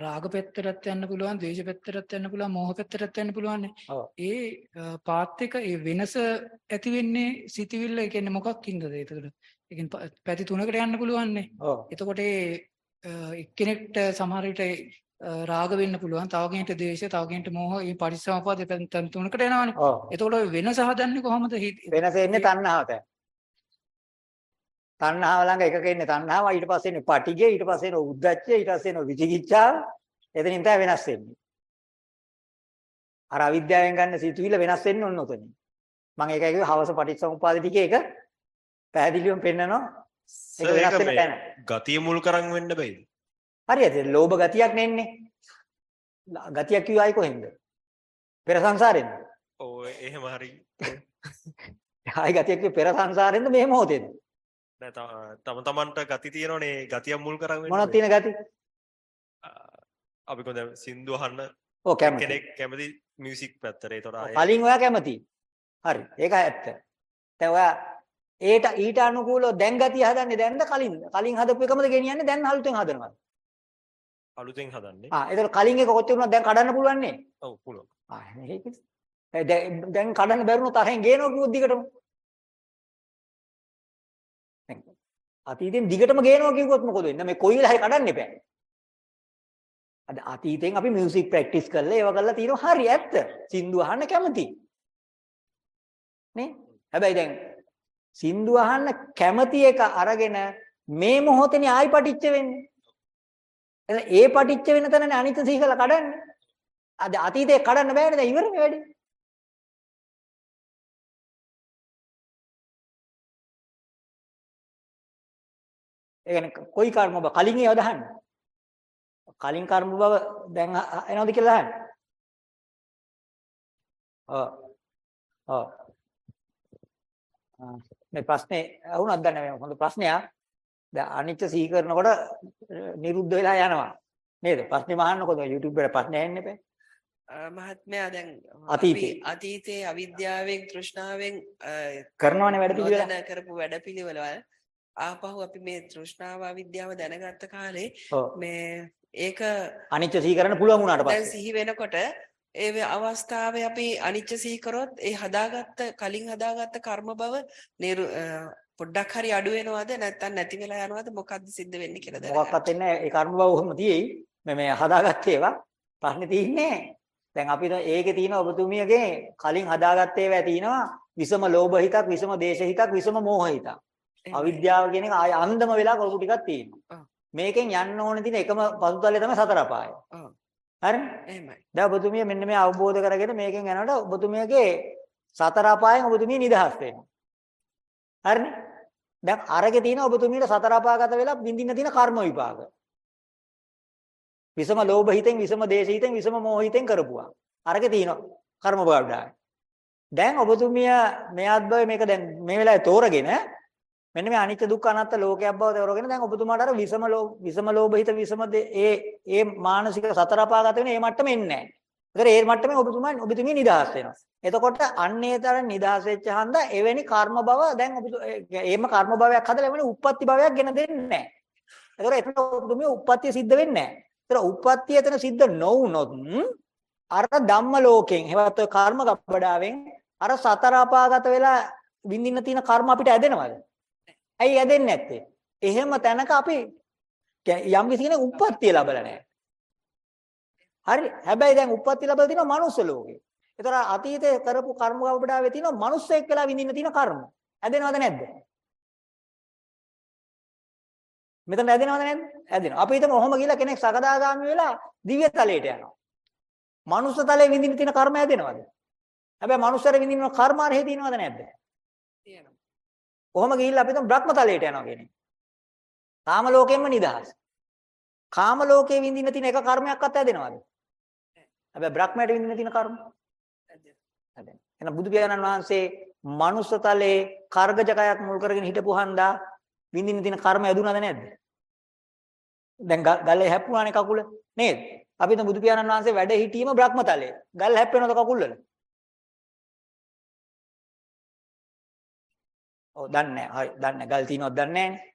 රාග පැත්තටත් යන්න පුළුවන්, ද්වේෂ පැත්තටත් යන්න පුළුවන්, මෝහ පැත්තටත් යන්න පුළුවන්. ඒ පාත් එක ඒ වෙනස ඇති වෙන්නේ සිතවිල්ල ඒ කියන්නේ මොකක්ින්දද එතකොට? ඒ කියන්නේ පැති තුනකට යන්න පුළුවන්නේ. ඔව්. එතකොට ඒ එක්කෙනෙක්ට සමහර විට රාග වෙන්න පුළුවන්, තව කෙනෙක්ට ද්වේෂ, තව කෙනෙක්ට මෝහ, මේ පටිච්චසමුපාදේ පැත්තන් තුනකට යනවානේ. ඔව්. එතකොට වෙනස හදන්නේ කොහොමද? වෙනස එන්නේ තණ්හාවට. තණ්හාව ළඟ එකක ඉන්නේ තණ්හාව ඊට පස්සේ එන්නේ පටිඝය ඊට පස්සේ එන උද්දච්චය ඊට පස්සේ එන විචිකිච්ඡාව එතනින් තමයි වෙනස් වෙන්නේ අර අවිද්‍යාවෙන් ගන්න සිතුවිල්ල වෙනස් වෙන්නේ ඔන්න ඔතනින් මම ඒකයි කිව්වේ හවස පටිච්චසමුපාද ටිකේ එක පැහැදිලිවම පෙන්නනවා ඒක වෙනස් ඒක වෙන තැන ගතිය මුල් කරන් වෙන්න බෑද? හරියට ලෝභ ගතියක් නෙන්නේ ගතියක් කිව්ව අය කොහෙන්ද පෙර සංසාරෙන්ද ඔව් එහෙම හරි. ආයි ගතියක් කිව්ව පෙර සංසාරෙන්ද මේ මොහොතේද තම තමන්ට ගති තියෙනවනේ ගතිය මුල් කරන් වෙන්න. මොනවද. තියෙන ගති අපි කොහොමද සින්දු අහන්න ඔව් කැමති කෙනෙක් කැමති මියුසික් පැත්තට ඒතොර අය කලින් ඔයා කැමති. හරි. ඒක ඇත්ත. දැන් ඔයා ඒට ඊට අනුකූලව දැන් ගතිය හදන්නේ දැන්ද කලින්ද? කලින් හදපු එකමද ගෙනියන්නේ දැන් අලුතෙන් හදනවද? අලුතෙන් හදන්නේ. ආ ඒතර කලින් එක කොච්චර වුණත් දැන් කඩන්න පුළුවන් නේ. ඔව් පුළුවන්. ආ මේකද? ඒ දැන් දැන් කඩන්න බැරුණොත් අරහෙන් ගේනවා කිව්වොත් දිගටම. දැන් අතීතෙන් දිගටම ගේනවා කිව්වොත් මොකද වෙන්නේ? මේ කොයි වෙලාවෙ කඩන්න එපා. අද අතීතෙන් අපි මියුසික් ප්‍රැක්ටිස් කරලා ඒව කරලා තියෙනවා හරි ඇත්ත. සින්දු අහන්න කැමති. නේ? හැබැයි දැන් සින්දු අහන්න කැමති එක අරගෙන මේ මොහොතේනේ ආයි පටිච්ච වෙන්නේ. එහෙනම් ඒ පටිච්ච වෙන තැනනේ අනිත් සීකල කඩන්නේ. අද අතීතේ කඩන්න බෑනේ දැන් ඉවරනේ වැඩි. ඒ කියන්නේ කොයි කර්ම බව කලින් ඒව දහන්න. කලින් කර්ම බව දැන් අ- අ- එනවද කියලා දහන්න. ඔව්. ඔව්. ආ, මේ ප්‍රශ්නේ වුණත් දන්නේ නැහැ හොඳ ප්‍රශ්නයක්. දැන් අනිත්‍ය සිහි කරනකොට නිරුද්ධ වෙලා යනවා. නේද? ප්‍රශ්නේ මහන්නකොද YouTube එකට ප්‍රශ්නේ එපා. අ, මහත්මයා දැන් අතීතේ. අපි අතීතයේ අවිද්‍යාවෙන් තෘෂ්ණාවෙන් කරනවනේ වැඩ පිළිවෙල. කරපු වැඩපිළිවෙළවල් ආපහු අපි මේ තෘෂ්ණාව අවිද්‍යාව දැනගත්ත කාලේ. මේ ඒක අනිත්‍ය සිහි කරන්න පුළුවන් වුණාට දැන් පස්සේ. සිහි වෙනකොට ඒ අවස්ථාවේ අපි අනිච්ච සිහි කරොත් ඒ හදාගත්ත කලින් හදාගත්ත කර්ම බව පොඩ්ඩක් හරි අඩු වෙනවද නැත්නම් නැති වෙලා යනවද මොකද්ද සිද්ධ වෙන්නේ කියලා දැනගන්න. මොකක්වත් වෙන්නේ නැහැ. ඒ කර්ම බව ඔහොම තියෙයි. මේ මේ හදාගත්ත ඒවා ප්‍රශ්නේ තියෙන්නේ. දැන් අපි දැන් ඒකේ තියෙන ඔබතුමියගේ කලින් හදාගත්ත ඒවා තියෙනවා විසම ලෝභ හිතක්, විසම දේශ හිතක්, විසම මෝහ හිතක්. අවිද්‍යාව කියන එක ආය අන්දම වෙලා කරපු ටිකක් තියෙනවා. මේකෙන් යන්න ඕනේ තියෙන එකම පසුතලය තමයි සතර අපාය. හරිනේ? එහෙමයි. දැන් ඔබතුමිය මෙන්න මේ අවබෝධ කරගෙන මේකෙන් යනකොට ඔබතුමියගේ සතර අපායෙන් ඔබතුමිය නිදහස් වෙනවා. හරිනේ? දැන් අරගේ තියෙන ඔබතුමියට සතර අපාගත වෙලා විඳින්න තියෙන කර්ම විපාක. විසම ලෝභ හිතෙන්, විසම දේශ හිතෙන්, විසම මෝහ හිතෙන් කරපුවා. අරගේ තියෙන කර්ම බවඩායි. දැන් ඔබතුමිය මේ අද්භවය මේක දැන් මේ වෙලාවේ තෝරගෙන මෙන්න මේ අනිත්‍ය දුක්ඛ අනාත්ම ලෝකයක් බව තෝරගෙන දැන් ඔබතුමාට අර විසම ලෝභ විසම ලෝභ හිත විසම දේ- ඒ ඒ මානසික සතර අපාගත වෙන ඒ මට්ටම එන්නේ නැහැ. ඒතර ඒ මට්ටමේ ඔබතුමා ඔබතුමිය නිදහස් වෙනවා. එතකොට අන්නේ තරම් නිදහස් වෙච්ච හන්ද එවැනි කර්ම භව දැන් ඔබ ඒම කර්ම භවයක් හදලා එවැනි උප්පත්ති භවයක් ගෙන දෙන්නේ නැහැ. ඒතර එතන ඔබතුමිය උප්පත්තිය සිද්ධ වෙන්නේ නැහැ. ඒතර උප්පත්තිය එතන සිද්ධ නොවුනොත් අර ධම්ම ලෝකෙන් හෙවත් ඔය කර්ම ගබඩාවෙන් අර සතර අපාගත වෙලා විඳින්න තියෙන කර්ම අපිට ඇදෙනවද? ඇයි ඇදෙන්නේ නැත්තේ? එහෙම තැනක අපි යම් කිසි කෙනෙක් උප්පත්තිය ලැබලා නැහැ. හරි. හැබැයි දැන් උප්පත්ති ලැබලා තියෙනවා මනුස්ස ලෝකේ. ඒතර අතීතේ කරපු කර්ම ගබඩාවේ තියෙනවා මනුස්සයෙක් වෙලා විඳින්න තියෙන කර්ම. ඇදෙනවද නැද්ද? මෙතන ඇදෙනවද නැද්ද? ඇදෙනවා. අපි හිතමු ඔහොම ගිහලා කෙනෙක් සකදාගාමි වෙලා දිව්‍ය තලයට යනවා. මනුස්ස තලයේ විඳින්න තියෙන කර්ම ඇදෙනවද? හැබැයි මනුස්සයර විඳින්න කර්ම අරහෙ තියෙනවද නැද්ද? තියෙනවා. කොහොම ගිහිල්ලා අපි හිතමු බ්‍රහ්ම තලයට යනවා කියන්නේ. කාම ලෝකෙන්ම නිදහස්. කාම ලෝකේ විඳින්න තියෙන එක කර්මයක්වත් ඇදෙනවද? හැබැයි බ්‍රහ්මයට විඳින්න තියෙන කර්ම ඇදෙනවා. එහෙනම් බුදු පියාණන් වහන්සේ මනුස්ස තලයේ කර්ගජකයක් මුල් කරගෙන හිටපු හන්දා විඳින්න තියෙන කර්ම ඇදුනද නැද්ද? දැන් ග- ගලේ හැප්පුණානේ කකුල නේද? අපි හිතමු බුදු පියාණන් වහන්සේ වැඩ හිටීම බ්‍රහ්ම තලයේ. ගල් හැප්පෙනවද කකුල් වල? ඔව් දන්නේ නැහැ. හරි දන්නේ නැහැ. ගල් තියනවද දන්නේ නැහැ.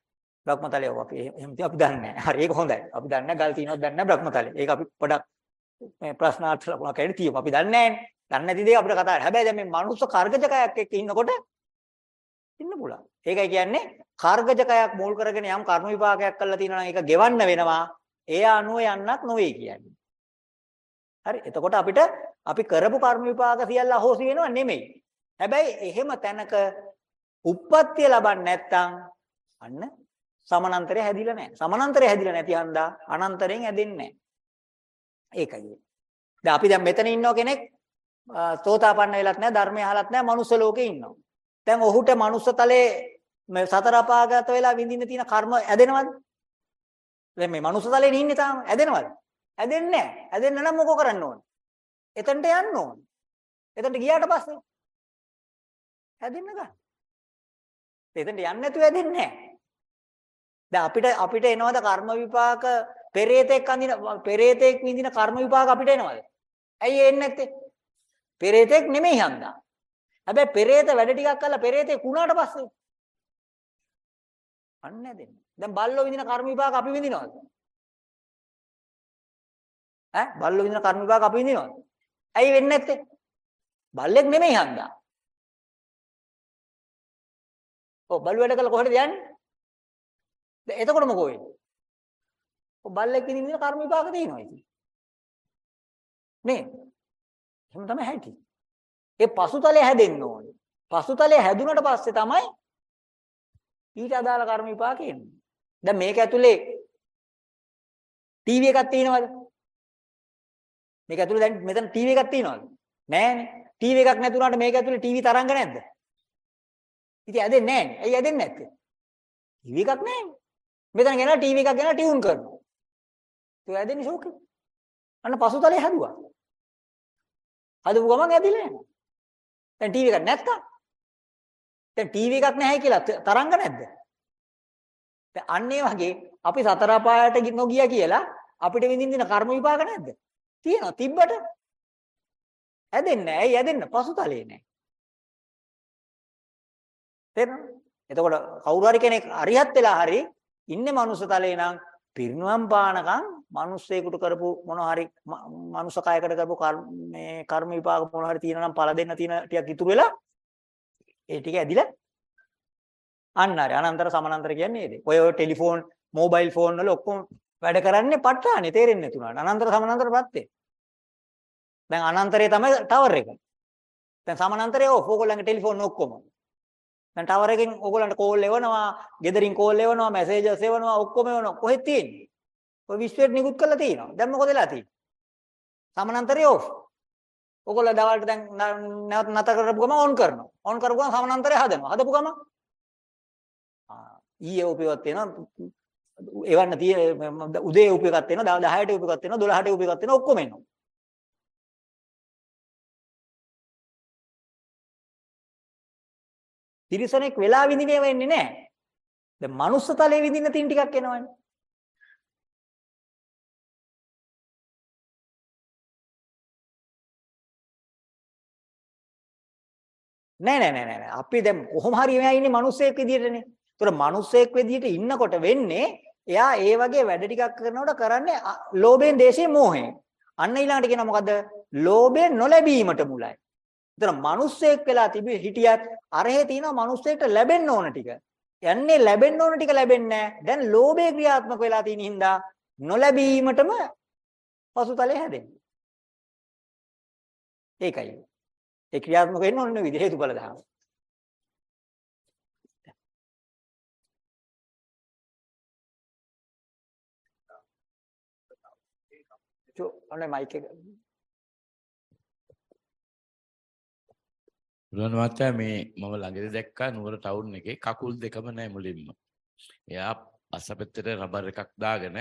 බ්‍රහ්මතලයේ ඔව් අපි එහෙම තිය අපි දන්නේ නැහැ. හරි ඒක හොඳයි. අපි දන්නේ නැහැ ගල් තියනවද දන්නේ නැහැ බ්‍රහ්මතලයේ. ඒක අපි පොඩක් මේ ප්‍රශ්නාර්ථ ලකුණක් ඇරෙන්න තියමු. අපි දන්නේ නැහැ. දන්නේ නැති දේ අපිට කතා කරන්න. හැබැයි දැන් මේ මනුස්ස කර්ගජකයක් එක්ක ඉන්නකොට ඉන්න පුළුවන්. ඒකයි කියන්නේ කර්ගජකයක් මුල් කරගෙන යම් කර්ම විපාකයක් කරලා තියෙනවා නම් ඒක ගෙවන්න වෙනවා. ඒ අනුව යන්නක් නොවේ කියන්නේ. හරි. එතකොට අපිට අපි කරපු කර්ම විපාක සියල්ල අහෝසි වෙනව නෙමෙයි. හැබැයි එහෙම තැනක උප්පත්තිය ලබන්නේ නැත්නම් අන්න සමානන්තරය හැදිලා නැහැ. සමානන්තරය හැදිලා නැති හන්දා අනන්තරයෙන් හැදෙන්නේ නැහැ. ඒකයි. දැන් අපි දැන් මෙතන ඉන්නව කෙනෙක් අ, සෝතාපන්න වෙලත් නැහැ, ධර්මය අහලත් නැහැ, මනුස්ස ලෝකේ ඉන්නවා. දැන් ඔහුට මනුස්ස තලයේ මේ සතර අපාගත වෙලා විඳින්න තියෙන කර්ම ඇදෙනවද? දැන් මේ මනුස්ස තලයේ ඉන්නේ තාම ඇදෙනවද? ඇදෙන්නේ නැහැ. ඇදෙන්න නම් මොකෝ කරන්න ඕන? එතනට යන්න ඕන. එතනට ගියාට පස්සේ හැදෙන්න ගන්න. එතනට යන්නේ නැතුව හැදෙන්නේ නැහැ. දැන් අපිට අපිට එනවද කර්ම විපාක පෙරේතෙක් අඳින පෙරේතෙක් විඳින කර්ම විපාක අපිට එනවද? ඇයි එන්නේ නැත්තේ? පෙරේතෙක් නෙමෙයි හන්දා. හැබැයි පෙරේත වැඩ ටිකක් කළා පෙරේතෙක් වුණාට පස්සේ අන්න හැදෙන්නේ. දැන් බල්ලෝ විඳින කර්ම විපාක අපි විඳිනවද? ඈ බල්ලෝ විඳින කර්ම විපාක අපි විඳිනවද? ඇයි වෙන්නේ නැත්තේ? බල්ලෙක් නෙමෙයි හන්දා. ඔව් බලු වැඩ කළා කොහෙද යන්නේ? දැන් එතකොට මොකෝ වෙන්නේ? ඔය බල්ලෙක් විඳින කර්ම විපාක තියෙනවා ඉතින්. නේ? එහෙම තමයි හැටි. ඒ පසුතලය හැදෙන්න ඕනේ. පසුතලය හැදුනට පස්සේ තමයි ඊට අදාළ කර්ම විපාක එන්නේ. දැන් මේක ඇතුලේ ටීවී එකක් තියෙනවද? මේක ඇතුලේ දැන් මෙතන ටීවී එකක් තියෙනවද? නෑනේ. ටීවී එකක් නැතුණාට මේක ඇතුලේ ටීවී තරංග නැද්ද? ඉතින් ඇදෙන්නේ නෑනේ. ඇයි ඇදෙන්නේ නැත්තේ? ටීවී එකක් නෑනේ. මෙතන ගෙනලා ටීවී එකක් ගෙනලා ටියුන් කරනවා. ඒක ඇදෙන්නේ ෂෝකේ. අන්න පසුතලේ හැදුවා. හදපු ගමන් ඇදිලා යනවා. දැන් ටීවී එකක් නැත්තම් දැන් ටීවී එකක් නැහැ කියලා ත- තරංග නැද්ද? දැන් අන්න ඒ වගේ අපි සතර අපායට ගි- නොගිය කියලා අපිට විඳින්න කර්ම විපාක නැද්ද? තියෙනවා. තිබ්බට ඇදෙන්නේ නැහැ. ඇයි ඇදෙන්න? පසුතලේ නැහැ. තේරෙනවද? එතකොට කවුරු හරි කෙනෙක් අරිහත් වෙලා හරි ඉන්නේ මනුස්ස තලේ නම් පිරිනුවම් පානකම් මිනිස්සෙකුට කරපු මොන හරි මනුස්ස කයකට කරපු කර්ම මේ කර්ම විපාක මොන හරි තියෙනවා නම් පළ දෙන්න තියෙන ටිකක් ඉතුරු වෙලා ඒ ටික ඇදිලා අන්න හරි අනන්තර සමානන්තර කියන්නේ නේද? ඔය ඔය ටෙලිෆෝන් මොබයිල් ෆෝන් වල ඔක්කොම වැඩ කරන්නේ ප ဋ ාණේ තේරෙන්නේ නැතුණාට අනන්තර සමානන්තර ප්‍රත්‍යේ. දැන් අනන්තරේ තමයි ටවර් එක. දැන් සමානන්තරේ ඕෆ් ඕගොල්ලන්ගේ ටෙලිෆෝන් ඔක්කොම. දැන් ටවර් එකෙන් ඕගොල්ලන්ට කෝල් එවනවා, ගෙදරින් කෝල් එවනවා, මැසේජස් එවනවා, ඔක්කොම එවනවා. කොහෙද තියෙන්නේ? ඔය විශ්වයට නිකුත් කරලා තියෙනවා. දැන් මොකද වෙලා තියෙන්නේ? සමානන්තරේ ඕෆ්. ඔයගොල්ලෝ දවල්ට දැන් න- නැවත නැතර කරපු ගම ඔන් කරනවා. ඔන් කරපු ගම සමානන්තරේ හදනවා. හදපු ගම ආ ඊයේ උපයවත් වෙනවා. එවන්න තිය උදේ උපයකත් වෙනවා. 10ට උපයකත් වෙනවා. 12ට උපයකත් වෙනවා. ඔක්කොම එනවා. තිරිසනෙක් වෙලා විඳිනේ වෙන්නේ නැහැ. දැන් මනුස්ස තලයේ විඳින්න තින් ටිකක් එනවනේ. නෑ නෑ නෑ නෑ නෑ. අපි දැන් කොහොම හරි මෙයා ඉන්නේ මිනිස්සෙක් විදියටනේ. ඒතර මිනිස්සෙක් විදියට ඉන්නකොට වෙන්නේ එයා ඒ වගේ වැඩ ටිකක් කරනකොට කරන්නේ අ- ලෝභයෙන්, දේශයෙන්, මොහයෙන්. අන්න ඊළඟට කියනවා මොකද්ද? ලෝභයෙන් නොලැබීමට මුලයි. ඒතර මිනිස්සෙක් වෙලා තිබි හිටියත් අරහේ තියෙනවා මිනිස්සෙක්ට ලැබෙන්න ඕන ටික. යන්නේ ලැබෙන්න ඕන ටික ලැබෙන්නේ නැහැ. දැන් ලෝභය ක්‍රියාත්මක වෙලා තියෙන හින්දා නොලැබීමටම පසුතලයේ හැදෙන්නේ. ඒකයි. ඒ ක්‍රියාත්මක වෙන්න ඕන විදිහ හේතුඵල ධර්ම. චෝ අනේ මයික් එක බුදුන් මහත්තයා මේ මම ළඟදී දැක්කා නුවර ටවුන් එකේ කකුල් දෙකම නැහැ මුලින්ම. එයා අසපෙත්තට රබර් එකක් දාගෙන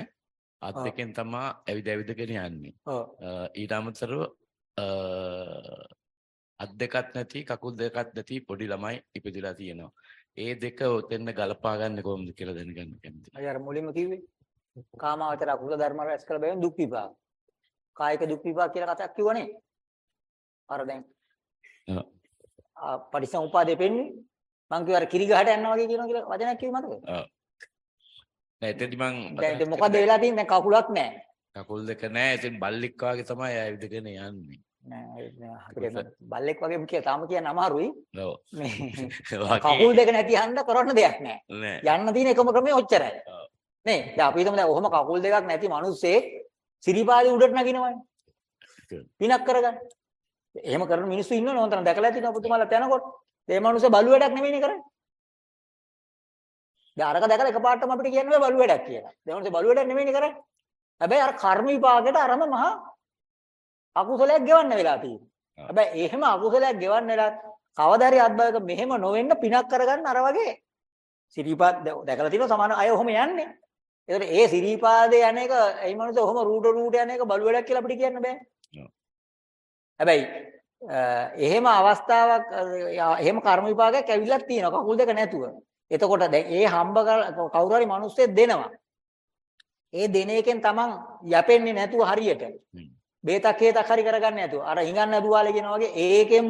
අත්. දෙකෙන් තමයි ඇවිද ඇවිදගෙන යන්නේ. ඊට අමතරව අත් දෙකක් නැති කකුල් දෙකක් නැති පොඩි ළමයි ඉපදිලා තියෙනවා. ඒ දෙක ඔතෙන්න ගලපා ගන්න කොහොමද කියලා දැනගන්න කැමතියි. අය අර මුලින්ම කිව්වේ කාමාවචර අකුසල ධර්ම රැස් කළ බැවින් දුක් විපාක. කායික දුක් විපාක කියලා කතාවක් කිව්වනේ. අර දැන් ඔව්. ආ පටිසමුපාදේ පෙන්නේ මං කිව්වා අර කිරි ගහට යනවා වගේ කියනවා කියලා වචනයක් කිව්ව මතකද? නෑ එතෙන්දි මං දැන් මොකද වෙලා තියෙන්නේ දැන් කකුලක් නැහැ. කකුල් දෙක නැහැ. ඉතින් බල්ලෙක් වගේ තමයි ඇවිදගෙන යන්නේ. බල්ලෙක් වගේ කිය තාම කියන්න අමාරුයි. ඔව්. මේ [LAUGHS] වගේ. කකුල් දෙක නැති හන්ද කරන්න දෙයක් නෑ. යන්න තියෙන එකම ක්‍රමය ඔච්චරයි. නේ දැන් අපි හිතමු දැන් ඔහොම කකුල් දෙකක් නැති මිනිස්සෙක් සිරිපාදේ උඩට නගිනවනේ. පිනක් කරගන්න. එහෙම කරන මිනිස්සු ඉන්නවනේ ඕන තරම් දැකලා තියෙනවා පුතුමාලාත් යනකොට. ඒ මිනිස්සු බලු වැඩක් නෙමෙයිනේ කරන්නේ. දැන් අරක දැකලා එකපාරටම අපිට කියන්න බෑ බලු වැඩක් කියලා. දැන් ඔන්න බලු වැඩක් නෙමෙයිනේ කරන්නේ. හැබැයි අර කර්ම විපාකයට අරම මහා අකුසලයක් ගෙවන්න වෙලා තියෙනවා. හැබැයි එහෙම අකුසලයක් ගෙවන්න වෙලා කවදා හරි අත්බලක මෙහෙම නොවෙන්න පිනක් කරගන්න අර වගේ සිරිපාද දැකලා තියෙනවා සමහර අය ඔහොම යන්නේ. ඒකට ඒ සිරිපාදේ යන එක ඒ මනුස්සය ඔහොම රූට රූට යන එක බලු වැඩක් කියලා අපිට කියන්න බෑ. හැබැයි එහෙම අවස්ථාවක් එහෙම කර්ම විපාකයක් ඇවිල්ලා තියෙනවා කකුල් දෙක නැතුව. එතකොට දැන් ඒ හම්බ කවුරු හරි මිනිස්සෙක් දෙනවා. ඒ දෙන එකෙන් තමන් යැපෙන්නේ නැතුව හරියට. බේතක් හේතක් හරි කරගන්න නැතුව. අර හිඟන්න දුවාලේ කියන වගේ ඒකෙන්ම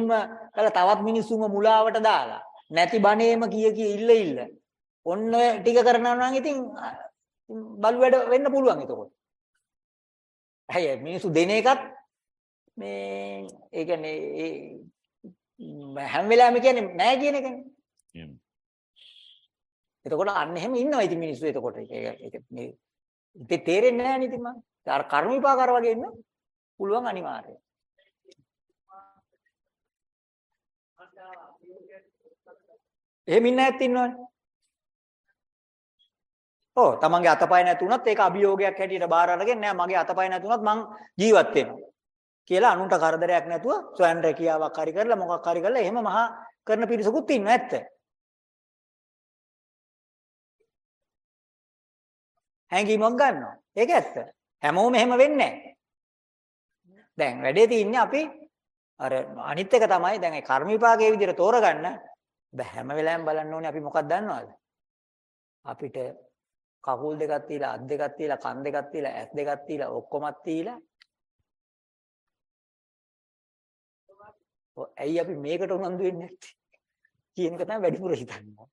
කළ තවත් මිනිස්සුන්ව මුලාවට දාලා නැති බණේම කිය කිය ඉල්ල ඉල්ල. ඔන්න ටික කරනවා නම් ඉතින් බලු වැඩ වෙන්න පුළුවන් එතකොට. ඇයි මිනිස්සු දෙන එකත් මේ ඒ කියන්නේ ම්, හැම වෙලාවෙම කියන්නේ නෑ කියන එකනේ. එතකොට අන්න එහෙම ඉන්නවා ඉතින් මිනිස්සු එතකොට ඒක ඒක මේ ඉතින් තේරෙන්නේ නැහැ නේ ඉතින් මම. අර කර්ම විපාකාර වගේ ඉන්න පුළුවන් අනිවාර්යයෙන්. එහෙම ඉන්න ඇත්ත ඉන්නවනේ. ඔව් තමන්ගේ අතපය නැතුණත් ඒක අභියෝගයක් හැටියට බාර අරගෙන නෑ මගේ අතපය නැතුණත් මං ජීවත් වෙනවා. කියලා අනුන්ට කරදරයක් නැතුව ස්වයං රැකියාවක් හරි කරලා මොකක් හරි කරලා එහෙම මහා කරන පිරිසකුත් ඉන්නවා ඇත්ත. හැංගීමක් ගන්නවා. ඒක ඇත්ත. හැමෝම එහෙම වෙන්නේ නැහැ. දැන් වැඩේ තියෙන්නේ අපි අර අනිත් එක තමයි දැන් ඒ කර්ම විපාකයේ විදිහට තෝරගන්න බෑ හැම වෙලාවෙම බලන්න ඕනේ අපි මොකක්ද දන්නවද? අපිට කකුල් දෙකක් තියලා අත් දෙකක් තියලා කන් දෙකක් තියලා ඇස් දෙකක් තියලා ඔක්කොමත් තියලා ඔය ඇයි අපි මේකට උනන්දු වෙන්නේ නැත්තේ කියන එක තමයි වැඩිපුර හිතන්නේ.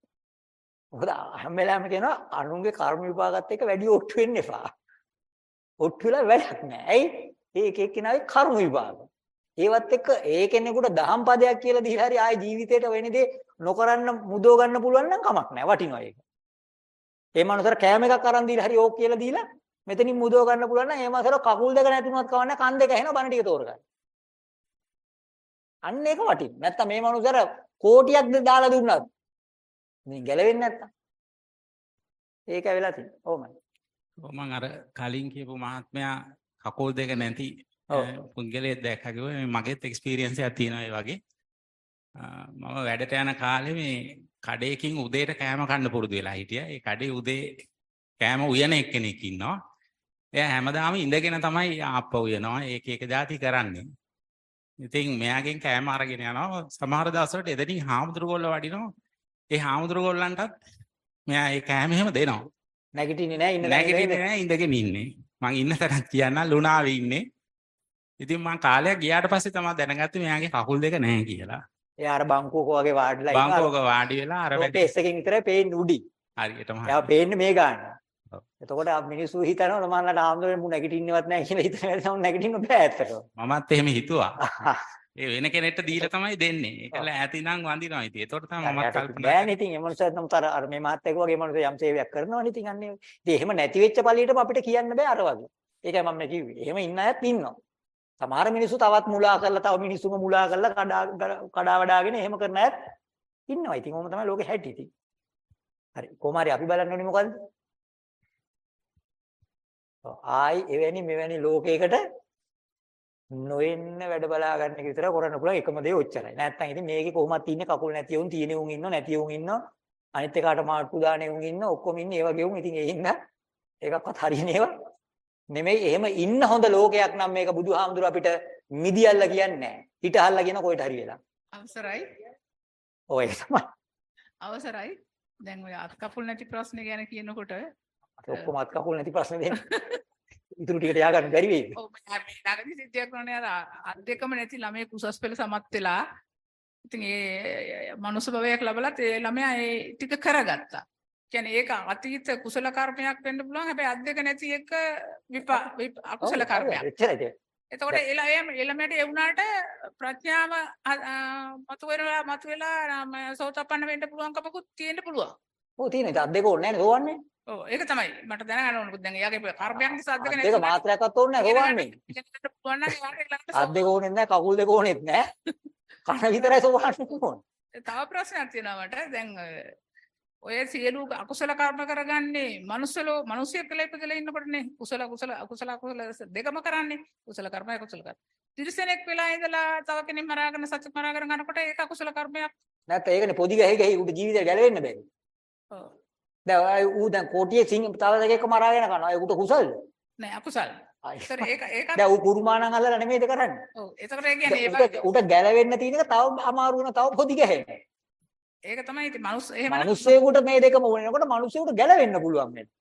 මොකද හැම වෙලාවෙම කියනවා අනුන්ගේ කර්ම විපාකات එක්ක වැඩි ඔට්ටු වෙන්න එපා. ඔට්ටු වෙලා වැඩක් නැහැ. ඇයි? ඒක එක්කිනාවේ කර්ම විපාක. ඒවත් එක්ක ඒ කෙනෙකුට දහම් පදයක් කියලා දීලා හරි ආයේ ජීවිතේට වෙන දේ නොකරන්න මුදව ගන්න පුළුවන් නම් කමක් නැහැ. වටිනවා ඒක. ඒ මනුස්සර කෑම එකක් අරන් දීලා හරි ඕක කියලා දීලා මෙතනින් මුදව ගන්න පුළුවන් නම් ඒ මනුස්සර කකුල් දෙක නැතිනවත් කවන්නේ කන් දෙක ඇහෙනවා බණ ටික තෝරගන්න. අන්න ඒක වටින්. නැත්තම් මේ මනුස්සර කෝටියක් දාලා දුන්නත් මේ ගැලවෙන්නේ නැත්තම්. ඒක වෙලා තියෙන්නේ. ඕමයි. ඔව් මම අර කලින් කියපු මහත්මයා කකුල් දෙක නැති. පුද්ගලයෙක් දැක්කා කිව්වා මේ මගේත් එක්ස්පීරියන්ස් එකක් තියෙනවා ඒ වගේ. මම වැඩට යන කාලේ මේ කඩේකින් උදේට කෑම කන්න පුරුදු වෙලා හිටියා. ඒ කඩේ උදේ කෑම උයන එක්කෙනෙක් ඉන්නවා. එයා හැමදාම ඉඳගෙන තමයි ආප්ප උයනවා. ඒක එක જાති කරන්නේ. ඉතින් මෙයාගෙන් කෑම අරගෙන යනවා. සමහර දවස්වලට එතනින් හාමුදුරුවෝ වඩිනවා. ඒ හාමුදුරුවෝලන්ටත් මෙයා ඒ කෑම එහෙම දෙනවා. නැගිටින්නේ නැහැ ඉන්න නැගිටින්නේ නැහැ ඉඳගෙන ඉන්නේ. මං ඉන්න තැනක් කියන්න ලුණාවේ ඉන්නේ. ඉතින් මං කාලයක් ගියාට පස්සේ තමයි දැනගත්තේ මෙයාගේ කකුල් දෙක නැහැ කියලා. එයා අර බංකුවක වගේ වාඩිලා ඉන්නවා. බංකෝක වාඩි වෙලා අර ෆේස් එකකින් විතරයි පේන්නේ උඩි. හරියටම එයා පේන්නේ මේ ගාන. ඔව්. එතකොට මිනිස්සු හිතනවා සමහරවිට ආම්දෝලේ මු නැගිටින්නවත් නැහැ කියලා හිතන වෙලාවට නැගිටින්න බෑ ඇත්තටම. මමත් එහෙම හිතුවා. [LAUGHS] ඒ වෙන කෙනෙක්ට දීලා තමයි දෙන්නේ. ඒකල ඈත ඉඳන් වඳිනවා ඉතින්. ඒතකොට තමයි මමත් කල්පනා බෑනේ ඉතින් ඒ මනුස්සයත් නම් තර අර මේ මහත්තයෙක් වගේ මනුස්සය යම් සේවයක් කරනවනේ ඉතින් අන්නේ. ඉතින් එහෙම නැති වෙච්ච පළියටම අපිට කියන්න බෑ අර වගේ. ඒකයි මම කිව්වේ. එහෙම ඉන්න අයත් ඉන්නවා. සමහර මිනිස්සු තවත් මුලා කරලා තව මිනිස්සුම මුලා කරලා කඩා කඩා වඩාගෙන එහෙම කරන අයත් ඉන්නවා. ඉතින් ඕම තමයි ලෝකේ හැටි ඉතින්. හරි. කොහොම හරි අපි බලන්න ඕනේ මොකද්ද? ආයි එවැනි මෙවැනි ලෝකයකට නොෙන්න වැඩ බලා ගන්න එක විතර කරන්න පුළුවන් එකම දේ ඔච්චරයි. නැත්තම් ඉතින් මේකේ කොහොමද ඉන්නේ කකුල් නැති උන් තියෙන උන් ඉන්නව නැති උන් ඉන්නව අනිත් එකාට මාට්ටු දාන උන් ඉන්න ඔක්කොම ඉන්නේ ඒ වගේ උන් ඉතින් ඒ ඉන්න ඒකක්වත් හරියන්නේ ඒවා නෙමෙයි එහෙම ඉන්න හොඳ ලෝකයක් නම් මේක බුදුහාමුදුර අපිට මිදියල්ලා කියන්නේ නැහැ. හිටහල්ලා කියන කොයිට හරි වෙලා. අවසරයි ඔය තමයි. අවසරයි දැන් ඔය අත් කකුල් නැති ප්‍රශ්න ගැන කියනකොට ඔක්කොම අත් කකුල් නැති ප්‍රශ්න දෙන්නේ. [LAUGHS] ඉතුරු ටිකට යා ගන්න බැරි වෙයිද? ඔව් ළඟදි සිද්ධියක් වුණේ අර අත් දෙකම නැති ළමයෙක් උසස් පෙළ සමත් වෙලා ඉතින් ඒ මනුස්ස භවයක් ලැබලත් ඒ ළමයා ඒ ටික කරගත්තා. කියන්නේ ඒක අතීත කුසල කර්මයක් වෙන්න පුළුවන් හැබැයි අත් දෙක නැති එක විපා අකුසල කර්මයක්. එච්චරයි. එතකොට එලා එම එළමයට ඒ වුණාට ප්‍රඥාව මතු වෙනවා මතු වෙලා සෝතපන්න වෙන්න පුළුවන්කමකුත් තියෙන්න පුළුවන්. ඔව් තියෙන ඉතින් අත් දෙක ඕනේ නැහැ සෝවන්නේ. ඔව් ඒක තමයි මට දැනගන්න ඕන. දැන් එයාගේ කර්මයක් නිසා අද්දක අත් දෙක මාත්‍රයක්වත් ඕනේ නැහැ සෝවන්නේ. පුළුවන් නම් එයාට ඊළඟට අත් දෙක ඕනෙත් නැහැ කකුල් දෙක ඕනෙත් නැහැ. කන විතරයි සෝවන්නේ ඕනේ. තව ප්‍රශ්නයක් තියෙනවා මට. දැන් ඔය සියලු අකුසල කර්ම කරගන්නේ මනුස්සලෝ මිනිස්සෙක් කියලා ඉපදලා ඉන්නකොටනේ කුසල කුසල අකුසල අකුසල දෙකම කරන්නේ කුසල කර්මයි අකුසල කර්ම. තිරිසනෙක් වෙලා ඉඳලා තව කෙනෙක් මරාගෙන සත්‍ය මරාගෙන යනකොට ඒක අකුසල කර්මයක්. නැත්නම් ඒකනේ පොදි ගහේ ගහේ උට ජීවිතේ ගැලවෙන්න බැරි. දැන් අය ඌ දැන් කෝටියේ සිංහ තව දෙකක් මරාගෙන කරනවා. ඒ උට කුසල්ද? නෑ අකුසල්. ඒතර ඒක ඒක දැන් ඌ කුරුමානම් අල්ලලා නෙමෙයිද කරන්නේ? ඔව්. ඒතකොට ඒ කියන්නේ ඒ උට ගැලවෙන්න තියෙන එක තව අමාරු වෙන තව පොදි ගහේ. ඒක තමයි ඉතින් මනුස්ස එහෙම මිනිස්සෙකුට මේ දෙකම වුණනකොට මිනිස්සෙකුට ගැලවෙන්න පුළුවන් වෙනවා.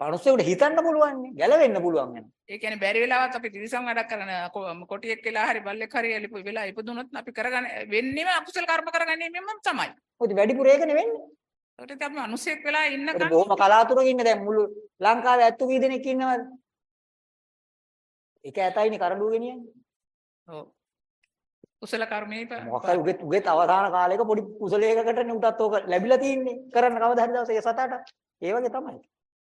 මිනිස්සෙකුට හිතන්න පුළුවන් නේ. ගැලවෙන්න පුළුවන් වෙනවා. ඒ කියන්නේ බැරි වෙලාවත් අපි තිරිසන් වැඩක් කරන කොටියෙක් වෙලා හරි බල්ලෙක් හරි එලිපු වෙලා ඉපදුනොත් අපි කරගන්න වෙන්නේම අකුසල කර්ම කරගන්නේමම තමයි. මොකද වැඩිපුර ඒකනේ වෙන්නේ. ඒකට අපි මිනිස්සෙක් වෙලා ඉන්නකම් බොහොම කලාතුරකින් ඉන්නේ දැන් මුළු ලංකාවේ ඇත්තු කී දෙනෙක් ඉන්නවද? ඒක ඇතයිනේ කරඬුව ගෙනියන්නේ. ඔව්. කුසල කර්මයේ හරි උගෙත් උගෙත් අවසාන කාලයක පොඩි කුසලයකටනේ උටත් ඕක ලැබිලා තින්නේ. කරන්න කවදා හරි දවසේ ඒ සතාට. ඒ වගේ තමයි.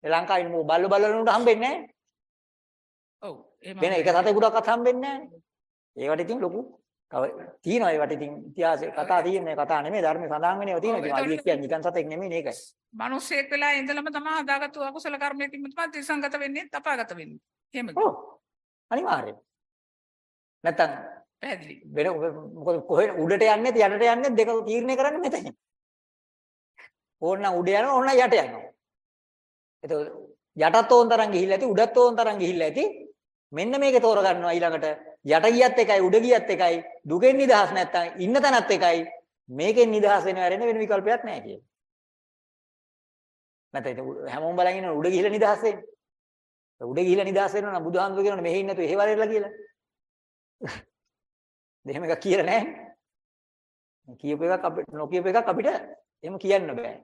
ඒ ලංකාවේ මොකද බල්ල බල්ලනුන්ට හම්බෙන්නේ නැහැ. ඔව්. එහෙම වෙන එක සතෙකුටවත් හම්බෙන්නේ නැහැ. ඒවට ඉතින් ලොකු තියෙනවා ඒවට ඉතින් ඉතිහාසයේ කතා තියෙන්නේ කතා නෙමෙයි ධර්මයේ සඳහන් වෙනේවා තියෙනවා. ඉතින් අලියෙක් කියන්නේ නිකන් සතෙක් නෙමෙයි මේකයි. මිනිස්සෙක් වෙලා ඉඳලම තමයි හදාගත්තු අකුසල කර්මයකින් තමයි තිරිසංගත වෙන්නේ අපාගත වෙන්නේ. එහෙමද? ඔව්. අනිවාර්යයෙන්. නැත්තම් පැහැදිලි. වෙන මොකද කොහෙ උඩට යන්නේ යටට යන්නේ දෙක තීරණය කරන්නේ මෙතන. ඕන්න උඩ යනවා ඕන්න යට යනවා. එතකොට යටත් ඕන් තරම් ගිහිල්ලා ඇති උඩත් ඕන් තරම් ගිහිල්ලා ඇති. මෙන්න මේක තෝරගන්නවා ඊළඟට යට ගියත් එකයි උඩ ගියත් එකයි දුකෙන් නිදහස් නැත්තම් ඉන්න තැනත් එකයි මේකෙන් නිදහස් වෙනව ඇරෙන්න වෙන විකල්පයක් නැහැ කියලා. නැත්නම් ඉතින් උ- හැමෝම බලන් ඉන්න උඩ ගිහිල්ලා නිදහස් වෙන්නේ. උඩ ගිහිල්ලා නිදහස් වෙනවා නම් බුදුහාමුදුරු කියනවනේ මෙහෙ ඉන්න නැතුව එහෙ වලේලා කියලා. [LAUGHS] දෙහෙම එකක් කියලා නැහැ. කියපු එකක් අපිට නොකියපු එකක් අපිට එහෙම කියන්න බෑ.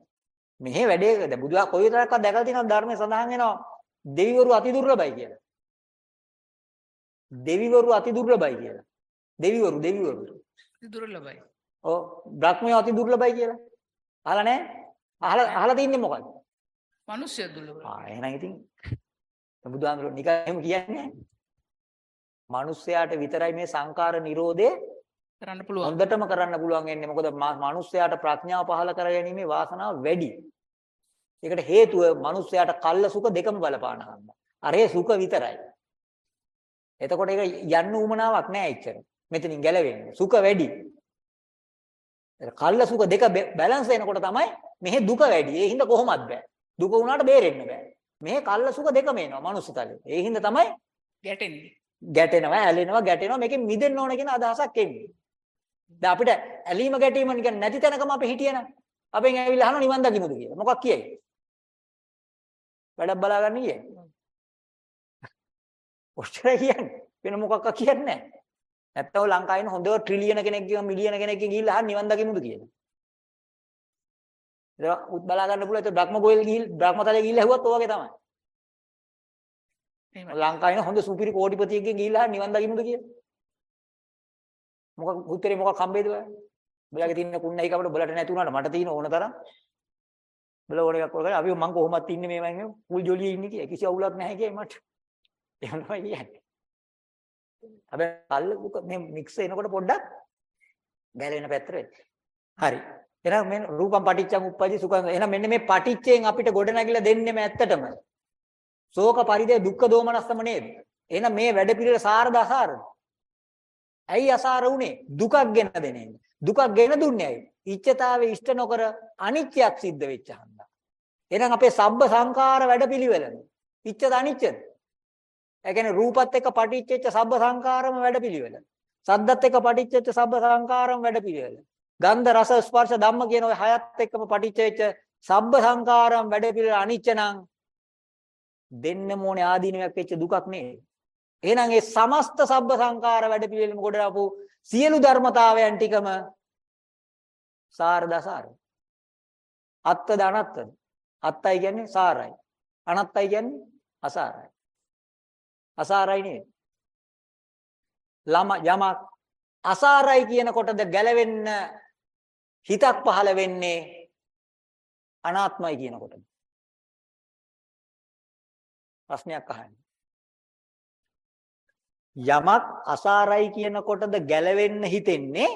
මෙහෙ වැඩේ දැන් බුදුහා කොයි තරම්වත් දැකලා තියෙනවද ධර්මයේ සඳහන් වෙනවා දෙවිවරු අති දුර්ලභයි කියලා. දෙවිවරු අති දුර්ලභයි කියලා. දෙවිවරු දෙවිවරු. දුර්ලභයි. ඔව් බ්‍රහ්මයෝ අති දුර්ලභයි කියලා. අහලා නැහැ? අහලා අහලා තින්නේ මොකද්ද? මිනිස්සු දුර්ලභයි. ආ එහෙනම් ඉතින් බුදුහාමුදුරුවෝ නිකන් එහෙම කියන්නේ නැහැ. මිනිස්යාට විතරයි මේ සංකාර නිරෝධය කරන්න පුළුවන්. හොඳටම කරන්න පුළුවන් වෙන්නේ. මොකද මිනිස්යාට ප්‍රඥාව පහළ කර ගැනීමේ වාසනාව වැඩි. ඒකට හේතුව මිනිස්යාට කල්ල සුඛ දෙකම බලපාන හන්ද. අරේ සුඛ විතරයි. එතකොට ඒක යන්න උමනාවක් නෑ එච්චර. මෙතනින් ගැලවෙන්න. සුඛ වැඩි. කල්ල සුඛ දෙක බැලන්ස් වෙනකොට තමයි මෙහි දුක වැඩි. ඒ හින්දා කොහොමත් බෑ. දුක වුණාට බේරෙන්න බෑ. මෙහි කල්ල සුඛ දෙකම එනවා මනුස්ස තලේ. ඒ හින්දා තමයි ගැටෙන්නේ. ගැටෙනවා, ඇලෙනවා, ගැටෙනවා මේකෙන් මිදෙන්න ඕන කියන අදහසක් එන්නේ. දැන් අපිට ඇලීම ගැටීම නිකන් නැති තැනකම අපි හිටියනම් අපෙන් ඇවිල්ලා අහනවා නිවන් දකිමුද කියලා. මොකක් කියයි? වැඩක් බලාගන්න කියයි. ඔච්චර කියන්නේ. වෙන මොකක්ක කියන්නේ නැහැ. නැත්තම් ලංකාවේ ඉන්න හොඳ ට්‍රිලියන කෙනෙක් ගියා මිලියන කෙනෙක් ගිහිල්ලා අහන්න නිවන් දකිමුද කියලා. ඒක උත් බලා ගන්න පුළුවන්. ඒක බ්‍රහ්ම ගෝයල් ගිහිල් බ්‍රහ්මතලයේ ගිහිල්ලා ඇහුවත් ඔය වගේ තමයි. එහෙමයි. ලංකාවේ හොඳ සුපිරි කෝටිපතියෙක්ගෙන් ගිහිල්ලා නිවන් දකිමුද කියලා. මොකක් උත්තරේ මොකක් හම්බෙයිද ඔය? බලගේ තියෙන කුණයි කපට බලට නැති වුණාට මට තියෙන ඕන තරම්. බල ඕන එකක් කරගෙන අපි මං කොහොමත් ඉන්නේ මේ මං පුල් ජොලියේ ඉන්නේ කිය. කිසි අවුලක් නැහැ කියයි මට. එහෙම තමයි කියන්නේ. හැබැයි කල්ල දුක මේ මික්ස් එනකොට පොඩ්ඩක් ගැලවෙන පැත්තට වෙන්න. හරි. එහෙනම් මේ රූපම් පටිච්චං උප්පජි සුඛං එහෙනම් මෙන්න මේ පටිච්චයෙන් අපිට ගොඩ නැගිලා දෙන්නෙම ඇත්තටම. ශෝක පරිදේ දුක්ඛ දෝමනස්සම නේද? එහෙනම් මේ වැඩ පිළිවෙල සාරද අසාරද? ඇයි අසාර වුනේ? දුකක් ගෙන දෙන්නේ. දුකක් ගෙන දුන්නේ ඇයි? ඉච්ඡතාවේ ඉෂ්ට නොකර අනිත්‍යයක් සිද්ධ වෙච්ච හන්දා. එහෙනම් අපේ සබ්බ සංඛාර වැඩපිළිවෙල ඉච්ඡත අනිච්චද? ඒ කියන්නේ රූපත් එක්ක පටිච්චෙච්ච සබ්බ සංඛාරම වැඩපිළිවෙල. සද්දත් එක්ක පටිච්චෙච්ච සබ්බ සංඛාරම වැඩපිළිවෙල. ගන්ධ රස ස්පර්ශ ධම්ම කියන ওই හයත් එක්කම පටිච්චෙච්ච සබ්බ සංඛාරම් වැඩපිළිවෙල අනිච්ච නම් දෙන්න මොනේ ආදීනයක් වෙච්ච දුකක් නේද? එහෙනම් ඒ සමස්ත සබ්බ සංඛාර වැඩපිළිවෙලම කොට ආපු සියලු ධර්මතාවයන් ටිකම සාරද අසාර. අත්තද අනත්තද? අත්තයි කියන්නේ සාරයි. අනත්තයි කියන්නේ අසාරයි. අසාරයි නේද? ළම යමක් අසාරයි කියනකොටද ගැලවෙන්න හිතක් පහළ වෙන්නේ අනාත්මයි කියනකොටද? ප්‍රශ්නයක් අහන්න. යමක් අසාරයි කියනකොටද ගැලවෙන්න හිතෙන්නේ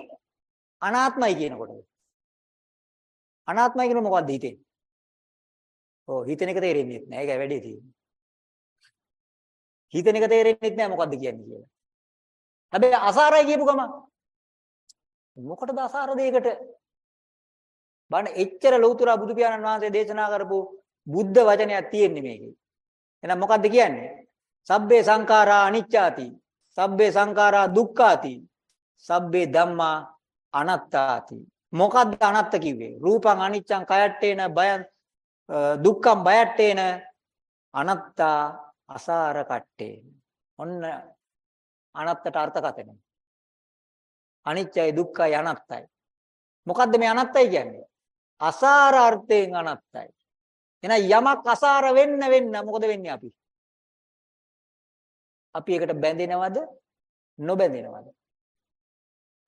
අනාත්මයි කියනකොටද? අනාත්මයි කියන මොකද්ද හිතේ? ඔව් හිතෙන එක තේරෙන්නේ නැහැ. ඒකයි වැඩේ තියෙන්නේ. හිතෙන එක තේරෙන්නේ නැහැ මොකද්ද කියන්නේ කියලා. හැබැයි අසාරයි කියපු ගම මොකටද අසාර දෙයකට? බලන්න එච්චර ලෞතර බුදු පියාණන් වහන්සේ දේශනා කරපු බුද්ධ වචනයක් තියෙන්නේ මේකේ. එහෙනම් මොකද්ද කියන්නේ? සබ්බේ සංඛාරා අනිච්චාති. සබ්බේ සංඛාරා දුක්ඛාති. සබ්බේ ධම්මා අනාත්තාති. මොකද්ද අනාත්ත කිව්වේ? රූපං අනිච්චං කයට්ටේන බයං දුක්ඛං බයට්ටේන අනාත්තා අසාර කට්ටේ. ඔන්න අනාත්තට අර්ථකථනය. අනිච්චයි දුක්ඛයි අනාත්තයි. මොකද්ද මේ අනාත්තයි කියන්නේ? අසාර අර්ථයෙන් අනාත්තයි. එහෙනම් යමක් අසාර වෙන්න වෙන්න මොකද වෙන්නේ අපි? අපි ඒකට බැඳෙනවද? නොබැඳෙනවද?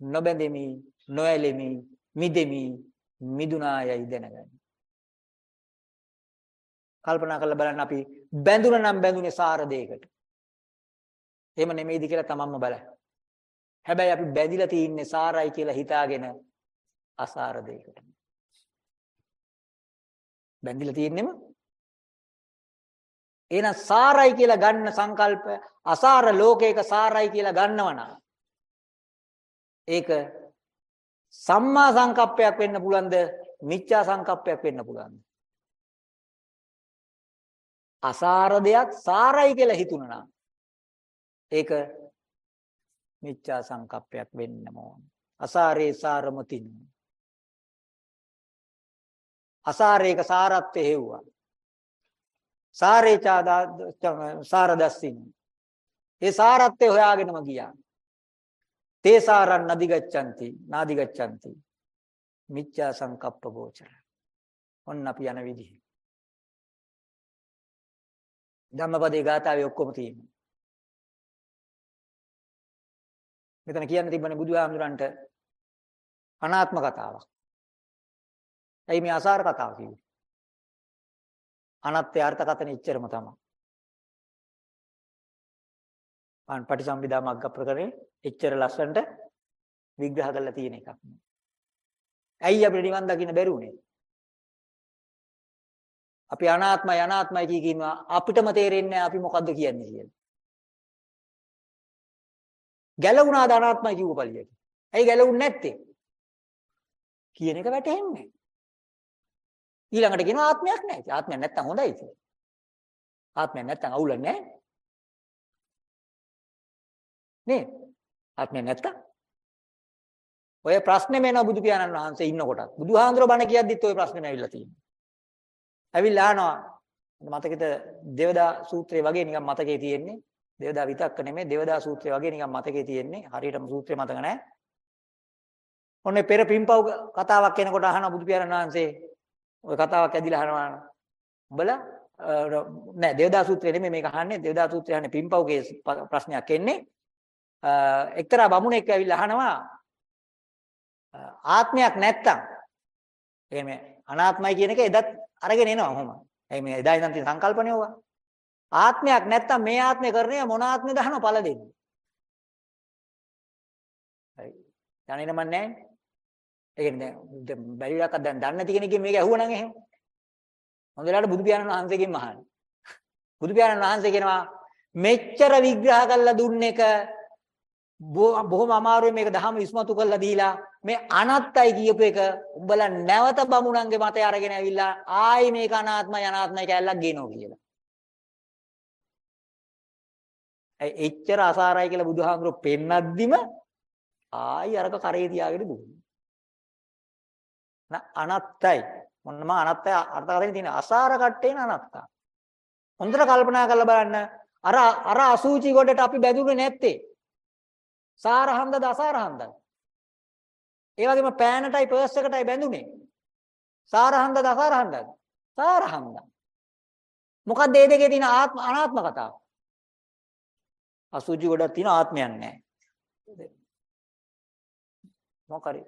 නොබැඳෙමි, නොඇලෙමි, මිදෙමි, මිදුනායයි දැනගන්න. කල්පනා කරලා බලන්න අපි බැඳුන නම් බැඳුනේ සාර දෙයකට. එහෙම නෙමෙයිද කියලා තමන්ම බලන්න. හැබැයි අපි බැඳිලා තින්නේ සාරයි කියලා හිතාගෙන අසාර දෙයකට. බැඳිලා තියෙන්නෙම එහෙනම් සාරයි කියලා ගන්න සංකල්ප අසාර ලෝකයක සාරයි කියලා ගන්නවනම් ඒක සම්මා සංකප්පයක් වෙන්න පුළුවන්ද මිච්ඡා සංකප්පයක් වෙන්න පුළුවන්ද අසාර දෙයක් සාරයි කියලා හිතුණා නම් ඒක මිච්ඡා සංකප්පයක් වෙන්න ඕන. අසාරේ සාරමතින් අසාරේක සාරත්වය හේව්වා. සාරේචා සාරදස්සින් ඒ සාරත්වය හොයාගෙනම ගියා. තේසාරන් නදි ගච්ඡanti නාදි ගච්ඡanti මිච්ඡා සංකප්ප ගෝචර. ඔන්න අපි යන විදිහ. ධම්මපදේ ගාථාවේ ඔක්කොම තියෙනවා මෙතන කියන්න තිබ්බනේ බුදුහාමුදුරන්ට අනාත්ම කතාවක් ඇයි මේ අසාර කතාව කිව්වේ අනත්ත්‍ය අර්ථකථන ඉච්චරම තමයි. පාන් පටිසම්භිදා මග්ග ප්‍රකරණේ එච්චර ලස්සනට විග්‍රහ කරලා තියෙන එකක්. ඇයි අපිට නිවන් දකින්න බැරුනේ? අපි අනාත්මයි අනාත්මයි කී කියනවා අපිටම තේරෙන්නේ අපි මොකද්ද කියන්නේ කියලා. ගැලවුණාද අනාත්මයි කිව්ව පළියට. ඇයි ගැලවුන්නේ නැත්තේ? කියන එක වැටහෙන්නේ ඊළඟට කියනවා ආත්මයක් නැහැ. ආත්මයක් නැත්තම් හොඳයි කියලා. ආත්මයක් නැත්තම් අවුල නැහැ. නේ? ආත්මයක් නැත්තම් ඔය ප්‍රශ්නේ මේන බුදු පියාණන් වහන්සේ ඉන්නකොටත් බුදුහාඳුර බණ කියද්දිත් ඔය ප්‍රශ්නේම ඇවිල්ලා තියෙනවා. ඇවිල්ලා අහනවා මතකෙද දෙවදා සූත්‍රය වගේ නිකන් මතකේ තියෙන්නේ. දෙවදා විතක්ක නෙමෙයි දෙවදා සූත්‍රය වගේ නිකන් මතකේ තියෙන්නේ. හරියටම සූත්‍රය මතක නැහැ. ඔන්නේ පෙර පිම්පව් කතාවක් එනකොට අහන බුදු පියාණන් වහන්සේ ඔය කතාවක් ඇදිලා අහනවා. උඹලා නෑ දේවදා සූත්‍රය නෙමෙයි මේක අහන්නේ. දේවදා සූත්‍රය අහන්නේ පිම්පව්ගේ ප්‍රශ්නයක් එන්නේ. එක්තරා බමුණෙක් ඇවිල්ලා අහනවා ආත්මයක් නැත්තම් එහෙම අනාත්මයි කියන එක එදත් අරගෙන එනවා ඔහොම. එයි මේ එදා ඉඳන් තියෙන සංකල්පනේ ඕවා. ආත්මයක් නැත්තම් මේ ආත්මේ කරන්නේ මොන ආත්මෙද අහන ඵල දෙන්නේ. හරි. දැනෙන්න මන්නේ නැහැ. ඒ කියන්නේ දැන් බැරිලක්වත් දැන් දන්නේ නැති කෙනෙක්ගෙන් මේක ඇහුවනම් එහෙම. හොඳ වෙලාවට බුදු පියාණන් වහන්සේගෙන් අහන්න. බුදු පියාණන් වහන්සේ කියනවා මෙච්චර විග්‍රහ කරලා දුන්න එක බොහොම අමාරුවෙන් මේක දහම ඉස්මතු කරලා දීලා මේ අනත්තයි කියපු එක උඹලා නැවත බමුණන්ගේ මතය අරගෙන ඇවිල්ලා ආයි මේක අනාත්මයි අනාත්මයි කැලලක් ගේනවා කියලා. ඒ එච්චර අසාරයි කියලා බුදුහාමුදුරුවෝ පෙන්නද්දිම ආයි අරක කරේ තියාගෙන දුන්නා. අනත්තයි. මොනම අනත්තයි අර්ථකථනය තියෙන අසාර කට්ටේන අනත්තා. හොඳට කල්පනා කරලා බලන්න අර අර අසූචි ගොඩට අපි බැඳුනේ නැත්තේ. සාරහන්දද අසාරහන්දද? ඒ වගේම පෑනටයි පර්ස් එකටයි බැඳුනේ. සාරහන්දද අසාරහන්දද? සාරහන්ද. මොකක්ද මේ දෙකේ තියෙන ආත්ම අනාත්ම කතාව? අසූචි ගොඩක් තියෙන ආත්මයක් නැහැ. මොකරි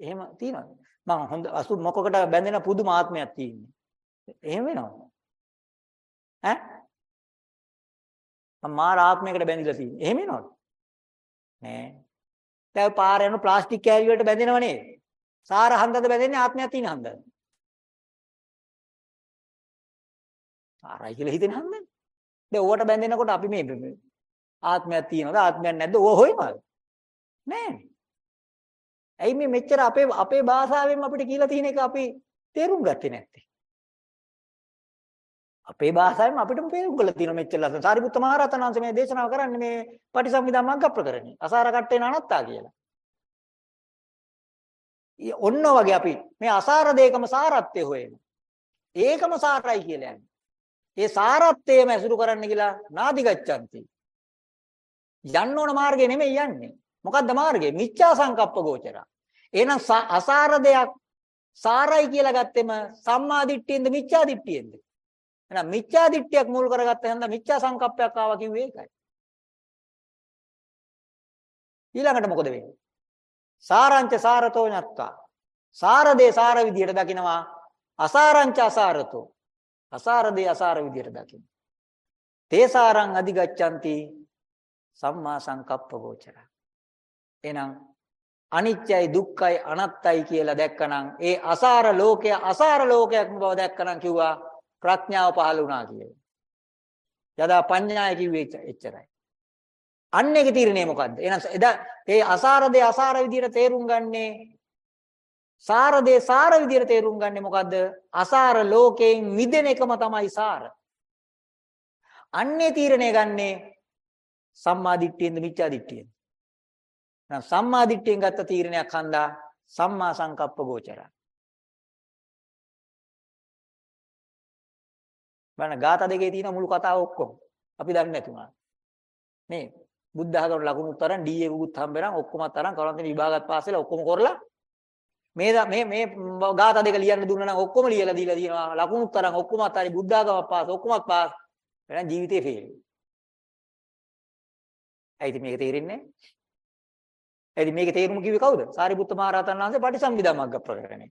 එහෙම තියෙනවද? මං හොඳ අසු මොකකට බැඳෙන පුදුම ආත්මයක් තියෙන්නේ. එහෙම වෙනවද? ඈ? මම මාර ආත්මයකට බැඳිලා තියෙන්නේ. එහෙම වෙනවද? නෑ. දැන් පාර යන ප්ලාස්ටික් කෑලි වලට බැඳෙනව නේද? සාර හන්දද බැඳෙන්නේ ආත්මයක් තියෙන හන්දද? සාරයි කියලා හිතෙන හන්දනේ. දැන් ඕවට බැඳෙනකොට අපි මේ ආත්මයක් තියෙනවද ආත්මයක් නැද්ද ඕව හොයනවද? නෑනේ. ඇයි මේ මෙච්චර අපේ අපේ භාෂාවෙන් අපිට කියලා තියෙන එක අපි තේරුම් ගත්තේ නැත්තේ? අපේ භාෂාවෙන් අපිටම තේරුම් ගන්න තියෙන මෙච්චර ලස්සන සාරිපුත්ත මහ රහතන් වහන්සේ මේ දේශනාව කරන්නේ මේ පටිසම්භිදා මග්ග ප්‍රකරණේ අසාර කට්ටේන අනත්තා කියලා ඔන්න වගේ අපි මේ අසාර දෙකම සාරත්වය හොයනවා. ඒකම සාරයි කියලා යන්නේ. ඒ සාරත්වයම ඇසුරු කරන්න කියලා නාදිගච්ඡanti. යන්න ඕන මාර්ගේ නෙමෙයි යන්නේ. මොකද්ද මාර්ගේ? මිච්ඡා සංකප්ප ගෝචර. එහෙනම් අසාර දෙයක් සාරයි කියලා ගත්තෙම සම්මා දිට්ඨියෙන්ද මිච්ඡා දිට්ඨියෙන්ද? එහෙනම් මිච්ඡා දිට්ඨියක් මුල් කරගත්ත හැන්ද මිච්ඡා සංකප්පයක් ආවා කිව්වේ ඒකයි. ඊළඟට මොකද වෙන්නේ? සාරංච සාරතෝ ඤත්තා. සාරදේ සාර විදියට දකිනවා. අසාරංච අසාරතෝ. අසාරදේ අසාර විදියට දකින්න. තේසාරං අධිගච්ඡanti සම්මා සංකප්ප ගෝචර. එහෙනම් අනිත්‍යයි දුක්ඛයි අනත්තයි කියලා දැක්කනම් ඒ අසාර ලෝකය අසාර ලෝකයක් බව දැක්කනම් කිව්වා ප්‍රඥාව පහළ වුණා කියලා. යදා පඤ්ඤාය කිව්වේ එච්චරයි. අන්න ඒකේ තීරණය මොකද්ද? එහෙනම් එදා ඒ අසාර දේ අසාර විදියට තේරුම් ගන්නේ සාර දේ සාර විදියට තේරුම් ගන්නේ මොකද්ද? අසාර ලෝකයෙන් මිදෙන එකම තමයි සාර. අන්නේ තීරණය ගන්නේ සම්මා දිට්ඨියෙන්ද මිච්ඡා දිට්ඨියෙන්ද? එහෙනම් සම්මා දිට්ඨියෙන් ගත්ත තීරණයක් හන්දා සම්මා සංකප්ප ගෝචරයි. බලන්න ગાථා දෙකේ තියෙන මුළු කතාව ඔක්කොම අපි දන්නේ නැතුණා. මේ බුද්ධ ධර්ම ලකුණුත් තරම් DA කුකුත් හම්බෙනම් ඔක්කොමත් තරම් කලන්තේ විභාගات පාස් වෙලා ඔක්කොම කරලා මේ මේ මේ ગાථා දෙක ලියන්න දුන්නා නම් ඔක්කොම ලියලා දීලා තියෙනවා ලකුණුත් තරම් ඔක්කොමත් හරි බුද්ධ ධර්ම පාස් ඔක්කොමත් පාස් එහෙනම් ජීවිතේ ෆේල්. ඇයිද මේක තේරෙන්නේ? ඇයිද මේක තේරුම කිව්වේ කවුද? සාරිපුත්ත මහ රහතන් වහන්සේ පටිසම්භිදා මග්ග ප්‍රකරණේ.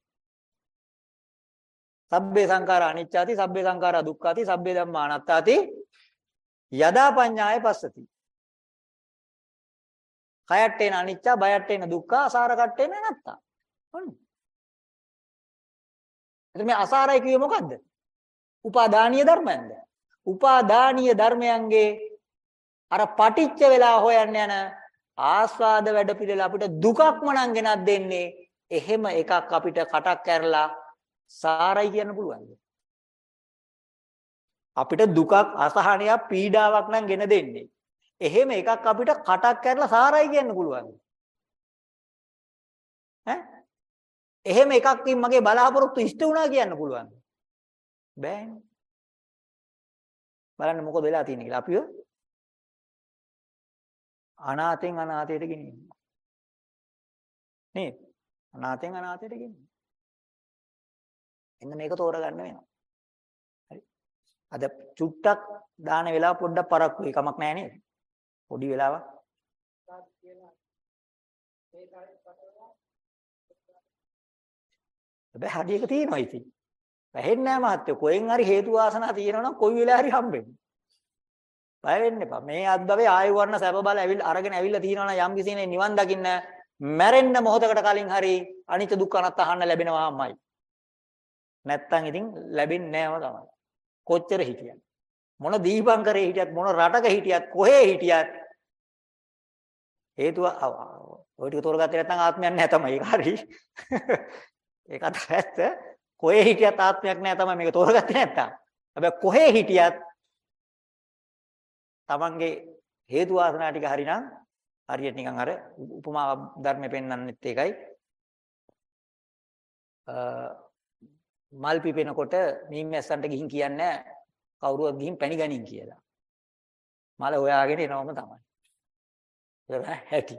සබ්බේ සංඛාරා අනිච්චාති සබ්බේ සංඛාරා දුක්ඛාති සබ්බේ ධම්මා අනාත්තාති යදා පඤ්ඤාය පස්සති කයට එන අනිච්චා බයට එන දුක්ඛ අසාර කට්ට එන නැත්තා ඔන්න. එතකොට මේ අසාරයි කියේ මොකද්ද? උපාදානීය ධර්මයන්ද? උපාදානීය ධර්මයන්ගේ අර පටිච්ච වෙලා හොයන්න යන ආස්වාද වැඩ පිළිල අපිට දුකක්ම නම් ගෙනත් දෙන්නේ එහෙම එකක් අපිට කටක් කැරලා සාරයි කියන්න පුළුවන්ද? අපිට දුකක් අසහනයක් පීඩාවක් නම් ගෙන දෙන්නේ. එහෙම එකක් අපිට කටක් කැරලා සාරයි කියන්න පුළුවන්ද? ඈ? එහෙම එකකින් මගේ බලාපොරොත්තු ඉෂ්ට වුණා කියන්න පුළුවන්ද? බෑනේ. බලන්න මොකද වෙලා තියෙන්නේ කියලා අපිව අනාතෙන් අනාතයට ගෙනියනවා. නේද? අනාතෙන් අනාතයට ගෙනියනවා. එන්න මේක තෝරගන්න වෙනවා. හරි. අද චුට්ටක් දාන වෙලාව පොඩ්ඩක් පරක්කු වෙයි කමක් නැහැ නේද? පොඩි වෙලාවක්. හැබැයි හදියක තියෙනවා ඉතින්. වැහෙන්නේ නැහැ මහත්තයෝ. කොහෙන් හරි හේතු වාසනා තියෙනවා නම් කොයි වෙලාව හරි හම්බෙන්නේ. බය වෙන්න එපා. මේ අද්දවේ ආයු වර්ණ සැප බල ඇවිල්ලා අරගෙන ඇවිල්ලා තියෙනවා නම් යම් කිසි නිවන් දකින්න මැරෙන්න මොහොතකට කලින් හරි අනිත්‍ය දුක්ඛ අනාත්ත අහන්න ලැබෙනවාමයි. නැත්තම් ඉතින් ලැබෙන්නේ නැවම තමයි. කොච්චර හිටියත්. මොන දීපංකරේ හිටියත් මොන රටක හිටියත් කොහේ හිටියත් හේතුව ඔය ටික තෝරගත්තේ නැත්නම් ආත්මයක් නැහැ තමයි. ඒක හරි. ඒකත් ඇත්ත. කොහේ හිටියත් ආත්මයක් නැහැ තමයි මේක තෝරගත්තේ නැත්තම්. හැබැයි කොහේ හිටියත් තමන්ගේ හේතු වාසනා ටික හරිනම් හරියට නිකන් අර උපමා ධර්මෙ පෙන්වන්නෙත් ඒකයි. මල් පිපෙනකොට මීමැස්සන්ට ගිහින් කියන්නේ කවුරුවත් ගිහින් පැණි ගනින් කියලා. මල හොයාගෙන එනවම තමයි. ඒක හැටි.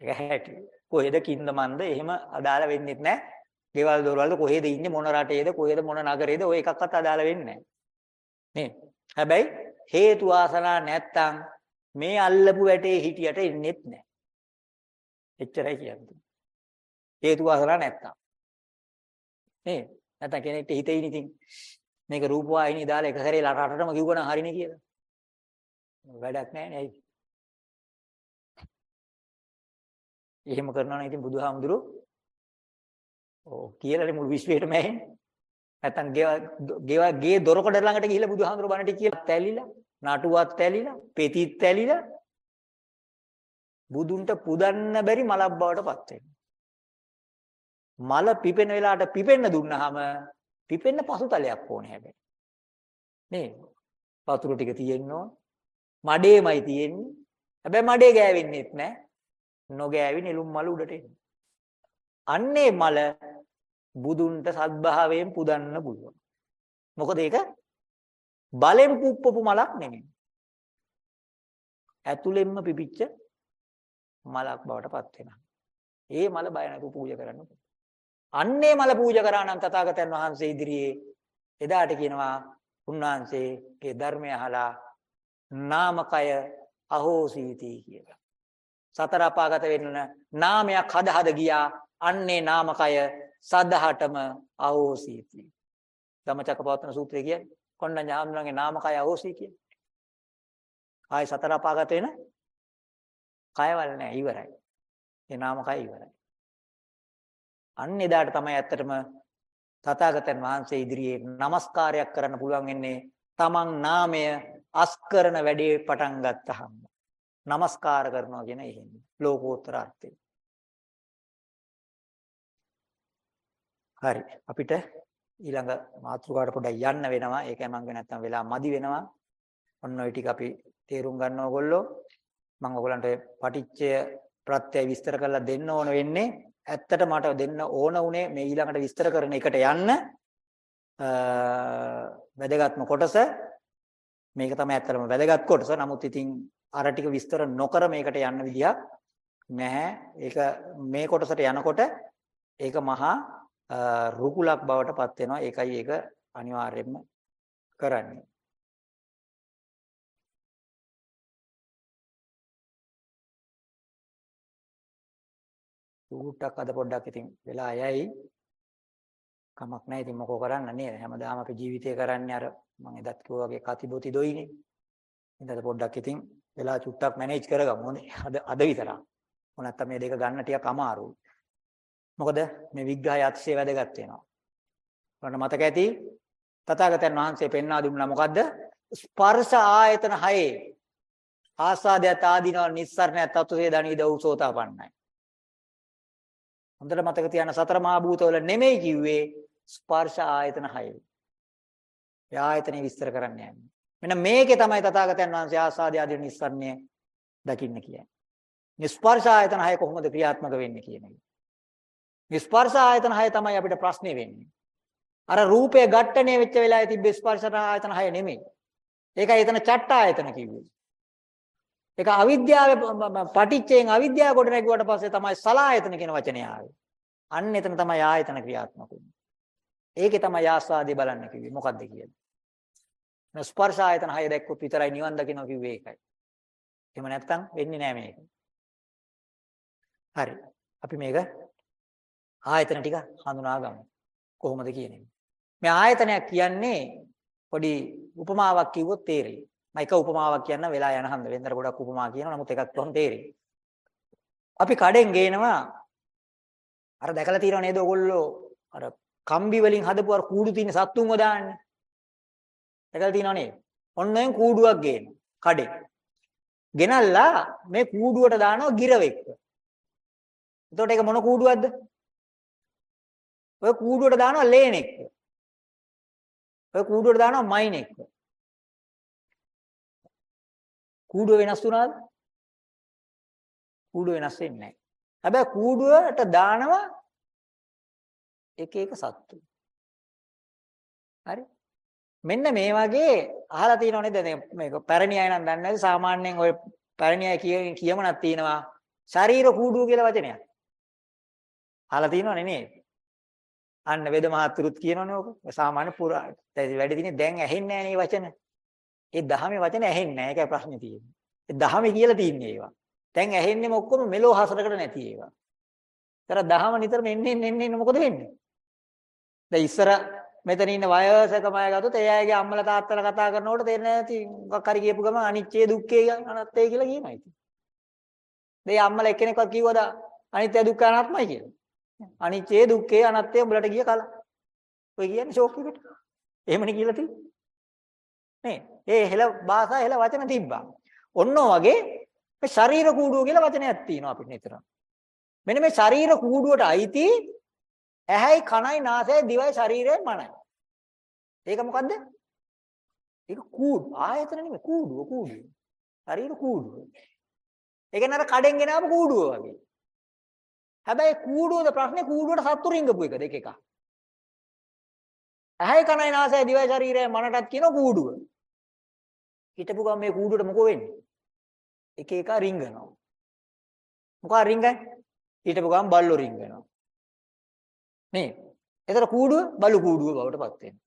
ඒක හැටි. කොහෙද කින්දමන්ද එහෙම අදාළ වෙන්නේ නැහැ. ගෙවල් දොරවල් කොහෙද ඉන්නේ මොන රටේද කොහෙද මොන නගරේද ඔය එකක්වත් අදාළ වෙන්නේ නැහැ. හැබැයි හේතු ආසනා නැත්තම් මේ අල්ලපු වැටේ හිටියට එන්නේත් නැහැ. එච්චරයි කියන්නේ. හේතු ආසනා නැත්තම්. නේ නැත්නම් කෙනෙක්ට හිතෙයින් ඉතින් මේක රූපවාහිනිය දාලා එක සැරේ රටටම කිව්වනම් හරිනේ කියලා. වැඩක් නැහැ නේ ඇයි? එහෙම කරනවා නම් ඉතින් බුදුහාමුදුරුවෝ ඔව් කියලානේ මුළු විශ්වයටම ඇහෙන්නේ. නැත්තම් ගේ ගේ දොරකඩ ළඟට ගිහිල්ලා බුදුහාමුදුරු බණට කියලා තැලිලා, නටුවත් තැලිලා, පෙතිත් තැලිලා බුදුන්ට පුදන්න බැරි මලක් බවට පත් වෙනවා. මල පිපෙන වෙලාවට පිපෙන්න දුන්නාම පිපෙන්න පසුතලයක් ඕනේ හැබැයි. නේද? වතුර ටික තියෙන්න ඕන. මඩේමයි තියෙන්නේ. හැබැයි මඩේ ගෑවෙන්නේත් නැහැ. නොගෑවි නෙළුම් මල උඩට එන්නේ. අන්නේ මල බුදුන්ට සත්භාවයෙන් පුදන්න පුළුවන්. මොකද ඒක බලෙන් පුප්පපු මලක් නෙමෙයි. ඇතුළෙන්ම පිපිච්ච මලක් බවට පත් වෙනවා. ඒ මල බය නැතුව පූජා කරන්න පුළුවන්. අන්නේ මල පූජා කරා නම් තථාගතයන් වහන්සේ ඉදිරියේ එදාට කියනවා උන්වහන්සේගේ ධර්මය අහලා නාමකය අහෝසීති කියලා. සතර අපාගත වෙන්න නාමයක් හද හද ගියා. අන්නේ නාමකය සදහටම අහෝසීති. ධම්මචක්කපවත්තන සූත්‍රය කියන්නේ කොණ්ණඤ්ඤ හාමුදුරන්ගේ නාමකය අහෝසී කියන්නේ. ආයි සතර අපාගත වෙන කයවල නෑ ඉවරයි. ඒ නාමකය ඉවරයි. අන්න එදාට තමයි ඇත්තටම තථාගතයන් වහන්සේ ඉදිරියේ নমස්කාරයක් කරන්න පුළුවන් වෙන්නේ තමන් නාමය අස්කරන වැඩේ පටන් ගත්තහම. নমස්කාර කරනවා කියන එහෙම ලෝකෝත්තර අර්ථය. හරි අපිට ඊළඟ මාතෘකාවට පොඩ්ඩක් යන්න වෙනවා. ඒකයි මම නැත්තම් වෙලා මදි වෙනවා. ඔන්න ඔය ටික අපි තේරුම් ගන්න ඕගොල්ලෝ. මම ඔයගලන්ට පටිච්චය ප්‍රත්‍යය විස්තර කරලා දෙන්න ඕන වෙන්නේ. ඇත්තට මට දෙන්න ඕන උනේ මේ ඊළඟට විස්තර කරන එකට යන්න. වැදගත්ම කොටස මේක තමයි ඇත්තටම වැදගත් කොටස. නමුත් ඉතින් අර ටික විස්තර නොකර මේකට යන්න විදියක් නැහැ. ඒක මේ කොටසට යනකොට ඒක මහා රුකුලක් බවට පත් වෙනවා. ඒකයි ඒක අනිවාර්යයෙන්ම කරන්නේ. ඌටක් අද පොඩ්ඩක් ඉතින් වෙලා යයි. කමක් නැහැ ඉතින් මොකෝ කරන්න නේද? හැමදාම අපි ජීවිතය කරන්නේ අර මම එදත් කිව්වා වගේ කතිබොති දොයිනේ. ඉතින් පොඩ්ඩක් ඉතින් වෙලා චුට්ටක් මැනේජ් කරගමු හොඳේ. අද අද විතරක්. මොනත්තම් මේ දෙක ගන්න ටිකක් අමාරුයි. මොකද මේ විග්‍රහය අතිශය වැදගත් වෙනවා. ඔයාලට මතක ඇති තථාගතයන් වහන්සේ පෙන්වා දුන්නා මොකද්ද? ස්පර්ශ ආයතන හයේ ආසාදයට ආදීනව නිස්සරණයත් අතුසේ දණීද උසෝතාපන්නයි. හොඳට මතක තියාගන්න සතර මහා භූතවල නෙමෙයි කිව්වේ ස්පර්ශ ආයතන හයේ. ඒ ආයතනෙ විස්තර කරන්න යන්නේ. මෙන්න මේකේ තමයි තථාගතයන් වහන්සේ ආසාදී ආදී නිස්සරණය දකින්න කියන්නේ. නිස්පර්ශ ආයතන හය කොහොමද ක්‍රියාත්මක වෙන්නේ කියන එක. ස්පර්ශ ආයතන හය තමයි අපිට ප්‍රශ්නේ වෙන්නේ. අර රූපය ඝට්ටණය වෙච්ච වෙලාවේ තිබ්බ ස්පර්ශ ආයතන හය නෙමෙයි. ඒකයි එතන චට්ට ආයතන කිව්වේ. ඒක අවිද්‍යාවේ පටිච්චයෙන් අවිද්‍යාව කොට නැගුවට පස්සේ තමයි සලායතන කියන වචනේ ආවේ. අන්න එතන තමයි ආයතන ක්‍රියාත්මක වෙන්නේ. ඒකේ තමයි ආස්වාදී බලන්න කිව්වේ. මොකද්ද කියන්නේ? ස්පර්ශ ආයතන හය දැක්කොත් විතරයි නිවන් දකින්න කිව්වේ ඒකයි. එහෙම නැත්තම් වෙන්නේ නැහැ මේක. හරි. අපි මේක ආයතන ටික හඳුනා ගමු. කොහොමද කියන්නේ? මේ ආයතනයක් කියන්නේ පොඩි උපමාවක් කිව්වොත් තේරෙයි. මම එක උපමාවක් කියන්න වෙලා යන හන්ද වෙන්දර ගොඩක් උපමා කියනවා නමුත් එකක් තොන් තේරෙයි. අපි කඩෙන් ගේනවා අර දැකලා තියෙනව නේද ඔයගොල්ලෝ අර කම්බි වලින් හදපු අර කූඩු තියෙන සත්තුන්ව දාන්නේ. දැකලා තියෙනව නේද? ඔන්න ඔයෙන් කූඩුවක් ගේනවා කඩේ. ගෙනල්ලා මේ කූඩුවට දානවා ගිරවෙක්ක. එතකොට ඒක මොන කූඩුවක්ද? ඔය කූඩුවට දානවා ලේන් එක්ක. ඔය කූඩුවට දානවා මයින් එක්ක. කූඩුව වෙනස් වුණාද? කූඩුව වෙනස් වෙන්නේ නැහැ. හැබැයි කූඩුවට දානවා එක එක සත්තු. හරි? මෙන්න මේ වගේ අහලා තියෙනව නේද මේක පැරණි අය නම් දන්නේ නැති සාමාන්‍යයෙන් ඔය පැරණි අය කිය කියමනක් තියෙනවා ශරීර කූඩුව කියලා වචනයක්. අහලා තියෙනවනේ නේද? අන්න වේද මහතුරුත් කියනවනේ ඕක. සාමාන්‍ය පුරා වැඩි දිනේ දැන් ඇහෙන්නේ නැහැ නේ වචන. ඒ දහමේ වචන ඇහෙන්නේ නැහැ. ඒකයි ප්‍රශ්නේ තියෙන්නේ. ඒ දහමේ කියලා තියන්නේ ඒවා. දැන් ඇහෙන්නේම ඔක්කොම මෙලෝ හසරකට නැති ඒවා. ඒතර දහම නිතරම එන්නේ එන්නේ එන්නේ මොකද වෙන්නේ? දැන් ඉස්සර මෙතන ඉන්න වයසක මය ගත්තොත් ඒ අයගේ අම්මලා තාත්තලා කතා කරනකොට තේරෙන්නේ නැති මොකක් හරි කියපු ගමන් අනිච්චේ දුක්ඛේ අනත්තේ කියලා කියනවා ඉතින්. දෙය අම්මලා එක්කෙනෙක්වත් කිව්වද අනිත්‍ය දුක්ඛ අනාත්මයි කියලා. අනිච්චේ දුක්ඛේ අනත්තේ උඹලට ගිය කල. ඔය කියන්නේ ෂෝක් එකට. එහෙමනේ කියලා තියෙන්නේ. නේ. ඒ හෙල භාෂා හෙල වචන තිබ්බා. ඔන්න වගේ මේ ශරීර කූඩුව කියලා වචනයක් තියෙනවා අපිට නිතරම. මෙන්න මේ ශරීර කූඩුවට අයිති ඇහැයි කනයි නාසයයි දිවයි ශරීරයයි මනයි. ඒක මොකද්ද? ඒක කූඩු. ආයතන නෙමෙයි කූඩුව කූඩුව. ශරීර කූඩුව. ඒ කියන්නේ අර කඩෙන් ගෙනාවු කූඩුව වගේ. හැබැයි කූඩුවද ප්‍රශ්නේ කූඩුවට සත්තු රිංගපු එකද එක එක. ඇහැයි කනයි නාසයයි දිවයි ශරීරයයි මනටත් කියන කූඩුව. හිටපු ගමන් මේ කූඩුවට මොකෝ වෙන්නේ? එක එක රිංගනවා. මොකා රිංගන්නේ? හිටපු ගමන් බල්ලෝ රිංගනවා. නේ. එතකොට කූඩුව බලු කූඩුව බවට පත් වෙනවා.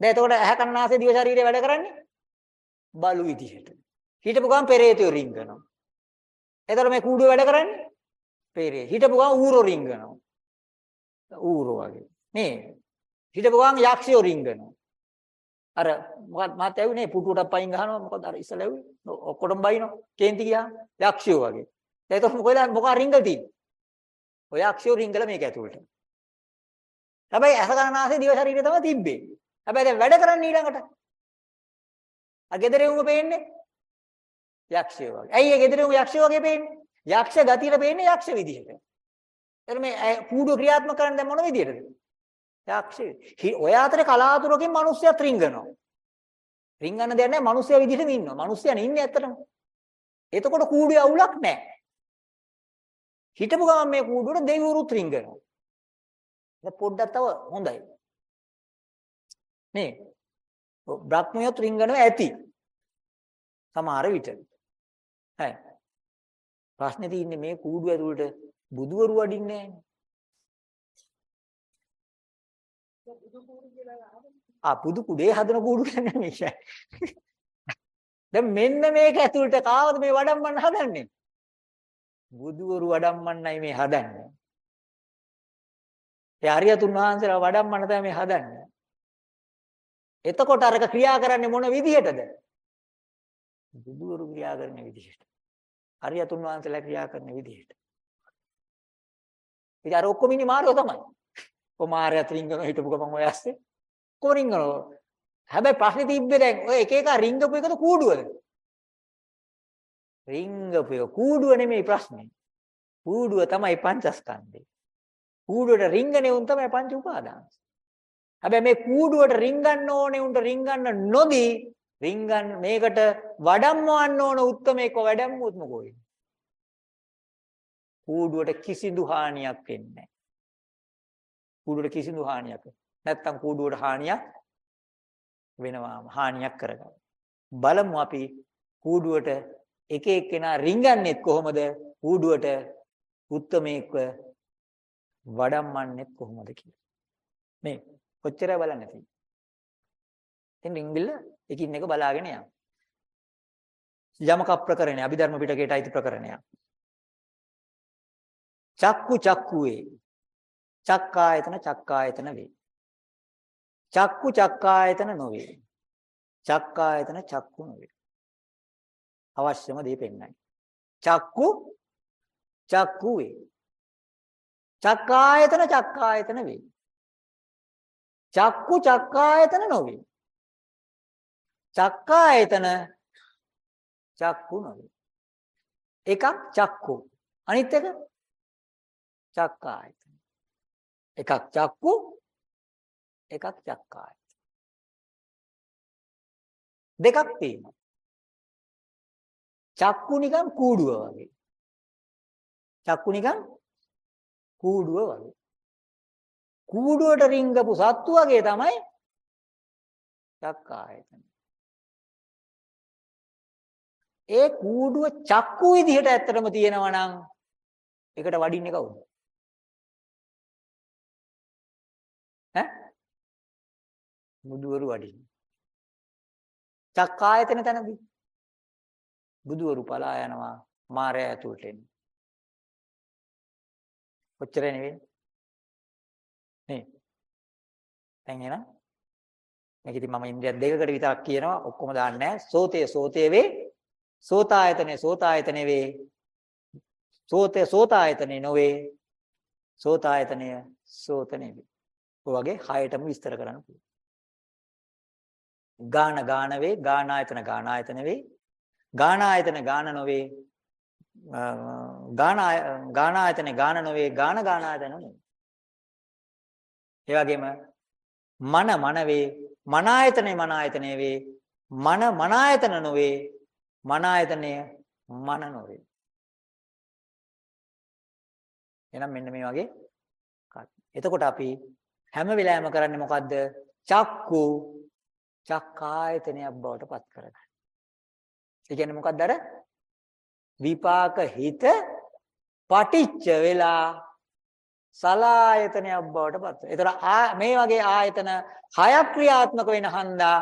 දැන් එතකොට ඇහැ කන නාසය දිව ශරීරය වැඩ කරන්නේ බලු විදිහට. හිටපු ගමන් පෙරේතයෝ රිංගනවා. එතකොට මේ කූඩුව වැඩ කරන්නේ පෙරේ. හිටපු ගමන් ඌරෝ රිංගනවා. ඌරෝ වගේ. නේ. හිටපු ගමන් යක්ෂයෝ රිංගනවා. අර මොකක්ද මාත් ඇවිනේ පුටුවට පයින් ගහනවා. මොකද අර ඉස්සල ඇවි ඔක්කොටම බයිනවා. කේන්ති ගියා. යක්ෂයෝ වගේ. දැන් ඒක මොකද මොකක් රිංගල් තියෙන්නේ? ඔය යක්ෂයෝ රිංගල මේක ඇතුළට. හැබැයි ඇස ගන්නාසේ දිව ශරීරය තමයි තිබ්බේ. හැබැයි දැන් වැඩ කරන්නේ ඊළඟට. අර gedare උඹ පේන්නේ යක්ෂයෝ වගේ. ඇයි ඒ gedare උඹ යක්ෂයෝ වගේ පේන්නේ? යක්ෂ ගතියට පේන්නේ යක්ෂ විදිහට. එතන මේ කූඩුව ක්‍රියාත්මක කරන්නේ දැන් මොන විදිහටද යක්ෂය. ඔය අතරේ කලාතුරකින් මිනිස්සුත් රිංගනවා. රිංගන්න දෙයක් නැහැ මිනිස්සයා විදිහටම ඉන්නවා. මිනිස්සයානේ ඉන්නේ ඇත්තටම. එතකොට කූඩුවේ අවුලක් නැහැ. හිටපු ගමන් මේ කූඩුවට දෙවිවරුත් රිංගනවා. ඒක පොඩ්ඩක් තව හොඳයි. නේ. බ්‍රහ්මයොත් රිංගනවා ඇති. සමහර විට. හරි. ප්‍රශ්නේ තියෙන්නේ මේ කූඩුව ඇතුළට බුදුවරු වඩින්නේ නැහැ. ආ පුදු කුඩේ හදන කූඩු කියන්නේ මේක. දැන් මෙන්න මේක ඇතුළට කාවද මේ වඩම්මන්න හදන්නේ? බුදුවරු වඩම්මන්නයි මේ හදන්නේ. ඒ අරියතුන් වහන්සේලා වඩම්මන්න තමයි මේ හදන්නේ. එතකොට අරක ක්‍රියා කරන්නේ මොන විදිහටද? බුදුවරු ක්‍රියා කරන විදිහට. අරියතුන් වහන්සේලා ක්‍රියා කරන විදිහට. ඉතින් අර ඔක්කොම ඉන්නේ මාර්ගය තමයි. කොමාරයත් රිංගන හිටපු ගමන් ඔය ඇස්සේ. කොරින්ගනෝ හැබැයි ප්‍රශ්නේ තිබ්බේ දැන් ඔය එක එක රිංගපු එකද කූඩුවද? රිංගපු එක. කූඩුව නෙමෙයි ප්‍රශ්නේ. කූඩුව තමයි පංචස්කන්ධේ. කූඩුවට රිංගනේ උන් තමයි පංච උපාදාන. හැබැයි මේ කූඩුවට රිංගන්න ඕනේ උන්ට රිංගන්න නොදී රිංගන් මේකට වඩම්මවන්න ඕන උත්මේක වැඩම්මුත් මොකෝ කූඩුවට කිසිදු හානියක් වෙන්නේ නැහැ. කූඩුවට කිසිදු හානියක් නැත්තම් කූඩුවට හානියක් වෙනවාම හානියක් කරගන්න. බලමු අපි කූඩුවට එක එක්කෙනා රිංගන්නේත් කොහොමද? කූඩුවට උත්මේකව වඩම්මන්නේත් කොහොමද කියලා. මේ කොච්චර බලන්නේ තියෙන්නේ. ඉතින් රිංගිල්ල එකින් එක බලාගෙන යන්න. යමක ප්‍රකරණය අභිධර්ම පිටකයට අයිති ප්‍රකරණයක්. චක්කු චක්කුවේ චක්කායතන චක්කායතන වේ. චක්කු චක්කායතන නොවේ. චක්කායතන චක්කු නොවේ. අවශ්‍යම දේ පෙන්නයි. චක්කු චක්කු වේ. චක්කායතන චක්කායතන වේ. චක්කු චක්කායතන නොවේ. චක්කායතන චක්කු නොවේ. එකක් චක්කු අනිත් එක චක්කායතන එකක් චක්කු එකක් චක්කාය. දෙකක් තියෙනවා. චක්කු නිකන් කූඩුව වගේ. චක්කු නිකන් කූඩුව වගේ. කූඩුවට රිංගපු සත්තු වගේ තමයි චක්කායතන ඒ කූඩුව චක්කු විදිහට ඇත්තටම තියෙනවා නම් ඒකට වඩින්නේ කවුද? බුදුවරු වඩින්න. චක්කායතන තැනදී බුදුවරු පලා යනවා මාරය ඇතුළට එන්න. කොච්චර නෙවෙයි. නේ. දැන් එන මේක ඉතින් මම ඉන්ද්‍රිය දෙකකට විතරක් කියනවා ඔක්කොම දාන්නේ නැහැ. සෝතේ සෝතේ වේ. සෝතායතනේ සෝතායතනේ වේ. සෝතේ සෝතායතනේ නොවේ. සෝතායතනය සෝතනේ වේ. ඔය වගේ හයටම විස්තර කරන්න පුළුවන්. ගාන ගාන වේ, ගාන ආයතන ගාන ආයතන වේ. ගාන ආයතන ගාන නොවේ. ගාන ගාන ආයතන ගාන නොවේ, ගාන ගාන ආයතන නොවේ. ඒ වගේම මන මන වේ, මන ආයතනේ මන ආයතනේ වේ. මන මන ආයතන නොවේ, මන ආයතනය මන නොවේ. එහෙනම් මෙන්න මේ වගේ එතකොට අපි හැම වෙලාවෙම කරන්නේ මොකද්ද? චක්කු චක්කායතනයක් බවට පත් කරගන්න. ඒ කියන්නේ මොකක්ද අර විපාක හිත පටිච්ච වෙලා සලායතනයක් බවට පත් වෙනවා. ඒතර මේ වගේ ආයතන හයක් ක්‍රියාත්මක වෙන හන්දා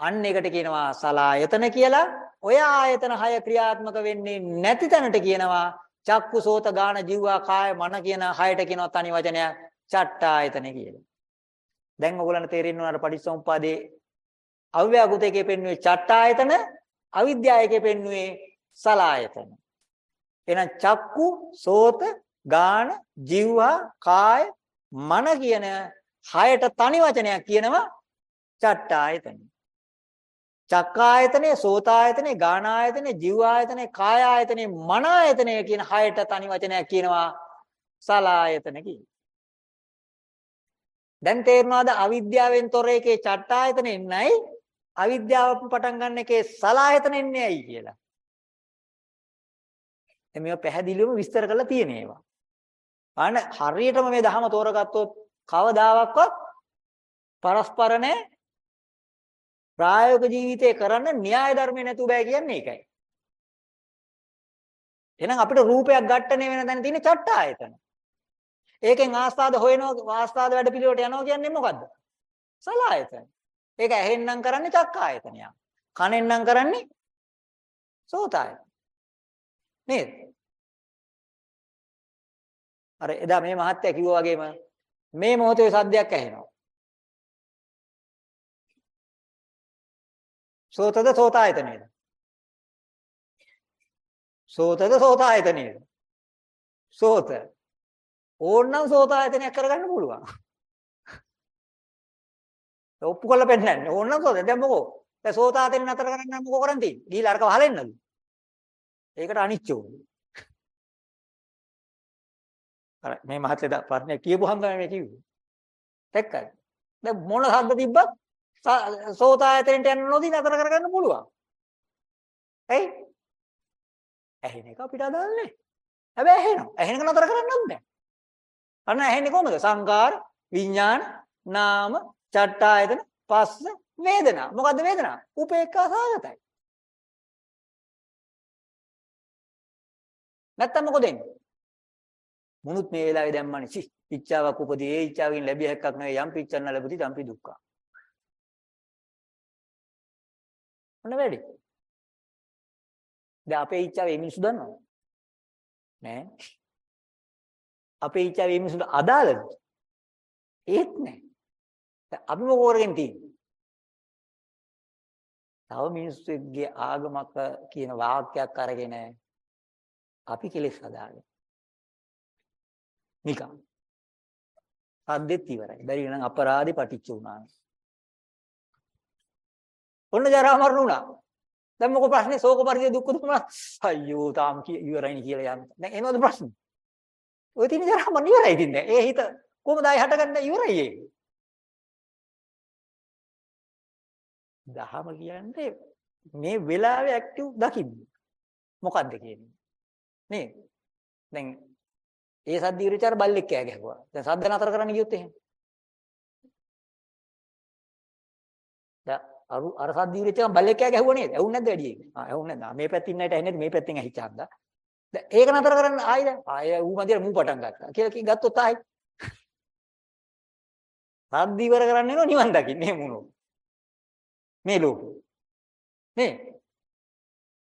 අන්න එකට කියනවා සලායතන කියලා. ඔය ආයතන හය ක්‍රියාත්මක වෙන්නේ නැති තැනට කියනවා චක්කු සෝත ගාන ජීවා කාය මන කියන හයට කියනවා තනි වචනයක් චට්ටායතන කියලා. දැන් ඔයගොල්ලන්ට තේරෙන්න උනාට පටිච්චසමුපාදේ අව්‍යාකෘතයේ පෙන්වුවේ චට්ටායතන අවිද්‍යාවයේ පෙන්වුවේ සලායතන. එහෙනම් චක්කු සෝත ගාන ජීවා කාය මන කියන හයට තනි වචනයක් කියනවා චට්ටායතන. චක්කායතනේ සෝතායතනේ ගානායතනේ ජීවායතනේ කායායතනේ මනායතනේ කියන හයට තනි වචනයක් කියනවා සලායතන කියලා. දැන් තේරෙනවද අවිද්‍යාවෙන් තොර එකේ චට්ටායතන එන්නයි අවිද්‍යාව පටන් ගන්න එකේ සලායතන එන්නේ ඇයි කියලා. දැන් මේවා පැහැදිලිවම විස්තර කරලා තියෙන ඒවා. අන්න හරියටම මේ ධහම තෝරගත්තොත් කවදාවත් පරස්පර නැහැ ප්‍රායෝගික ජීවිතේ කරන්න න්‍යාය ධර්මේ නැතුව බෑ කියන්නේ ඒකයි. එහෙනම් අපිට රූපයක් ඝට්ටනේ වෙන තැන තියෙන චට්ටායතන. ඒකෙන් ආස්වාද හොයනවා ආස්වාද වැඩ පිළිවෙලට යනවා කියන්නේ මොකද්ද? සලායතන. ඒක ඇහෙන්නම් කරන්නේ චක්කායතනයක්. කනෙන්නම් කරන්නේ සෝතායතන. නේද? අර එදා මේ මහත්තයා කිව්වා වගේම මේ මොහොතේ සද්දයක් ඇහෙනවා. සෝතද සෝතායතනේද? සෝතද සෝතායතනේද? සෝත. ඕන්නම් සෝතායතනයක් කරගන්න පුළුවන්. ඔප්පු කරලා පෙන්නන්නේ. ඕන්නම් සෝත. දැන් මොකෝ? දැන් සෝතායතන නතර කරන්න මොකෝ කරන් තියෙන්නේ? ගිහිල්ලා අරක වහලෙන්නද? ඒකට අනිච්චෝ. අර මේ මහත්තයා ප්‍රශ්නේ කියපුවහම තමයි මේ කිව්වේ. දැක්කද? දැන් මොන ශබ්ද තිබ්බත් සෝතායතනෙට යන්න නොදී නතර කරගන්න පුළුවන්. ඇයි? ඇහෙන එක අපිට අදාළ නැහැ. හැබැයි ඇහෙනවා. ඇහෙන එක නතර කරන්නත් බෑ. අන්න ඇහෙන්නේ කොහොමද? සංකාර, විඥාන, නාම, චට්ටායතන, පස්ස, වේදනා. මොකද්ද වේදනා? උපේක්ඛා සාගතයි. නැත්තම් මොකද වෙන්නේ? මුනුත් මේ වෙලාවේ දැම්මනේ සි ඉච්ඡාවක් උපදී ඒ ඉච්ඡාවකින් ලැබිය හැක්කක් නෙවෙයි යම් පිච්ඡන්න ලැබුති තම්පි දුක්ඛ. මොන වැඩි? දැන් අපේ ඉච්ඡාව මේ මිනිස්සු දන්නවද? නෑ. අපේ ඉච්ඡාව මේ මිනිස්සුන්ට අදාළද? ඒත් නෑ. දැන් අපි මොකෝ කරගෙන තියෙන්නේ? තව මිනිස්සුගේ ආගමක කියන වාක්‍යයක් අරගෙන අපි කෙලෙස් හදාගෙන. නිකන්. සද්දෙත් ඉවරයි. බැරි නම් අපරාධි පටිච්ච වුණා. ඔන්න ජරා මරණ වුණා. දැන් මොකෝ ප්‍රශ්නේ? ශෝක පරිදේ දුක්ඛ දුමන. අයියෝ තාම ඉවරයිනේ කියලා යන්න. දැන් එනවද ප්‍රශ්නේ? ඔය තියෙන ජරා මරණ ඉවරයි ඉතින් දැන්. ඒ හිත කොහොමද ආයි හටගන්න ඉවරයි ඒක. දහම කියන්නේ මේ වෙලාවේ ඇක්ටිව් දකින්න. මොකද්ද කියන්නේ? නේ? දැන් ඒ සද්ද ඉරිචාර බල්ලෙක් කෑ ගැහුවා. දැන් සද්ද නතර කරන්න ගියොත් එහෙම. දැන් අර අර සද්ද ඉරිචාර බල්ලෙක් කෑ ගැහුවා නේද? ඇහුන්නේ නැද්ද වැඩි ඒක? ආ ඇහුන්නේ නැද්ද? මේ පැත්තේ ඉන්න අයට ඇහෙන්නේ මේ පැත්තෙන් ඇහිච්චාන්ද? දැන් ඒක නතර කරන්න ආයිද? ආය ඌ මන්දිර මූ පටන් ගත්තා. කියලා කි ගත්තොත් ආයි. [LAUGHS] සද්ද ඉවර කරන්න එනවා නිවන් දකින්න එහෙම වුණොත්. මේ ලෝකෙ. නේ?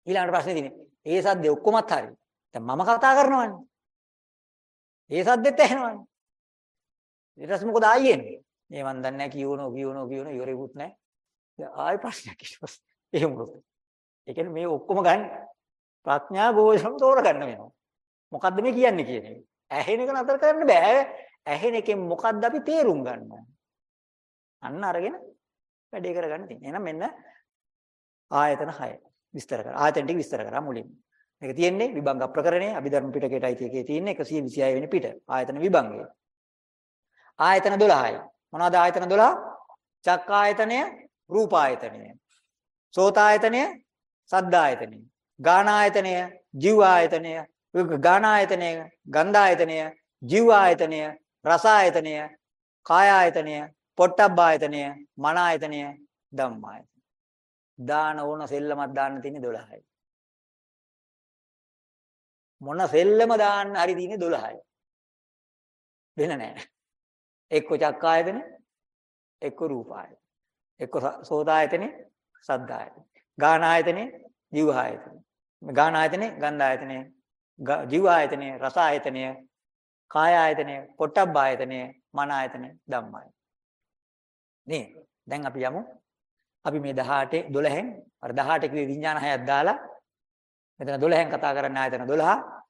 ඊළඟට ප්‍රශ්නේ තියෙන්නේ. ඒ සද්දේ ඔක්කොමත් හරි. දැන් මම කතා කරනවානේ. ඒ සද්දෙත් ඇහෙනවනේ. ඊට පස්සේ මොකද ආයෙ එන්නේ? මේ මන් දන්නේ නැහැ කියවනෝ කියවනෝ කියවනෝ ඉවරෙකුත් නැහැ. දැන් ආයෙ ප්‍රශ්නයක් ඊට පස්සේ. එහෙම වුණොත්. ඒ කියන්නේ මේ ඔක්කොම ගන්න ප්‍රඥා ගෝචරම් තෝරගන්න වෙනවා. මොකද්ද මේ කියන්නේ කියන එක. ඇහෙන එක නතර කරන්න බෑ. ඇහෙන එකෙන් මොකද්ද අපි තේරුම් ගන්න ඕන. අන්න අරගෙන වැඩේ කරගන්න තියෙනවා. එහෙනම් මෙන්න ආයතන 6 විස්තර කරා. ආයතන ටික විස්තර කරා මුලින්ම. මේක තියෙන්නේ විභංග ප්‍රකරණයේ අභිධර්ම පිටකයට අයිති එකේ තියෙන්නේ 126 වෙනි පිට. ආයතන විභංගය. ආයතන 12යි. මොනවද ආයතන 12? චක්කායතනය, රූපායතනය. සෝතායතනය, සද්දායතනය. ගානායතනය, ජීවායතනය, ගානායතනය, ගන්ධායතනය, ජීවායතනය, රසායතනය, කායායතනය, පොට්ටබ්බායතනය, මනායතනය, ධම්මායතනය. දාන ඕන සෙල්ලමක් දාන්න තියෙන්නේ 12යි. මොන සෙල්ලම දාන්න හරි තියෙන්නේ 12යි. වෙන නෑ. එක්ක චක්කායතන, එක්ක රූපායතන. එක්ක සෝදායතනේ, සද්දායතන. ගානායතනේ, ජීවායතන. ගානායතනේ, ගන්ධායතනේ, ජීවායතනේ, රසායතනේ, කායායතනේ, පොට්ටබ්බායතනේ, මනායතනේ, ධම්මායතනේ. නේ දැන් අපි යමු අපි මේ 18 12න් අර 18 කිව්වේ විඥාන හයක් දාලා මෙතන 12න් කතා කරන්නේ ආයතන 12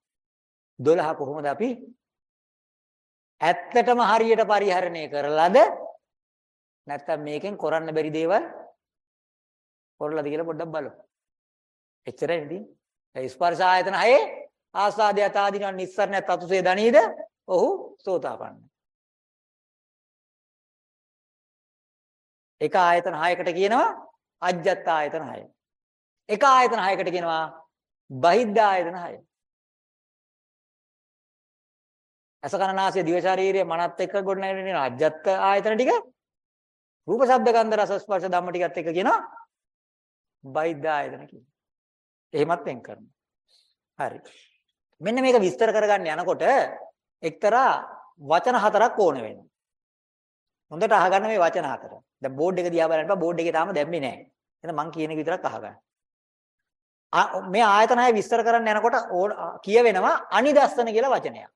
12 කොහොමද අපි ඇත්තටම හරියට පරිහරණය කරලාද නැත්නම් මේකෙන් කරන්න බැරි දේවල් කරලාද කියලා පොඩ්ඩක් බලමු. එච්චරයි නේද? ඒ ස්පර්ශ ආයතන හයේ ආස්වාදයට ආදීන නිස්සරණයත් අතුසේ දනීද? ඔහු සෝතාපන්න. එක ආයතන 6කට කියනවා අජ්ජත් ආයතන 6. එක ආයතන 6කට කියනවා බහිද්ධ ආයතන 6. අසකනාසය දිව ශාරීරිය මනත් එක්ක ගොඩනැගෙන අජ්ජත් ආයතන ටික රූප ශබ්ද ගන්ධ රස ස්පර්ශ ධම්ම ටිකත් එක්ක කියනවා බහිද්ධ ආයතන කියන. එහෙමත් වෙන් කරනවා. හරි. මෙන්න මේක විස්තර කරගන්න යනකොට එක්තරා වචන හතරක් ඕන වෙනවා. හොඳට අහගන්න මේ වචන හතර. දැන් බෝඩ් එක දිහා බලන්න බෝඩ් එකේ තාම දැම්මේ නැහැ. එහෙනම් මං කියන එක විතරක් අහගන්න. මේ ආයතන හය විස්තර කරන්න යනකොට කියවෙනවා අනිදස්සන කියලා වචනයක්.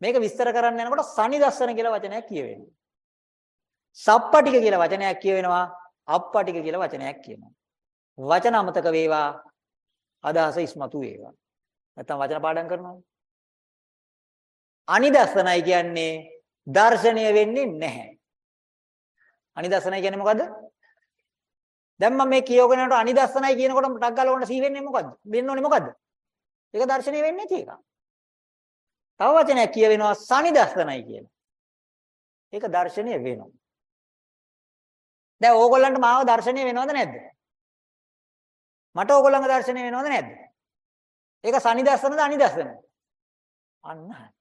මේක විස්තර කරන්න යනකොට සනිදස්සන කියලා වචනයක් කියවෙනවා. සප්පටික කියලා වචනයක් කියවෙනවා අප්පටික කියලා වචනයක් කියනවා. වචන අමතක වේවා අදහස ඉස්මතු වේවා. නැත්තම් වචන පාඩම් කරනවා. අනිදස්සනයි කියන්නේ දර්ශනීය වෙන්නේ නැහැ. අනිදස්සනයි කියන්නේ මොකද්ද? දැන් මම මේ කියවගෙන යනකොට අනිදස්සනයි කියනකොට ටක් ගාලා ඕන සී වෙන්නේ මොකද්ද? වෙන්න ඕනේ මොකද්ද? ඒක දර්ශනීය වෙන්නේ නැති එක. තව වචනයක් කියවෙනවා සනිදස්සනයි කියලා. ඒක දර්ශනීය වෙනවා. දැන් ඕගොල්ලන්ට මාව දර්ශනීය වෙනවද නැද්ද? මට ඕගොල්ලන්ගේ දර්ශනීය වෙනවද නැද්ද? ඒක සනිදස්සනද අනිදස්සනද? අන්න හරි.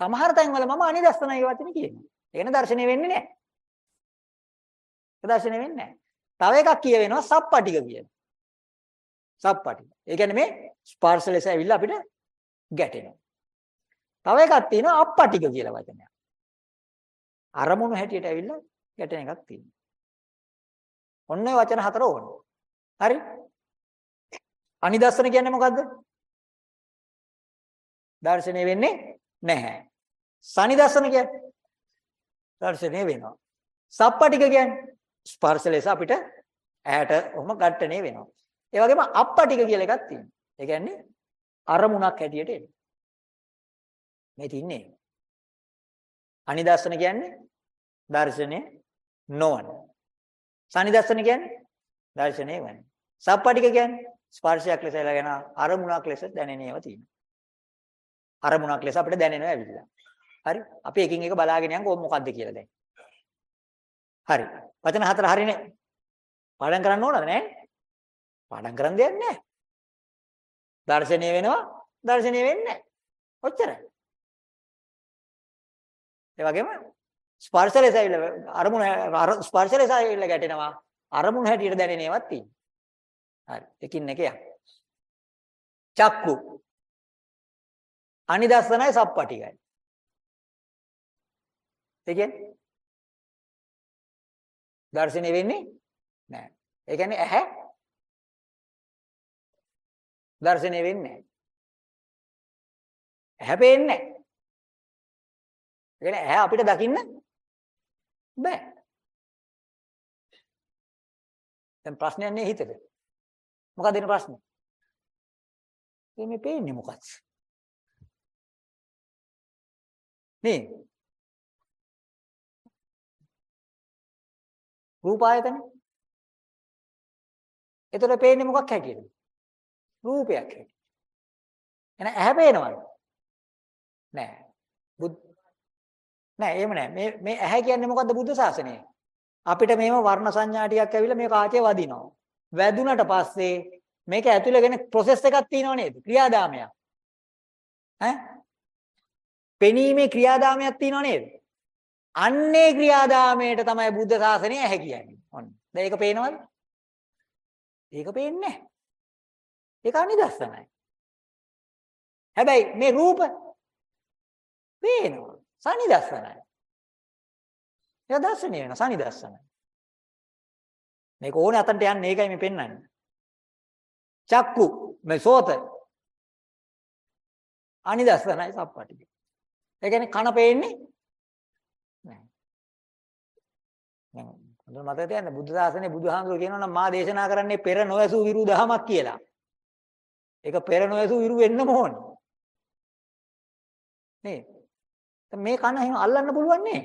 සමහර තැන්වල මම අනිදස්සනයි වචනේ කියනවා. ඒකනේ දර්ශනීය වෙන්නේ නැහැ. ඒක දර්ශනීය වෙන්නේ නැහැ. තව එකක් කියවෙනවා සප්පටික කියන. සප්පටික. ඒ කියන්නේ මේ ස්පර්ශ ලෙස ඇවිල්ලා අපිට ගැටෙනවා. තව එකක් තියෙනවා අප්පටික කියලා වචනයක්. අරමුණු හැටියට ඇවිල්ලා ගැටෙන එකක් තියෙනවා. ඔන්න ඔය වචන හතර ඕන. හරි? අනිදස්සන කියන්නේ මොකද්ද? දර්ශනය වෙන්නේ නැහැ. සනිදස්සන කියන්නේ දර්ශනය වෙනවා. සප්පටික කියන්නේ ස්පර්ශ ලෙස අපිට ඇහැට ඔහොම ඝට්ටණය වෙනවා. ඒ වගේම අප්පටික කියලා එකක් තියෙනවා. ඒ කියන්නේ අරමුණක් හැටියට එනවා. මේ තින්නේ. අනිදස්සන කියන්නේ දර්ශනය නොවන. සනිදස්සන කියන්නේ දර්ශනය වෙන. සප්පටික කියන්නේ ස්පර්ශයක් ලෙස ලගෙන අරමුණක් ලෙස දැනෙන ඒවා තියෙනවා. අරමුණක් ලෙස අපිට දැනෙනවා ඇවිල්ලා. හරි? අපි එකින් එක බලාගෙන යන් කොහොම මොකද්ද කියලා දැන්. හරි. වචන හතර හරිනේ. පාඩම් කරන්න ඕනද නැහැ? පාඩම් කරන්න දෙයක් නැහැ. දර්ශනීය වෙනවා, දර්ශනීය වෙන්නේ නැහැ. ඔච්චරයි. ඒ වගේම ස්පර්ශ ලෙස ඇවිල්ලා අරමුණ ස්පර්ශ ලෙස ඇවිල්ලා ගැටෙනවා. අරමුණ හැටියට දැනෙන ඒවාත් තියෙනවා. හරි. එකින් එක යක්. චක්කු අනිදස්සනයි සප්පටිකයි. ඒ කියන්නේ දර්ශනය වෙන්නේ නැහැ. ඒ කියන්නේ ඇහැ දර්ශනය වෙන්නේ නැහැ. ඇහැ පේන්නේ නැහැ. ඒ කියන්නේ ඇහැ අපිට දකින්න බෑ. දැන් ප්‍රශ්නයක් නේ හිතේ. මොකක්ද එන ප්‍රශ්නේ? මේ පේන්නේ මොකක්ද? නේ රූප ආයතන එතකොට පේන්නේ මොකක් හැටියද රූපයක් හැටියට. එහෙනම් ඇහැ පේනවද? නෑ. බුද් නෑ එහෙම නෑ. මේ මේ ඇහැ කියන්නේ මොකද්ද බුද්ධ ශාසනය? අපිට මේව වර්ණ සංඥා ටිකක් ඇවිල්ලා මේ කාචේ වදිනවා. වැදුනට පස්සේ මේක ඇතුලේ වෙන process එකක් තියෙනව නේද? ක්‍රියාදාමයක්. ඈ? පෙනීමේ ක්‍රියාදාමයක් තියෙනව නේද? අන්නේ ක්‍රියාදාමයට තමයි බුද්ධ ශාසනය ඇහැ කියන්නේ. ඔන්න. දැන් ඒක පේනවද? ඒක පේන්නේ නැහැ. ඒක අනිදස්සනයි. හැබැයි මේ රූප පේනවා. සනිදස්සනයි. ඒක දර්ශනය වෙනවා. සනිදස්සනයි. මේක ඕනේ අතන්ට යන්නේ. ඒකයි මේ පෙන්වන්නේ. චක්කු මේ සෝත. අනිදස්සනයි සප්පටි ඒ කියන්නේ කන පේන්නේ හොඳට මතක තියාගන්න බුද්ධ ශාසනයේ බුදුහාමුදුරුවෝ කියනවා නම් මා දේශනා කරන්නේ පෙර නොඇසූ විරු දහමක් කියලා. ඒක පෙර නොඇසූ විරු වෙන්නම ඕනේ. නේ? මේ කන එහෙම අල්ලන්න පුළුවන් නේ?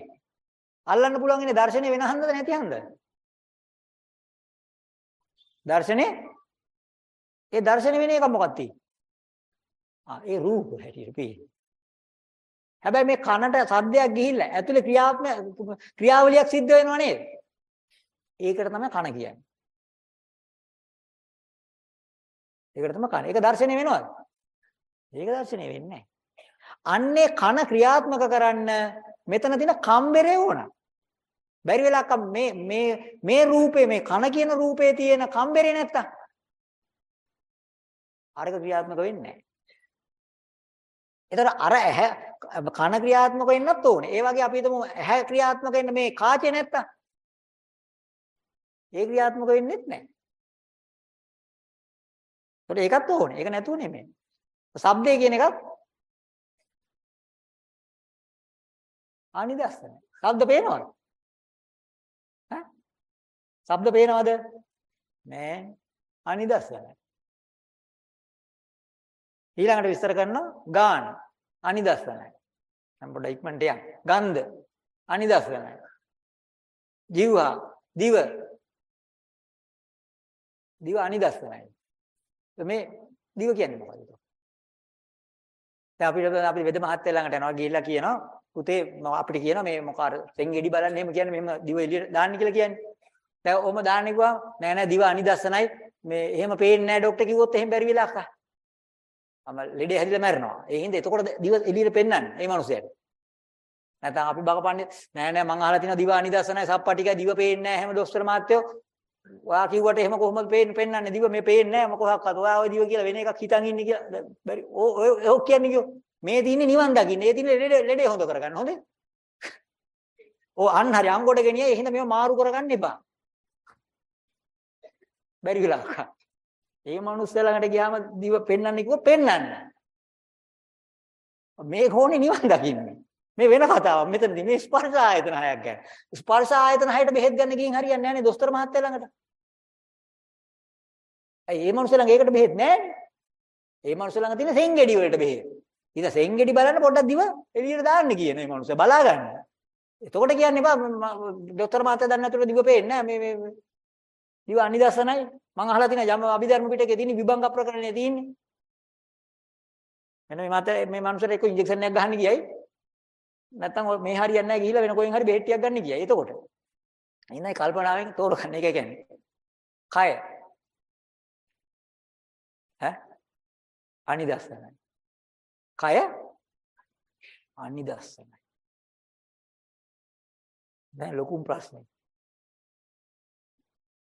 අල්ලන්න පුළුවන් ඉන්නේ දර්ශනේ වෙන හන්දද නැති හන්දද දර්ශනේ? ඒ දර්ශනේ වෙන එක මොකක්ද? ආ ඒ රූප හැටියට පේන්නේ හැබැයි මේ කනට සද්දයක් ගිහිල්ලා ඇතුලේ ක්‍රියාත්මක ක්‍රියාවලියක් සිද්ධ වෙනව නේද? ඒකට තමයි කන කියන්නේ. ඒකට තමයි කන. ඒක දර්ශනේ වෙනවද? ඒක දර්ශනේ වෙන්නේ අන්නේ කන ක්‍රියාත්මක කරන්න මෙතන තියෙන කම්බරේ ඕන. බැරි වෙලාවක මේ මේ මේ රූපේ මේ කන කියන රූපේ තියෙන කම්බරේ නැත්තම් අරක ක්‍රියාත්මක වෙන්නේ නැහැ. ඒතර අර ඇහැ කන ක්‍රියාත්මක වෙන්නත් ඕනේ. ඒ වගේ අපි හිතමු ඇහැ ක්‍රියාත්මක වෙන්න මේ කාචේ නැත්තම් ඒ ක්‍රියාත්මක වෙන්නේත් නැහැ. ඒකට ඒකත් ඕනේ. ඒක නැතුව නෙමෙයි. ශබ්දය කියන එකත් අනිදස්සන. ශබ්ද පේනවද? ඈ? ශබ්ද පේනවද? නෑ. අනිදස්සන. ඊළඟට විස්තර කරනවා ගාන අනිදස්සනයි. දැන් පොඩ්ඩක් ඉක්මනට යන්න. ගන්ධ අනිදස්සනයි. ජීවා දිව දිව අනිදස්සනයි. මේ දිව කියන්නේ මොකද්ද? දැන් අපිට අපි වෙද මහත්තයා ළඟට යනවා ගිහිල්ලා කියනවා පුතේ අපිට කියනවා මේ මොකාර සෙන්ගෙඩි බලන්න එහෙම කියන්නේ මෙහෙම දිව එළියට දාන්න කියලා කියන්නේ. දැන් ඔහම දාන්න කිව්වම නෑ නෑ දිව අනිදස්සනයි මේ එහෙම පේන්නේ නෑ ડોක්ටර් කිව්වොත් එහෙම බැරි වෙලා අක්කා. අම ලෙඩේ හැදිලා මැරෙනවා. ඒ හින්දා එතකොට දිව එළියට පෙන්වන්නේ මේ මිනිහයාට. නැත්නම් අපි බකපන්නේ නෑ නෑ මං අහලා තියෙනවා දිව අනිදස්සනයි සප්පටිකයි දිව පේන්නේ නෑ එහෙම දොස්තර මහත්තයෝ. ඔයා කිව්වට එහෙම කොහොමද පේන්නේ පෙන්වන්නේ දිව මේ පේන්නේ නෑ මොකක්වත්. ඔයා ওই දිව කියලා වෙන එකක් හිතන් ඉන්නේ කියලා බැරි. ඔය ඔය කියන්නේ කිව්වෝ. මේ තියෙන්නේ නිවන් දකින්න. ඒ තියෙන්නේ ලෙඩේ ලෙඩේ හොඳ කරගන්න. හොඳේ? ඕ අන්න හරි අංගොඩ ගෙනියයි. එහෙනම් මේව මාරු කරගන්න එපා. බැරි වෙලා. ඒ මනුස්සය ළඟට ගියාම දිව පෙන්වන්න කිව්ව පෙන්වන්න. මේ කෝණේ නිවන් දකින්නේ. මේ වෙන කතාවක්. මෙතනදී මේ ස්පර්ශ ආයතන හයක් ගැන. ස්පර්ශ ආයතන හයට බෙහෙත් ගන්න ගිහින් හරියන්නේ නැහැ නේ දොස්තර මහත්තයා ළඟට. ඇයි මේ මනුස්සය ළඟ ඒකට බෙහෙත් නැහැ ඒ මනුස්සය ළඟ තියෙන සෙන්ගෙඩි වලට බෙහෙත්. ඉතින් සෙන්ගෙඩි බලන්න පොඩ්ඩක් දිව එළියට දාන්න කියන මේ මනුස්සය බලා ගන්න. එතකොට කියන්න එපා දොස්තර මහත්තයා දන්නේ නැතුව දිව පේන්නේ නැහැ මේ මේ දිව අනිදසනයි මං අහලා තියෙන යම අභිධර්ම පිටකේ තියෙන විභංග ප්‍රකරණේ තියෙන්නේ. එන මේ මත මේ මනුස්සර එක්ක ඉන්ජෙක්ෂන් එකක් ගහන්න ගියයි. නැත්තම් මේ හරියන්නේ නැහැ ගිහිල්ලා වෙන කොහෙන් හරි බෙහෙත් ටිකක් ගන්න ගියයි. එතකොට. ඉන්නයි කල්පනාවෙන් තෝරගන්න එක කියන්නේ. කය. ඈ? අනිදස්සනයි. කය අනිදස්සනයි. දැන් ලොකු ප්‍රශ්නේ.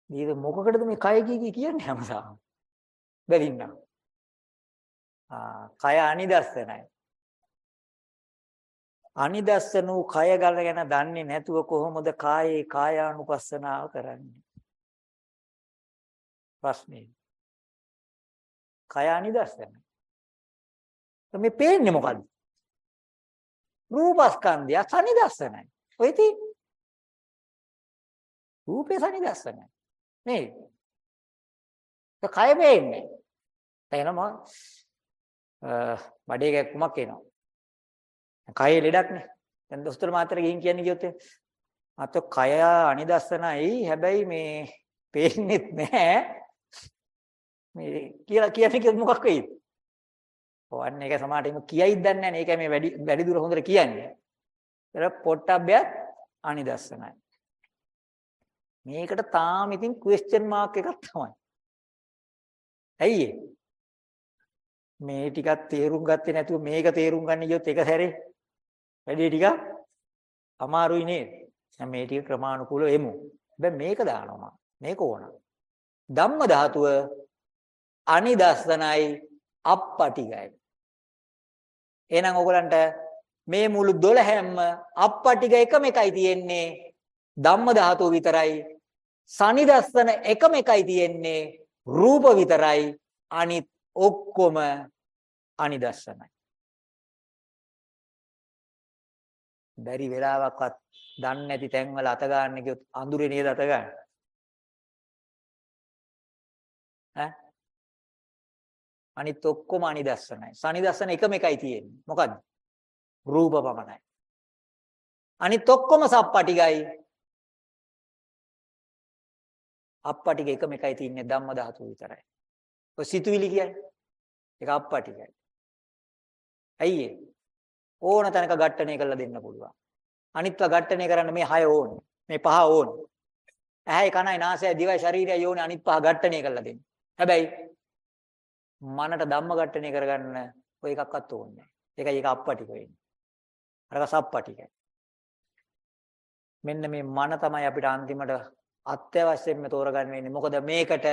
මේක මොකකටද මේ කය කී කියන්නේ හැමදාම? බැලින්නම්. ආ කය අනිදස්සනයි. අනිදස්සන වූ කය ගල ගැන දන්නේ නැතුව කොහොමද කායේ කායානුපස්සනාව කරන්නේ? ප්‍රශ්නේ. කය අනිදස්සනයි. මේ පේන්නේ මොකද්ද? රූපස්කන්ධය සනිදස්සනයි. ඔය තියෙන්නේ. රූපේ සනිදස්සනයි. නේද? ඒ කය වෙන්නේ. එනම බඩේ කැක්කුමක් එනවා. කයේ ලෙඩක් නේ. දැන් දොස්තර මාත්‍ර ගිහින් කියන්නේ කියොත් අත කය අනිදස්සනයි හැබැයි මේ පේන්නෙත් නැහැ මේ කියලා කියන්නේ කිව්වොත් මොකක් වෙයිද? ඔව් අන්න ඒක සමාහටම කියයිද දන්නේ නැහැ නේ. ඒකයි මේ වැඩි වැඩි දුර හොඳට කියන්නේ. ඒක පොට්ටබ්බයත් අනිදස්සනයි. මේකට තාම ඉතින් ක්වෙස්චන් මාක් එකක් තමයි. ඇයි මේ ටිකක් තේරුම් ගත්තේ නැතුව මේක තේරුම් ගන්න ගියොත් එක සැරේ වැඩි ටිකක් අමාරුයි නේද? දැන් මේ ටික ක්‍රමානුකූලව එමු. හැබැයි මේක දානවා මේක ඕන. ධම්ම ධාතුව අනිදස්සනයි අප්පටිගයි. එහෙනම් ඕගලන්ට මේ මුළු 12ම අප්පටිග එකම එකයි තියෙන්නේ. ධම්ම ධාතුව විතරයි. සනිදස්සන එකම එකයි තියෙන්නේ. රූප විතරයි. අනිත් ඔක්කොම අනිදස්සනයි. බැරි වෙලාවක්වත් දන්නේ නැති තැන්වල අත ගන්න කියොත් අඳුරේ නේද අත ගන්න. ඈ අනිත් ඔක්කොම අනිදස්සනයි. සනිදස්සන එකම එකයි තියෙන්නේ. මොකද්ද? රූප පමණයි. අනිත් ඔක්කොම සප්පටිගයි. අප්පටිග එකම එකයි තියෙන්නේ ධම්ම ධාතුව විතරයි. ඔය සිතුවිලි කියන්නේ. ඒක අප්පටිගයි. ඇයි ඒ? ඕන තැනක ඝට්ටණය කරලා දෙන්න පුළුවන්. අනිත්ව ඝට්ටණය කරන්න මේ හය ඕනේ. මේ පහ ඕනේ. ඇහැයි කනයි නාසයයි දිවයි ශරීරයයි ඕනේ අනිත් පහ ඝට්ටණය කරලා දෙන්න. හැබැයි මනට ධම්ම ඝට්ටණය කරගන්න ඔය එකක්වත් ඕනේ නැහැ. ඒකයි ඒක අප්පටික වෙන්නේ. අරක සප්පටිකයි. මෙන්න මේ මන තමයි අපිට අන්තිමට අත්‍යවශ්‍යයෙන්ම තෝරගන්න වෙන්නේ. මොකද මේකට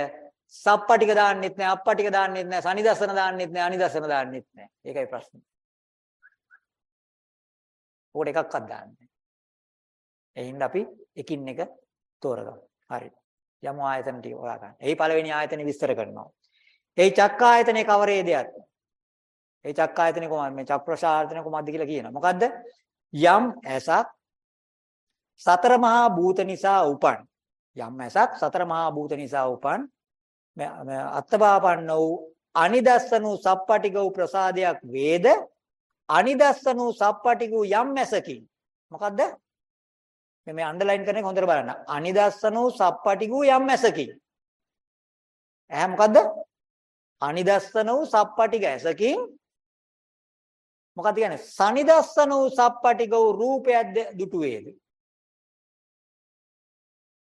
සප්පටික දාන්නෙත් නැහැ, අප්පටික දාන්නෙත් නැහැ, සනිදස්සන දාන්නෙත් නැහැ, අනිදස්සන දාන්නෙත් නැහැ. ඒකයි ප්‍රශ්නේ. ඕකට එකක්වත් දාන්නේ නැහැ. ඒ හින්දා අපි එකින් එක තෝරගමු. හරි. යමු ආයතන ටික හොයා ගන්න. එයි පළවෙනි ආයතනෙ විස්තර කරනවා. ඒ චක්කායතනේ කවරේදයක්? ඒ චක්කායතනේ කොහොමද මේ චක්‍රශායතනේ කොහොමද කියලා කියනවා. මොකද්ද? යම් ඇසක් සතර මහා භූත නිසා උපන්. යම් ඇසක් සතර මහා භූත නිසා උපන්. අත්තපාපන්න වූ අනිදස්සනු සප්පටික වූ ප්‍රසාදයක් වේද? අනිදස්සන වූ සප්පටික වූ යම් ඇසකින් මොකද්ද? මේ මේ අන්ඩර්ලයින් කරන එක හොඳට බලන්න. අනිදස්සන වූ සප්පටික වූ යම් ඇසකින් ඇහැ මොකද්ද? අනිදස්සන වූ සප්පටික ඇසකින්. මොකක්ද කියන්නේ? සනිදස්සන වූ සප්පටික වූ රූපයක් දුටු වේද?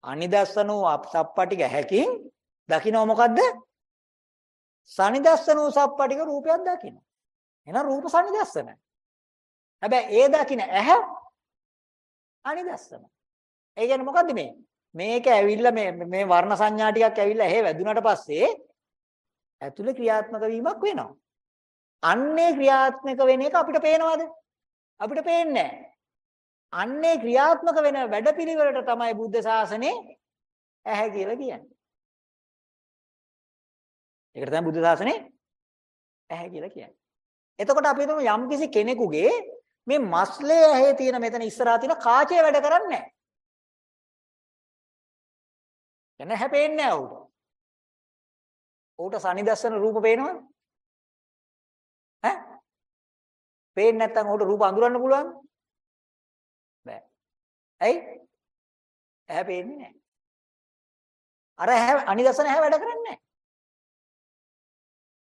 අනිදස්සන වූ සප්පටික ඇහැකින් දකින්න මොකද්ද සනිදස්සන වූ සප්පටික රූපයක් දකින්න එහෙනම් රූප සනිදස්සන. හැබැයි ඒ දකින්න ඇහැ අනිදස්සන. ඒ කියන්නේ මොකද්ද මේ? මේක ඇවිල්ලා මේ මේ වර්ණ සංඥා ටිකක් ඇවිල්ලා එහෙ වැදුනට පස්සේ ඇතුලේ ක්‍රියාත්මක වීමක් වෙනවා. අන්නේ ක්‍රියාත්මක වෙන එක අපිට පේනවද? අපිට පේන්නේ අන්නේ ක්‍රියාත්මක වෙන වැඩපිළිවෙලට තමයි බුද්ධ ශාසනේ ඇහැ කියලා කියන්නේ. ඒකට තමයි බුද්ධ ශාසනේ ඇහැ කියලා කියන්නේ. එතකොට අපි හිතමු යම්කිසි කෙනෙකුගේ මේ මස්ලේ ඇහි තියෙන මෙතන ඉස්සරහා තියෙන කාචය වැඩ කරන්නේ නැහැ. එන හැපෙන්නේ නැහැ ඌට. ඌට සනිදස්සන රූප පේනවද? ඈ? පේන්නේ නැත්නම් ඌට රූප අඳුරන්න පුළුවන්ද? බෑ. ඇයි? ඇහැ පේන්නේ නැහැ. අර ඇහැ අනිදස්සන ඇහැ වැඩ කරන්නේ නැහැ.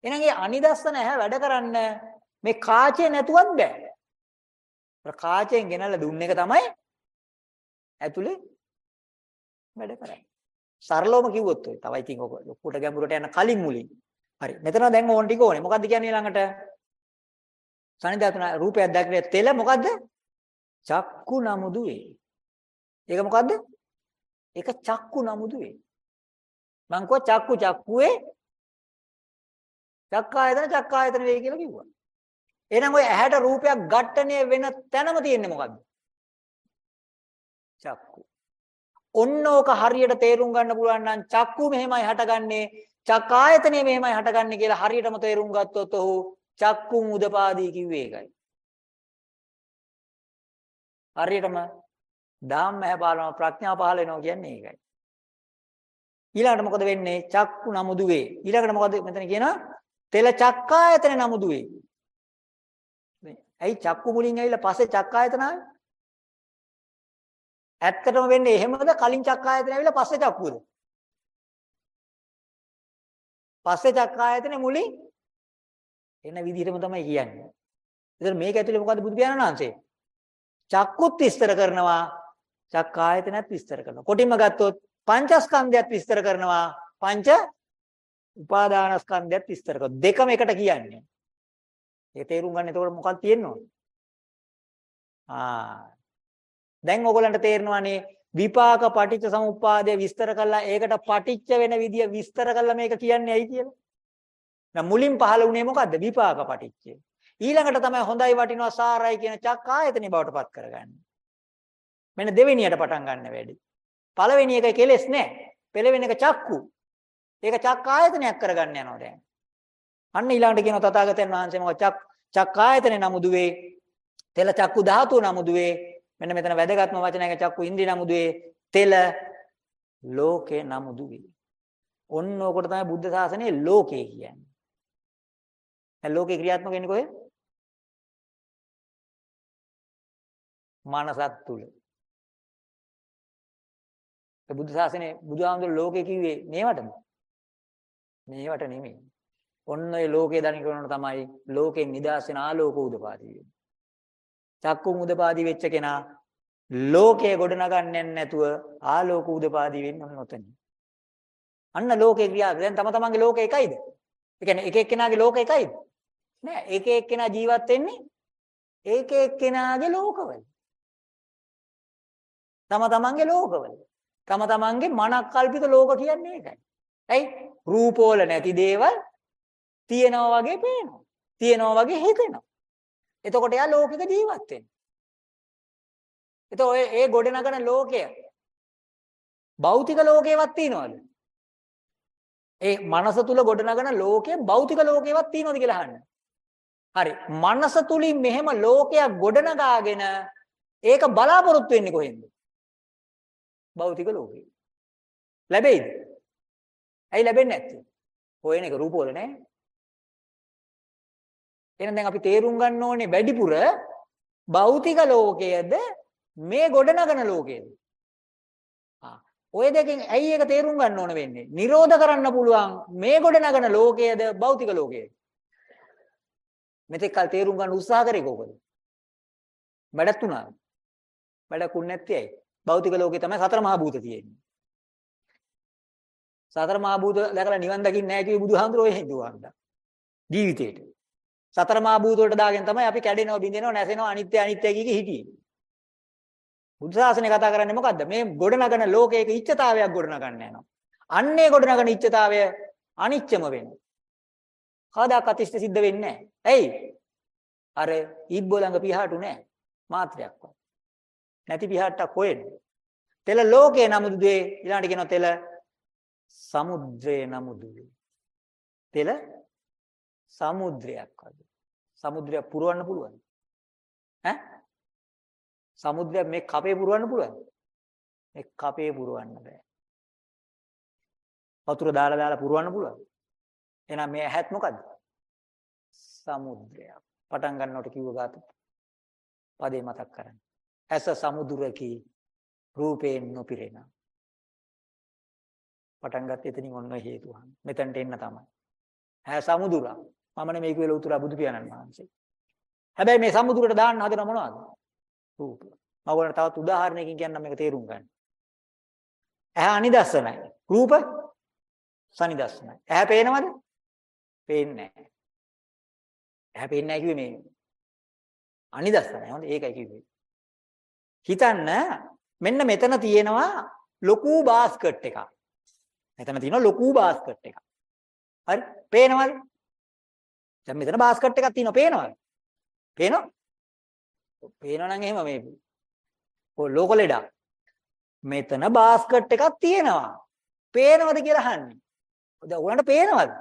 එහෙනම් ඒ අනිදස්සන ඇහැ වැඩ කරන්න මේ කාචය නැතුවත් බෑ. අර කාචයෙන් ගෙනල්ලා දුන්න එක තමයි ඇතුලේ වැඩ කරන්නේ. සරලවම කිව්වොත් ඔය. තව ඉතින් ඔක ලොකුට ගැඹුරට යන කලින් මුලින්. හරි. මෙතන දැන් ඕන ටික ඕනේ. මොකද්ද කියන්නේ ළඟට? සනිදාතුන රූපයක් දැක්කේ තෙල මොකද්ද? චක්කු නමුදු වේ. ඒක මොකද්ද? ඒක චක්කු නමුදු වේ. මං කෝ චක්කු චක්කුවේ චක්කායතන චක්කායතන වේ කියලා කිව්වා. එහෙනම් ඔය ඇහැට රූපයක් ඝට්ටණය වෙන තැනම තියෙන්නේ මොකද්ද? චක්කු. ඔන්න ඕක හරියට තේරුම් ගන්න පුළුවන් නම් චක්කු මෙහෙමයි හටගන්නේ, චක්කායතනෙ මෙහෙමයි හටගන්නේ කියලා හරියටම තේරුම් ගත්තොත් ඔහු චක්කුම් උදපාදී කිව්වේ ඒකයි. හරියටම ධම්ම හැපාලම ප්‍රඥා පහල වෙනවා කියන්නේ ඒකයි. ඊළඟට මොකද වෙන්නේ? චක්කු නමුදු වේ. ඊළඟට මොකද මෙතන කියනවා? තෙල චක්කායතන නමුදු වේ. ඇයි චක්කු මුලින් ඇවිල්ලා පස්සේ චක්කායතන ආවේ? ඇත්තටම වෙන්නේ එහෙමද කලින් චක්කායතන ඇවිල්ලා පස්සේ චක්කුවද? පස්සේ චක්කායතනේ මුලින් එන විදිහටම තමයි කියන්නේ. ඒතර මේක ඇතුලේ මොකද්ද බුදු පියාණන් වහන්සේ? චක්කුත් විස්තර කරනවා චක්කායතනත් විස්තර කරනවා. කොටින්ම ගත්තොත් පංචස්කන්ධයත් විස්තර කරනවා පංච උපාදානස්කන්ධයත් විස්තර කරනවා. දෙකම එකට කියන්නේ. ඒ තේරුම් ගන්න එතකොට මොකක්ද තියෙන්නේ? ආ දැන් ඔයගලන්ට තේරෙනවානේ විපාක පටිච්ච සමුප්පාදය විස්තර කළා ඒකට පටිච්ච වෙන විදිය විස්තර කළා මේක කියන්නේ ඇයි කියලා. දැන් මුලින් පහළ වුණේ මොකද්ද? විපාක පටිච්චය. ඊළඟට තමයි හොඳයි වටිනවා සාරයි කියන චක් ආයතනෙ බවට පත් කරගන්නේ. මෙන්න දෙවෙනියට පටන් ගන්න වැඩි. පළවෙනි එක කෙලෙස් නෑ. පළවෙනි එක චක්කු. ඒක චක් ආයතනයක් කරගන්න යනවා දැන්. අන්න ඊළඟට කියන තථාගතයන් වහන්සේ මොකද චක් චක් ආයතනෙ නමුදුවේ තෙල චක්කු ධාතුව නමුදුවේ මෙන්න මෙතන වැදගත්ම වචනයක චක්කු ඉන්ද්‍රිය නමුදුවේ තෙල ලෝකේ නමුදුවේ. ඔන්න ඕකට තමයි බුද්ධ ශාසනයේ ලෝකේ කියන්නේ. දැන් ලෝකේ ක්‍රියාත්මක වෙන්නේ කොහෙද? මනසත් තුල. ඒ බුද්ධ ශාසනයේ බුදුහාමුදුරුවෝ ලෝකේ කිව්වේ මේවටද? මේවට නෙමෙයි. ඔන්න ඔය ලෝකේ දණි කරනකොට තමයි ලෝකෙන් නිදහස් වෙන ආලෝක උදපාදී වෙන්නේ. චක්කුම් උදපාදී වෙච්ච කෙනා ලෝකයේ ගොඩනගන්නේ නැතුව ආලෝක උදපාදී වෙන්න ඕන නොතන. අන්න ලෝකේ ක්‍රියා දැන් තම තමන්ගේ ලෝකේ එකයිද? ඒ කියන්නේ එක එක්කෙනාගේ ලෝක එකයිද? නෑ එක එක්කෙනා ජීවත් වෙන්නේ ඒක එක්කෙනාගේ ලෝකවල. තම තමන්ගේ ලෝකවල. තම තමන්ගේ මනක් කල්පිත ලෝක කියන්නේ ඒකයි. ඇයි? රූපෝල නැති දේවල් තියෙනවා වගේ පේනවා. තියෙනවා වගේ හිතෙනවා. එතකොට එයා ලෝකික ජීවත් වෙනවා. එතකොට ඒ ගොඩනගන ලෝකය භෞතික ලෝකේවත් තියනවද? ඒ මනස තුල ගොඩනගන ලෝකයේ භෞතික ලෝකේවත් තියනවද කියලා අහන්න. හරි. මනස තුලින් මෙහෙම ලෝකයක් ගොඩනගාගෙන ඒක බලාපොරොත්තු වෙන්නේ කොහෙන්ද? භෞතික ලෝකේ. ලැබෙයිද? ඇයි ලැබෙන්නේ නැත්තේ? හොයන එක රූප වල නෑ. එහෙනම් දැන් අපි තේරුම් ගන්න ඕනේ වැඩිපුර භෞතික ලෝකයේද මේ ගොඩනගන ලෝකයේද? ආ ඔය දෙකෙන් ඇයි ඒක තේරුම් ගන්න ඕන වෙන්නේ? නිරෝධ කරන්න පුළුවන් මේ ගොඩනගන ලෝකයේද භෞතික ලෝකයේද? මෙතෙක් කල් තේරුම් ගන්න උත්සාහ කරේ කොහොමද? වැඩක් උනාද? වැඩක් උන්නේ නැත්තේ ඇයි? භෞතික ලෝකේ තමයි සතර මහා භූත තියෙන්නේ. සතර මහා භූත දැකලා නිවන් දකින්නේ නැහැ කිව්වේ බුදුහාමුදුරුවෝ එහෙම දුවන්දා. ජීවිතේට. සතර මහා භූත වලට දාගෙන තමයි අපි කැඩෙනව බිඳෙනව නැසෙනව අනිත්‍ය අනිත්‍ය කිය හිටියේ. බුදු සාසනය කතා කරන්නේ මොකද්ද? මේ ගොඩනගන ලෝකයක ඉච්ඡතාවයක් ගොඩනගන්න යනවා. අන්නේ ගොඩනගන ඉච්ඡතාවය අනිච්චම වෙනවා. කවදාකවත් ඉෂ්ට සිද්ධ වෙන්නේ නැහැ. ඇයි? අර ඉබ්බෝ ළඟ පිහාටු නැහැ. මාත්‍රයක්වත්. නැති පිහාට්ටක් හොයන්න. තෙල ලෝකේ නමුදුවේ ඊළඟට කියනවා තෙල සමුද්‍රේ නමුදුවේ. තෙල සමුද්‍රයක් වගේ. සමුද්‍රයක් පුරවන්න පුළුවන්. ඈ? සමුද්‍රයක් මේ කපේ පුරවන්න පුළුවන්. මේ කපේ පුරවන්න බෑ. වතුර දාලා දාලා පුරවන්න පුළුවන්. එහෙනම් මේ ඇහත් මොකද්ද? සමුද්‍රයක්. පටන් ගන්නකොට කිව්ව ගාත පදේ මතක් කරගන්න. ඇස සමුදුරකි රූපයෙන් නොපිරෙන. පටන් ගත්ත එතනින් ඔන්න හේතුව. මෙතනට එන්න තමයි. ඇහැ සමුදුරක්. මම නෙමෙයි කියලා උතුර බුදු පියාණන් වහන්සේ. හැබැයි මේ සමුදුරට දාන්න හදන මොනවද? රූප. මම ඔයාලට තවත් උදාහරණයකින් කියන්නම් මේක තේරුම් ගන්න. ඇහැ අනිදස්සනයි. රූප සනිදස්සනයි. ඇහැ පේනවද? පේන්නේ නැහැ. ඇහැ පේන්නේ නැහැ කිව්වේ මේ අනිදස්සනයි. හොඳ ඒකයි කිව්වේ. හිතන්න මෙන්න මෙතන තියෙනවා ලොකු බාස්කට් එකක්. මෙතන තියෙනවා ලොකු බාස්කට් එකක්. හරි? පේනවද? දැන් මෙතන බාස්කට් එකක් තියෙනවා පේනවද? පේනවද? පේනවා නම් එහෙම මේ ලෝක ලෙඩක්. මෙතන බාස්කට් එකක් තියෙනවා. පේනවද කියලා අහන්නේ. දැන් උගලන්ට පේනවද?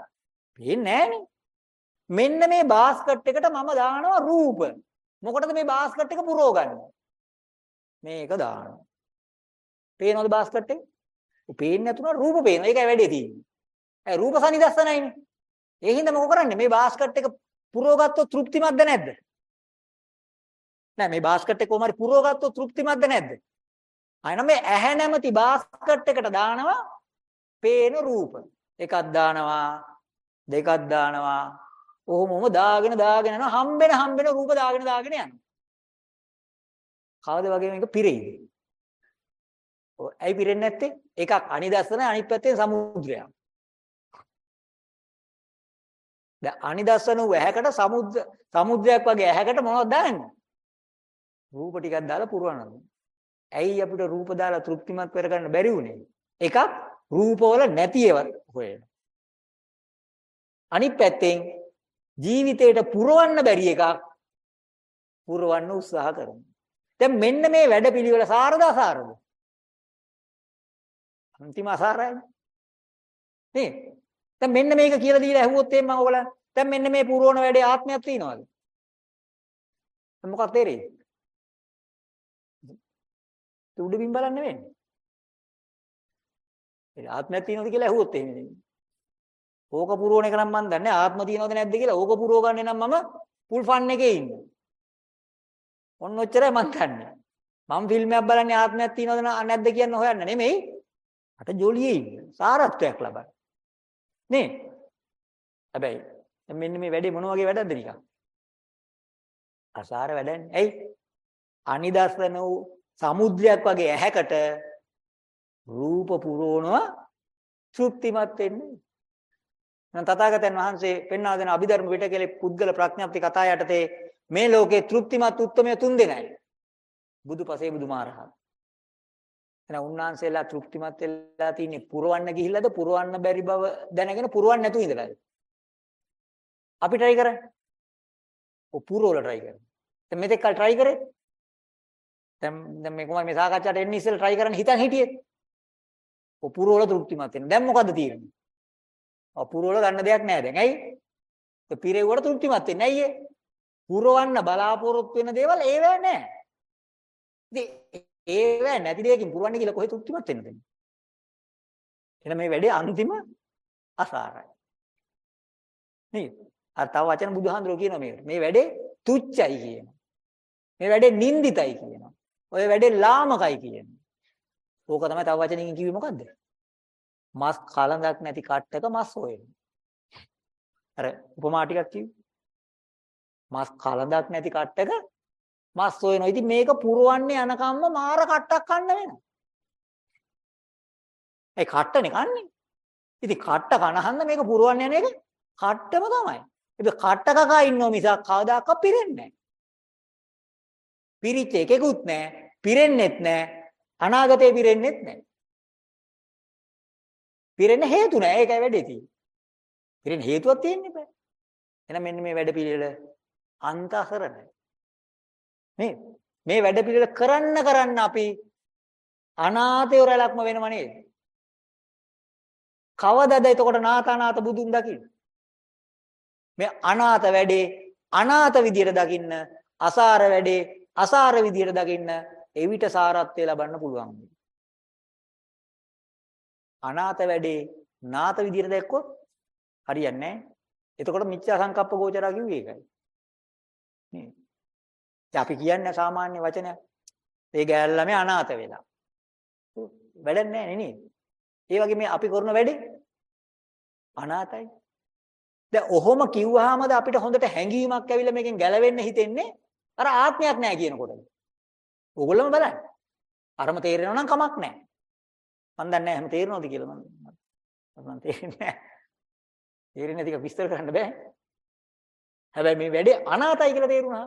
පේන්නේ නැහනේ. මෙන්න මේ බාස්කට් එකට මම දානවා රූප. මොකටද මේ බාස්කට් එක පුරවගන්නේ? මේක දානවා. පේනවද බාස්කට් එක? ඔය පේන්නේ නැතුණා රූප පේනවා. ඒකයි වැඩේ තියෙන්නේ. ඒ රූප සනිදස්සනයිනේ. ඒ හින්දා මොකෝ කරන්නේ? මේ බාස්කට් එක පුරවගත්තොත් තෘප්තිමත්ද නැද්ද? නෑ මේ බාස්කට් එක කොහොම හරි පුරවගත්තොත් තෘප්තිමත්ද නැද්ද? අයන මේ ඇහැ නැමැති බාස්කට් එකට දානවා පේන රූප. එකක් දානවා දෙකක් දානවා ඔහොමම දාගෙන දාගෙන යනවා හම්බෙන හම්බෙන රූප දාගෙන දාගෙන යනවා. කවද වගේ මේක පිරෙයිද? ඔය ඇයි පිරෙන්නේ නැත්තේ? එකක් අනිදස්සන අනිත් පැත්තෙන් සමුද්‍රයක්. දැන් අනිදස්සන වූ ඇහැකට සමුද්‍ර සමුද්‍රයක් වගේ ඇහැකට මොනවද දාන්නේ? රූප ටිකක් දාලා පුරවනවා. ඇයි අපිට රූප දාලා තෘප්තිමත් කරගන්න බැරි වුනේ? එකක් රූපවල නැති ඒවා හොයන. අනිත් පැත්තෙන් ජීවිතේට පුරවන්න බැරි එකක් පුරවන්න උත්සාහ කරනවා. දැන් මෙන්න මේ වැඩපිළිවෙල සාරද අසාරද? අන්තිම අසාරයි. නේ? දැන් මෙන්න මේක කියලා දීලා ඇහුවොත් එම් මම ඔයගලන් දැන් මෙන්න මේ පුරවන වැඩේ ආත්මයක් තියනවාද? මොකක්ද තේරෙන්නේ? උඩ බිම් බලන්න වෙන්නේ. ඒ ආත්මයක් තියනවද කියලා ඇහුවොත් එහෙම නෙමෙයි. ඕක පුරවන එක නම් මම දන්නේ ආත්ම තියනවද නැද්ද කියලා. ඕක පුරව ගන්නේ නම් මම ෆුල් ෆන් එකේ ඉන්නේ. ඔන්න ඔච්චරයි මම දන්නේ. මම ෆිල්ම් එකක් බලන්නේ ආත්මයක් තියනවද නැද්ද කියන හොයන්න නෙමෙයි. අට ජොලියේ ඉන්න. සාරත්වයක් ලබන්න. නේ? හැබැයි මෙන්න මේ වැඩේ මොන වගේ වැඩක්ද නිකන්? අසාර වැඩන්නේ. ඇයි? අනිදස්සන වූ සමුද්‍රයක් වගේ ඇහැකට රූප පුරවනවා තෘප්තිමත් වෙන්නේ. නම් තථාගතයන් වහන්සේ පෙන්වා දෙන අභිධර්ම පිටකලේ පුද්ගල ප්‍රඥාප්ති කතා යටතේ මේ ලෝකේ තෘප්තිමත් උත්මය තුන් දෙනයි. බුදුපසේ බුදුමාරහත්. එහෙනම් උන්වහන්සේලා තෘප්තිමත් වෙලා තින්නේ පුරවන්න ගිහිල්ලාද පුරවන්න බැරි බව දැනගෙන පුරවන්න නැතුව ඉඳලාද? අපි try කරන්නේ. ඔව් පුරවල try කරන්නේ. දැන් මෙතෙක් කල් try කරේ? දැන් දැන් මේ කොහොමද මේ සාකච්ඡාට එන්නේ ඉස්සෙල්ලා try කරන්න හිතන් හිටියේ? ඔව් පුරවල තෘප්තිමත් වෙන. දැන් මොකද්ද තියෙන්නේ? අපුරවල ගන්න දෙයක් නැහැ දැන්. ඇයි? ඒ පිරෙව්වට තෘප්තිමත් වෙන්නේ. ඇයි ඒ? පුරවන්න බලාපොරොත්තු වෙන දේවල් ඒවැ නැහැ. ඉතින් ඒවැ නැති දෙයකින් පුරවන්න කියලා කොහෙ තෘප්තිමත් වෙන්නද? එහෙනම් මේ වැඩේ අන්තිම අසාරයි. නේද? අර තව වචන බුදුහාඳුරෝ කියනවා මේකට. මේ වැඩේ තුච්චයි කියනවා. මේ වැඩේ නින්දිතයි කියනවා. ඔය වැඩේ ලාමකයි කියනවා. ඕක තමයි තව වචනකින් කිව්වේ මොකද්ද? මස් කලඳක් නැති කට්ටක මස් හොයන. අර උපමා ටිකක් කිව්වේ. මස් කලඳක් නැති කට්ටක මස් හොයනවා. ඉතින් මේක පුරවන්නේ යනකම්ම මාර කට්ටක් කන්න වෙනවා. ඒ කට්ටනේ කන්නේ. ඉතින් කට්ට කනහන්න මේක පුරවන්න යන එක කට්ටම තමයි. ඒක කට්ට කකා ඉන්නව මිසක් කවදාකවත් පිරෙන්නේ නැහැ. පිරිච්ච එකෙකුත් නැහැ, පිරෙන්නෙත් නැහැ, අනාගතේ පිරෙන්නෙත් නැහැ. පිරෙන්න හේතු නැහැ. ඒකයි වැඩේ තියෙන්නේ. පිරෙන්න හේතුවක් තියෙන්නේ බෑ. එහෙනම් මෙන්න මේ වැඩ පිළිවෙල අන්තහරණයි. මේ මේ වැඩ පිළිවෙල කරන්න කරන්න අපි අනාථය රැලක්ම වෙනව නේද? කවදද එතකොට නාතනාත බුදුන් දකින්න? මේ අනාථ වැඩේ අනාථ විදියට දකින්න, අසාර වැඩේ අසාර විදියට දකින්න එවිට සාරත්වය ලබන්න පුළුවන්. අනාථ වැඩේ නාත විදියට දැක්කොත් හරියන්නේ නැහැ. එතකොට මිච්ඡා සංකප්ප ගෝචරා කිව්වේ ඒකයි. නේ. දැන් අපි කියන්නේ සාමාන්‍ය වචනයක්. ඒ ගෑල් ළමයි අනාථ වෙලා. වැඩක් නැහැ නේද? ඒ වගේ මේ අපි කරන වැඩේ අනාථයි. දැන් ඔහොම කිව්වහමද අපිට හොඳට හැඟීමක් ඇවිල්ලා මේකෙන් ගැලවෙන්න හිතෙන්නේ අර ආත්මයක් නැහැ කියනකොට. ඕගොල්ලෝම බලන්න. අරම තේරෙනව නම් කමක් නැහැ. මම දන්නේ නැහැ එහෙම තේරෙනවද කියලා මම මම තේරෙන්නේ නැහැ. තේරෙන්නේ නැතික විස්තර කරන්න බෑ. හැබැයි මේ වැඩේ අනාතයි කියලා තේරුණා.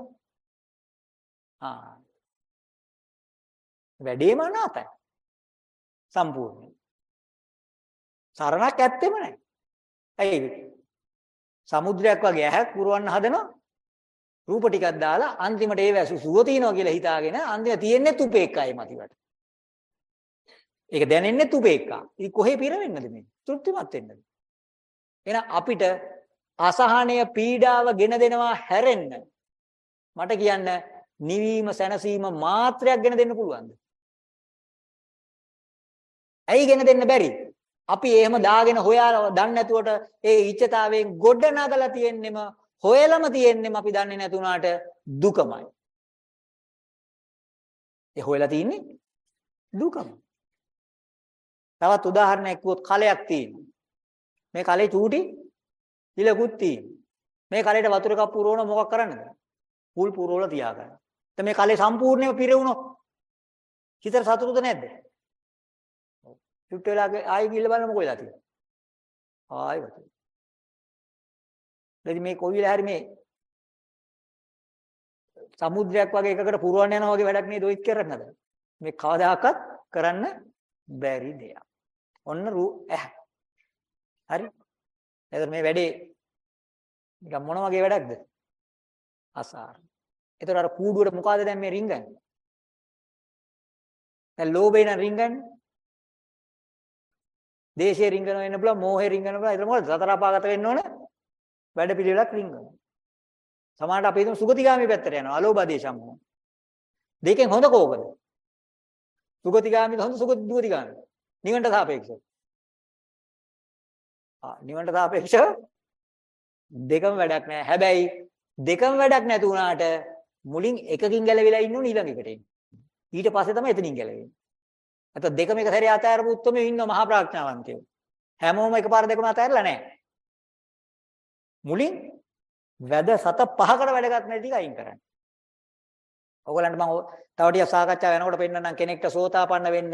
ආ. වැඩේම අනාතයි. සම්පූර්ණයෙන්. සරණක් ඇත්තෙම නැහැ. ඇයි සමුද්‍රයක් වගේ ඇහක් පුරවන්න හදනවා රූප ටිකක් දාලා අන්තිමට ඒව සුව තියනවා කියලා හිතාගෙන අන්තිම තියෙන්නේ තුපේක්කයි මතිවට. ඒක දැනෙන්නේ තුපේක්කා. ඉතින් කොහේ පිර වෙන්නද මේ? තෘප්තිමත් වෙන්නද? එහෙනම් අපිට අසහනය පීඩාව ගෙන දෙනවා හැරෙන්න මට කියන්න නිවීම සැනසීම මාත්‍රයක් ගෙන දෙන්න පුළුවන්ද? ඇයි ගෙන දෙන්න බැරි? අපි එහෙම දාගෙන හොයාලා දන්නේ නැතුවට ඒ ඉච්ඡතාවයෙන් ගොඩ නගලා තියෙන්නෙම හොයලම තියෙන්නෙම අපි දන්නේ නැතුණාට දුකමයි. ඒ හොයලා තින්නේ දුකම. තවත් උදාහරණයක් කිව්වොත් කලයක් තියෙනවා. මේ කලේ චූටි ඉලකුත් තියෙනවා. මේ කලේට වතුර එකක් පුරවන මොකක් කරන්නද? පුල් පුරවලා තියාගන්න. දැන් මේ කලේ සම්පූර්ණයෙන්ම පිරෙවුනොත් හිතට සතුටුද නැද්ද? චුට්ට වෙලා ආයි ගිල්ල බලන්න මොකෝ වෙලා තියෙන්නේ? ආයි වතුර. දැන් මේ කොයි වෙලාව හරි මේ සමුද්‍රයක් වගේ එකකට පුරවන්න යනවා වගේ වැඩක් නේද ඔයිත් කරන්නද? මේ කවදාකවත් කරන්න බැරි දෙයක්. ඔන්න රූ ඇහ. හරි? එතකොට මේ වැඩේ නිකන් මොන වගේ වැඩක්ද? අසාර. එතකොට අර කූඩුවට මොකද දැන් මේ රින්ගන්නේ? දැන් ලෝභේ නම් රින්ගන්නේ. දේශේ රින්ගන වෙන්න පුළුවන්, මෝහේ රින්ගන පුළුවන්. ඒතර මොකද? සතර අපාගත වෙන්න ඕන. වැඩ පිළිවෙලක් රින්ගනවා. සමහරට අපි හිතමු සුගතිගාමී පැත්තට යනවා. අලෝභ දේශම්මෝ. දෙකෙන් හොඳ කෝකද? සුගතිගාමීද හොඳ සුගති දුගතිගාමී. නිවනට සාපේක්ෂව. ආ නිවනට සාපේක්ෂව දෙකම වැඩක් නැහැ. හැබැයි දෙකම වැඩක් නැති වුණාට මුලින් එකකින් ගැලවිලා ඉන්න ඕන ඊළඟ එකට එන්න. ඊට පස්සේ තමයි එතනින් ගැලවෙන්නේ. නැත්නම් දෙකම එක සැරේ අතහැරපු උත්තරමේ ඉන්න මහා ප්‍රඥාවන්තයෝ. හැමෝම එකපාර දෙකම අතහැරලා නැහැ. මුලින් වැද සත පහකට වැඩගත් නැති ටික අයින් කරන්න. ඔයගලන්ට මම තව ටිකක් සාකච්ඡා වෙනකොට පෙන්නන්නම් කෙනෙක්ට සෝතාපන්න වෙන්න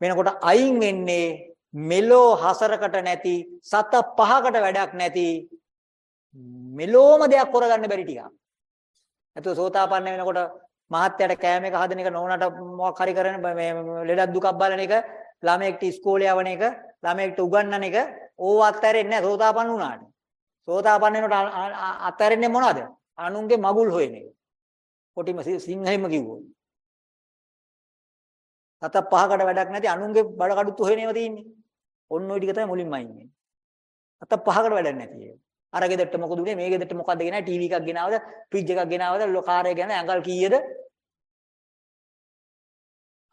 වෙනකොට අයින් වෙන්නේ මෙලෝ හසරකට නැති සත පහකට වැඩක් නැති මෙලෝම දෙයක් කරගන්න බැරි ටිකක්. නැතුව සෝතාපන්න වෙනකොට මහත්යට කෑම එක හදන එක නෝනට මොකක් හරි කරන මේ ලෙඩක් දුකක් බලන එක ළමයෙක්ට ඉස්කෝලේ යවන එක ළමයෙක්ට උගන්වන එක ඕව අත්හැරෙන්නේ නැහැ සෝතාපන්න වුණාට. සෝතාපන්න වෙනකොට අත්හැරෙන්නේ මොනවද? අනුන්ගේ මගුල් හොයන එක. කොටිම සිංහෙම කිව්වොත්. සත පහකට වැඩක් නැති අනුන්ගේ බඩ කඩුත් හොයන ඒවා තියෙන්නේ. ඔන්න ඔය ටික තමයි මුලින්ම අයින්නේ. සත පහකට වැඩක් නැති ඒවා. අර ගෙදරට මොකද උනේ මේ ගෙදරට මොකද්ද ගෙනාවේ ටීවී එකක් ගෙනාවද ෆ්‍රිජ් එකක් ගෙනාවද කාර් එක ගෙනාවද ඇඟල් කීයද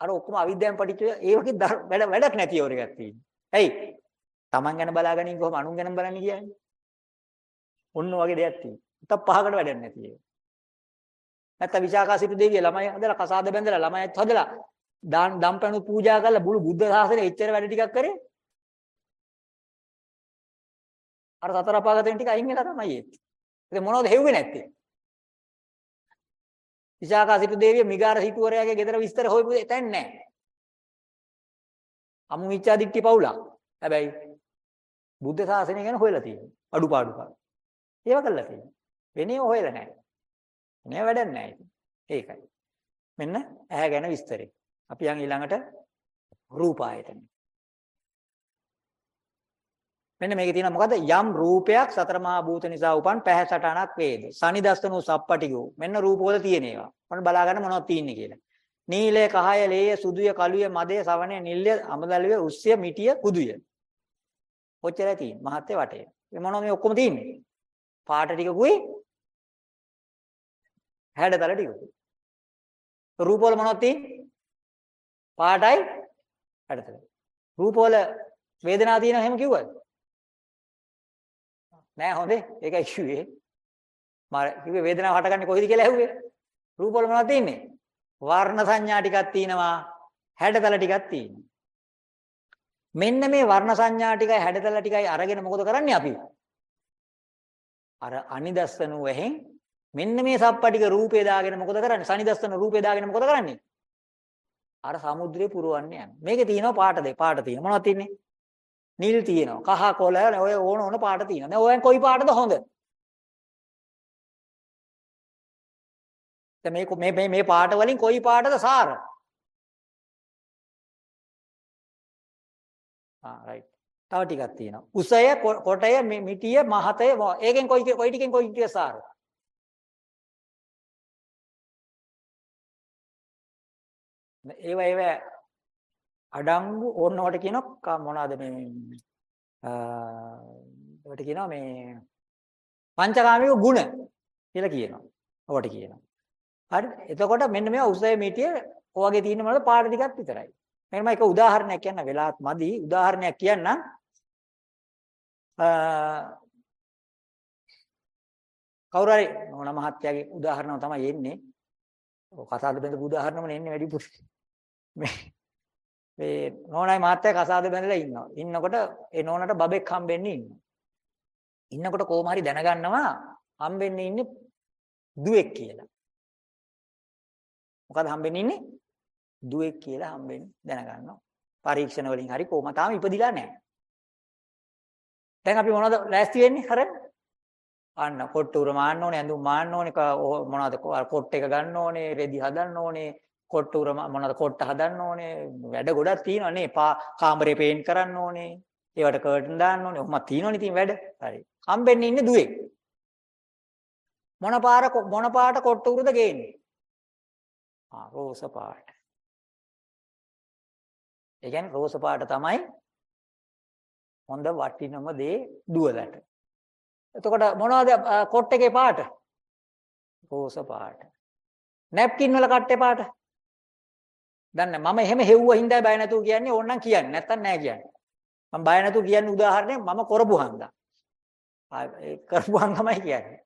අර ඔක්කොම අවිද්‍යාවෙන් පටිච්ච ඒ වගේ [LAUGHS] වැඩ වැඩක් නැති ඒවර එකක් තියෙනවා. ඇයි? Taman ගැන බලාගනින් කොහොම අනුන් ගැන බලන්නේ කියන්නේ? ඔන්න වගේ දෙයක් තියෙනවා. තත් පහකට වැඩක් නැති ඒක. නැත්නම් විශාකාසිත දේවිය ළමයි හදලා කසාද බැඳලා ළමයිත් හදලා දාන දම්පැණු පූජා කරලා බුළු බුද්ධ ශාසනය එච්චර වැඩ ටිකක් කරේ. අර සතර අපාගතෙන් ටික අයින් වෙලා තමයි ඒත්. ඉතින් මොනවද හෙව්වේ නැත්තේ? විශාකාසිත දේවිය මිගාර සිටුවරයාගේ ගෙදර විස්තර හොයපු දෙයක් නැහැ. අමු මිච්ඡා දික්ටි පවුලා. හැබැයි බුද්ධ ශාසනය ගැන හොයලා තියෙනවා. අඩුපාඩුකම්. ඒව කළා තියෙනවා. වෙනේ හොයලා නැහැ. නේ වැඩක් නැහැ ඒකයි. මෙන්න ඇහැ ගැන විස්තරේ. අපි යන් ඊළඟට රූප ආයතන. මෙන්න මේකේ තියෙන මොකද යම් රූපයක් සතර මහා භූත නිසා උපන් පැහැසටනක් වේද. සනිදස්සනෝ සප්පටිගෝ. මෙන්න රූපවල තියෙන ඒවා. මොන බලා ගන්න මොනවද තියෙන්නේ කියලා. නීලය, කහය, ලේය, සුදුය, කළුය, මදය, සවණය, නිල්ය, අමදලිය, උස්සිය, මිටිය, කුදුය. ඔච්චරයි තියෙන්නේ. මහත්ය වටේ. මේ මොනවද මේ ඔක්කොම තියෙන්නේ? පාට ටිකකුයි හැඩතල ටිකකුයි. රූපවල මොනවද තියෙන්නේ? පාටයි හැඩතල. රූපවල වේදනාව තියෙනවා එහෙම කිව්වද? නෑ හොඳේ. ඒකයි කිව්වේ. මම කිව්වේ වේදනාව හටගන්නේ කොහේද කියලා ඇහුවේ. රූපවල මොනවද තියෙන්නේ? වර්ණ සංඥා ටිකක් තියෙනවා. හැඩතල ටිකක් තියෙනවා. මෙන්න මේ වර්ණ සංඥා ටිකයි හැඩතල ටිකයි අරගෙන මොකද කරන්නේ අපි? අර අනිදස්සන වෙහෙන් මෙන්න මේ සප්පටික රූපේ දාගෙන මොකද කරන්නේ? සනිදස්සන රූපේ දාගෙන මොකද කරන්නේ? අර සමුද්‍රේ පුරවන්නේ යන. මේකේ තියෙනවා පාට දෙක. පාට තියෙනවා. මොනවද තියෙන්නේ? නිල් තියෙනවා. කහ කොළ ඔය ඕන ඕන පාට තියෙනවා. දැන් ඔයන් කොයි පාටද හොඳ? දැන් මේ මේ මේ පාට වලින් කොයි පාටද සාර? ආ රයිට්. තව ටිකක් තියෙනවා. උසය, කොටය, මිටිය, මහතය. ඒකෙන් කොයි කොයි ටිකෙන් කොයි ටික සාර? ඒව ඒව අඩංගු ඕනවට කියනවා මොනවද මේ ඒවට කියනවා මේ පංචකාමික ගුණ කියලා කියනවා. ඔවට කියනවා. හරි. එතකොට මෙන්න මේ උසය මිටිය ඔයගේ තියෙන මොනවද පාඩ ටිකක් විතරයි. මෙන්න මම එක උදාහරණයක් කියන්න වෙලාවත් මදි. උදාහරණයක් කියන්න කවුරු හරි මොන මහත්යාගේ උදාහරණව තමයි එන්නේ. ඔය කතාවද බඳපු උදාහරණම එන්නේ වැඩිපුර. මේ මේ නෝනායි මාත්‍යා කසාද බැඳලා ඉන්නවා. ඉන්නකොට ඒ නෝනට බබෙක් හම්බෙන්නේ ඉන්නවා. ඉන්නකොට කොහොම හරි දැනගන්නවා හම්බෙන්නේ ඉන්නේ දුවෙක් කියලා. මොකද හම්බෙන්නේ ඉන්නේ දුවෙක් කියලා හම්බෙන්නේ දැනගන්නවා. පරීක්ෂණ වලින් හරි කොහොම තාම ඉපදිලා නැහැ. දැන් අපි මොනවද ලෑස්ති වෙන්නේ කරන්නේ? අන්න කොට්ට උර මාන්න ඕනේ, ඇඳුම් මාන්න ඕනේ, මොනවද කොට් එක ගන්න ඕනේ, රෙදි හදන්න ඕනේ, කොට්ට උර මොනවද කොට්ට හදන්න ඕනේ, වැඩ ගොඩක් තියෙනවා නේ. කාමරේ පේන්ට් කරන්න ඕනේ, ඒවට කර්ටන් දාන්න ඕනේ. ඔහොම තියෙනවනේ ඉතින් වැඩ. හරි. හම්බෙන්නේ ඉන්නේ දුවෙක්. මොන පාර මොන පාට කොට්ට උරද ගේන්නේ? ආ රෝස පාට. ඒ කියන්නේ රෝස පාට තමයි හොඳ වටිනම දේ දුවලට. එතකොට මොනවද කොට් එකේ පාට? රෝස පාට. නැප්කින් වල කට්ටේ පාට? දන්නේ මම එහෙම හෙව්ව හින්දා බය නැතුව කියන්නේ ඕනනම් කියන්නේ නැත්තම් නෑ කියන්නේ. මම බය නැතුව කියන්නේ උදාහරණයක් මම කරපු හන්දා. ඒ කරපු හන්ද තමයි කියන්නේ.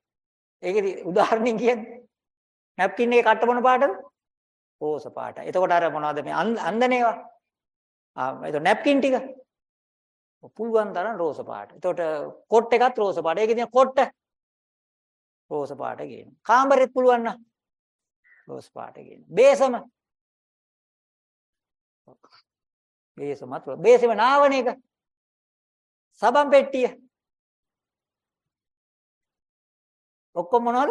ඒකේ උදාහරණයක් කියන්නේ. නැප්කින් එකේ කට්ට මොන පාටද? රෝස පාට. එතකොට අර මොනවද මේ අන්දනේවා? ආ එතකොට නැප්කින් ටික පුළුවන් තරම් රෝස පාට. එතකොට කොට් එකත් රෝස පාට. ඒකේ තියෙන කොට්ට රෝස පාට ගේන. කාමරෙත් පුළුවන් නම් රෝස පාට ගේන. බේසම බේසමත් බේසෙම නාවන එක. සබම් පෙට්ටිය. ඔක්කොම මොනවද?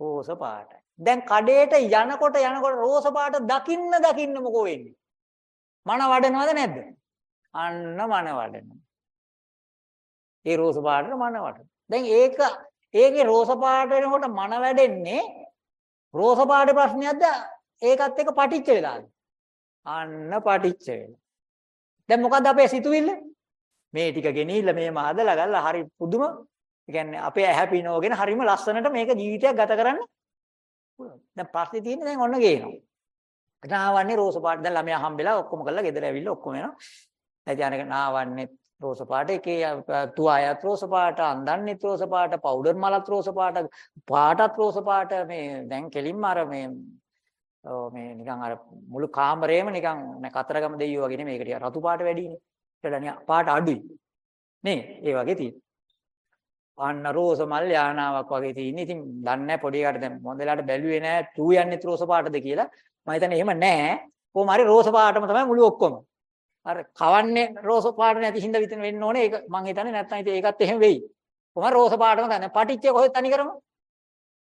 රෝස පාටයි. දැන් කඩේට යනකොට යනකොට රෝස පාට දකින්න දකින්න මොකෝ වෙන්නේ? මන වඩනවද නැද්ද? අන්න මන වඩන. ඒ රෝස පාටට මන වඩන. දැන් ඒක ඒකේ රෝස පාට වෙනකොට මන වැඩෙන්නේ රෝස පාටේ ප්‍රශ්නයක්ද ඒකත් එක්ක පටිච්ච වෙලාද? අන්න පටිච්ච වෙලා. දැන් මොකද්ද අපේ සිතුවිල්ල? මේ ටික ගෙනිහිල්ලා මේම හදලා ගල්ලා හරි පුදුම ඒ කියන්නේ අපේ ඇහැ පිනවගෙන හරිම ලස්සනට මේක ජීවිතයක් ගත කරන්න පුළුවන්. දැන් ප්‍රශ්නේ තියෙන්නේ දැන් ඔන්න ගේනවා. නාවන්නේ රෝස පාට. දැන් ළමයා හම්බෙලා ඔක්කොම කරලා ගෙදර ඇවිල්ලා ඔක්කොම එනවා. නැති අනක නාවන්නේ රෝස පාට එකේ තුආයත් රෝස පාට, අන්දන්නේත් රෝස පාට, පවුඩර් මලත් රෝස පාට, පාටත් රෝස පාට මේ දැන් කෙලින්ම අර මේ මේ නිකන් අර මුළු කාමරේම නිකන් කතරගම දෙයියෝ වගේ නෙමෙයි. ඒක ටික රතු පාට වැඩිනේ. ඒකට පාට අඩුයි. නේ? ඒ වගේ තියෙන. අන්න රෝස මල් යානාවක් වගේ තියෙන. ඉතින් දන්නේ නැහැ පොඩි එකාට දැන් මොන්දලාට බැලුවේ නැහැ ටූ යන්නේ රෝස පාටද කියලා. මම හිතන්නේ එහෙම නැහැ. කොහොම හරි රෝස පාටම තමයි මුළු ඔක්කොම. අර කවන්නේ රෝස පාට නැති හින්දා විතර වෙන්න ඕනේ. ඒක මං හිතන්නේ නැත්නම් ඉතින් ඒකත් එහෙම වෙයි. කොහොම රෝස පාටම තමයි. පටිච්චය කොහෙද තනි කරමු?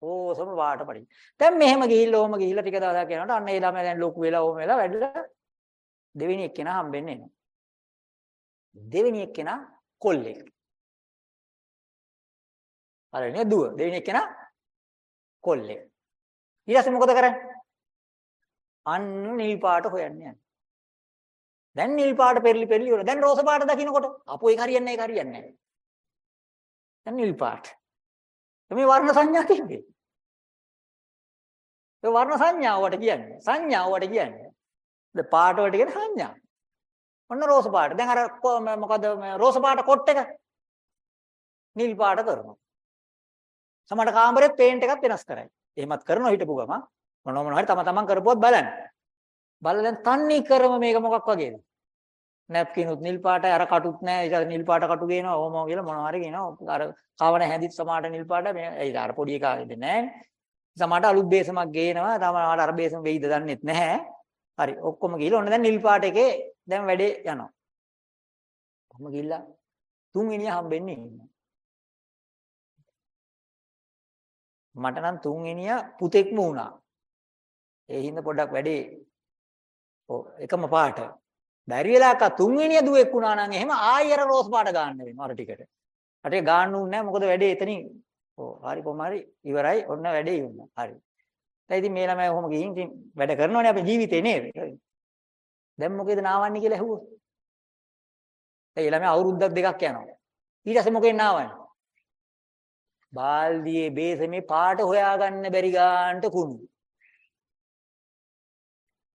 ඕසම පාට පටිච්ච. දැන් මෙහෙම ගිහිල්ලා ඕම ගිහිල්ලා ටික දවසක් යනකොට අන්න ඒ ළමයා දැන් ලොකු වෙලා ඕම වෙලා වැඩිලා දෙවෙනි එක්කෙනා හම්බෙන්නේ නැහැ. දෙවෙනි එක්කෙනා කොල්ලෙක්. හරිනේ දුව. දෙවෙනි එක්කෙනා කොල්ලෙක්. ඊට පස්සේ මොකද කරන්නේ? අන්න නිල් පාට හොයන්නේ යන්නේ. දැන් නිල් පාට පෙරලි පෙරලි වල දැන් රෝස පාට දකින්නකොට අපෝ ඒක හරියන්නේ ඒක හරියන්නේ නැහැ. දැන් නිල් පාට. මේ වර්ණ සංඥා කියන්නේ. ඒ වර්ණ සංඥාවට කියන්නේ. සංඥාවට කියන්නේ. ද පාට වලට කියන සංඥා. ඔන්න රෝස පාට. දැන් අර මොකද රෝස පාට කොට් එක නිල් පාට කරනවා. සමහර කාමරේ පේන්ට් එකක් වෙනස් කරයි. එහෙමත් කරනවා හිටපු ගම මොන මොන හරි තම තමන් කරපුවත් බලන්න. බලලා දැන් තන්නේ කරම මේක මොකක් වගේද? නැප්කිනුත් නිල් පාටයි අර කටුත් නැහැ. ඒක නිල් පාට කටු ගේනවා ඕම කියලා මොනවා හරි කියනවා. අර කවන හැදිත් සමාට නිල් පාට මේ ඒ අර පොඩි එකා දෙන්නේ නැහැ. සමාට අලුත් බේසමක් ගේනවා. තමයි අර බේසම වෙයිද දන්නෙත් නැහැ. හරි ඔක්කොම ගිහලා ඔන්න දැන් නිල් පාට එකේ දැන් වැඩේ යනවා. කොහොම ගිහිල්ලා තුන්වෙනිය හම්බෙන්නේ ඉන්නවා. මට නම් තුන්වෙනිය පුතෙක්ම වුණා. ඒ හින්දා පොඩ්ඩක් වැඩේ ඔව් එකම පාට. බැරි වෙලාවක තුන්වෙනිය දුවෙක් වුණා නම් එහෙම ආයෙ අර රෝස් පාට ගන්න වෙනවා අර ටිකට. අරේ ගන්න උන්නේ නැහැ මොකද වැඩේ එතනින් ඔව් හරි කොහම හරි ඉවරයි ඔන්න වැඩේ ඉවරයි. හරි. දැන් ඉතින් මේ ළමයා කොහොම ගිහින් ඉතින් වැඩ කරනවනේ අපේ ජීවිතේ නේද? දැන් මොකේද නාවන්නේ කියලා ඇහුවොත්. ඒ ළමයා අවුරුද්දක් දෙකක් යනවා. ඊට පස්සේ මොකෙන් නාවන්නේ? බාල්දියේ බේසමේ පාට හොයාගන්න බැරි ගන්නට කුණු.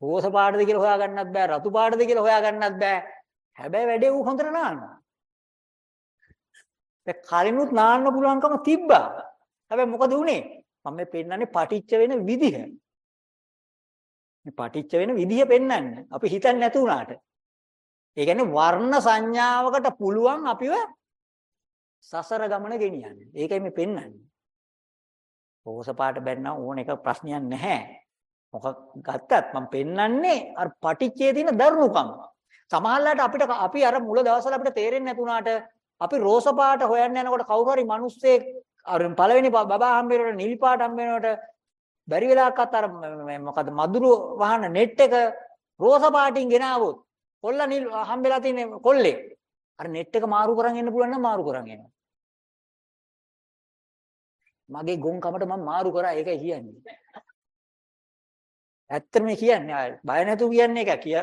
රෝස පාටද කියලා හොයාගන්නත් බෑ රතු පාටද කියලා හොයාගන්නත් බෑ. හැබැයි වැඩේ ඌ හොඳට නානවා. ඒ කලිනුත් නාන්න පුළුවන්කම තිබ්බා. හැබැයි මොකද උනේ? මම මේ පෙන්නන්නේ පටිච්ච වෙන විදිහ. මේ පටිච්ච වෙන විදිහ පෙන්වන්න. අපි හිතන්නේ නැතු වුණාට. ඒ කියන්නේ වර්ණ සංඥාවකට පුළුවන් අපිව සසර ගමන ගෙනියන්න. ඒකයි මේ පෙන්වන්නේ. රෝස පාට බැන්නා ඕන එක ප්‍රශ්නයක් නැහැ. මොකක් ගත්තත් මම පෙන්වන්නේ අර පටිච්චයේ තියෙන දරුණුකම. සමහරවිට අපිට අපි අර මුල දවස්වල අපිට තේරෙන්නේ නැතුණාට අපි රෝස පාට හොයන්න යනකොට කවුරු හරි මිනිස්සෙක් අර පළවෙනි බබා හම්බ වෙනකොට නිල් පාට හම්බ වෙනකොට බැරි වෙලාවකත් අර මොකද මදුරු වහන නෙට් එක රෝස පාටින් ගෙනාවොත් කොල්ල නිල් හම්බෙලා තියෙන කොල්ලේ. අර නෙට් එක මාරු කරන් එන්න පුළුවන් නම් මාරු කරන් එනවා මගේ ගොන්කමට මම මාරු කරා ඒකයි කියන්නේ. ඇත්තම කියන්නේ බය නැතුව කියන්නේ එක කිය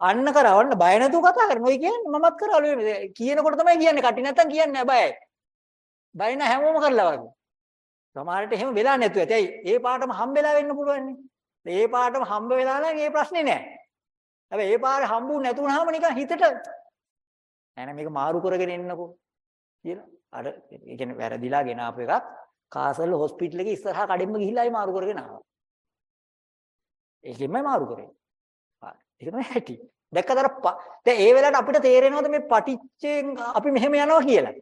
අන්න කරවන්න බය නැතුව කතා කරනවා කියන්නේ මමත් කරවලු කියනකොට තමයි කියන්නේ කටි නැත්තම් කියන්නේ බයයි බය නැ හැමෝම කරලා වගේ සමහරට එහෙම වෙලා නැතුව ඇති. ඇයි? ඒ පාටම හම්බෙලා වෙන්න පුළුවන් නේ. ඒ පාටම හම්බ වෙලා නම් ඒ ප්‍රශ්නේ නෑ. හැබැයි ඒ පාරේ හම්බුනේ නැතුණාම නිකන් හිතට නෑ මේක මාරු කරගෙන එන්නකෝ කියලා. අර ඒ කියන්නේ වැරදිලා ගෙන ආපු එකක් කාසල් හොස්පිටල් එකේ ඉස්සරහා කඩෙම්ම ගිහිල්ලායි මාරු කරගෙන ආවා. ඒකෙන්මයි මාරු කරේ. ඒක තමයි හැටි. දැක්කද අර දැන් ඒ වෙලාවට අපිට තේරෙනවද මේ පටිච්චෙන් අපි මෙහෙම යනවා කියලා.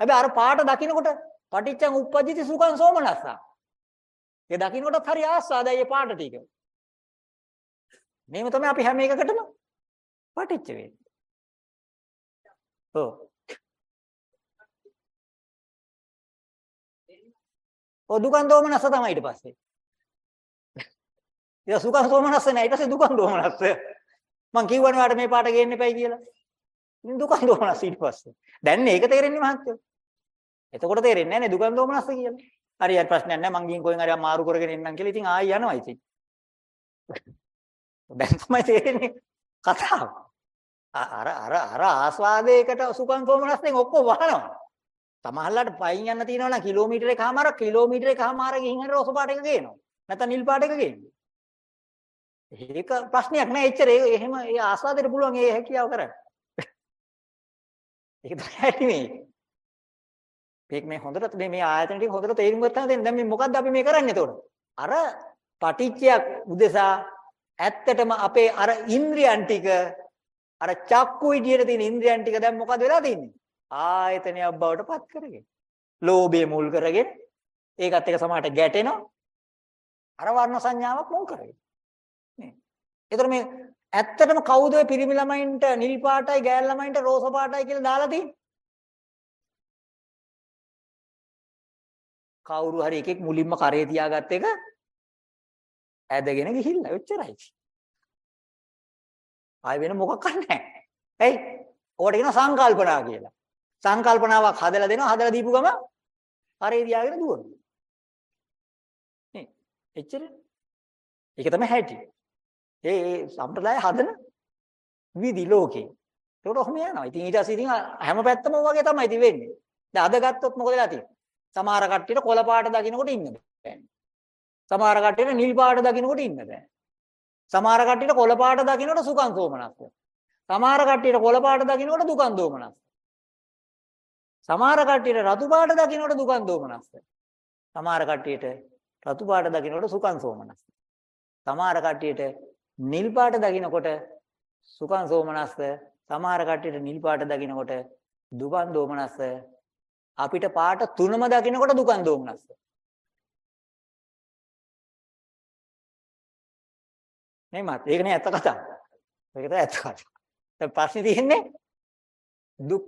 හැබැයි අර පාට දකින්නකොට පටිච්චං උප්පජ්ජති සුඛං සෝමනස්සා. ඒ දකින්නකොටත් හරි ආස්වාදයි ඒ පාට ටික. මේව තමයි අපි හැම එකකටම පටිච්ච වෙන්නේ. ඔව්. ඔය දුකන් දෝමනස්ස තමයි ඊට පස්සේ. ඊට සුඛං සෝමනස්ස නෑ ඊට පස්සේ දුකන් දෝමනස්ස. මං කිව්වනේ ඔයාලට මේ පාට ගේන්න එපයි කියලා. ඉතින් දුකන් දෝමනස්ස ඊට පස්සේ. දැන් මේක තේරෙන්නේ මහත්තයෝ. එතකොට තේරෙන්නේ නැහැ නේ දුකන් දෝමනස්ස කියලා. හරි හරි ප්‍රශ්නයක් නැහැ මං ගිහින් කොහෙන් හරි මාරු කරගෙන එන්නම් කියලා. ඉතින් ආයි යනවා ඉතින්. [LAUGHS] දැන් තමයි තේරෙන්නේ කතාව. අර අර අර ආස්වාදයකට සුඛං සෝමනස්යෙන් ඔක්කොම වහනවා. සමහරලාට පයින් යන්න තියෙනවා නම් කිලෝමීටර එකමාරක් කිලෝමීටර එකමාර ගිහින් හරි රෝස පාට එක ගේනවා. නැත්නම් නිල් පාට එක ගේනවා. ඒක ප්‍රශ්නයක් නෑ එච්චර එහෙම ඒ ආස්වාදයට පුළුවන් ඒ හැකියාව කරන්න. [LAUGHS] ඒක තමයි ඇති මේ. මේක මේ හොඳට මේ මේ ආයතන ටික හොඳට තේරුම් ගත්තාම දැන් මේ මොකද්ද අපි මේ කරන්නේ එතකොට? අර පටිච්චයක් උදෙසා ඇත්තටම අපේ අර ඉන්ද්‍රියන් ටික අර චක්කු විදියට තියෙන ඉන්ද්‍රියන් ටික දැන් මොකද වෙලා තින්නේ? ආයතනයක් බවට පත් කරගෙන. ලෝභය මුල් කරගෙන ඒකත් එක සමහරට ගැටෙනවා. අර වර්ණ සංඥාවක් මුල් කරගෙන. නේ. ඒතර මේ ඇත්තටම කවුද ඔය පිරිමි ළමයින්ට නිල් පාටයි ගෑල් ළමයින්ට රෝස පාටයි කියලා දාලා තියෙන්නේ? කවුරු හරි එකෙක් මුලින්ම කරේ තියාගත්ත එක ඇදගෙන ගිහිල්ලා එච්චරයි. ආය වෙන මොකක් නැහැ. ඇයි? ඕකට කියන සංකල්පනා කියලා. සංකල්පනාවක් හදලා දෙනවා හදලා දීපු ගම කරේ තියාගෙන දුවනවා. නේ? එච්චර. ඒක තමයි හැටි. ඒ ඒ සම්ප්‍රදාය හදන විදි ලෝකේ. ඒකට ඔහොම යනවා. ඉතින් ඊට පස්සේ ඉතින් හැම පැත්තම වගේ තමයි ඉතින් වෙන්නේ. දැන් අද ගත්තොත් මොකද වෙලා තියෙන්නේ? සමහර කට්ටියට කොළ පාට දකින්නකොට ඉන්න බෑ. සමහර කට්ටියට නිල් පාට දකින්නකොට ඉන්න බෑ. සමහර කට්ටියට කොළ පාට දකින්නකොට සුඛං සෝමනස්ස. සමහර කට්ටියට කොළ පාට දකින්නකොට දුකං දෝමනස්ස. සමහර කට්ටියට රතු පාට දකින්නකොට දුකං දෝමනස්ස. සමහර කට්ටියට රතු පාට දකින්නකොට සුඛං සෝමනස්ස. සමහර කට්ටියට නිල් පාට දකින්නකොට සුඛං සෝමනස්ස. සමහර කට්ටියට නිල් පාට දකින්නකොට දුකං දෝමනස්ස. අපිට පාට තුනම දකින්නකොට දුකන් දෝමනස්ස. නේ මත් ඒක නේ ඇත්ත කතාව. ඒක තමයි ඇත්ත කතාව. දැන් ප්‍රශ්නේ තියෙන්නේ දුක්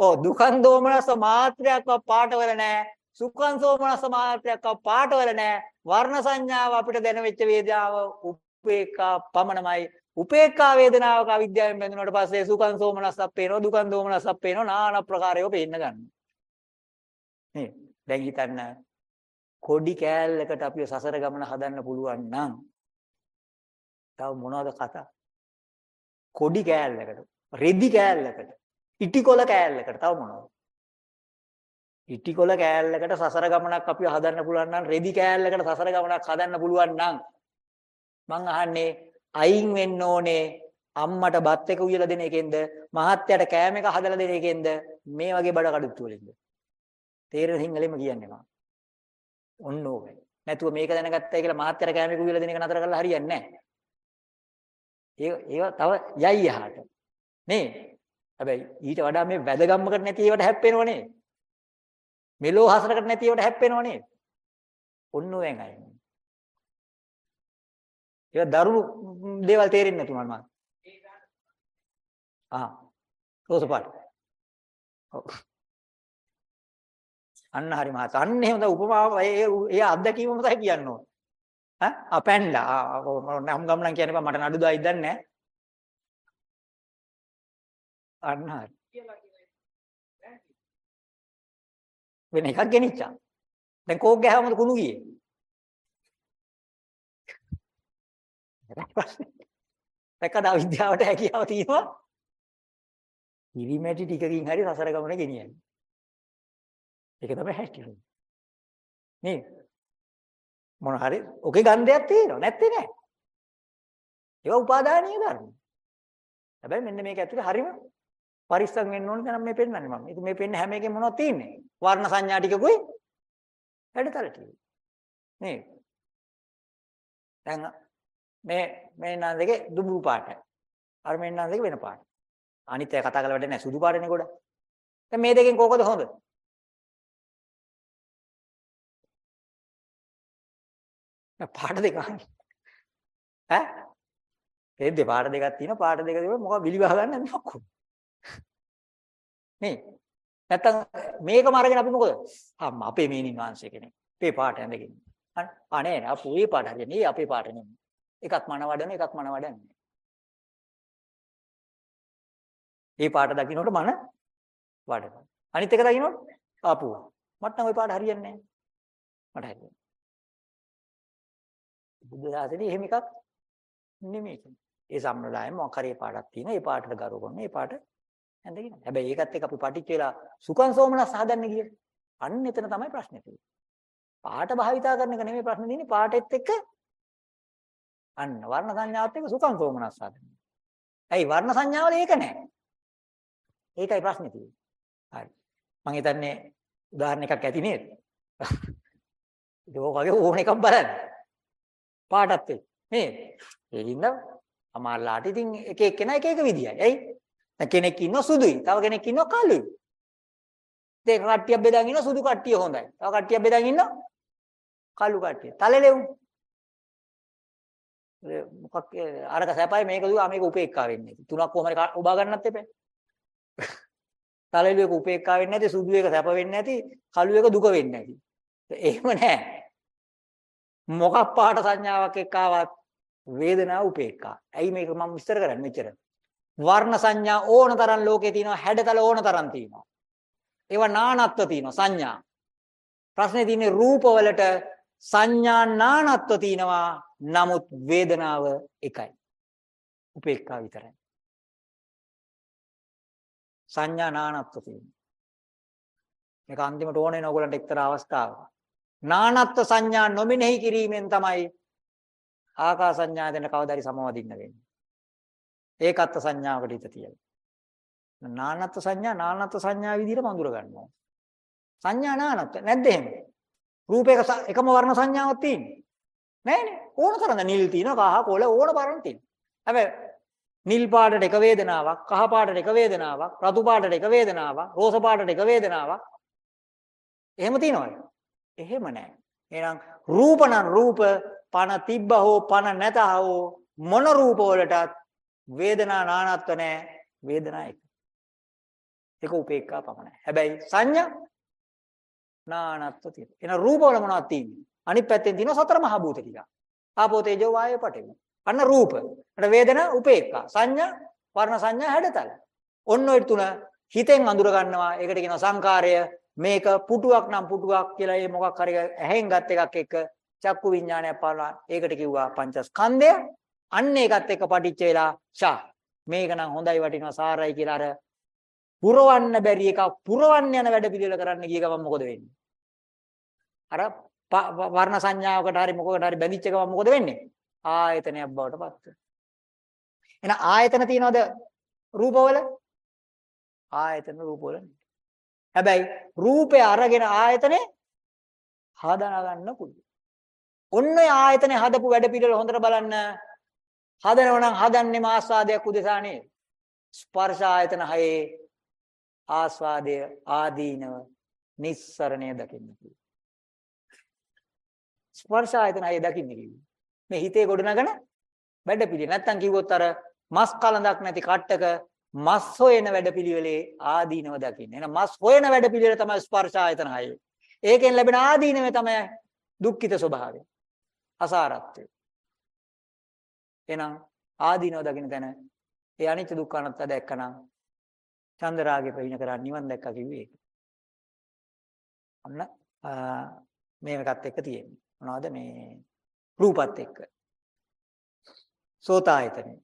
ඔව් දුකන් දෝමනස්ස මාත්‍රයක්ව පාටවල නැහැ. සුඛං සෝමනස්ස මාත්‍රයක්ව පාටවල නැහැ. වර්ණ සංඥාව අපිට දැනෙච්ච වේදාව උපේක්ඛා පමණමයි. උපේක්ඛා වේදනාවක අවිද්‍යාවෙන් බැඳුනට පස්සේ සුඛං සෝමනස්සක් පේනවා දුකං දෝමනස්සක් පේනවා নানা ප්‍රකාරයව පේන්න ගන්නවා. නේ දැන් හිතන්න කොඩි කෑල්ලකට අපිව සසර ගමන හදන්න පුළුවන් නම් තව මොනවද කතා කොඩි කෑල්ලකට රෙදි කෑල්ලකට ඉටිකොල කෑල්ලකට තව මොනවද ඉටිකොල කෑල්ලකට සසර ගමනක් අපිව හදන්න පුළුවන් නම් රෙදි කෑල්ලකට සසර ගමනක් හදන්න පුළුවන් නම් මං අහන්නේ අයින් වෙන්න ඕනේ අම්මට බත් එක උයලා දෙන එකෙන්ද මහත්තයාට කෑම එක හදලා දෙන එකෙන්ද මේ වගේ බඩ කඩුත්තු වලින්ද තේරෙන සිංහලෙම කියන්නේ මම. ඔන්න ඕකයි. නැතුව මේක දැනගත්තයි කියලා මාත්‍යට කැමෙකු කියලා දෙන එක නතර කරලා හරියන්නේ නැහැ. ඒ ඒව තව යයි යහට. නේ? හැබැයි ඊට වඩා මේ වැදගම්මකට නැති ඒවට හැප්පෙනව නේද? මෙලෝ හසරකට නැති ඒවට හැප්පෙනව නේද? ඔන්න ඔයෙන් අය. ඒක දරුණු දේවල් තේරෙන්නේ නැතුණා මම. ආ. රෝස පාට. ඔව්. අන්න හරි මහත. අන්න එහෙම තමයි උපමාව ඒ ඒ අත්දැකීමම තමයි කියන්න ඕන. ඈ අපැන්ඩා. නම් ගමනම් කියන්නේ මට නඩු දායි දන්නේ නැහැ. අන්න හරි. වෙන එකක් ගෙනිච්චා. දැන් කෝක් ගහවමද කුණු ගියේ? දැක්කද අවිද්‍යාවට හැකියාව තියෙනවා? ඉරිමැටි ටිකකින් හරි රසර ගමන ගෙනියන්නේ. ඒක තමයි හැටිරුනේ. නේ? මොන හරි ඔකේ ගන්ධයක් තියෙනවා නැත්තේ නෑ. ඒවා උපාදානීය ධර්ම. හැබැයි මෙන්න මේක ඇතුලේ හරිම පරිස්සම් වෙන්න ඕනේ දැන් මේ පෙන්වන්නේ මම. ඉතින් මේ පෙන්න හැම එකෙම මොනවද තියෙන්නේ? වර්ණ සංඥා ටිකකුයි හැඩතල ටික. නේ? දැන් මේ මේ නම් දෙකේ දුඹු පාටයි. අර මේ නම් දෙක වෙන පාටයි. අනිත් අය කතා කරලා වැඩ නැහැ සුදු පාටනේ ගොඩ. දැන් මේ දෙකෙන් කෝකද හොඳ? පාට දෙක ඈ ඒ දෙ පාට දෙකක් තියෙනවා පාට දෙක දෙක මොකක් විලි වහ ගන්න නැද්ද ඔක්කොම නේ නැත්තම් මේකම අරගෙන අපි මොකද? අම්මා අපේ මේනින් වංශය කෙනෙක්. අපේ පාට ඇඳගෙන අනේ නෑ අපෝ ඒ පාට හරියන්නේ අපේ පාට නෙමෙයි එකක් මන වඩන එකක් මන වඩන්නේ. ඒ පාට දකින්නකොට මන වඩනවා. අනිත් එක දකින්නකොට ආපුවා. මට නම් ওই පාට හරියන්නේ නෑ මට හරියන්නේ බුද්ධ ශාසනයේ එහෙම එකක් නෙමෙයි. ඒ සම්ප්‍රදායෙ මොකක් හරි පාඩක් තියෙනවා. ඒ පාටට ගරු කරන ඒ පාට ඇඳගෙන. හැබැයි ඒකත් එක්ක අපි පටිච්ච වෙලා සුඛං සෝමනස් හදන්න ගියේ. අන්න එතන තමයි ප්‍රශ්නේ තියෙන්නේ. පාට භාවිතා කරන එක නෙමෙයි ප්‍රශ්නේ තියෙන්නේ. පාටෙත් එක්ක අන්න වර්ණ සංඥාවත් එක්ක සුඛං සෝමනස් හදන්න. ඇයි වර්ණ සංඥාවල ඒක නැහැ. ඒකයි ප්‍රශ්නේ තියෙන්නේ. හරි. මම හිතන්නේ උදාහරණ එකක් ඇති නේද? [LAUGHS] ඒක ඔයගේ ඕන එකක් බලන්න. පාටත් එක්ක නේද? ඒ හින්දා අමාලාට ඉතින් එක එක්කෙනා එක එක විදියයි. ඇයි? දැන් කෙනෙක් ඉන්නවා සුදුයි. තව කෙනෙක් ඉන්නවා කළුයි. දෙක කට්ටියක් බෙදාගෙන ඉන්නවා සුදු කට්ටිය හොඳයි. තව කට්ටියක් බෙදාගෙන ඉන්නවා කළු කට්ටිය. තලලෙව්. මොකක් අරක සැපයි මේක දුවා මේක උපේක්ඛා වෙන්නේ. තුනක් කොහමද ඔබා ගන්නත් එපා. තලලු එක උපේක්ඛා වෙන්නේ නැති සුදු එක සැප වෙන්නේ නැති කළු එක දුක වෙන්නේ නැති. එහෙම නැහැ. මොකක් පාට සංඥාවක් එක්ක ආවත් වේදනාව උපේක්ඛා. ඇයි මේක මම විස්තර කරන්නේ මෙච්චර? වර්ණ සංඥා ඕන තරම් ලෝකේ තියෙනවා, හැඩතල ඕන තරම් තියෙනවා. ඒවා නානත්ව තියෙනවා සංඥා. ප්‍රශ්නේ තියෙන්නේ රූපවලට සංඥා නානත්ව තියෙනවා. නමුත් වේදනාව එකයි. උපේක්ඛා විතරයි. සංඥා නානත්ව තියෙනවා. මේක අන්තිමට ඕනේ නේ ඔයගලන්ට එක්තරා අවස්ථාවක. නානත්ව සංඥා නොමිනෙහි කිරීමෙන් තමයි ආකාස සංඥා දෙන කවදාරි සමවදින්න වෙන්නේ. ඒකත්ව සංඥාවකට හිත තියලා. නානත්ව සංඥා නානත්ව සංඥා විදිහට මඳුර ගන්නවා. සංඥා නානත්ව නැද්ද එහෙම? රූපයක එකම වර්ණ සංඥාවක් තියෙන්නේ. නෑනේ. ඕන තරම් නිල් තියෙනවා, කහ, කොළ ඕන පරණ තියෙනවා. හැබැයි නිල් පාටට එක වේදනාවක්, කහ පාටට එක වේදනාවක්, රතු පාටට එක වේදනාවක්, රෝස පාටට එක වේදනාවක්. එහෙම තියෙනවද? එහෙම නැහැ. එහෙනම් රූප නම් රූප පන තිබ්බ හෝ පන නැත හෝ මොන රූප වලටත් වේදනා නානත්ව නැහැ. වේදනා එක. ඒක උපේක්ඛා පමණයි. හැබැයි සංඥා නානත්ව තියෙනවා. එහෙනම් රූප වල මොනවද තියෙන්නේ? අනිත් පැත්තෙන් තියෙනවා සතර මහා භූත ටික. ආපෝ තේජෝ වායෝ පඨවි. අන්න රූප. අර වේදනා උපේක්ඛා. සංඥා වර්ණ සංඥා හැඩතල. ඔන්න ඔය තුන හිතෙන් අඳුර ගන්නවා. ඒකට කියනවා සංකාරය. මේක පුටුවක් නම් පුටුවක් කියලා ඒ මොකක් හරි ඇහෙන් ගත් එකක් එක්ක චක්කු විඥානයක් පාලා ඒකට කිව්වා පංචස්කන්ධය අන්න ඒකත් එක්ක පටිච්ච වෙලා ෂා මේක නම් හොඳයි වටිනවා සාරයි කියලා අර පුරවන්න බැරි එක පුරවන්න යන වැඩ පිළිවෙල කරන්න ගිය ගමන් මොකද වෙන්නේ? අර වර්ණ සංඥාවකට හරි මොකකට හරි බැඳිච්ච ගමන් මොකද වෙන්නේ? ආයතනයක් බවට පත් වෙනවා. එහෙනම් ආයතන තියනවද රූපවල? ආයතන රූපවල හැබැයි රූපය අරගෙන ආයතනේ හදා ගන්න පුළුවන්. ඔන්න ඔය ආයතනේ හදපු වැඩ පිළිවෙල හොඳට බලන්න. හදනව නම් හදන්නේම ආස්වාදයක් උදෙසා නේද? ස්පර්ශ ආයතන හයේ ආස්වාදය ආදීනව නිස්සරණය දකින්න කිව්වා. ස්පර්ශ ආයතන හයේ දකින්න කිව්වා. මේ හිතේ ගොඩනගන වැඩ පිළිවෙල. නැත්තම් කිව්වොත් අර මස් කලඳක් නැති කට්ටක මස් හොයන වැඩපිළිවෙලේ ආදීනව දකින්න. එහෙනම් මස් හොයන වැඩපිළිවෙල තමයි ස්පර්ශ ආයතන හය. ඒකෙන් ලැබෙන ආදීනව තමයි දුක්ඛිත ස්වභාවය. අසාරත්වය. එහෙනම් ආදීනව දකින්න තැන ඒ අනිත්‍ය දුක්ඛ අනාත්ම දැක්කනම් චන්දරාගේ ප්‍රහීන කරා නිවන් දැක්කා කිව්වේ ඒක. අන්න මේකත් එක්ක තියෙන්නේ. මොනවද මේ රූපත් එක්ක. සෝතායතනෙ.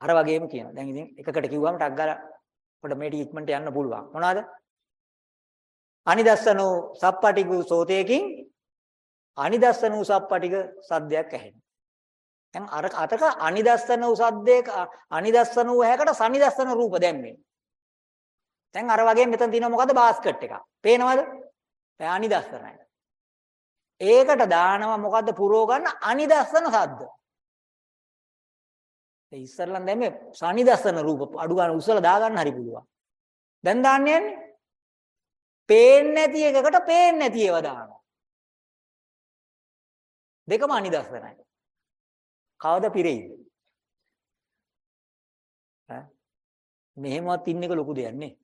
අර වගේම කියනවා. දැන් ඉතින් එකකට කිව්වම ටක් ගාලා පොඩ මේටි ඉක්මනට යන්න පුළුවන්. මොනවද? අනිදස්සනෝ සප්පටික සෝතේකින් අනිදස්සන වූ සප්පටික සද්දයක් ඇහෙනවා. දැන් අර අතක අනිදස්සන වූ සද්දයක අනිදස්සන වූ හැකට සනිදස්සන රූප දැම්මේ. දැන් අර වගේ මෙතන තියෙනවා මොකද්ද බාස්කට් එකක්. පේනවද? දැන් අනිදස්සනයි. ඒකට දානවා මොකද්ද පුරව ගන්න අනිදස්සන සද්ද. ඒ ඉස්සරලන් දැම්මේ සනිදස්සන රූප අඩු ගන්න උස්සලා දාගන්න හරි පුළුවන්. දැන් දාන්නේ යන්නේ. පේන්නේ නැති එකකට පේන්නේ නැති ඒවා දානවා. දෙකම අනිදස්සනයි. කවද පිරෙයිද? ඈ මෙහෙමවත් ඉන්න එක ලොකු දෙයක් නේ.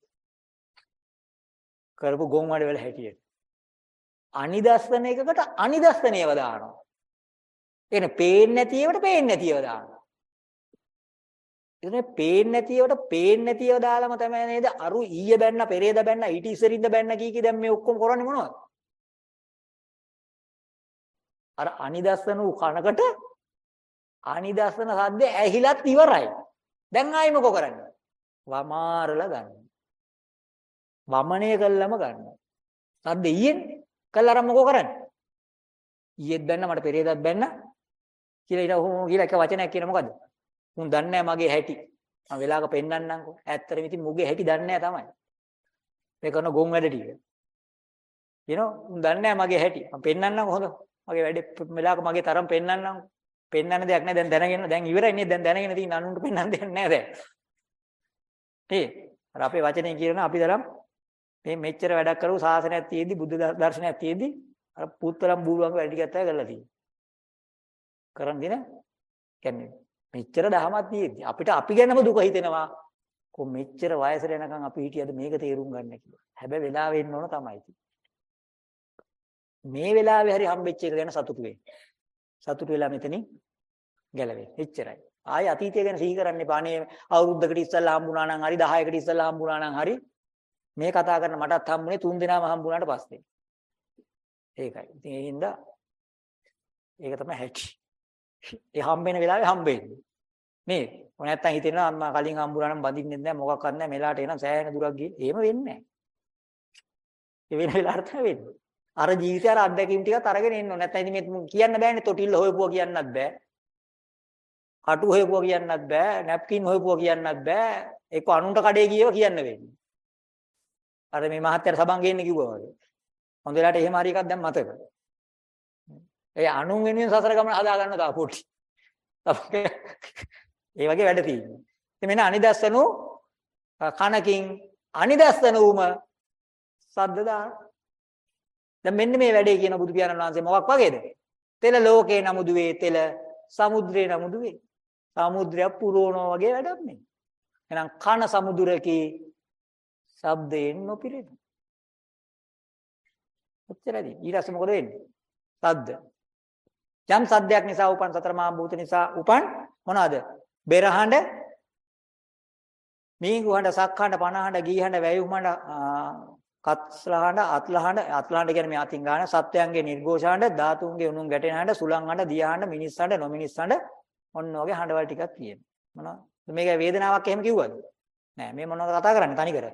කරපු ගොන් වැඩ වල හැටියට. අනිදස්සන එකකට අනිදස්සනේව දානවා. එනේ පේන්නේ නැති ඒවට පේන්නේ නැතිව දානවා. ඉතින් පේන්නේ නැතිවට පේන්නේ නැතිව දාලම තමයි නේද අරු ඊය බැන්න පෙරේද බැන්න ඊට ඉස්සරින්ද බැන්න කී කී දැන් මේ ඔක්කොම කරන්නේ මොනවද? අර අනිදස්සන වූ කනකට අනිදස්සන සද්ද ඇහිලත් ඉවරයි. දැන් ආයි මොකෝ කරන්නේ? වමාරලා ගන්න. වමනය කළාම ගන්න. සද්ද ඊයේනේ. කළා අර මොකෝ කරන්නේ? ඊයේත් බැන්න මට පෙරේදත් බැන්න කියලා ඊට ඔහොම කියලා එක වචනයක් කියන මොකද්ද? උන් දන්නේ මගේ හැටි. මම වෙලාවක පෙන්නන්නම්කෝ. ඇත්තටම ඉතින් මුගේ හැටි දන්නේ තමයි. මේ කරන ගොන් වැඩ ටික. you know උන් දන්නේ මගේ හැටි. මම පෙන්නන්නම් හොඳ. මගේ වැඩේ වෙලාවක මගේ තරම් පෙන්නන්නම්. පෙන්නන්න දෙයක් නැහැ. දැන් දැනගෙන දැන් ඉවරයි නේ. දැන් දැනගෙන තියෙන අනුන්ට පෙන්නන්න දෙයක් නැහැ දැන්. ඒ අර අපේ වචනේ කියන අපි තරම් මේ මෙච්චර වැඩක් කරපු සාසනයක් තියෙද්දි බුද්ධ දර්ශනයක් තියෙද්දි අර පුත්තරම් බූරුවන්ගේ වැඩ ටිකක් තමයි කරලා තියෙන්නේ. කරන් දින කියන්නේ මෙච්චර දහමක් තියෙද්දි අපිට අපි ගැනම දුක හිතෙනවා. කො මෙච්චර වයසට යනකම් අපි හිටියද මේක තේරුම් ගන්න කියලා. හැබැයි වෙලාව එන්න ඕන තමයි. මේ වෙලාවේ හරි හම්බෙච්ච එක ගැන සතුටු වෙන්න. සතුටු වෙලා මෙතනින් ගැලවෙන්න. එච්චරයි. ආයි අතීතය ගැන සිහි කරන්න එපා. අනේ අවුරුද්දකට ඉස්සෙල්ලා හම්බුණා නම් හරි 10කට ඉස්සෙල්ලා හම්බුණා නම් හරි මේ කතා කරන මටත් හම්බුනේ තුන් දෙනාම හම්බුණාට පස්සේ. ඒකයි. ඉතින් ඒ හින්දා ඒක තමයි හැටි. ඒ හම්බෙන වෙලාවේ හම්බෙන්නේ. මේ මොන නැත්තම් හිතෙනවා අම්මා කලින් හම්බුණා නම් බඳින්නෙත් නැහැ මොකක්වත් නැහැ මෙලාට එනම් සෑහෙන දුරක් ගියේ. එහෙම වෙන්නේ නැහැ. ඒ වෙන වෙලාවට තමයි වෙන්නේ. අර ජීවිතය අර අත්දැකීම් ටිකත් අරගෙන එන්න ඕනේ. නැත්නම් ඉතින් මේ කියන්න බෑනේ තොටිල්ල හොයපුවා කියන්නත් බෑ. කටු හොයපුවා කියන්නත් බෑ. නැප්කින් හොයපුවා කියන්නත් බෑ. ඒක අනුන්ට කඩේ ගියව කියන්න වෙන්නේ. අර මේ මහත්තයාට සබන් ගේන්න කිව්වා වගේ. හොඳ වෙලාවට එහෙම හරි එකක් දැන් මතක. ඒ අනුන් වෙනුවෙන් සසර ගමන හදා ගන්න තා පොටි. ඒ වගේ වැඩ තියෙනවා. ඉතින් මෙන්න අනිදස්සනු කනකින් අනිදස්සන උම සද්ද දාන. දැන් මෙන්න මේ වැඩේ කියන බුදු පියාණන් වහන්සේ මොකක් වගේද? තෙල ලෝකේ නමුදු වේ තෙල සමුද්‍රේ නමුදු වේ. සමුද්‍රය පුරවනවා වගේ වැඩක් නේ. එහෙනම් කන සමුදුරකේ ශබ්දයෙන් නොපිරෙන. ඔච්චරයි. ඊට පස්සේ මොකද වෙන්නේ? සද්ද. යම් සද්දයක් නිසා උපන් සතර මහා භූත නිසා උපන් මොනවාද? බෙරහඬ, මීඟුහඬ, සක්හඬ, පනහඬ, ගීහඬ, වැයුහඬ, කත්ලහඬ, අත්ලහඬ, අත්ලහඬ කියන්නේ මේ අතින් ගන්න සත්වයන්ගේ නිර්ഘോഷහඬ, ධාතුන්ගේ උණුන් ගැටෙන හඬ, සුලංහඬ, දියහඬ, මිනිස්සඬ, නොමිනිස්සඬ ඔන්න ඔගේ හඬවල් ටිකක් තියෙනවා. මොනවද? මේක වේදනාවක් එහෙම කිව්වද? නෑ මේ මොනවද කතා කරන්නේ තනිකර?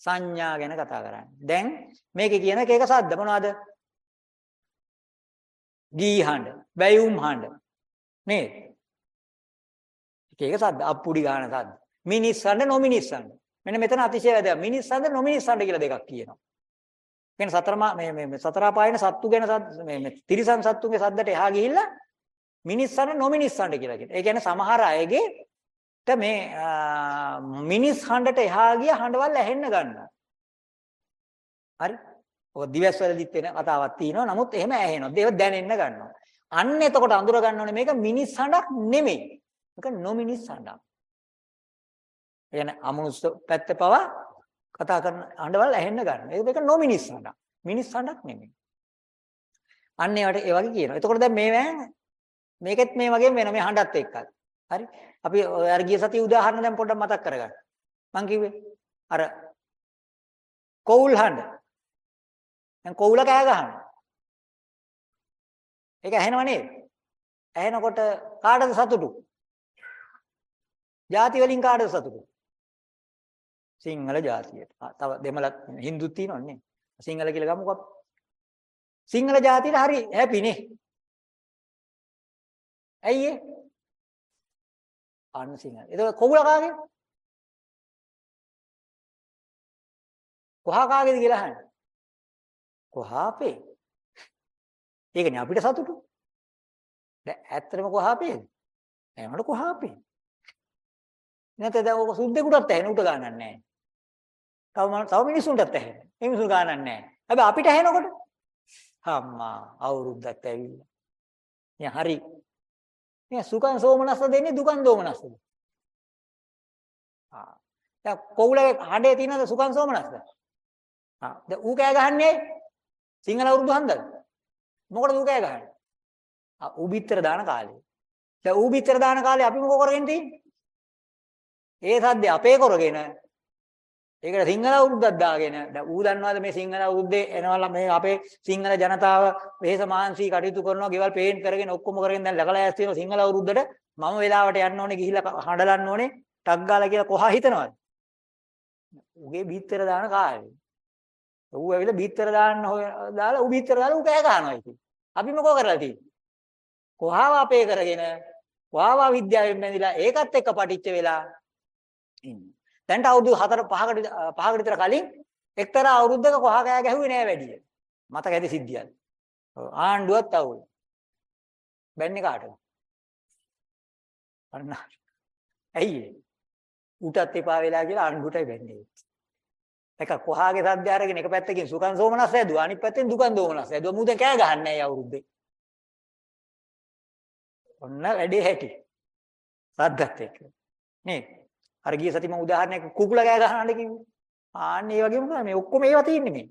සංඥා ගැන කතා කරන්නේ. දැන් මේකේ කියන එක එක සද්ද මොනවද? ගී හඬ, වැයුම් හඬ. නේද? එක එක සද්ද, අප්පුඩි ගන්න සද්ද. මිනිස් හඬ, නොමිනිස් හඬ. මෙන්න මෙතන අතිශය වැදගත්. මිනිස් හඬ, නොමිනිස් හඬ කියලා දෙකක් කියනවා. කියන්නේ සතර මා මේ මේ මේ සතර අපායන සත්තු ගැන සත්- මේ මේ තිරිසන් සත්තුන්ගේ සද්දට එහා ගිහිල්ලා මිනිස්සුන්ට නොමිනිස්සුන්ට කියලා කියනවා. ඒ කියන්නේ සමහර අයගේ ට මේ ආ, මිනිස් හඬට එහා ගිය හඬවල් ඇහෙන්න ගන්නවා. හරි? ඔය දිවස්වලදිත් වෙන කතාවක් තියෙනවා. නමුත් එහෙම ඇහෙනවා. ඒක දැනෙන්න ගන්නවා. අන්න එතකොට අඳුර ගන්න ඕනේ මේක මිනිස් හඬක් නෙමෙයි. මේක නොමිනිස් හඬක්. ඒ කියන්නේ අමනුෂ්‍ය පැත්ත පවා කතා කරන හඬවල් ඇහෙන්න ගන්නවා. ඒක මේක නොමිනිස් හඬක්. මිනිස් හඬක් නෙමෙයි. අන්න ඒවට ඒ වගේ කියනවා. එතකොට දැන් මේ වෑන් මේකෙත් මේ වගේම වෙන මේ හඬත් එක්කත්. හරි? අපි ඔය අර ගිය සතිය උදාහරණ දැන් පොඩ්ඩක් මතක් කරගන්න. මං කිව්වේ අර කොවුල් හඬ. දැන් කොවුල කෑ ගහනවා. ඒක ඇහෙනව නේද? ඇහෙනකොට කාටද සතුටු? ಜಾති වලින් කාටද සතුටු? සිංහල ජාතියට. ආ, තව දෙමළ හින්දුත් තියෙනවනේ. සිංහල කියලා ගමුකෝ. සිංහල ජාතියට හරි හැපි නේ. ඇයි ඒ? අන්න සිංහල. ඒක කොහුල කාගේ? කොහා කාගේද කියලා අහන්නේ. කොහා අපේ. ඒකනේ අපිට සතුටු. දැන් ඇත්තටම කොහා අපේද? එනකොට කොහා අපේ. නැත්නම් දැන් ඔක සුද්දෙකුටත් ඇහෙන උට ගන්නක් නැහැ. තව මන- තව මිනිසුන්ටත් ඇහෙන. මේ මිනිසුන් ගන්නක් නැහැ. හැබැයි අපිට ඇහෙනකොට අම්මා අවුරුද්දක් ඇවිල්ලා. ඉතින් හරි. මේ සුඛං සෝමනස්ස දෙන්නේ දුකං දෝමනස්සද? ආ. දැන් කොවුලේ හඬේ තියෙනද සුඛං සෝමනස්ස? ආ. දැන් ඌ කෑ ගහන්නේ සිංහල අවුරුදු හන්දද? මොකටද ඌ කෑ ගහන්නේ? ආ ඌ බිත්තර දාන කාලේ. දැන් ඌ බිත්තර දාන කාලේ අපි මොකෝ කරගෙන තියෙන්නේ? ඒ සද්දේ අපේ කරගෙන ඒකට සිංහල අවුරුද්දක් දාගෙන දැන් ඌ දන්නවද මේ සිංහල අවුරුද්දේ එනවා මේ අපේ සිංහල ජනතාව වෙහෙස මහන්සි කටයුතු කරනවා ගෙවල් පේන්ට් කරගෙන ඔක්කොම කරගෙන දැන් ලකලා ඇස් තියෙනවා සිංහල අවුරුද්දට මම වෙලාවට යන්න ඕනේ ගිහිල්ලා හඬලන්න ඕනේ ටක් ගාලා කියලා කොහා හිතනවද? ඌගේ බීත්තර දාන කාලේ. ඌ ඇවිල්ලා බීත්තර දාන්න හොය දාලා ඌ බීත්තර දාලා ඌ කෑ ගහනවා ඉතින්. අපි මොකෝ කරලා තියෙන්නේ? කොහාව අපේ කරගෙන කොහාව විද්‍යාවෙන් බැඳිලා ඒකත් එක්ක පටිච්ච වෙලා ඉන්නේ. දැන්ට අවුරුදු 4 5කට විතර- පහකට විතර කලින් එක්තරා අවුරුද්දක කොහා කෑ ගැහුවේ නෑ වැඩිය. මතක ඇති සිද්ධියක්. ඔව් ආණ්ඩුවත් අවුල්. බැන්නේ කාටද? අන්න. ඇයි ඒ? ඌටත් එපා වෙලා කියලා ආණ්ඩුවටයි බැන්නේ. එක කොහාගේ සද්ද අරගෙන එක පැත්තකින් සුඛං සෝමනස්ස ඇදුවා අනිත් පැත්තෙන් දුකං දෝමනස්ස ඇදුවා මුදෙන් කෑ ගහන්නේ නෑ අවුරුද්දේ. ඔන්න වැඩේ හැටි. සද්දත් එක්ක. නේද? අර ගිය සති මම උදාහරණයක් කුකුලා කෑ ගහනවානේ කිව්වේ. ආන්න ඒ වගේම තමයි මේ ඔක්කොම ඒවා තියෙන්නේ මේ.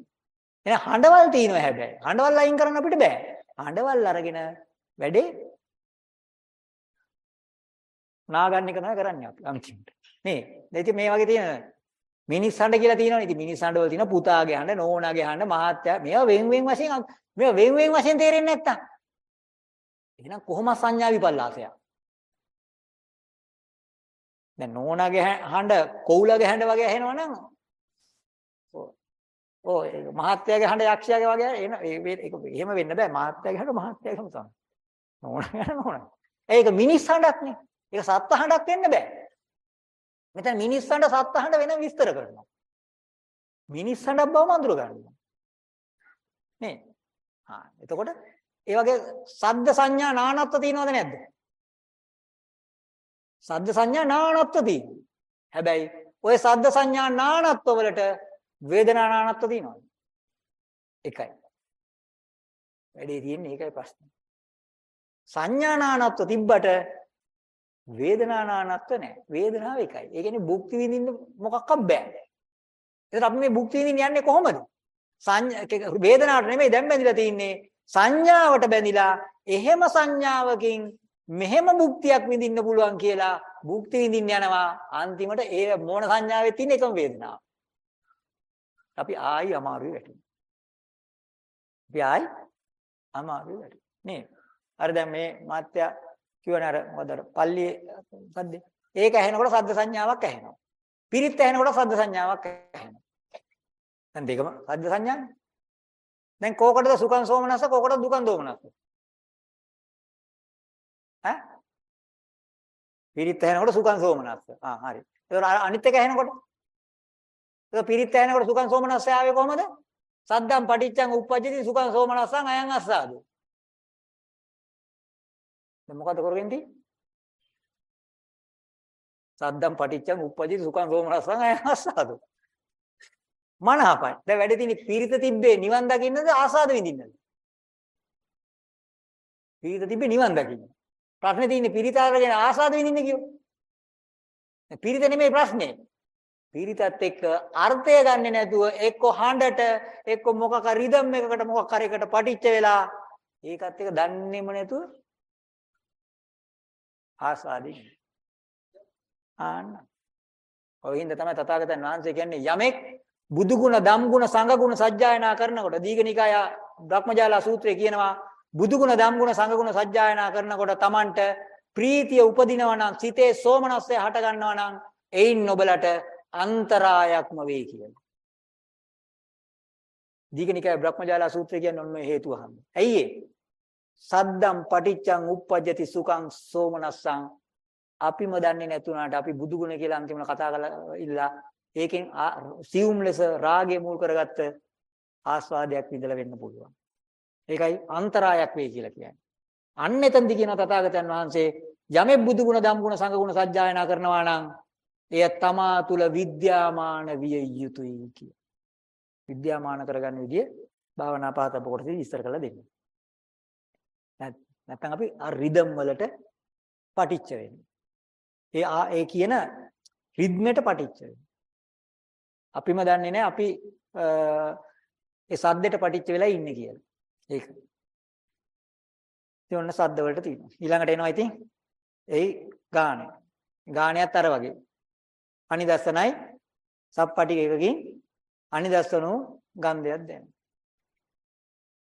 එහෙනම් හඬවල් තියෙනවා හැබැයි. හඬවල් අයින් කරන්න අපිට බෑ. හඬවල් අරගෙන වැඩේ නාගන්න එක තමයි කරන්නේ අපි අන්තිමට. නේ. දැන් ඉතින් මේ වගේ තියෙන මිනිස් හඬ කියලා තියෙනවනේ. ඉතින් මිනිස් හඬ වල තියෙන පුතාගේ හඬ, නෝනාගේ හඬ, මහත්තයා මේවා වෙන් වෙන් වශයෙන් මේවා වෙන් වෙන් වශයෙන් තේරෙන්නේ නැත්තම්. එහෙනම් කොහොම සංඥා විපල්ලාසයක්? දැන් නෝනාගේ හැ- හඬ කොවුලගේ හඬ වගේ ඇහෙනවනම් ඔව්. ඔව් ඒක මහත්යාගේ හඬ යක්ෂයාගේ වගේ එන ඒ- ඒ- ඒක එහෙම වෙන්න බෑ. මහත්යාගේ හඬ මහත්යාගේම තමයි. නෝනාගේ හඬ නෝනා. ඒක මිනිස් හඬක් නේ. ඒක සත්ත්ව හඬක් වෙන්න බෑ. මෙතන මිනිස් හඬ සත්ත්ව හඬ වෙන විස්තර කරනවා. මිනිස් හඬක් බවම අඳුර ගන්නවා. නේ? හා එතකොට ඒ වගේ සද්ද සංඥා නානත්ව තියෙනවද නැද්ද? සද්ද සංඥා නානත්ව තියෙනවා. හැබැයි ওই සද්ද සංඥා නානත්ව වලට වේදනා නානත්ව තියෙනවද? එකයි. වැඩේ තියෙන්නේ ඒකයි ප්‍රශ්නේ. සංඥා නානත්ව තිබ්බට වේදනා නානත්ව නැහැ. වේදනාව එකයි. ඒ කියන්නේ භුක්ති විඳින්න මොකක්වත් බෑ. ඒතර අපි මේ භුක්ති විඳින්න යන්නේ කොහොමද? සංඥා වේදනාවට නෙමෙයි දැන් බැඳිලා තින්නේ සංඥාවට බැඳිලා එහෙම සංඥාවකින් මෙහෙම භුක්තියක් විඳින්න පුළුවන් කියලා භුක්ති විඳින්න යනවා අන්තිමට ඒ මොන සංඥාවෙත් තියෙන එකම වේදනාව. අපි ආයි අමාරුවේ වැටෙනවා. අපි ආයි අමාරුවේ වැටෙනවා. නේ. අර දැන් මේ මාත්‍ය කියවන අර මොකද අර පල්ලියේ සද්දේ. ඒක ඇහෙනකොට සද්ද සංඥාවක් ඇහෙනවා. පිරිත් ඇහෙනකොට සද්ද සංඥාවක් ඇහෙනවා. දැන් දෙකම සද්ද සංඥානේ. දැන් කෝකටද සුඛං සෝමනස්ස කෝකටද දුකං දෝමනස්ස? පිරිත් ඇහෙනකොට සුඛං සෝමනස්ස. ආ හරි. ඒක අනිත් එක ඇහෙනකොට? ඒක පිරිත් ඇහෙනකොට සුඛං සෝමනස්ස ආවේ කොහමද? සද්දම් පටිච්චං උප්පජ්ජති සුඛං සෝමනස්සං අයං අස්සාදු. දැන් මොකද කරගෙන තියෙන්නේ? සද්දම් පටිච්චං උප්පජ්ජති සුඛං සෝමනස්සං අයං අස්සාදු. මනහපයි. දැන් වැඩ තියෙන්නේ පීරිත තිබ්බේ නිවන් දකින්නද ආසාද විඳින්නද? පීරිත තිබ්බේ නිවන් දකින්න. ප්‍රශ්නේ තියෙන්නේ පීරිත අරගෙන ආසාද විඳින්න කියෝ. පීරිත නෙමෙයි ප්‍රශ්නේ. පීරිතත් එක්ක අර්ථය ගන්නෙ නැතුව එක්ක හඬට එක්ක මොකක් හරි රිද්ම් එකකට මොකක් හරි එකට පටිච්ච වෙලා ඒකත් එක්ක දන්නේම නැතුව ආසාදින් ආන්න ඔය හින්දා තමයි තථාගතයන් වහන්සේ කියන්නේ යමෙක් බුදු ගුණ ධම් ගුණ සංඝ ගුණ සජ්ජායනා කරනකොට දීඝනිකාය බ්‍රහ්මජාලා සූත්‍රයේ කියනවා බුදු ගුණ ධම් ගුණ සංඝ ගුණ සජ්ජායනා කරනකොට Tamanට ප්‍රීතිය උපදිනවා නම් සිතේ සෝමනස්සය හට ගන්නවා නම් එයින් නොබලට අන්තරායක්ම වේ කියලා. දීඝනිකාය බ්‍රහ්මජාලා සූත්‍රය කියන්නේ ඔන්න හේතුව හම්බ. ඇයි ඒ? සද්දම් පටිච්චං උප්පජ්ජති සුඛං සෝමනස්සං අපිම දන්නේ නැතුණාට අපි බුදු ගුණ කියලා අන්තිමට කතා කරලා ඉල්ලා ඒකෙන් සියුම් ලෙස රාගය මුල් කරගත්ත ආස්වාදයක් විඳලා වෙන්න පුළුවන්. ඒකයි අන්තරායක් වෙයි කියලා කියන්නේ. අන්න එතෙන්දි කියන තථාගතයන් වහන්සේ යමෙක් බුදු ගුණ ධම් ගුණ සංඝ ගුණ සජ්ජායනා කරනවා නම් එය තමා තුල විද්‍යාමාන විය යුතුයි කිය. විද්‍යාමාන කරගන්න විදිය භාවනා පාතප කොටසදී විස්තර කරලා දෙන්න. නැත්නම් අපි අර රිද්ම් වලට පටිච්ච වෙන්නේ. ඒ ඒ කියන රිද්මෙට පටිච්ච වෙන්නේ. අපිම දන්නේ නැහැ අපි ඒ සද්දෙට පටිච්ච වෙලා ඉන්නේ කියලා. ඒක. ඉතින් ඔන්න සද්ද වලට තියෙනවා. ඊළඟට එනවා ඉතින් එයි ගාණය. ගාණයත් අර වගේ. අනිදස්සනයි සප්පටි එකකින් අනිදස්සනෝ ගන්ධයක් දැනෙනවා.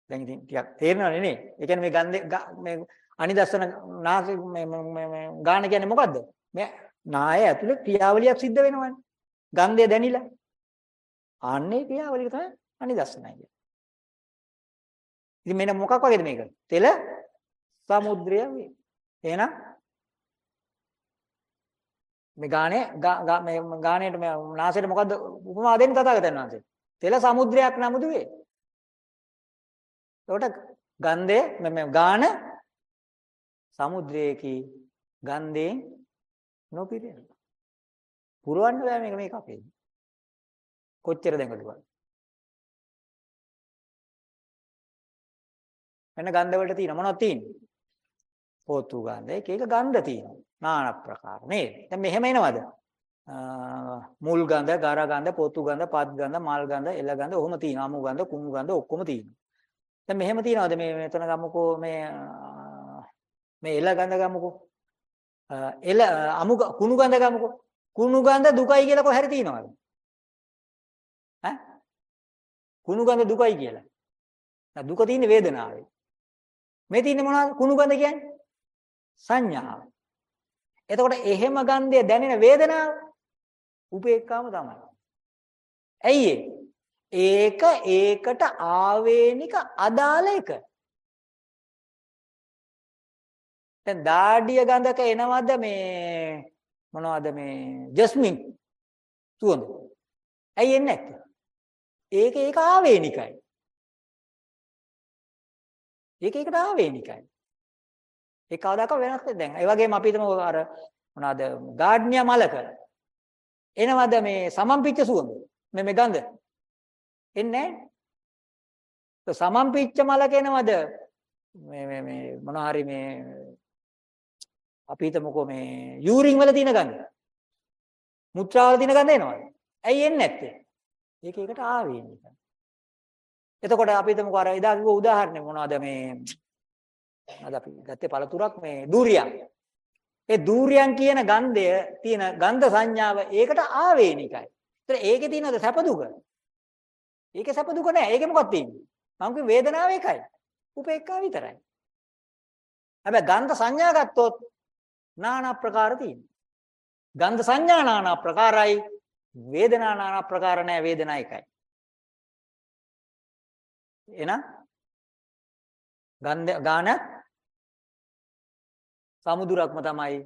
දැන් ඉතින් ටිකක් තේරෙනවනේ නේ. ඒ කියන්නේ මේ ගන්ධේ මේ අනිදස්සන නාස මේ මේ ගාන කියන්නේ මොකද්ද? මේ නාය ඇතුලේ ක්‍රියාවලියක් සිද්ධ වෙනවනේ. ගන්ධය දැනිලා. ආන්නේ ක්‍රියාවලිය තමයි අනිදස්සනයි කියන්නේ. ඉතින් මෙන්න මොකක් වගේද මේක? තෙල සමුද්‍රය වේ. එහෙනම් මේ ගානේ මේ ගානේට මේ නාසයට මොකද්ද උපමා දෙන්නේ තථාගතයන් වහන්සේ? තෙල සමුද්‍රයක් නමුදු වේ. එතකොට ගන්ධය මේ ගාන සමුද්‍රයේකී ගන්ධයෙන් නොපිරෙන. පුරවන්න බෑ මේක මේක අපේ. කොච්චර දැඟලුවා. වෙන ගන්ධ වලට තියෙන මොනවද තියෙන්නේ? පොතු ගන්ධ එක එක ගන්ධ තියෙනවා. নানা ප්‍රකාර නේද? දැන් මෙහෙම එනවද? මුල් ගඳ, ගර ගඳ, පොතු ගඳ, පත් ගඳ, මල් ගඳ, එල ගඳ, ඔහොම තියෙනවා. අමු ගඳ, කුණු ගඳ ඔක්කොම තියෙනවා. දැන් මෙහෙම තියනවාද මේ මෙතන ගමුකෝ මේ මේ එල ගඳ ගමුකෝ එල අමු කුණු ගඳ ගමුකෝ කුණු ගඳ දුකයි කියලා කොහරි තියනවාද ඈ කුණු ගඳ දුකයි කියලා දුක තියෙන්නේ වේදනාවේ මේ තියෙන්නේ මොනවද කුණු ගඳ කියන්නේ සංඥාව එතකොට එහෙම ගන්ධය දැනෙන වේදනාව උපේක්ඛාම තමයි ඇයි ඒක ඒකට ආවේනික අදාළ එක. දැන් දාඩිය ගඳක එනවද මේ මොනවද මේ ජස්මින් සුවඳ. ඇයි එන්නේ නැත්තේ? ඒක ඒක ආවේනිකයි. ඒක ඒකට ආවේනිකයි. ඒක කවදාක වෙනස් වෙන්නේ දැන්. ඒ වගේම අපි හිතමු අර මොනවද ගාඩ්නියා මලක එනවද මේ සමම්පිච්ච සුවඳ. මේ මේ ගඳ එන්නේ නැහැ. සමම්පිච්ච මල කෙනවද? මේ මේ මේ මොන හරි මේ අපි හිතමුකෝ මේ යූරින් වල තියෙන ගඳ. මුත්‍රා වල තියෙන ගඳ එනවද? ඇයි එන්නේ නැත්තේ? ඒක එකට ආවේනික. එතකොට අපි හිතමුකෝ අර එදා කිව්ව උදාහරණය මොනවද මේ අද අපි ගත්තේ පළතුරක් මේ දූරියන්. ඒ දූරියන් කියන ගන්ධය තියෙන ගන්ධ සංඥාව ඒකට ආවේනිකයි. ඒතර ඒකේ තියෙනද සැප දුක? ඒකේ සැප දුක නැහැ. ඒකේ මොකක්ද තියෙන්නේ? මම කිව්වේ වේදනාව එකයි. උපේක්ඛා විතරයි. හැබැයි ගන්ධ සංඥා ගත්තොත් নানা ප්‍රකාර තියෙනවා. ගන්ධ සංඥා নানা ප්‍රකාරයි. වේදනා নানা ප්‍රකාර නැහැ. වේදනා එකයි. එහෙනම් ගන්ධ ගාන සමුදුරක්ම තමයි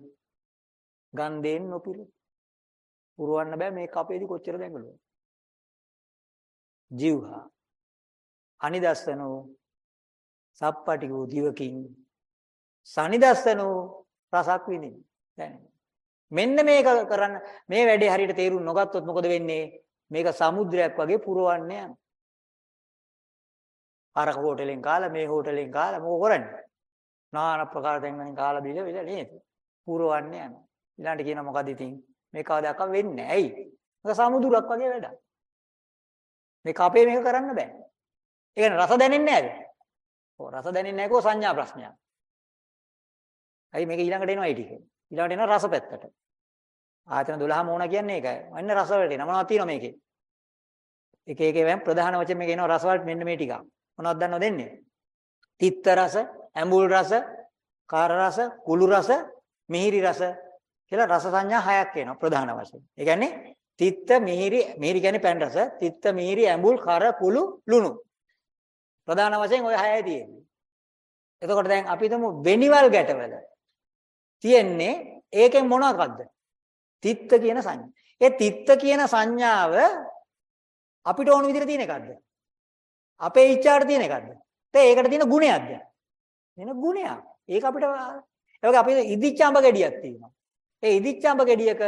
ගන්ධයෙන් නොපිරු. පුරවන්න බෑ මේ කපේදී කොච්චර දැඟලුවා. ජීවහා අනිදස්සනෝ සප්පටිකෝ දිවකින් සනිදස්සනෝ රසක් විඳින්න. දැන් මෙන්න මේක කරන්න මේ වැඩේ හරියට තේරුම් නොගත්තොත් මොකද වෙන්නේ? මේක සමුද්‍රයක් වගේ පුරවන්නේ යනවා. අර හෝටලෙන් කාලා මේ හෝටලෙන් කාලා මොකෝ කරන්නේ? নানা ප්‍රකාර තැන් වලින් කාලා බීලා විල නේද? පුරවන්නේ යනවා. ඊළඟට කියනවා මොකද ඉතින් මේ කවදාක වෙන්නේ නැහැ. ඇයි? මේක සමුදුරක් වගේ වැඩක්. මේක අපේ මේක කරන්න බෑ. ඒ කියන්නේ රස දැනෙන්නේ නැහැද? ඔව් රස දැනෙන්නේ නැහැ කෝ සංඥා ප්‍රශ්නයක්. ඇයි මේක ඊළඟට එනවා ඒ ටික. ඊළඟට එනවා රස පැත්තට. ආයතන 12 මොන කියන්නේ ඒකයි. අන්න රස වලට එනවා. මොනවද තියෙනවා මේකේ? එක එක වෙන ප්‍රධාන වචන මේක එනවා රස වලට මෙන්න මේ ටික. මොනවද දන්නවද දෙන්නේ? තිත්ත රස, ඇඹුල් රස, කාර රස, කුළු රස, මිහිරි රස කියලා රස සංඥා හයක් එනවා ප්‍රධාන වශයෙන්. ඒ කියන්නේ තිත්ත, මිහිරි, මිහිරි කියන්නේ පැන් රස, තිත්ත, මිහිරි, ඇඹුල්, කර, කුළු, ලුණු. ප්‍රධාන වශයෙන් ওই හයයි තියෙන්නේ. එතකොට දැන් අපි හිතමු වෙනිවල් ගැටවල තියෙන්නේ ඒකෙන් මොනවද? තිත්ත කියන සංඥා. ඒ තිත්ත කියන සංඥාව අපිට ඕන විදිහට තියෙන එකක්ද? අපේ ඉච්ඡාට තියෙන එකක්ද? තේ ඒකට තියෙන ගුණයක්ද? වෙන ගුණයක්. ඒක අපිට ඒ වගේ අපි ඉදිච්චාඹ ගෙඩියක් තියෙනවා. ඒ ඉදිච්චාඹ ගෙඩියක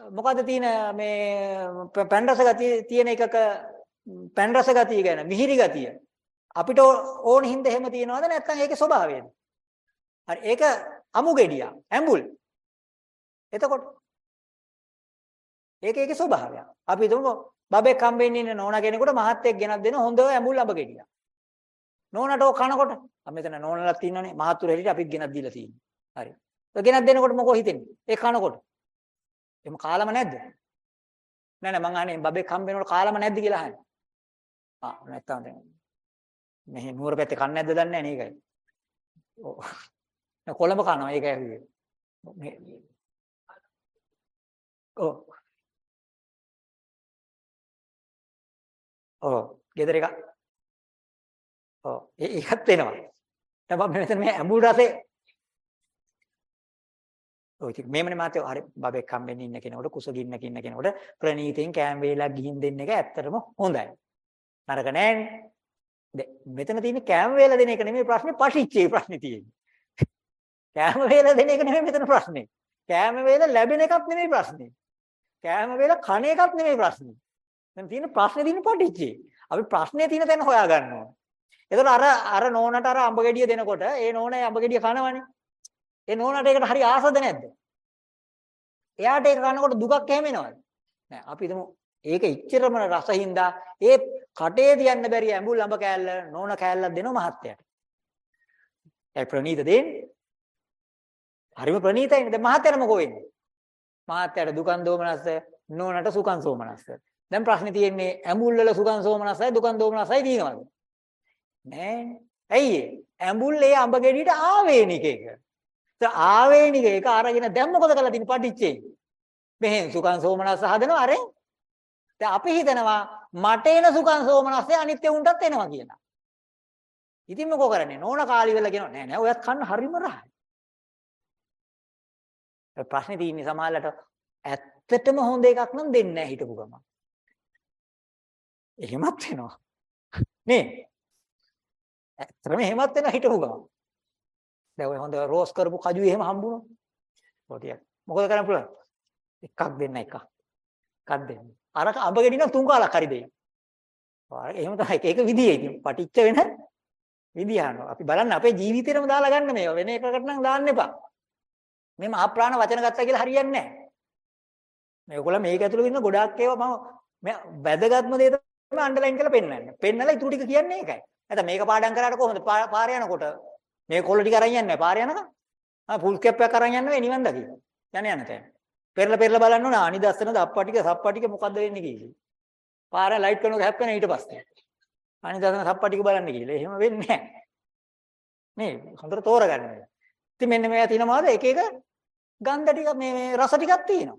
මොකද්ද තියෙන මේ පැන් රස ගතිය තියෙන එකක පැන් රස ගතිය ගැන මිහිරි ගතිය අපිට ඕන හින්දා එහෙම තියනවද නැත්නම් ඒකේ ස්වභාවයද? හරි ඒක අමු ගෙඩියක් ඇඹුල්. එතකොට ඒක ඒකේ ස්වභාවය. අපි හිතමු බබෙක් හම්බෙන්න ඉන්න නෝනා කෙනෙකුට මහත්යෙක් ගෙනත් දෙන හොඳ ඇඹුල් අබ ගෙඩියක්. නෝනාට ඕක කනකොට අපි මෙතන නෝනලක් ඉන්නනේ මහත්තුරු හැටියට අපිත් ගෙනත් දීලා තියෙන්නේ. හරි. ඒ ගෙනත් දෙනකොට මොකෝ හිතෙන්නේ? ඒ කනකොට. එහෙම කාලම නැද්ද? නෑ නෑ මං අහන්නේ බබෙක් හම්බෙනකොට කාලම නැද්ද කියලා අහන්නේ. ආ නැත්තම් දැන් මෙහි නුවර පැත්තේ කන්නේ නැද්ද දන්නේ නැහැ නේකයි. ඔව්. කොළඹ කනවා ඒක ඇහුවේ. ඔව්. ඔව්. ගෙදර එක. ඔව්. ඒකත් වෙනවා. දැන් මම මෙතන මේ ඇඹුල් රසේ ඔය ඉතින් මේමනේ මාතේ හරි බබෙක් හම්බෙන්න ඉන්න කෙනෙකුට කුසගින්නක ඉන්න කෙනෙකුට ප්‍රණීතෙන් කෑම වේලක් ගිහින් දෙන්න එක ඇත්තටම හොඳයි. නරක නෑනේ. දැන් මෙතන තියෙන්නේ කෑම වේල දෙන එක නෙමෙයි ප්‍රශ්නේ පටිච්චේ ප්‍රශ්නේ තියෙන්නේ. කෑම වේල දෙන එක නෙමෙයි මෙතන ප්‍රශ්නේ. කෑම වේල ලැබෙන එකක් නෙමෙයි ප්‍රශ්නේ. කෑම වේල කණ එකක් නෙමෙයි ප්‍රශ්නේ. දැන් තියෙන ප්‍රශ්නේ තියෙන පටිච්චේ. අපි ප්‍රශ්නේ තියෙන තැන හොයා ගන්නවා. එතකොට අර අර නෝනට අර අඹ ගෙඩිය දෙනකොට ඒ නෝනේ අඹ ගෙඩිය කනවනේ. ඒ නෝනට ඒකට හරි ආසද නැද්ද? එයාට ඒක කනකොට දුකක් එහෙම එනවද? නෑ අපි හිතමු ඒක ඉච්චරම රසින්දා ඒ කටේ තියන්න බැරි ඇඹුල් අඹ කෑල්ල නෝන කෑල්ලක් දෙනවා මහත්තයාට. ඒ ප්‍රණීත දෙන්නේ. හරිම ප්‍රණීතයිනේ. දැන් මහත්තයාට මොකෝ වෙන්නේ? මහත්තයාට දුකන් දෝමනස්ස නෝනට සුඛං සෝමනස්ස. දැන් ප්‍රශ්නේ තියෙන්නේ ඇඹුල් වල සුඛං සෝමනස්සයි දුකන් දෝමනස්සයි තියෙනවද? නෑ. ඇයි ඇඹුල් ඒ අඹ ගෙඩියට ආවේනික එක. ඒ ආවේනික එක අරගෙන දැන් මොකද කරලා තියෙන්නේ පටිච්චේ? මෙහෙන් සුඛං සෝමනස්ස හදනවා අරෙන් දැන් අපි හිතනවා මට එන සුඛං සෝමනස්සේ අනිත්‍ය උන්ටත් එනවා කියලා. ඉතින් මොකෝ කරන්නේ? නෝන කාලි වෙලා කියනවා නෑ නෑ ඔයත් කන්න හරිම රහයි. ඒ ප්‍රශ්නේ තියෙන්නේ සමහරලට ඇත්තටම හොඳ එකක් නම් දෙන්නේ නෑ හිටපු ගමන්. එහෙමත් වෙනවා. නේ? ඇත්තටම එහෙමත් වෙනවා හිටපු ගමන්. දැන් ඔය හොඳ රෝස් කරපු කජු එහෙම හම්බුනොත්. ඔය ටික. මොකද කරන්න පුළුවන්? එකක් දෙන්න එකක්. එකක් දෙන්න. අර අඹ ගෙඩි නම් තුන් කාලක් හරි දෙයි. ආ එහෙම තමයි ඒක විදිය ඉතින් පටිච්ච වෙන විදිය අහනවා. අපි බලන්න අපේ ජීවිතේටම දාලා ගන්න මේවා වෙන එකකට නම් දාන්න එපා. මේ මහා ප්‍රාණ වචන ගත්තා කියලා හරියන්නේ නැහැ. මේගොල්ලෝ මේක ඇතුළේ ඉන්න ගොඩාක් ඒවා මම වැදගත්ම දේ තමයි අන්ඩර්ලයින් කරලා පෙන්නන්නේ. පෙන්නලා ඉතුරු ටික කියන්නේ ඒකයි. නැත්නම් මේක පාඩම් කරාට කොහොමද පාර යනකොට මේ කොල්ල ටික අරන් යන්නේ පාර යනකම්. ආ ෆුල් කැප් එකක් අරන් යන්න වෙයි නිවන් දකින්න. යන යන තැන. පෙරලා පෙරලා බලන්න ඕන අනිදස්සන දප්පටික සප්පටික මොකද්ද වෙන්නේ කියලා. පාරේ ලයිට් කරනකොට හැප්පෙන ඊට පස්සේ. අනිදස්සන සප්පටික බලන්න කියලා. එහෙම වෙන්නේ නැහැ. මේ හොඳට තෝරගන්න. ඉතින් මෙන්න මේවා තියෙනවාද එක එක ගන්ධ ටික මේ මේ රස ටිකක් තියෙනවා.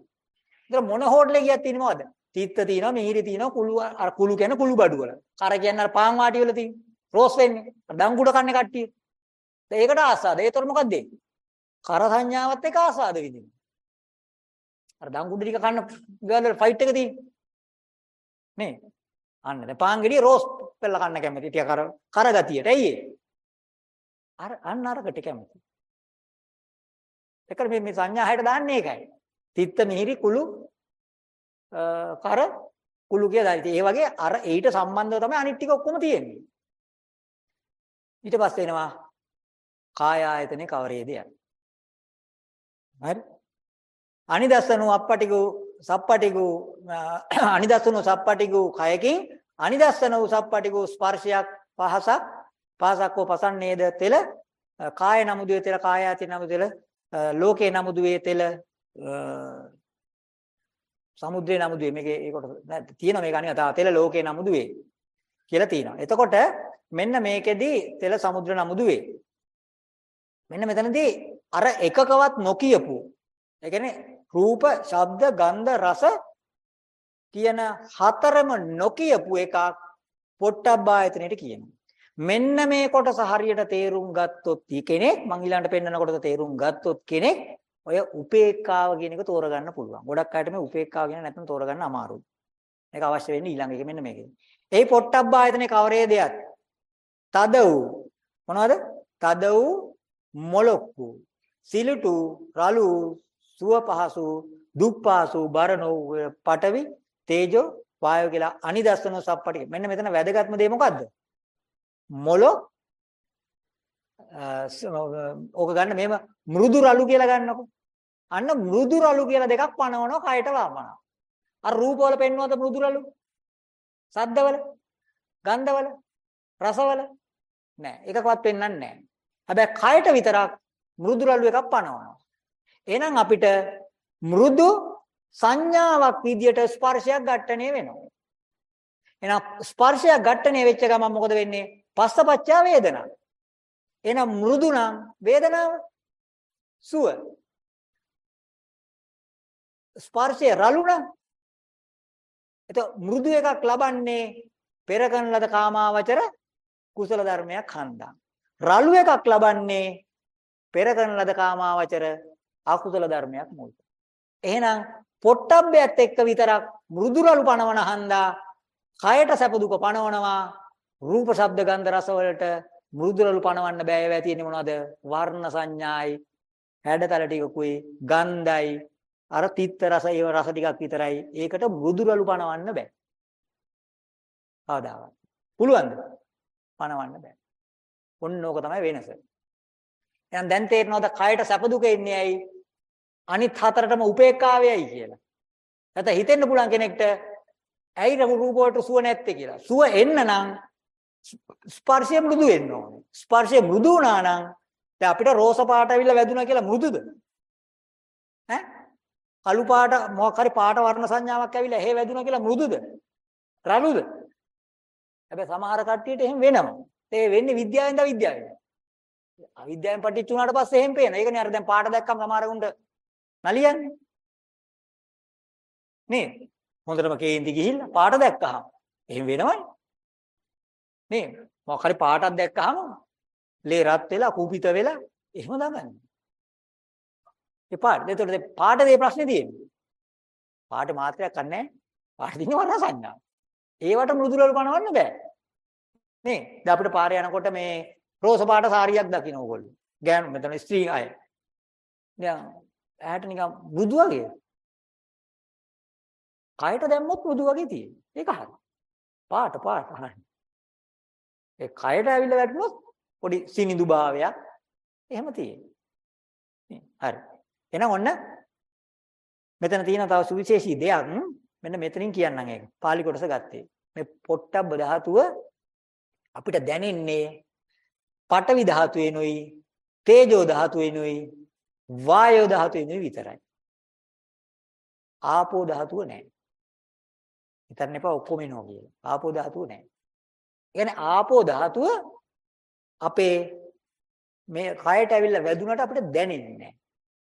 ඉතින් මොන හෝටලේ ගියත් තියෙනවද? තීත්ත තියෙනවා, මිහිරි තියෙනවා, කුළු අර කුළු කියන්නේ කුළු බඩු වල. කර කියන්නේ අර පාන් වාටි වල තියෙන. රෝස් වෙන්නේ. දංගුඩ කන්නේ කට්ටිය. දැන් ඒකට ආසාද. ඒතර මොකක්ද ඒ? කර සංඥාවත් එක්ක ආසාද විදිනවා. අර දංගුඩ ටික කන්න ගාල ෆයිට් එක තියෙන්නේ. නේ. අන්න දැන් පාන් ගෙඩිය රෝස් පෙළ කන්න කැමති. ටික කර කරගතියට. ඇයි ඒ? අර අන්න අරකට කැමති. ඒකර මේ මේ සංඥා හැට දාන්නේ ඒකයි. තිත්ත මිහිරි කුළු කර කුළු කියලා දාලා. ඒ වගේ අර ඊට සම්බන්ධව තමයි අනිත් ටික ඔක්කොම තියෙන්නේ. ඊට පස්සේ එනවා කාය ආයතනේ කවරේද යන්නේ. හරි? අනිදස්සනෝ අප්පටිගෝ සප්පටිගෝ අනිදස්සනෝ සප්පටිගෝ කයකින් අනිදස්සනෝ සප්පටිගෝ ස්පර්ශයක් පහසක් පහසක්කෝ පසන්නේද තෙල කාය නමුදුවේ තෙල කායාති නමුදුවේ ලෝකේ නමුදුවේ තෙල සමුද්‍රේ නමුදුවේ මේකේ ඒකට නෑ තියෙනවා මේක අනිවා තා තෙල ලෝකේ නමුදුවේ කියලා තියෙනවා. එතකොට මෙන්න මේකෙදි තෙල සමුද්‍ර නමුදුවේ. මෙන්න මෙතනදී අර එකකවත් නොකියපු ඒ කියන්නේ රූප, ශබ්ද, ගන්ධ, රස කියන හතරම නොකියපු එකක් පොට්ටබ්බායතනෙට කියනවා. මෙන්න මේ කොටස හරියට තේරුම් ගත්තොත් කෙනෙක් මං ඊළඟට පෙන්නන කොටස තේරුම් ගත්තොත් කෙනෙක් ඔය උපේක්ඛාව කියන එක තෝරගන්න පුළුවන්. ගොඩක් අයට මේ උපේක්ඛාව කියන නැත්නම් තෝරගන්න අමාරුයි. මේක අවශ්‍ය වෙන්නේ ඊළඟ එක මෙන්න මේකේ. එහි පොට්ටබ්බායතනේ කවරේදයක්? තද වූ මොනවද? තද වූ මොලොක්කු සිලුටු රළු සුව පහසු දුප්පාසු බරනෝ පටවි තේජෝ වායෝ කියලා අනිදස්සන සප්පටි මෙන්න මෙතන වැදගත්ම දේ මොකද්ද මොළො ඕක ගන්න මේව මෘදු රළු කියලා ගන්නකො අන්න මෘදු රළු කියලා දෙකක් පනවනවා කයට වාපනවා අර රූපවල පෙන්වනවද මෘදු රළු සද්දවල ගන්ධවල රසවල නෑ එකකවත් පෙන්වන්නේ නෑ හැබැයි කයට විතරක් මෘදු රළු එකක් පනවනවා එහෙනම් අපිට මෘදු සංඥාවක් විදියට ස්පර්ශයක් ඝට්ටණය වෙනවා. එහෙනම් ස්පර්ශයක් ඝට්ටණය වෙච්ච ගමන් මොකද වෙන්නේ? පස්සපච්චා වේදනා. එහෙනම් මෘදු නම් වේදනාව සුව. ස්පර්ශය රළු නම් එතකොට මෘදු එකක් ලබන්නේ පෙර කරන ලද කාමාවචර කුසල ධර්මයක් හන්දා. රළු එකක් ලබන්නේ පෙර කරන ලද කාමාවචර අකුසල ධර්මයක් මුල්. එහෙනම් පොට්ටබ්බයත් එක්ක විතරක් මෘදුරලු පනවන හන්දා කයට සැප දුක පනවනවා රූප ශබ්ද ගන්ධ රස වලට මෘදුරලු පනවන්න බෑ ඒවා තියෙන්නේ මොනවද වර්ණ සංඥායි හැඩතල ටිකකුයි ගන්ධයි අර තිත්ත රස ඒව රස ටිකක් විතරයි ඒකට මෘදුරලු පනවන්න බෑ කවදාවත් පුළුවන්ද පනවන්න බෑ ඔන්න ඕක තමයි වෙනස එහෙනම් දැන් තේරෙනවද කයට සැප දුක එන්නේ ඇයි අනිත් හතරටම උපේක්ඛාවයයි කියලා. නැත්නම් හිතෙන්න පුළුවන් කෙනෙක්ට ඇයි රූප වලට සුව නැත්තේ කියලා. සුව එන්න නම් ස්පර්ශය මෘදු වෙන්න ඕනේ. ස්පර්ශය මෘදු වුණා නම් දැන් අපිට රෝස පාට ඇවිල්ලා වැදුනා කියලා මෘදුද? ඈ? කළු පාට මොකක් හරි පාට වර්ණ සංඥාවක් ඇවිල්ලා එහෙ වැදුනා කියලා මෘදුද? රළුද? හැබැයි සමහර කට්ටියට එහෙම වෙනවා. ඒ වෙන්නේ විද්‍යාවෙන්ද අවිද්‍යාවෙන්ද? අවිද්‍යාවෙන් පටිච්ච උනාට පස්සේ එහෙම පේනවා. ඒකනේ අර දැන් පාට දැක්කම සමහර උන්ට නලියන්නේ. නේද? හොඳටම කේන්ති ගිහිල්ලා පාට දැක්කහම එහෙම වෙනවනේ. නේද? මොකක් හරි පාටක් දැක්කහම ලේ රත් වෙලා කුපිත වෙලා එහෙම දඟන්නේ. ඒ පාට. ඒතකොට පාටේ ප්‍රශ්නේ තියෙන්නේ. පාට මාත්‍රයක් නැහැ. පාට දිනේ වර්ණ සංඥා. ඒවට මෘදුලවල පනවන්න බෑ. නේ? දැන් අපිට පාරේ යනකොට මේ රෝස පාට සාරියක් දකින්න ඕගොල්ලෝ. ගෑනු මෙතන ස්ත්‍රී අය. දැන් ඇහැට නිකන් මෘදු වගේ. කයට දැම්මොත් මෘදු වගේ තියෙන්නේ. ඒක හරි. පාට පාට හරි. ඒ කයට ඇවිල්ලා වැටුනොත් පොඩි සිනිඳු භාවයක් එහෙම තියෙන්නේ. හරි. එහෙනම් ඔන්න මෙතන තියෙන තව සුවිශේෂී දෙයක් මෙන්න මෙතනින් කියන්නම් ඒක. පාලි කොටස ගත්තේ. මේ පොට්ටබ්බ ධාතුව අපිට දැනෙන්නේ පඨවි ධාතුවෙනුයි තේජෝ ධාතුවෙනුයි වායෝ ධාතුවෙනුයි විතරයි. ආපෝ ධාතුව නැහැ. හිතන්න එපා ඔක්කොම එනවා කියලා. ආපෝ ධාතුව නැහැ. يعني ආපෝ ධාතුව අපේ මේ කයට ඇවිල්ලා වැදුනට අපිට දැනෙන්නේ නැහැ.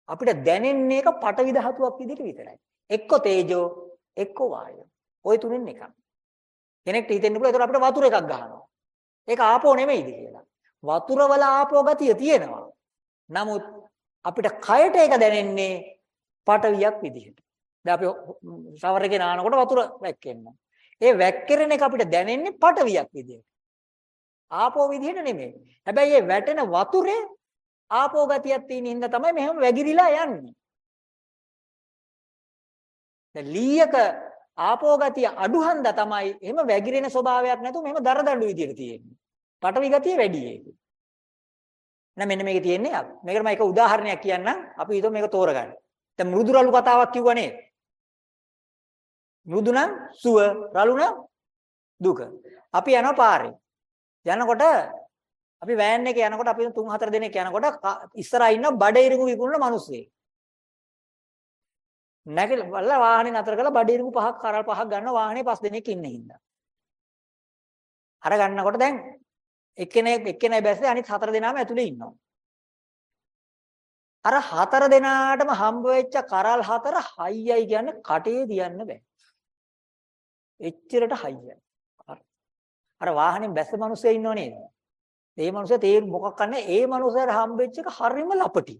අපිට දැනෙන්නේ එක පටවි ධාතුවක් විදිහට විතරයි. එක්ක තේජෝ, එක්ක වායෝ. ওই තුනෙන් එකක්. කෙනෙක්ට හිතෙන්න පුළුවන් ඒතර අපිට වතුර එකක් ගහනවා. ඒක ආපෝ නෙමෙයිද කියලා. වතුර වල ආපෝ ගතිය තියෙනවා. නමුත් අපිට කයට ඒක දැනෙන්නේ පටවියක් විදිහට. දැන් අපි ෂවර් එකේ නානකොට වතුර වැක්කෙන්න. ඒ වැක්කිරෙන එක අපිට දැනෙන්නේ පටවියක් විදියට. ආපෝ විදියට නෙමෙයි. හැබැයි මේ වැටෙන වතුරේ ආපෝ ගතියක් තියෙන හින්දා තමයි මෙහෙම වැగిරිලා යන්නේ. දැන් ලීයක ආපෝ ගතිය අඩු හන්දා තමයි එහෙම වැగిරෙන ස්වභාවයක් නැතුව මෙහෙම දරදඬු විදියට තියෙන්නේ. පටවි ගතිය වැඩි ඒක. එහෙනම් මෙන්න මේකේ තියෙන්නේ මේකට මම එක උදාහරණයක් කියන්නම් අපි හිතමු මේක තෝරගන්න. දැන් මෘදු රළු කතාවක් කිව්වා නේද? මෘදු නම් සුව රළු නම් දුක. අපි යනවා පාරේ. යනකොට අපි වෑන් එකේ යනකොට අපි තුන් හතර දෙනෙක් යනකොට ඉස්සරහා ඉන්න බඩ ඉරිඟු විකුණන මිනිස්සෙක්. නැගිටලා වාහනේ නතර කරලා බඩ ඉරිඟු පහක් කරල් පහක් ගන්න වාහනේ පස් දෙනෙක් ඉන්න හින්දා. අර ගන්නකොට දැන් එක්කෙනෙක් එක්කෙනෙක් බැස්සේ අනිත් හතර දෙනාම ඇතුලේ ඉන්නවා. අර හතර දෙනාටම හම්බ වෙච්ච කරල් හතර හයියයි කියන්නේ කටේ තියන්න බෑ. එච්චරට හයියයි. අර වාහනේ බැස්ස මිනිස්සෙ ඉන්නව නේද? ඒ මිනිස්සයා තේ මොකක් කරන්නේ? ඒ මිනිස්සයාට හම්බෙච්ච එක හරිම ලපටි.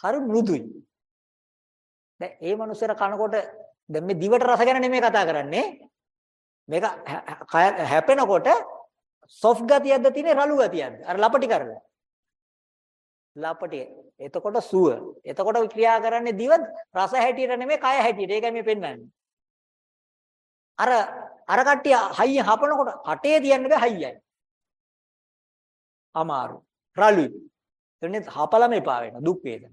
හරි මෘදුයි. දැන් ඒ මිනිස්සයාට කනකොට දැන් මේ දිවට රස ගැන නෙමෙයි කතා කරන්නේ. මේක හැපෙනකොට සොෆ්ට් ගතියක්ද තියෙන්නේ රළු ගතියක්ද? අර ලපටි කරලා. ලපටි. එතකොට සුව. එතකොට ක්‍රියා කරන්නේ දිව රස හැටියට නෙමෙයි කය හැටියට. ඒකයි මේ පෙන්වන්නේ. අර අර කට්ටිය හයිය හපනකොට කටේ තියන්න බෑ හයියයි. අමාරු. රළුයි. එන්නේ හපලම එපා වෙනවා දුක් වේදන.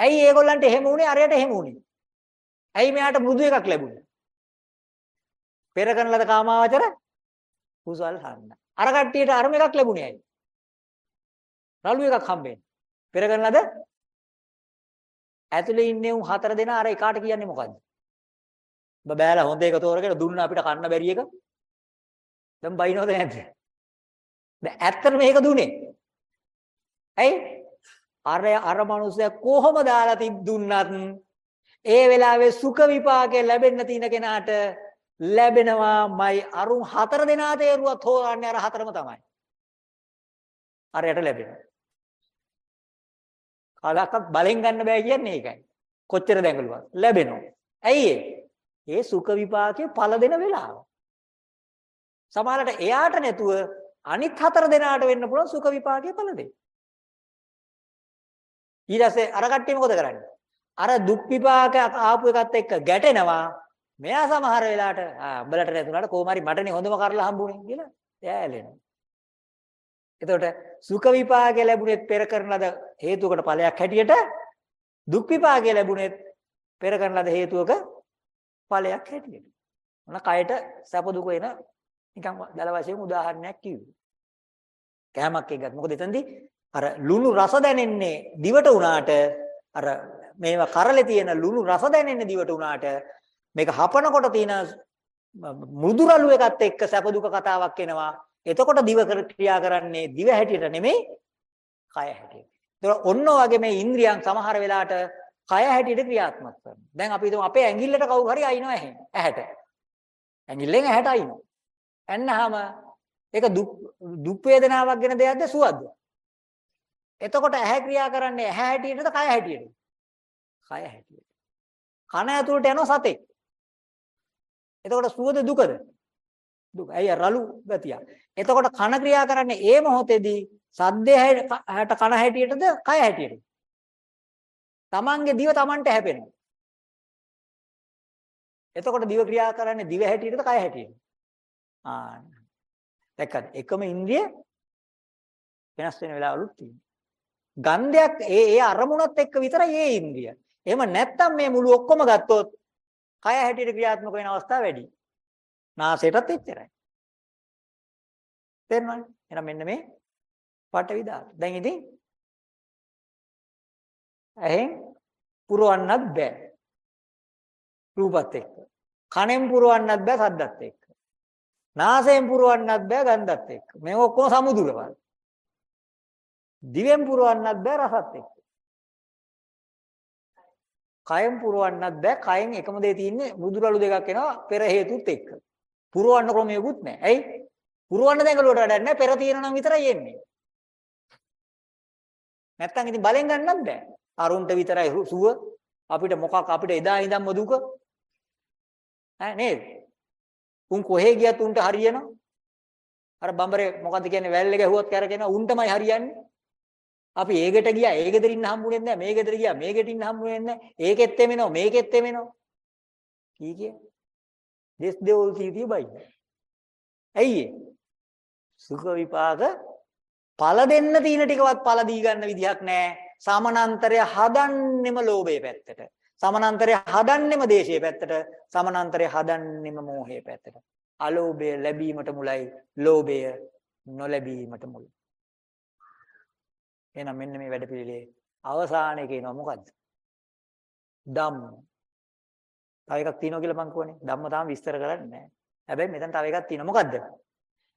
ඇයි ඒගොල්ලන්ට එහෙම වුනේ අරයට එහෙම වුනේ? ඇයි මෙයාට මෘදු එකක් ලැබුණේ? පෙර කරන ලද කාමාවචර කුසල් හන්න. අර කට්ටියට අරම එකක් ලැබුණේ ඇයි? රළු එකක් හම්බෙන්නේ. පෙර කරන ලද ඇතුලේ ඉන්නේ උන් හතර දෙනා අර එකාට කියන්නේ මොකද්ද? ඔබ බෑලා හොඳ එක තෝරගෙන දුන්න අපිට කන්න බැරි එක. දැන් බයිනවද නැද්ද? දැන් ඇත්තට මේක දුන්නේ. ඇයි? අර අර මනුස්සයා කොහොම දාලා තිබ් දුන්නත් ඒ වෙලාවේ සුඛ විපාකේ ලැබෙන්න තියෙන කෙනාට ලැබෙනවාමයි අරුන් හතර දෙනා තේරුවත් හොරන්නේ අර හතරම තමයි. අරයට ලැබෙනවා. කලක්වත් බලෙන් ගන්න බෑ කියන්නේ ඒකයි. කොච්චර දැඟලුවත් ලැබෙනවා. ඇයි ඒ? ඒ සුඛ විපාකයේ ඵල දෙන වෙලාව. සමහරට එයාට නැතුව අනිත් හතර දෙනාට වෙන්න පුළුවන් සුඛ විපාකයේ ඵල දෙන්න. ඊට පස්සේ අර කට්ටිය මොකද කරන්නේ? අර දුක් විපාක ආපු එකත් එක්ක ගැටෙනවා. මෙයා සමහර වෙලාවට ආ උඹලට නැතුණාට කොහොම හරි මටනේ හොඳම කරලා හම්බුනේ කියලා එයාලෙනවා. එතකොට සුඛ විපාකය ලැබුණෙත් පෙර කරන ලද හේතුවකට ඵලයක් හැටියට දුක් විපාකය ලැබුණෙත් පෙර කරන ලද හේතුවක ඵලයක් හැටියට. මොන කයට සැප දුක එන නිකන් දල වශයෙන් උදාහරණයක් කිව්වේ. කෑමක් එක්කත් මොකද එතනදී අර ලුණු රස දැනෙන්නේ දිවට උනාට අර මේවා කරලේ තියෙන ලුණු රස දැනෙන්නේ දිවට උනාට මේක හපනකොට තියෙන මෘදු රළු එකත් එක්ක සැප දුක කතාවක් එනවා. එතකොට දිව ක්‍රියා කරන්නේ දිව හැටියට නෙමෙයි කය හැටියට. ඒක ඔන්න ඔයගේ මේ ඉන්ද්‍රියන් සමහර වෙලාවට කය හැටියට ක්‍රියාත්මක කරනවා. දැන් අපි හිතමු අපේ ඇඟිල්ලට කවුරු හරි අයින්නවා එහෙම. ඇහැට. ඇඟිල්ලෙන් ඇහැට අයින්නවා. එන්නාම ඒක දුක් දුක් වේදනාවක් ගැන දෙයක්ද සුවද්ද? එතකොට ඇහැ ක්‍රියා කරන්නේ ඇහැ හැටියටද කය හැටියටද? කය හැටියට. කන ඇතුළට යන සතෙක්. එතකොට සුවද දුකද? දුක. ඇයි රළු ගතිය. එතකොට කන ක්‍රියා කරන්නේ ඒ මොහොතේදී සද්දේ හැට කන හැටියටද කය හැටියටද? තමන්ගේ දිව තමන්ට හැපෙනවා. එතකොට දිව ක්‍රියා කරන්නේ දිව හැටියටද කය හැටියටද? ආ. දැක්කද? එකම ඉන්ද්‍රිය වෙනස් වෙන වෙලාවලුත් තියෙනවා. ගන්ධයක් ඒ ඒ අරමුණත් එක්ක විතරයි ඒ ඉන්ද්‍රිය. එහෙම නැත්තම් මේ මුළු ඔක්කොම ගත්තොත් කය හැටියට ක්‍රියාත්මක වෙන අවස්ථා වැඩි. නාසයටත් එච්චරයි. තේරෙනවද? එහෙනම් මෙන්න මේ පටවි ධාතු. දැන් ඉතින් ඇහෙන් පුරවන්නත් බෑ. රූපත් එක්ක. කනෙන් පුරවන්නත් බෑ සද්දත් එක්ක. නාසයෙන් පුරවන්නත් බෑ ගන්ධත් එක්ක. මේ ඔක්කොම සමුදුරවල්. දිවෙන් පුරවන්නත් බෑ රසත් එක්ක. කයෙන් පුරවන්නත් බෑ. කයෙන් එකම දේ තියෙන්නේ මුදුරලු දෙකක් එනවා පෙර හේතුත් එක්ක. පුරවන්න ක්‍රමයකුත් නැහැ. ඇයි? පුරවන්න දැඟලුවට වැඩක් නැහැ. පෙර තියෙනවා නම් විතරයි එන්නේ. නැත්තම් ඉතින් බලෙන් ගන්නත් බෑ. අරුන්ට විතරයි සුව අපිට මොකක් අපිට එදා ඉඳන්ම දුක ඈ නේද? උන් කොහේ ගියත් උන්ට හරියනවා. අර බඹරේ මොකද්ද කියන්නේ වැල්ල ගැහුවත් කරගෙන උන්ටමයි හරියන්නේ. අපි ඒ ගෙට ගියා ඒ ගෙදර ඉන්න හම්බුනේ නැහැ මේ ගෙදර ගියා මේ ගෙට ඉන්න හම්බුනේ නැහැ. ඒකෙත් එමෙනවා මේකෙත් එමෙනවා. කී කිය? දෙස් දෙවල් තීතිය බයි ඇයි සුඛ විපාක ඵල දෙන්න තියෙන ටිකවත් ඵල දී ගන්න විදිහක් නැහැ. සමනන්තරය හදන්නෙම ලෝභයේ පැත්තට. සමනන්තරය හදන්නෙම දේශයේ පැත්තට සමනන්තරය හදන්නෙම මෝහයේ පැත්තට අලෝභය ලැබීමට මුලයි ලෝභය නොලැබීමට මුලයි එහෙනම් මෙන්න මේ වැඩපිළිවෙලේ අවසානයේ කියනවා මොකද්ද? ධම්ම. තව එකක් තියෙනවා කියලා මං කියවනේ. ධම්ම තාම විස්තර කරන්නේ නැහැ. හැබැයි මෙතන තව එකක් තියෙනවා. මොකද්ද?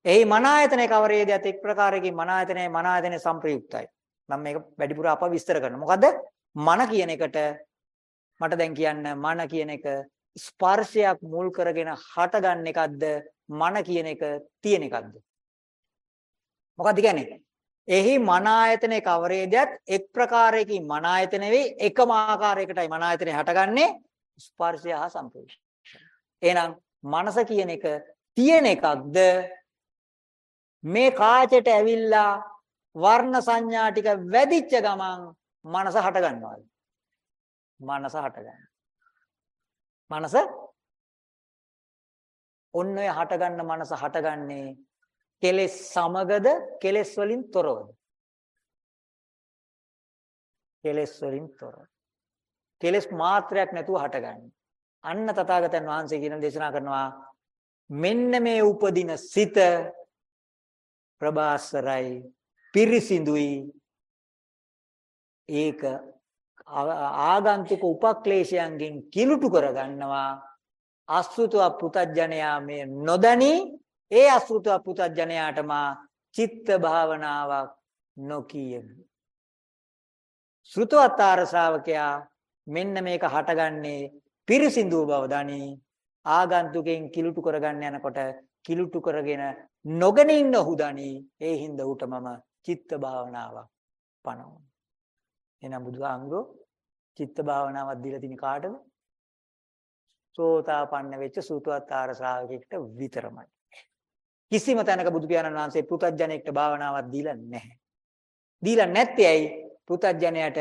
එහි මන ආයතනයේ කවරේදයත් එක් ප්‍රකාරයකින් මන ආයතනයේ මන ආයතනයේ සංප්‍රයුක්තයි. මම මේක වැඩිපුර අප විස්තර කරනවා. මොකද්ද? මන කියන එකට මට දැන් කියන්න මන කියන එක ස්පර්ශයක් මුල් කරගෙන හටගන්න එකක්ද මන කියන එක තියෙන එකක්ද? මොකද්ද කියන්නේ? එහි මන ආයතනයේ කවරේදයත් එක් ප්‍රකාරයකින් මන ආයතන වෙයි එකම ආකාරයකටයි මන ආයතනය හටගන්නේ ස්පර්ශය හා සම්ප්‍රේෂණය. එහෙනම් මනස කියන එක තියෙන එකක්ද මේ කාචයට ඇවිල්ලා වර්ණ සංඥා ටික වැඩිච්ච ගමන් මනස හට ගන්නවා. මනස හට ගන්නවා. මනස ඔන්න ඔය හට ගන්න මනස හටගන්නේ කෙලෙස් සමගද කෙලෙස් වලින් තොරවද? කෙලෙස් වලින් තොරව. කෙලෙස් මාත්‍රයක් නැතුව හටගන්නේ. අන්න තථාගතයන් වහන්සේ කියන දේශනා කරනවා මෙන්න මේ උපදින සිත ප්‍රබාස්වරයි පිරිසිදුයි ඒක ආගන්තුක උපක්ලේශයන්ගෙන් කිලුටු කරගන්නවා. අසුතුව පුතඥයා මේ නොදනී ඒ අසුතුව පුතඥයාටම චිත්ත භාවනාවක් නොකියමි. ශ්‍රුතවත්තාර ශ්‍රාවකයා මෙන්න මේක හටගන්නේ පිරිසිදු බව දනි. ආගන්තුකෙන් කිලුටු කරගන්න යනකොට කිලුටු කරගෙන නොගෙන ඉන්න ඔහු දනි. ඒ හින්දා ඌට මම චිත්ත භාවනාවක් පනවනවා එහෙනම් බුදුහාමුදුරෝ චිත්ත භාවනාවක් දීලා තින කාටද සෝතාපන්න වෙච්ච සූතවත්තාර ශ්‍රාවකෙක්ට විතරමයි කිසිම තැනක බුදු පියාණන් වහන්සේ පුතඥයෙක්ට භාවනාවක් දීලා නැහැ දීලා නැත්තේ ඇයි පුතඥයට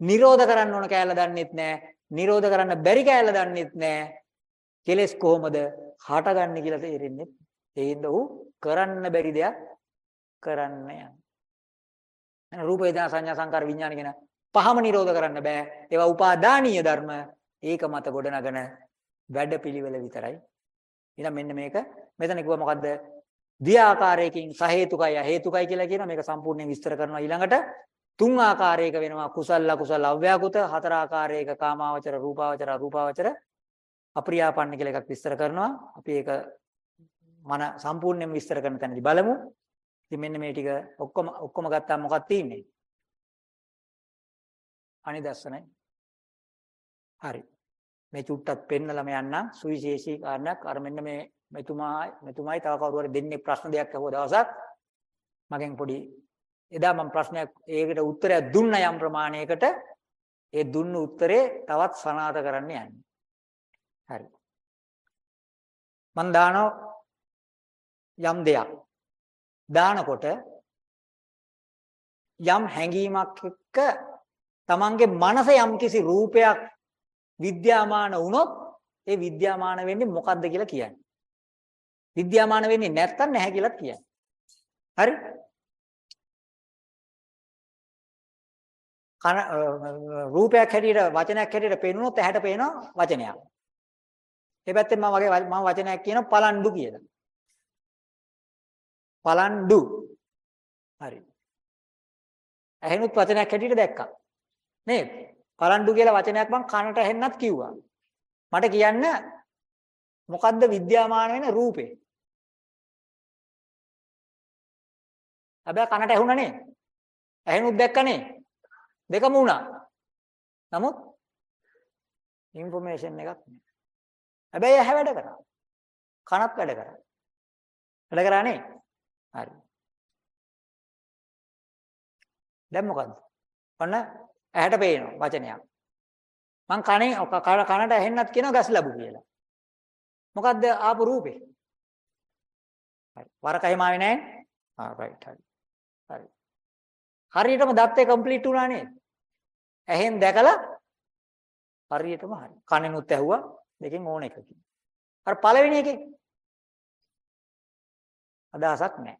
නිරෝධ කරන්න ඕන කෑල්ල දන්නෙත් නැහැ. නිරෝධ කරන්න බැරි කෑල්ල දන්නෙත් නැහැ. කෙලස් කොහොමද හටගන්නේ කියලා තේරෙන්නේ. ඒ හින්දා ඌ කරන්න බැරි දෙයක් කරන්න යන. එන රූප වේදනා සංඥා සංකාර විඥාන කියන පහම නිරෝධ කරන්න බෑ. ඒවා උපාදානීය ධර්ම. ඒක මත ගොඩනගන වැඩපිළිවෙල විතරයි. ඊළඟ මෙන්න මේක. මෙතන කිව්වා මොකද්ද? දියාකාරයකින් සහේතුකයි අහේතුකයි කියලා කියන මේක සම්පූර්ණයෙන් විස්තර කරනවා ඊළඟට. තුන් ආකාරයක වෙනවා. කුසල අකුසල අව්‍යාකෘත. හතර ආකාරයක කාමාවචර රූපාවචර අරූපාවචර. අප්‍රියාපන්න කියලා එකක් විස්තර කරනවා. අපි ඒක මන සම්පූර්ණයෙන් විස්තර කරන තැනදී බලමු. ඉතින් මෙන්න මේ ටික ඔක්කොම ඔක්කොම ගත්තාම මොකක්ද තියෙන්නේ? අනිදස්සනයි හරි මේ චුට්ටක් පෙන්නලම යන්නම් සුවිශේෂී කාරණයක් අර මෙන්න මේ මෙතුමා මෙතුමයි තව කවුරු හරි දෙන්නේ ප්‍රශ්න දෙයක් අහුව දවසක් මගෙන් පොඩි එදා මම ප්‍රශ්නයක් ඒකට උත්තරයක් දුන්න යම් ප්‍රමාණයකට ඒ දුන්න උත්තරේ තවත් සනාථ කරන්න යන්නේ. හරි. මම දානවා යම් දෙයක්. දානකොට යම් හැඟීමක් එක්ක තමන්ගේ මනස යම් කිසි රූපයක් විද්‍යාමාන වුණොත් ඒ විද්‍යාමාන වෙන්නේ මොකද්ද කියලා කියන්නේ. විද්‍යාමාන වෙන්නේ නැත්තම් නැහැ කියලා කියන්නේ. හරි? කන රූපයක් හැටියට වචනයක් හැටියට පේනුනොත් ඇහැට පේනවා වචනයක්. ඒ පැත්තෙන් මම වගේ මම වචනයක් කියනවා පලන්ඩු කියලා. පලන්ඩු. හරි. ඇහෙනුත් වචනයක් හැටියට දැක්කා. නේද? කරඬු කියලා වචනයක් මං කනට ඇහෙන්නත් කිව්වා. මට කියන්න මොකද්ද විද්‍යාමාන වෙන රූපේ? හැබැයි කනට ඇහුණා නේ. ඇහෙනුත් දැක්කනේ. දෙකම වුණා. නමුත් ইনফෝමේෂන් එකක් නෑ. හැබැයි ඇහැ වැඩ කරා. කනත් වැඩ කරා. වැඩ කරානේ. හරි. දැන් මොකද්ද? ඔන්න ඇහැට පේනවා වචනයක්. මං කනේ කනට ඇහෙන්නත් කියනවා ගස් ලැබු කියලා. මොකද්ද ආපු රූපේ? හරි. වරක එහෙම ආවේ නැහැ. ආ රයිට් හරි. හරි. හරියටම දත්තේ කම්ප්ලීට් වුණා නේද? ඇහෙන් දැකලා හරියටම හරි. කනෙනුත් ඇහුවා දෙකෙන් ඕන එකකින්. අර පළවෙනි එකේ අදහසක් නැහැ.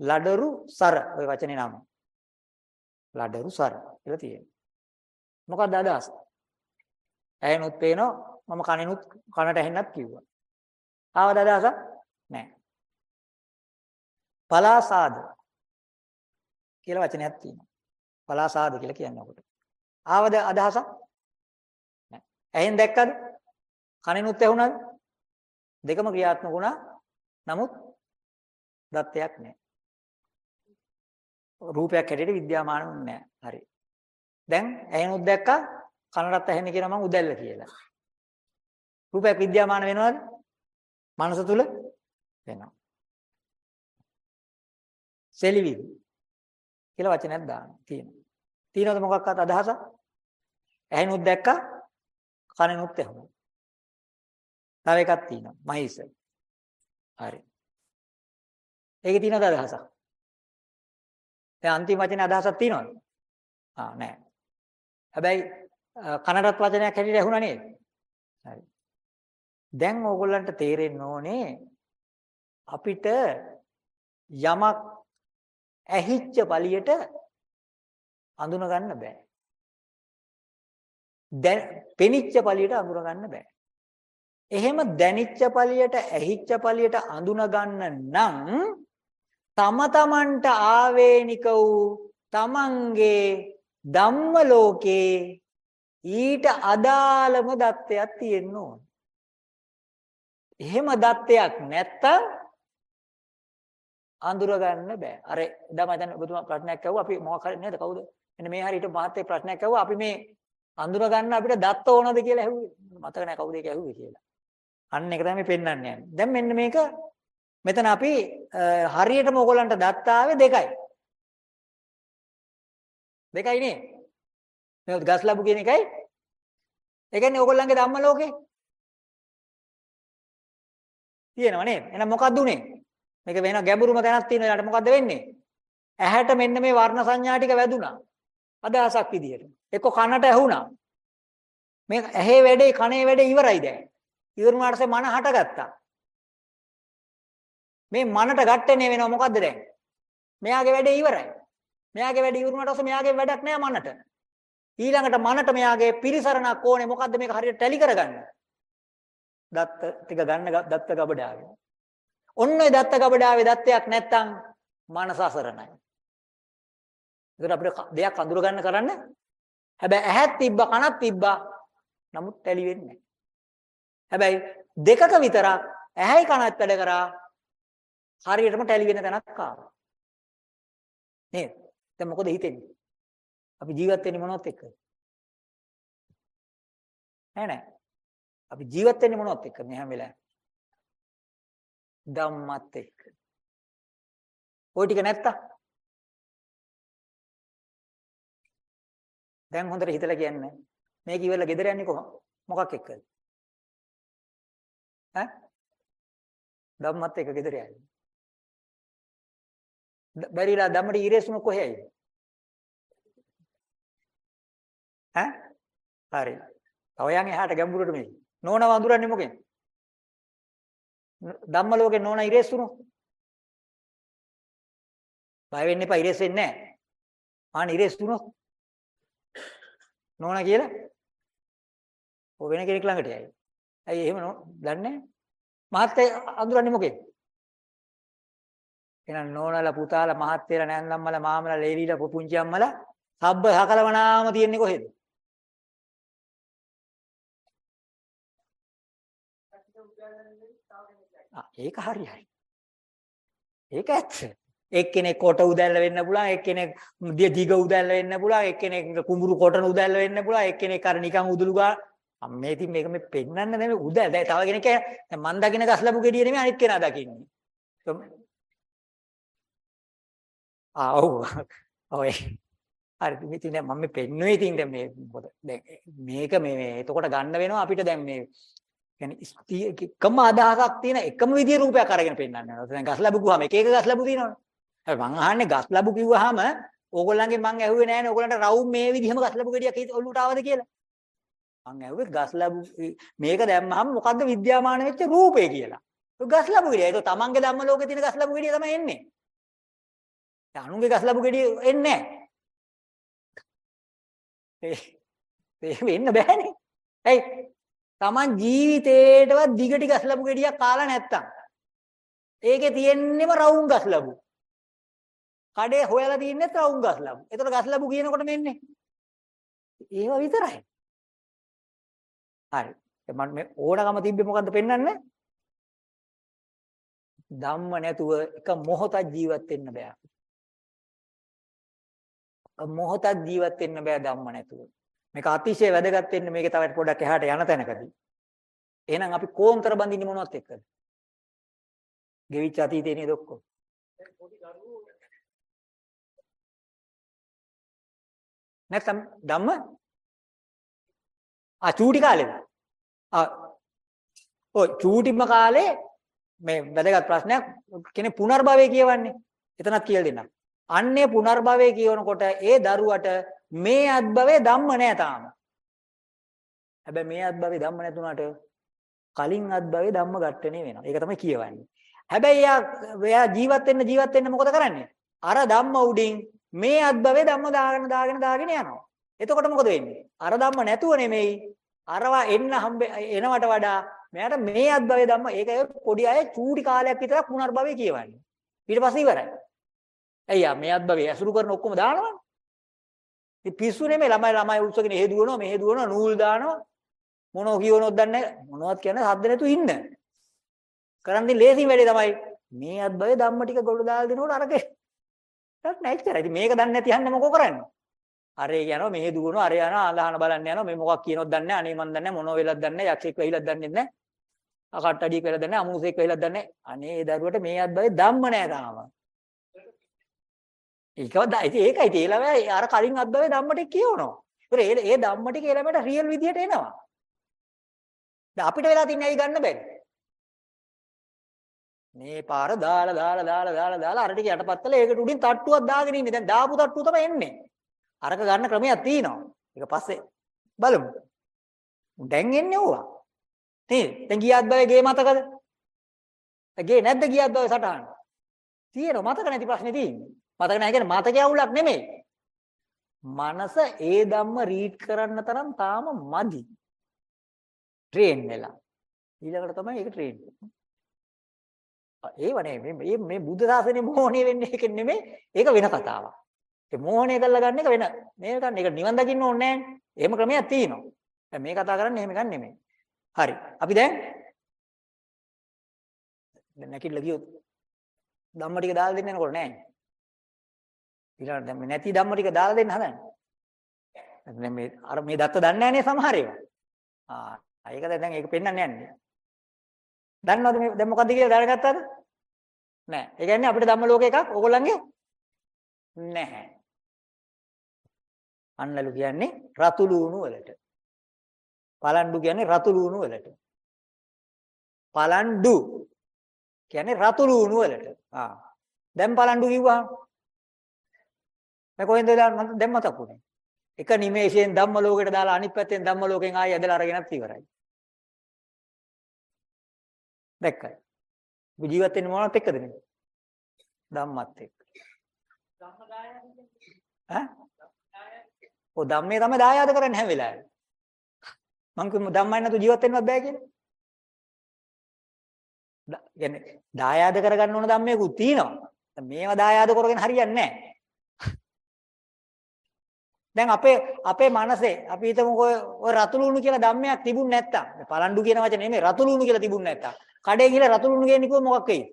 ලඩරු සර ওই වචනේ නම. ලඩරු සර කියලා තියෙනවා. මොකක්ද අදහස? ඇහෙනුත් පේනවා මම කනෙනුත් කනට ඇහෙන්නත් කිව්වා. ආවද අදහසක්? නැහැ. පලාසාද කියලා වචනයක් තියෙනවා. පලාසාද කියලා කියන්නේ ඔකට. ආවද අදහසක්? නැහැ. ඇහෙන් දැක්කද? කනෙනුත් ඇහුණාද? දෙකම ක්‍රියාත්මක වුණා. නමුත් දත්තයක් නැහැ. රූපයක් හැටියට විද්‍යාමාන නැහැ. හරි. දැන් ඇහෙනුත් දැක්කා කනටත් ඇහෙන්නේ කියන මම උදැල්ල කියලා. රූපයක් විද්‍යාමාන වෙනවද? මනස තුල වෙනවා. සෙලිවිල් කියලා වචනයක් දාන්න තියෙනවා. තියෙනවද මොකක්වත් අදහසක්? ඇහෙනුත් දැක්කා කනෙනුත් ඇහුණා. තව එකක් තියෙනවා. මහේස. හරි. ඒකේ තියෙනවද අදහසක්? දැන් අන්තිම වචනේ අදහසක් තියෙනවද? ආ නෑ. හැබැයි කනටත් වචනයක් හැටියට ඇහුණා නේද? හරි. දැන් ඕගොල්ලන්ට තේරෙන්න ඕනේ අපිට යමක් ඇහිච්ච පළියට අඳුන ගන්න බෑ. දැන් පෙනිච්ච පළියට අඳුන ගන්න බෑ. එහෙම දැනිච්ච පළියට ඇහිච්ච පළියට අඳුන ගන්න නම් තම තමන්ට ආවේනික වූ තමන්ගේ ධම්ම ලෝකේ ඊට අදාළම දත්තයක් තියෙන්න ඕන. එහෙම දත්තයක් නැත්තම් අඳුර ගන්න බෑ. අර එදා මම දැන් ඔබතුමා ප්‍රශ්නයක් ඇහුවා අපි මොකක් හරි නේද කවුද? මෙන්න මේ හරියට මහත්තයෙක් ප්‍රශ්නයක් ඇහුවා අපි මේ අඳුර ගන්න අපිට දත්ත ඕනද කියලා ඇහුවේ. මතක නැහැ කවුද ඒක ඇහුවේ කියලා. අන්න ඒක තමයි පෙන්වන්නේ යන්නේ. දැන් මෙන්න මේක මෙතන අපි හරියටම ඕගොල්ලන්ට දත්ත ආවේ දෙකයි. දෙකයි නේ. මේ ගස් ලැබු කියන එකයි. ඒ කියන්නේ ඕගොල්ලන්ගේ ධම්ම ලෝකේ තියෙනව නේද? එහෙනම් මොකක්ද උනේ? මේක වෙන ගැඹුරුම තැනක් තියෙනවා. ඊට මොකද්ද වෙන්නේ? ඇහැට මෙන්න මේ වර්ණ සංඥා ටික වැදුනා. අදහසක් විදියට. එක්ක කනට ඇහුණා. මේ ඇහි වැඩේ කනේ වැඩේ ඉවරයි දැන්. ඉවර වුණාට පස්සේ මන හටගත්තා. මේ මනට ගැටෙන්නේ වෙනව මොකද්ද දැන්? මෙයාගේ වැඩේ ඉවරයි. මෙයාගේ වැඩේ ඉවර වුණාට පස්සේ මෙයාගේ වැඩක් නෑ මනට. ඊළඟට මනට මෙයාගේ පිරිසරණක් ඕනේ මොකද්ද මේක හරියට ටැලි කරගන්න. දත්ත ටික ගන්න දත්ත ගබඩාවේ. ඔන්න ඔය දත්ත ගබඩාවේ දත්තයක් නැත්තම් මනස අසරණයි. ඒකට අපිට දෙයක් අඳුර ගන්න කරන්න හැබැයි ඇහක් තිබ්බා කනක් තිබ්බා නමුත් ටැලි වෙන්නේ නැහැ. හැබැයි දෙකක විතරක් ඇහැයි කනත් වැඩ කරා හරියටම ටැලි වෙන තැනක් ආවා. නේද? දැන් මොකද හිතෙන්නේ? අපි ජීවත් වෙන්නේ මොනවත් එක්කද? නෑ නෑ. අපි ජීවත් වෙන්නේ මොනවත් එක්කද මේ හැම වෙලාවෙම? ධම්මත් එක්ක. ওই ටික නැත්තා? දැන් හොඳට හිතලා කියන්නේ. මේක ඉවරලා ගෙදර යන්නේ කොහොම? මොකක් එක්කද? ඈ? ධම්මත් එක්ක ගෙදර යන්නේ. බැරිලා ධම්මට ඉරේසුන කොහේයි? ඈ? හරි. තව යන් එහාට ගැඹුරට මේ. නෝන වඳුරන්නේ මොකෙන්? ධම්ම ලෝකේ නෝන ඉරේසුනෝ. බය වෙන්න එපා ඉරේස් වෙන්නේ නැහැ. ආන ඉරේසුනෝ. නෝන කියලා ඔය වෙන කෙනෙක් ළඟට යයි. ඇයි එහෙම දන්නේ නැහැ? මහත්තයා අඳුරන්නේ මොකෙන්? එහෙනම් නෝනලා පුතාලා මහත්තයලා නෑන්දම්මලා මාමලා ලේලිලා පුංචි අම්මලා සබ්බ සකලවනාම තියෙන්නේ කොහෙද? ඒක හරියයි. ඒක ඇත්ත. එක්කෙනෙක් කොට උදැල්ල වෙන්න පුළුවන්, එක්කෙනෙක් දිග උදැල්ල වෙන්න පුළුවන්, එක්කෙනෙක් කුඹුරු කොටන උදැල්ල වෙන්න පුළුවන්, එක්කෙනෙක් අර නිකන් උදුළු ගා මේ ඉතින් මේක මේ පෙන්වන්න නෙමෙයි උදැල්ල. දැන් තව කෙනෙක් දැන් මන් දකින්න ගස්ලපු ගෙඩිය නෙමෙයි අනිත් කෙනා දකින්නේ. ආ ඔව්. ඔය හරි ඉතින් දැන් මම මේ පෙන්නුවේ ඉතින් දැන් මේ මොකද දැන් මේක මේ මේ එතකොට ගන්න වෙනවා අපිට දැන් මේ කියන්නේ එකම අදහසක් තියෙන එකම විදිය රූපයක් අරගෙන පෙන්වන්න යනවා. දැන් ගස් ලැබු කිව්වම එක එක ගස් ලැබු තියෙනවනේ. හරි මං අහන්නේ ගස් ලැබු කිව්වහම ඕගොල්ලන්ගෙන් මං ඇහුවේ නෑනේ ඕගොල්ලන්ට රවුම් මේ විදිහම ගස් ලැබු ගෙඩියක් ඔලුවට ආවද කියලා. මං ඇහුවේ ගස් ලැබු මේක දැම්මහම මොකද්ද විද්‍යාමාන වෙච්ච රූපේ කියලා. ගස් ලැබු ගෙඩිය. ඒක තමන්ගේ ධම්ම ලෝකේ තියෙන ගස් ලැබු ගෙඩිය තමයි එන්නේ. දැන් අනුන්ගේ ගස් ලැබු ගෙඩිය එන්නේ නෑ. ඒ වෙන්න බෑනේ. ඇයි? Taman ජීවිතේටවත් දිගට ගස් ලැබු ගෙඩියක් කාලා නැත්තම්. ඒකේ තියෙන්නේම රවුම් ගස් ලැබු. කඩේ හොයලා තින්නේ රවුම් ගස් ලැබු. ඒතර ගස් ලැබු කියනකොට මෙන්නේ. ඒව විතරයි. හරි. මම මේ ඕනකම තිබ්බේ මොකද්ද පෙන්වන්නේ? ධම්ම නැතුව එක මොහොතක් ජීවත් වෙන්න බෑ. මොහොතක් ජීවත් වෙන්න බෑ ධම්ම නැතුව. මේක අතිශය වැදගත් වෙන්නේ මේකේ තව පොඩ්ඩක් එහාට යන තැනකදී. එහෙනම් අපි කෝන්තර බඳින්නේ මොනවත් එක්කද? ගෙවිච්ච අතීතේ නේද ඔක්කොම? නැත්නම් ධම්ම ආ චූටි කාලේද? ආ ඔය චූටිම කාලේ මේ වැදගත් ප්‍රශ්නයක් කෙනෙක් පුනර්භවය කියවන්නේ. එතනත් කියලා දෙන්නම්. අන්නේ පුනර්භවය කියවනකොට ඒ දරුවට මේ අත්භවයේ ධම්ම නෑ තාම. හැබැයි මේ අත්භවයේ ධම්ම නැතුණාට කලින් අත්භවයේ ධම්ම ඝට්ටනේ වෙනවා. ඒක තමයි කියවන්නේ. හැබැයි එයා එයා ජීවත් වෙන්න ජීවත් වෙන්න මොකද කරන්නේ? අර ධම්ම උඩින් මේ අත්භවයේ ධම්ම දාගෙන දාගෙන දාගෙන යනවා. එතකොට මොකද වෙන්නේ? අර ධම්ම නැතුව නෙමෙයි. අරවා එන්න හම්බ එනවට වඩා මෙයාට මේ අත්භවයේ ධම්ම ඒක පොඩි අය චූටි කාලයක් විතරක් පුනර්භවයේ කියවන්නේ. ඊට පස්සේ ඉවරයි. අයියා මේ අත්භවයේ ඇසුරු කරන ඔක්කොම දානවනේ. ඉතින් පිස්සු නෙමෙයි ළමයි ළමයි උත්සගෙන එහෙ දුවනවා මෙහෙ දුවනවා නූල් දානවා මොනෝ කියවනොත් දන්නේ මොනවත් කියන්නේ හද්ද නැතු ඉන්න. කරන්නේ ලේසිම වැඩේ තමයි මේ අත්භවයේ ධම්ම ටික ගොඩ දාලා දෙනකොට අරකේ. ඒක නැච්චරයි. ඉතින් මේක දන්නේ නැති යන්නේ මොකෝ කරන්නේ? අරේ යනවා මෙහෙ දුවනවා අරේ යනවා අලහන බලන්න යනවා මේ මොකක් කියනොත් දන්නේ නැහැ අනේ මන් දන්නේ නැහැ මොනෝ වෙලක් දන්නේ නැහැ යක්ෂෙක් වෙහිලක් දන්නේ නැහැ අකට්ටඩියෙක් වෙලා දන්නේ නැහැ අමුසෙක් වෙහිලක් දන්නේ නැහැ අනේ ඒ දරුවට මේ අත්භවයේ ධම්ම නැහැ තාම ඒකවත් ඉතින් ඒකයි ඉතින් ඒ ළමයා අර කලින් අත්භවයේ ධම්ම ටික කියවනවා ඒතර ඒ ඒ ධම්ම ටික ඒ ළමයට රියල් විදියට එනවා දැන් අපිට වෙලා තින්නේ ඇයි ගන්න බැරි මේ පාර දාලා දාලා දාලා දාලා දාලා අර ටික යටපත් කළා ඒකට උඩින් තට්ටුවක් දාගෙන ඉන්නේ දැන් දාපු තට්ටුව තමයි එන්නේ අරක ගන්න ක්‍රමයක් තියෙනවා. ඒක පස්සේ බලමු. දැන් එන්නේ ඕවා. නේද? දැන් ගියාත් බය ගේ මතකද? ගේ නැද්ද ගියාත් බය සටහන? තියෙනවා මතක නැති ප්‍රශ්නේ තියෙන්නේ. මතක නැහැ කියන්නේ මතකයේ අවුලක් නෙමෙයි. මනස ඒ ධම්ම රීඩ් කරන්න තරම් තාම මදි. ට්‍රේන් වෙලා. ඊළඟට තමයි ඒක ට්‍රේන් වෙන්නේ. ඒව නෙමෙයි මේ මේ බුද්ධ ශාසනය මොහොනේ වෙන්නේ ඒක නෙමෙයි. ඒක වෙන කතාවක්. ඒ මෝහණය කරලා ගන්න එක වෙන. මේක ගන්න ඒක නිවන් දකින්න ඕනේ නැහැ. එහෙම ක්‍රමයක් තියෙනවා. දැන් මේ කතා කරන්නේ එහෙම ගන්න නෙමෙයි. හරි. අපි දැන් දැන් නැකිట్లా ගියොත් ධම්ම ටික දාලා දෙන්න යනකොට නෑ. ඊළඟට දැන් මේ නැති ධම්ම ටික දාලා දෙන්න හදන්නේ. දැන් මේ අර මේ දත්ත දන්නේ නැනේ සමහර ඒවා. ආ ඒක දැන් ඒක පෙන්වන්න යන්නේ. දන්නවද මේ දැන් මොකද්ද කියලා දැනගත්තද? නෑ. ඒ කියන්නේ අපිට ධම්ම ලෝක එකක් ඕගොල්ලන්ගේ නැහැ. අන්නලු කියන්නේ රතු ලුණු වලට. පලන්ඩු කියන්නේ රතු ලුණු වලට. පලන්ඩු කියන්නේ රතු ලුණු වලට. ආ. දැන් පලන්ඩු කිව්වා. මේ කොහෙන්ද දැන් මතකුනේ. එක නිමේෂයෙන් ධම්ම ලෝකෙට දාලා අනිත් පැත්තෙන් ධම්ම ලෝකෙන් ආයෙ ඇදලා අරගෙනත් ඉවරයි. දැක්කයි. අපි ජීවත් වෙන්නේ මොනවත් එක්කද නේ? ධම්මත් එක්ක. ඈ? ඔය ධම්මේ තමයි දායාද කරන්නේ හැම වෙලාවෙම. මං කිව්ව ධම්මයි නැතු ජීවත් වෙන්නවත් බෑ කියලා. يعني දායාද කරගන්න ඕන ධම්මයකුත් තියෙනවා. මේවා දායාද කරගෙන හරියන්නේ නැහැ. දැන් අපේ අපේ මනසේ අපි හිතමුකෝ ඔය රතුලුණු කියලා ධම්මයක් තිබුණ නැත්තම් පලණ්ඩු කියන වචනේ නෙමෙයි රතුලුණු කියලා තිබුණ නැත්තම් කඩේ ගිහලා රතුලුණු කියන්නේ කිව්ව මොකක් වෙයිද?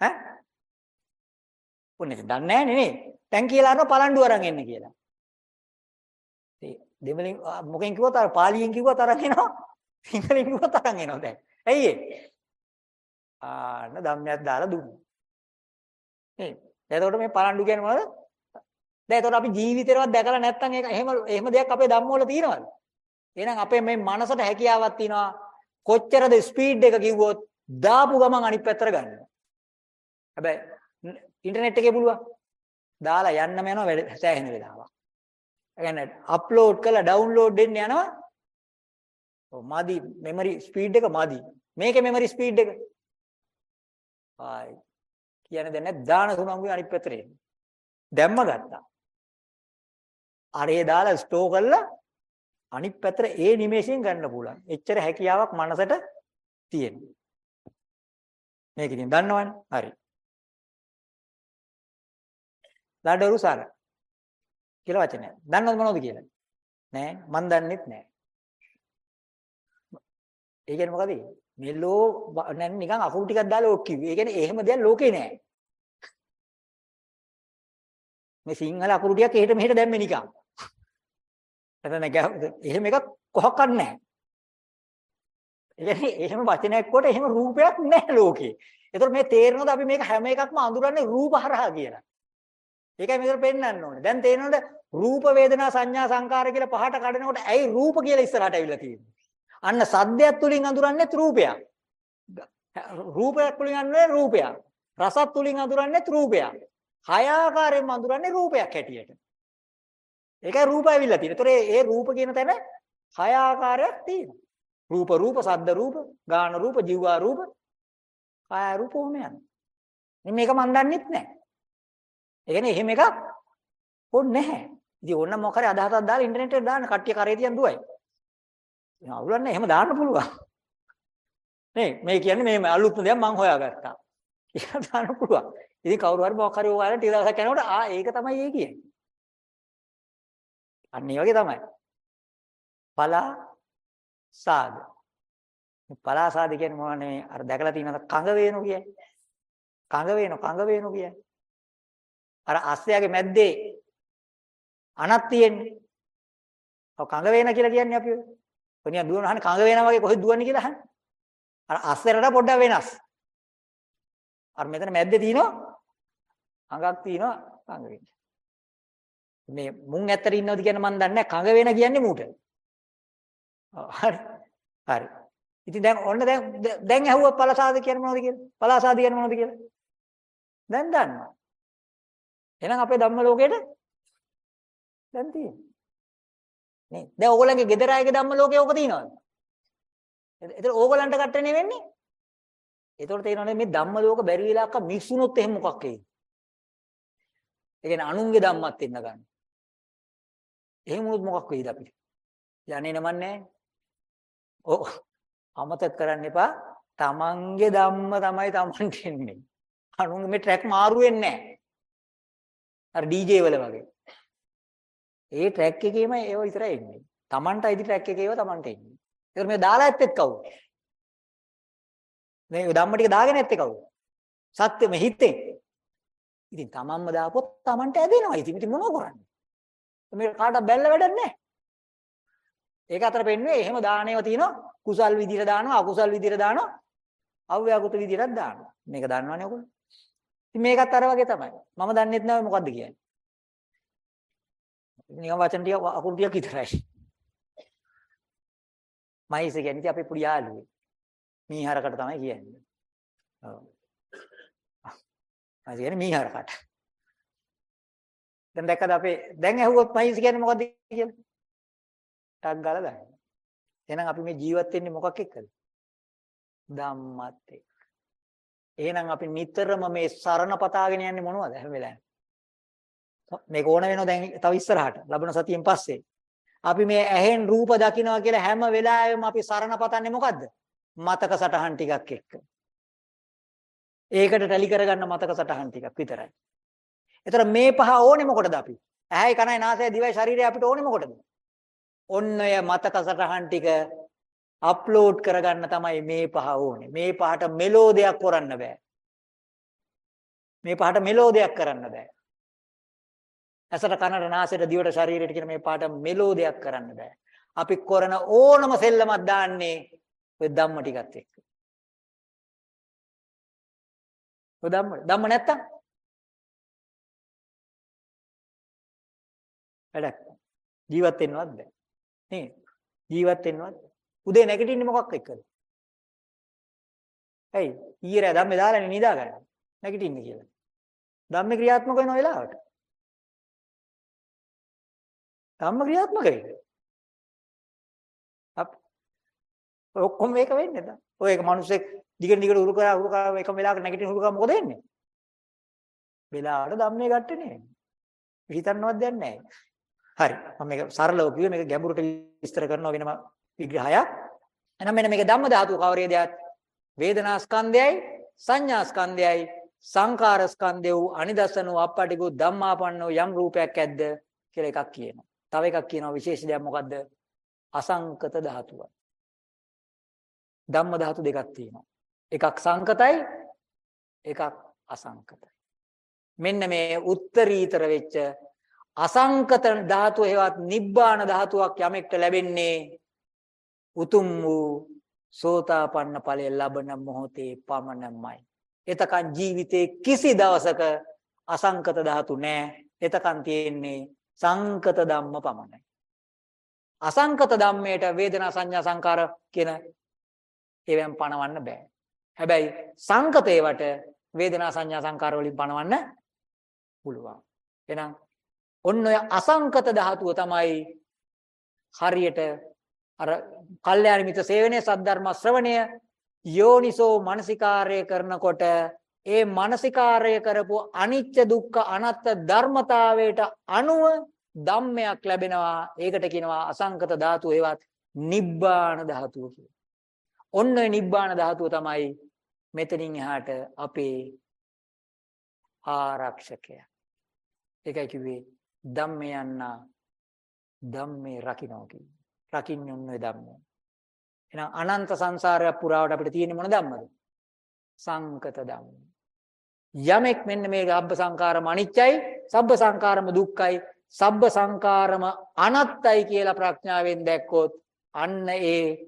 ඈ? ඔන්නේ දන්නේ නැහැ නේ. දැන් කියලා අරන පලණ්ඩු අරන් එන්න කියලා. ඒ දෙමළෙන් මොකෙන් කිව්වත් අර පාලියෙන් කිව්වත් අරන් එනවා. සිංහලෙන් කිව්වත් අරන් එනවා දැන්. ඇයි ඒ? ආන්න ධම්මයක් දාලා දුන්නා. නේ එතකොට මේ පරණ්ඩු කියන්නේ මොනවද? දැන් එතකොට අපි ජීවිතේවත් දැකලා නැත්නම් ඒක එහෙම එහෙම දෙයක් අපේ ධම්මවල තියෙනවද? එහෙනම් අපේ මේ මනසට හැකියාවක් තියෙනවා කොච්චරද ස්පීඩ් එක කිව්වොත් දාපු ගමන් අනිත් පැත්තට ගන්නවා. හැබැයි ඉන්ටර්නෙට් එකේ පුළුවන්. දාලා යන්නම යනවා වැඩ සෑහෙන වෙලාවක්. ඒ කියන්නේ අප්ලෝඩ් කරලා ඩවුන්ලෝඩ් දෙන්න යනවා. ඔව් මදි මෙමරි ස්පීඩ් එක මදි. මේකේ මෙමරි ස්පීඩ් එක. ආයි කියන්නේ දැන් නැත් දාන සුමංගුවේ අනිත් පැත්තට එන්නේ. දැම්ම ගත්තා. අරේ දාලා ස්ටෝර් කරලා අනිත් පැත්තට ඒ නිමේෂයෙන් ගන්න පුළුවන්. එච්චර හැකියාවක් මනසට තියෙනවා. මේක ඉතින් දන්නවනේ. හරි. ලාඩරු සාර කියලා වචනය. දන්නවද මොනවද කියලා? නෑ මන් දන්නෙත් නෑ. ඒ කියන්නේ මොකද? මෙලෝ නැන් නිකන් අකුරු ටිකක් දාලා ඔක් කිව්වේ. ඒ කියන්නේ එහෙම දෙයක් ලෝකේ නෑ. මේ සිංහල අකුරු ටිකක් එහෙට මෙහෙට දැම්මේ නිකන්. එතන එහෙම එකක් කොහොක්වත් නැහැ. ඒ කියන්නේ එහෙම වචනයක් කොට එහෙම රූපයක් නැහැ ලෝකේ. ඒතකොට මේ තේරෙනවද අපි මේක හැම එකක්ම අඳුරන්නේ රූප හරහා කියලා. ඒකයි මේකට පෙන්වන්න ඕනේ. දැන් තේරෙනවද රූප වේදනා සංඥා සංකාර කියලා පහට කඩනකොට ඇයි රූප කියලා ඉස්සරහට ඇවිල්ලා තියෙන්නේ? අන්න සද්දයක් තුලින් අඳුරන්නේ රූපයක්. රූපයක් තුලින් අඳුරන්නේ රූපයක්. රසත් තුලින් අඳුරන්නේ රූපයක්. හය ආකාරයෙන්ම අඳුරන්නේ රූපයක් හැටියට. ඒකයි රූප ඇවිල්ලා තියෙන්නේ. ඒතොර ඒ රූප කියන තැන හය ආකාරයක් තියෙනවා. රූප රූප, සද්ද රූප, ගාන රූප, ජීවා රූප, කාය රූප ඕම යනවා. මේක මන් දන්නෙත් නැහැ. ඒ කියන්නේ එහෙම එකක් ඕනේ නැහැ. ඉතින් ඕන්න මොකක් හරි අදහසක් දාලා ඉන්ටර්නෙට් එකට දාන්න කට්ටිය කරේ තියන් දුවයි. එහෙනම් අවුලක් නැහැ. එහෙම දාන්න පුළුවන්. නේ මේ කියන්නේ මේ අලුත්ම දෙයක් මං හොයාගත්තා. කියලා දාන්න පුළුවන්. ඉතින් කවුරු හරි මොකක් හරි ඕගාලා ටික දවසක් යනකොට ආ ඒක තමයි ඒ කියන්නේ. අන්න ඒ වගේ තමයි. පලා සාද. පලා සාද කියන්නේ මොනවනේ අර දැකලා තියෙනවද කඟ වේනු කියන්නේ. කඟ වේනු කඟ වේනු කියන්නේ. අර අස්සයාගේ මැද්දේ අනක් තියෙන්නේ. ඔව් කඟ වේන කියලා කියන්නේ අපි. ඔනියා දුවන අහන්නේ කඟ වේනා වගේ කොහෙද දුවන්නේ කියලා අහන්නේ. අර අස්සරට පොඩ්ඩක් වෙනස්. අර මෙතන මැද්දේ තියෙනවා අඟක් තියෙනවා කඟ වෙන. මේ මුං ඇත්තට ඉන්නවද කියන මන් දන්නේ නැහැ කඟ වෙන කියන්නේ මූට. හරි. හරි. ඉතින් දැන් ඔන්න දැන් දැන් ඇහුවා පලසාද කියන්නේ මොනවද කියලා? පලසාද කියන්නේ මොනවද කියලා? දැන් දන්නවා. එහෙනම් අපේ ධම්ම ලෝකෙට දැන් තියෙනවා. නේ. දැන් ඕගොල්ලන්ගේ ගෙදර අයගේ ධම්ම ලෝකේ ඕක තියෙනවද? එතන ඕගොල්ලන්ට කට්ටනේ වෙන්නේ? ඒතකොට තේරෙනවනේ මේ ධම්ම ලෝක බැරි වෙලාවක මිස්සුනොත් එහෙම මොකක් වෙයිද? ඒ කියන්නේ අනුන්ගේ ධම්මත් එන්න ගන්න. එහෙම වුණොත් මොකක් වෙයිද අපිට? යන්නේ නමන්නේ ඔව් අමතක කරන්න එපා. තමන්ගේ ධම්ම තමයි තමන්ට එන්නේ. අනුන්ගේ මේ ට්‍රැක් මාරු වෙන්නේ නැහැ. අර DJ වල වගේ. ඒ ට්‍රැක් එකේම ඒව විතරයි එන්නේ. තමන්ට අයිති ට්‍රැක් එකේව තමන්ට එන්නේ. ඒකට මේ දාලා ඇත්තෙත් කවුද? මේ ධම්ම ටික දාගෙන ඇත්තේ කවුද? සත්‍ය මේ හිතේ. ඉතින් තමන්ම දාපොත් තමන්ට ඇදෙනවා. ඉතින් ඉතින් මොනව කරන්නේ? මේක කාටවත් බැලලා වැඩක් නැහැ. ඒක අතර පෙන්වන්නේ එහෙම දානේව තියෙනවා. කුසල් විදියට දානවා, අකුසල් විදියට දානවා, අව්‍යාකෘත විදියටත් දානවා. මේක දන්නවනේ ඔයගොල්ලෝ. ඉතින් මේකත් අර වගේ තමයි. මම දන්නෙත් නැහැ මොකද්ද කියන්නේ. නිකන් වචන ටික අකුරු ටික විතරයි. මයිස් කියන්නේ ඉතින් අපේ පුඩි යාළුවෙක්. මීහරකට තමයි කියන්නේ. ඔව්. මයිස් කියන්නේ මීහරකට. දැන් දැක්කද අපේ දැන් ඇහුවොත් මයිස් කියන්නේ මොකද්ද කියලා? ටක් ගාලා දාන්න. එහෙනම් අපි මේ ජීවත් වෙන්නේ මොකක් එක්කද? ධම්මත් එක්ක. එහෙනම් අපි නිතරම මේ සරණ පතාගෙන යන්නේ මොනවද හැම වෙලාවෙම? මේක ඕන වෙනවා දැන් තව ඉස්සරහට ලබන සතියෙන් පස්සේ. අපි මේ ඇහෙන් රූප දකිනවා කියලා හැම වෙලාවෙම අපි සරණ පතන්නේ මොකද්ද? මතක සටහන් ටිකක් එක්ක. ඒකට ටැලි කරගන්න මතක සටහන් ටිකක් විතරයි. ඒතර මේ පහ ඕනේ මොකටද අපි? ඇහැයි කනයි නාසයයි දිවයි ශරීරය අපිට ඕනේ මොකටද? ඔන්න ඔය මතක සටහන් ටික අප්ලෝඩ් කරගන්න තමයි මේ පහ ඕනේ. මේ පහට මෙලෝඩියක් කරන්න බෑ. මේ පහට මෙලෝඩියක් කරන්න බෑ. ඇසට කනට නාසයට දිවට ශරීරයට කියන මේ පාට මෙලෝ දෙයක් කරන්න බෑ. අපි කරන ඕනම සෙල්ලමක් දාන්නේ ඔය ධම්ම ටිකත් එක්ක. ඔය ධම්ම ධම්ම නැත්තම් වැඩක් ජීවත් වෙන්නවත් බෑ. නේ? ජීවත් වෙන්නවත් උදේ නැගිටින්නේ මොකක් එක්කද? ඇයි? ඊයේ රෑ ධම්මේ දාලානේ නිදාගන්න. නැගිටින්නේ කියලා. ධම්මේ ක්‍රියාත්මක වෙන වෙලාවට. ධම්ම ක්‍රියාත්මක වෙන්නේ. අප ඔක්කොම මේක වෙන්නේ නැද්ද? ඔය එක මිනිස්සෙක් දිගට දිගට උරු කරා උරු කරා එකම වෙලාවකට නැගිටින උරු කරා මොකද වෙන්නේ? වෙලාවට ධම්මේ ගැටෙන්නේ. හිතන්නවත් දෙයක් නැහැ. හරි. මම මේක සරලව කිව්වේ මේක ගැඹුරට විස්තර කරනවා වෙනම විග්‍රහයක්. එහෙනම් මෙන්න මේක ධම්ම ධාතු කවරේදයක්? වේදනා ස්කන්ධයයි සංඥා ස්කන්ධයයි සංකාර ස්කන්ධය වූ අනිදසනෝ අපටිගු ධම්මාපන්නෝ යම් රූපයක් ඇද්ද කියලා එකක් කියනවා. තව එකක් කියනවා විශේෂ දෙයක් මොකද්ද? අසංකත ධාතුව. ධම්ම ධාතු දෙකක් තියෙනවා. එකක් සංකතයි එකක් අසංකතයි. මෙන්න මේ උත්තරීතර වෙච්ච අසංකත ධාතුව හේවත් නිබ්බාන ධාතුවක් යමෙක්ට ලැබෙන්නේ උතුම් වූ සෝතාපන්න ඵලය ලබන මොහොතේ පමණමයි. එතකන් ජීවිතේ කිසි දවසක අසංකත ධාතු නැහැ. එතකන් තියෙන්නේ සංකත ධම්ම පමණයි. අසංකත ධම්මයට වේදනා සංඥා සංකාර කියන ඒවෙන් පණවන්න බෑ. හැබැයි සංකතේවට වේදනා සංඥා සංකාර වලින් පණවන්න පුළුවන්. එහෙනම් ඔන්න ඔය අසංකත ධාතුව තමයි හරියට අර කල්යාණ මිත්‍ර සේවනයේ සද්ධර්ම ශ්‍රවණය යෝනිසෝ මානසිකාර්ය කරනකොට ඒ මානසිකාර්ය කරපු අනිච්ච දුක්ඛ අනාත්ම ධර්මතාවයට අනුව ධම්මයක් ලැබෙනවා ඒකට කියනවා අසංකත ධාතුව ඒවත් නිබ්බාන ධාතුව කියලා. ඔන්න ඔය නිබ්බාන ධාතුව තමයි මෙතනින් එහාට අපේ ආරක්ෂකය. ඒකයි කිව්වේ ධම්මේ යන්නා ධම්මේ රකින්නවා කියන්නේ. රකින්නේ ඔන්න ඔය ධම්මය. එහෙනම් අනන්ත සංසාරය පුරාවට අපිට තියෙන්නේ මොන ධම්මද? සංකත ධම්ම. යමෙක් මෙන්න මේ ගබ්බ සංකාරම අනිච්චයි, සබ්බ සංකාරම දුක්ඛයි, සබ්බ සංකාරම අනත්තයි කියලා ප්‍රඥාවෙන් දැක්කොත් අන්න ඒ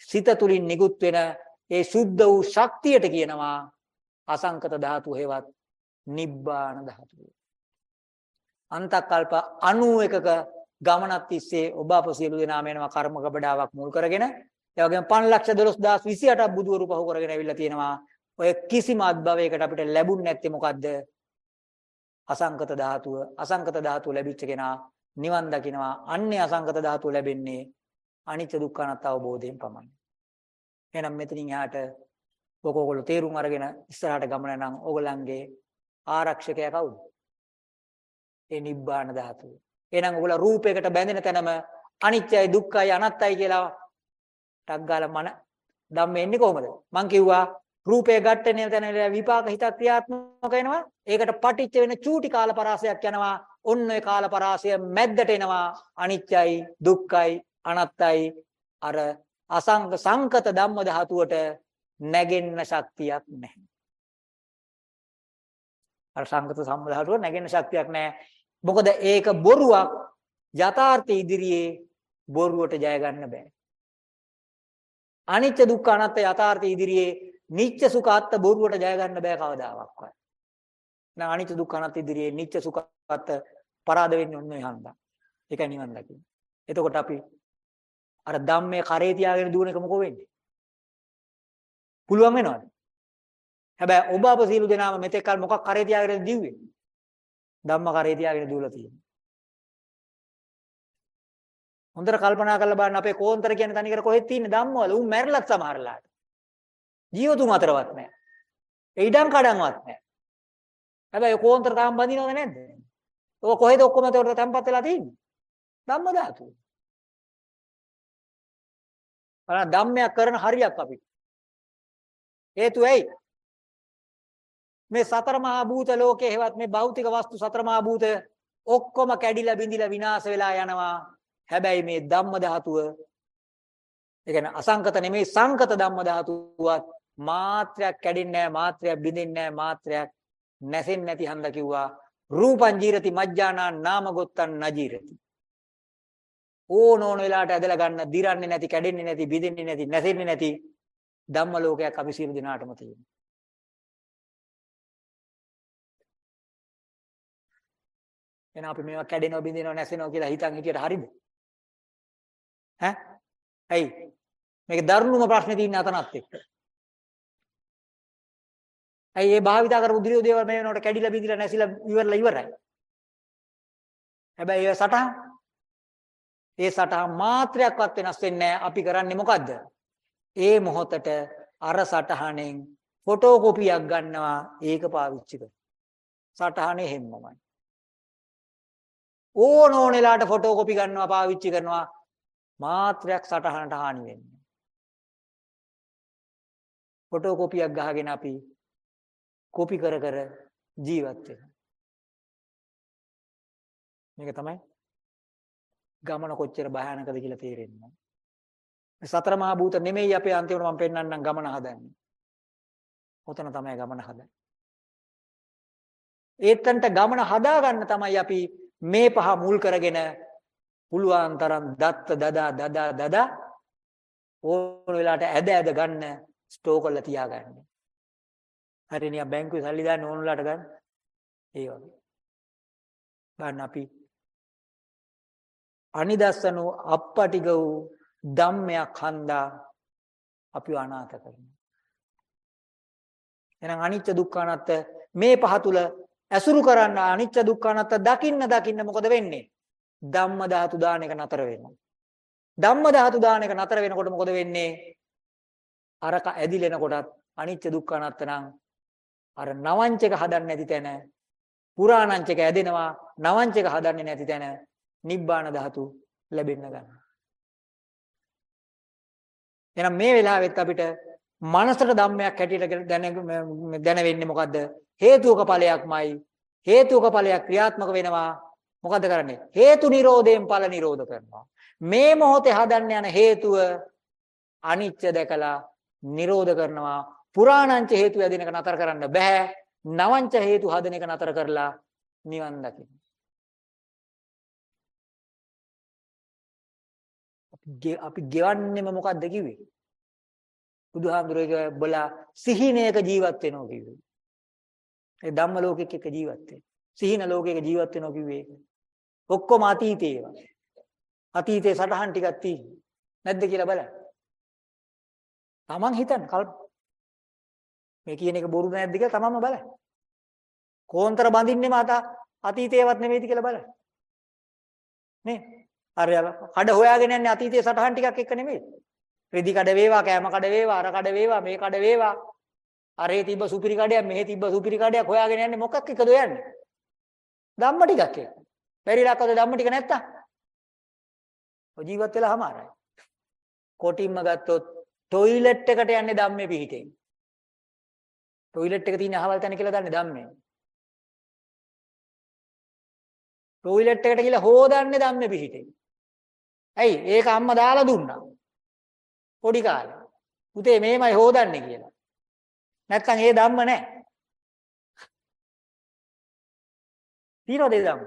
සිත තුලින් නිකුත් වෙන ඒ සුද්ධ වූ ශක්තියට කියනවා අසංකත ධාතු හේවත් නිබ්බාන ධාතුව. අන්තකල්ප 91ක ගමනක් තිස්සේ ඔබ අප සියලු දෙනාම එනවා කර්ම ගබඩාවක් මුල් කරගෙන ඒ වගේම 512028ක් බුදුවරු පහු කරගෙන ඇවිල්ලා තියෙනවා ඔය කිසිම අත්භවයකට අපිට ලැබුණ නැත්තේ මොකද්ද අසංකත ධාතුව අසංකත ධාතුව ලැබිච්ච කෙනා නිවන් දකිනවා අන්නේ අසංකත ධාතුව ලැබෙන්නේ අනිත්‍ය දුක්ඛ අනාත්ම අවබෝධයෙන් පමණයි එහෙනම් මෙතනින් එහාට ඔක ඔයගොල්ලෝ තේරුම් අරගෙන ඉස්සරහට ගමන නම් ඕගලන්ගේ ආරක්ෂකයා කවුද? ඒ නිබ්බාන ධාතුව. එහෙනම් ඔයගොල්ලෝ රූපයකට බැඳෙන තැනම අනිත්‍යයි දුක්ඛයි අනාත්තයි කියලා ටක් ගාලා මන ධම්මෙ එන්නේ කොහමද? මං කිව්වා රූපය ගැටෙන තැන විපාක හිත ක්‍රියාත්මක වෙනවා. ඒකට පටිච්ච වෙන චූටි කාල පරාසයක් යනවා. ඔන්න ඔය කාල පරාසය මැද්දට එනවා. අනිත්‍යයි දුක්ඛයි අනාත්තයි අර අසංග සංකත ධම්ම ධාතුවට නැගෙන්න ශක්තියක් නැහැ. අර සංකත සම්ම ධාතුවට නැගෙන්න ශක්තියක් නැහැ. මොකද ඒක බොරුවක් යථාර්ථ ඉදිරියේ බොරුවට ජය ගන්න බෑ. අනිත්‍ය දුක්ඛ අනාත්ම යථාර්ථ ඉදිරියේ නිත්‍ය සුඛ අත්ත බොරුවට ජය ගන්න බෑ කවදාවත්. නං අනිත්‍ය දුක්ඛ අනාත්ම ඉදිරියේ නිත්‍ය සුඛ අත්ත පරාද වෙන්නේ ඔන්න ඔය හන්දා. ඒකයි නිවන් දකින්නේ. එතකොට අපි අර ධම්මයේ කරේ තියාගෙන දුවන එක මොකෝ වෙන්නේ? පුළුවන් වෙනවද? හැබැයි ඔබ අප සීල දෙනාම මෙතෙක් කල මොකක් කරේ තියාගෙන දිව්වේ? ධම්ම කරේ තියාගෙන දුවලා තියෙනවා. හොඳට කල්පනා කරලා බලන්න අපේ කෝන්තර කියන්නේ තනිකර කොහෙද තියෙන්නේ ධම්මවල උන් මැරිලත් සමහරලාට. ජීවතුන් අතරවත් නැහැ. ඒ ඉඩම් කඩන්වත් නැහැ. හැබැයි කෝන්තර තාම බඳිනවද නැද්ද? ඔක කොහෙද ඔක්කොම ඒකට තැම්පත් වෙලා තියෙන්නේ? ධම්ම ධාතුව. බලන්න ධම්මයක් කරන හරියක් අපි. හේතු ඇයි? මේ සතර මහා භූත ලෝකේ හේවත් මේ භෞතික වස්තු සතර මහා භූත ඔක්කොම කැඩිලා බිඳිලා විනාශ වෙලා යනවා. හැබැයි මේ ධම්ම ධාතුව ඒ කියන්නේ අසංකත නෙමෙයි සංකත ධම්ම ධාතුවත් මාත්‍රයක් කැඩෙන්නේ නැහැ මාත්‍රයක් බිඳෙන්නේ නැහැ මාත්‍රයක් නැසෙන්නේ නැති හන්ද කිව්වා රූපං ජීරති මජ්ජානා නාම ගොත්තං නජීරති ඕන ඕන වෙලාවට ඇදලා ගන්න දිරන්නේ නැති කැඩෙන්නේ නැති බිඳෙන්නේ නැති නැසෙන්නේ නැති ධම්ම ලෝකයක් අපි සියලු දෙනාටම තියෙනවා එහෙනම් අපි මේවා කැඩෙනවා බිඳෙනවා නැසෙනවා කියලා හිතන් හිටියට හරිද? ඈ? ඇයි? මේක දරුණුම ප්‍රශ්නේ තියෙන අතනත් එක්ක. ඇයි මේ භාවිතා කරපු දිරියෝ දේවල් මේ වෙනකොට කැඩිලා බිඳිලා නැසිලා ඉවරලා ඉවරයි. හැබැයි ඒ සටහන් ඒ සටහන් මාත්‍රයක්වත් වෙනස් වෙන්නේ නැහැ. අපි කරන්නේ මොකද්ද? ඒ මොහොතට අර සටහනෙන් ෆොටෝ කොපියක් ගන්නවා ඒක පාවිච්චි කරනවා. සටහනේ හැමමයි. ඕන ඕන වෙලාවට ෆොටෝ කොපි ගන්නවා පාවිච්චි කරනවා මාත්‍රයක් සටහනට හානි වෙන්නේ. ෆොටෝ කොපියක් ගහගෙන අපි කොපි කර කර ජීවත් වෙනවා. මේක තමයි ගමන කොච්චර භයානකද කියලා තේරෙන්නේ. සතර මහා භූත නෙමෙයි අපේ අන්තිමට මම පෙන්වන්නම් ගමන හදන්නේ. ඔතන තමයි ගමන හදන්නේ. ඒත්තන්ට ගමන හදාගන්න තමයි අපි මේ පහ මුල් කරගෙන පුළුවන් තරම් දත්ත දදා දදා දදා ඕන වෙලාවට ඇද ඇද ගන්න ස්ටෝ කරලා තියාගන්න. හරි නිකන් බැංකුවේ සල්ලි දාන්න ඕන වෙලාවට ගන්න. ඒ වගේ. ගන්න අපි අනිදස්සනෝ අප්පටිග වූ ධම්මයක් හන්දා අපිව අනාථ කරනවා. එහෙනම් අනිත්‍ය දුක්ඛ අනාත්ත මේ පහ තුල ඇසුරු කරන්න අනිත්‍ය දුක්ඛ අනාත්ත දකින්න දකින්න මොකද වෙන්නේ? ධම්ම ධාතු දාන එක නතර වෙනවා. ධම්ම ධාතු දාන එක නතර වෙනකොට මොකද වෙන්නේ? අරක ඇදිලෙන කොටත් අනිත්‍ය දුක්ඛ අනාත්ත නම් අර නවංචක හදන්නේ නැති තැන පුරාණංචක ඇදෙනවා නවංචක හදන්නේ නැති තැන නිබ්බාන ධාතු ලැබෙන්න ගන්නවා. එහෙනම් මේ වෙලාවෙත් අපිට මනසට ධම්මයක් හැටියට දැන දැන වෙන්නේ මොකද්ද? හේතුක ඵලයක්මයි. හේතුක ඵලයක් ක්‍රියාත්මක වෙනවා. මොකද්ද කරන්නේ? හේතු නිරෝධයෙන් ඵල නිරෝධ කරනවා. මේ මොහොතේ හදන්න යන හේතුව අනිත්‍ය දැකලා නිරෝධ කරනවා. පුරාණංච හේතු යදින එක නතර කරන්න බෑ. නවංච හේතු හදන එක නතර කරලා නිවන් දකින්න. අපි ගෙවන්නෙම මොකද්ද කිව්වේ? බුදුහාමුදුරුවෝ බලා සිහිනයක ජීවත් වෙනවා කිව්වේ. ඒ ධම්ම ලෝකෙක එක ජීවත් වෙන. සිහින ලෝකයක ජීවත් වෙනවා කිව්වේ ඒක. ඔක්කොම අතීතේ ඒවා. අතීතේ සටහන් ටිකක් තියෙන්නේ. නැද්ද කියලා බලන්න. Taman හිතන්න කල්ප මේ කියන එක බොරු නැද්ද කියලා තමන්ම බලන්න. කෝන්තර බඳින්නෙම අත අතීතේවත් නෙමෙයිද කියලා බලන්න. නේ? අර කඩ හොයාගෙන යන්නේ අතීතයේ සටහන් ටිකක් එක්ක නෙමෙයි. රෙදි කඩ වේවා, කෑම කඩ වේවා, අර කඩ වේවා, මේ කඩ වේවා. අරේ තිබ්බ සුපිරි කඩයක්, මෙහෙ තිබ්බ සුපිරි කඩයක් හොයාගෙන යන්නේ මොකක් එක්කද යන්නේ? ධම්ම ටිකක් එක්ක. බැරිලක්කද ධම්ම ටික නැත්තම්? ඔය ජීවත් වෙලා හමාරයි. කොටින්ම ගත්තොත් টয়ලට් එකට යන්නේ ධම්මේ පිහිටෙන්. ටොයිලට් එක තියෙන අහවල් තැන කියලා දන්නේ ධම්මේ. ටොයිලට් එකට ගිහලා හොදන්නේ ධම්මේ පිහිටේ. ඇයි? ඒක අම්මා දාලා දුන්නා. පොඩි කාලේ. පුතේ මේමයි හොදන්නේ කියලා. නැත්තම් ඒ ධම්ම නැහැ. තියනවද ඒ ධම්ම?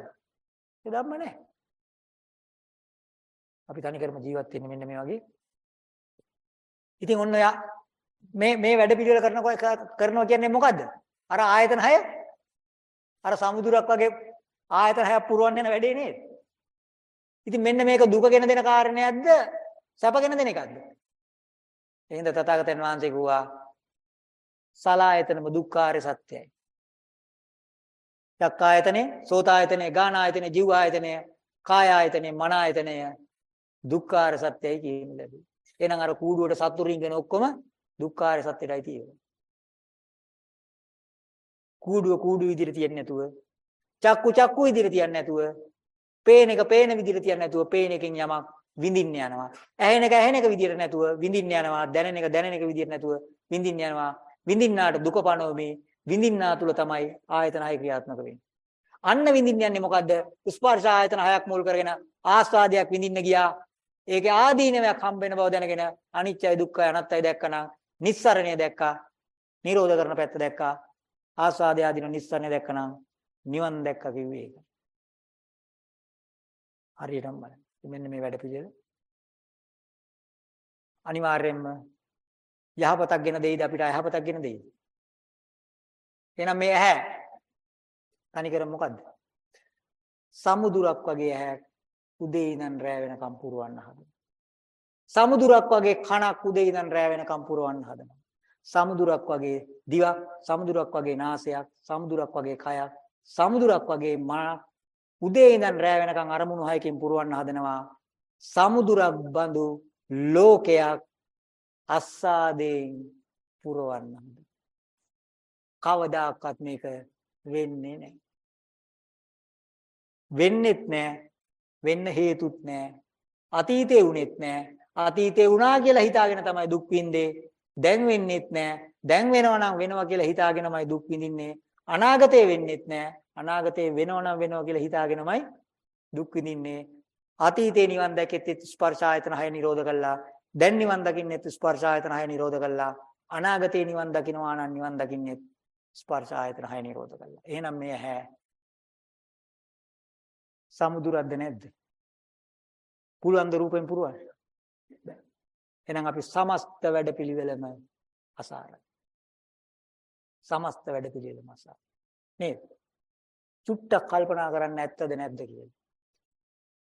ඒ ධම්ම නැහැ. අපි තනි කරම ජීවත් වෙන්නේ මෙන්න මේ වගේ. ඉතින් ඔන්න මේ මේ වැඩ පිළිවෙල කරනකොට කරනවා කියන්නේ මොකද්ද? අර ආයතන 6 අර සමුදුරක් වගේ ආයතන 6ක් පුරවන්න යන වැඩේ නේද? ඉතින් මෙන්න මේක දුකගෙන දෙන කාරණයක්ද සැපගෙන දෙන එකක්ද? එහෙනම් තථාගතයන් වහන්සේ කිව්වා සලායතනම දුක්ඛාරය සත්‍යයි. චක්කායතනේ, සෝතායතනේ, ගානායතනේ, ජීවායතනේ, කායායතනේ, මනායතනේ දුක්ඛාර සත්‍යයි කියන ලැබි. එහෙනම් අර කූඩුවට සත්තු රින්ගෙන ඔක්කොම දුක්ඛාර සත්‍යයටයි තියෙන්නේ. කූඩුව කූඩු විදිහට තියන්නේ නැතුව, චක්කු චක්කු විදිහට තියන්නේ නැතුව, පේන එක පේන විදිහට තියන්නේ නැතුව, පේන එකෙන් යමක් විඳින්න යනවා. ඇහෙන එක ඇහෙන එක විදිහට නැතුව විඳින්න යනවා. දැනෙන එක දැනෙන එක විදිහට නැතුව විඳින්න යනවා. විඳින්නාට දුක පනවමේ විඳින්නා තුල තමයි ආයතන හය ක්‍රියාත්මක වෙන්නේ. අන්න විඳින්න යන්නේ මොකද්ද? ස්පර්ශ ආයතන හයක් මුල් කරගෙන ආස්වාදයක් විඳින්න ගියා. ඒකේ ආදීනවයක් හම්බ වෙන බව දැනගෙන අනිත්‍යයි දුක්ඛයි අනාත්තයි දැක්කනම් නිස්සරණය දැක්කා. නිරෝධ කරන පැත්ත දැක්කා. ආස්වාදය ආදීන නිස්සරණය දැක්කනම් නිවන් දැක්කා කිව්වේ ඒක. හරියටම බලන්න. මෙන්න මේ වැඩ පිළිවෙල. අනිවාර්යයෙන්ම යහපතක් ගෙන දෙයිද අපිට අයහපතක් ගෙන දෙයිද? එහෙනම් මේ ඇහැ තනිකර මොකද්ද? සමුදුරක් වගේ ඇහැක් උදේ ඉඳන් රෑ වෙනකම් පුරවන්න හදනවා. සමුදුරක් වගේ කනක් උදේ ඉඳන් රෑ වෙනකම් පුරවන්න හදනවා. සමුදුරක් වගේ දිවක්, සමුදුරක් වගේ නාසයක්, සමුදුරක් වගේ කයක්, සමුදුරක් වගේ මනක් උදේ ඉඳන් රෑ වෙනකම් අරමුණු හයකින් පුරවන්න හදනවා. සමුදුරක් බඳු ලෝකයක් අස්සාදයෙන් පුරවන්න හදනවා. කවදාකවත් මේක වෙන්නේ නැහැ. වෙන්නෙත් නැහැ. වෙන්න හේතුත් නැහැ. අතීතේ වුණෙත් නැහැ. අතීතේ වුණා කියලා හිතාගෙන තමයි දුක් විඳේ. දැන් වෙන්නෙත් නැහැ. දැන් වෙනවා නම් වෙනවා කියලා හිතාගෙනමයි දුක් විඳින්නේ. අනාගතේ වෙන්නෙත් නැහැ. අනාගතේ වෙනව නම් වෙනවා කියලා හිතාගෙනමයි දුක් විඳින්නේ. අතීතේ නිවන් දැකෙත් ස්පර්ශ ආයතන 6 නිරෝධ කළා. දැන් නිවන් දකින්නෙත් ස්පර්ශ ආයතන 6 නිරෝධ කළා. අනාගතේ නිවන් දකින්නවා නම් නිවන් දකින්නෙත් ස්පර්ශ ආයතන 6 නිරෝධ කළා. එහෙනම් මේ ඇහැ සමුදුරක්ද නැද්ද? පුළුවන් ද රූපෙන් පුරවන්න? බෑ. එහෙනම් අපි සමස්ත වැඩපිළිවෙලම අසාරයි. සමස්ත වැඩපිළිවෙලම අසාරයි. නේද? චුට්ටක් කල්පනා කරන්න ඇත්තද නැද්ද කියලා.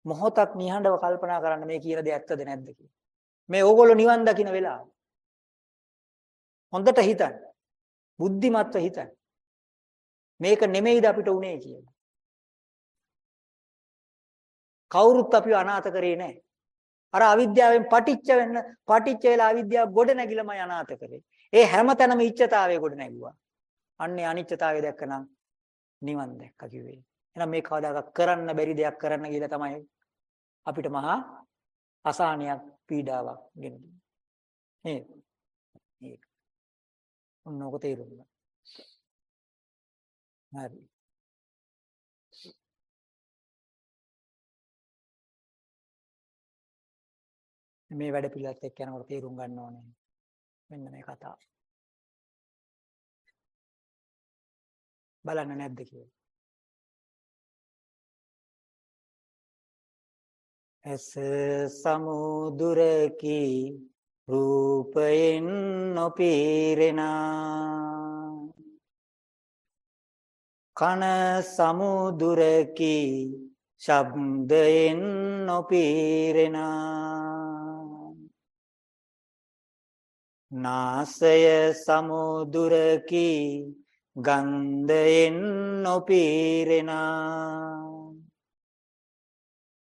මොහොතක් නිහඬව කල්පනා කරන්න මේ කියන දේ ඇත්තද නැද්ද කියලා. මේ ඕගොල්ලෝ නිවන් දකින්න වෙලාව. හොඳට හිතන්න. බුද්ධිමත්ව හිතන්න. මේක නෙමෙයිද අපිට උනේ කියලා. කවුරුත් අපිව අනාථ කරේ නැහැ. අර අවිද්‍යාවෙන් පටිච්ච වෙන්න පටිච්ච වෙලා අවිද්‍යාව ගොඩ නැගිලමයි අනාථ කරේ. ඒ හැමතැනම ඉච්ඡතාවය ගොඩ නැගුවා. අන්නේ අනිච්චතාවය දැක්කනම් නිවන් දැක්ක කිව්වේ. එහෙනම් මේ කවදාකවත් කරන්න බැරි දෙයක් කරන්න කියලා තමයි අපිට මහා අසහනයක් පීඩාවක් ගෙන දෙන්නේ. නේද? ඒක. ඔන්නෝක තේරුණා. හරි. මේ වැඩ පිළිවෙලත් එක්ක යනකොට තේරුම් ගන්න ඕනේ. මෙන්න මේ කතාව. බලන්න නැද්ද කියලා. ඇස සමුදුරකි රූපයෙන් නොපීරෙනා කන සමුදුරකි ශබ්දයෙන් නොපීරෙනා නාසය සමුදුරකි ගන්ධයෙන් නොපීරෙනා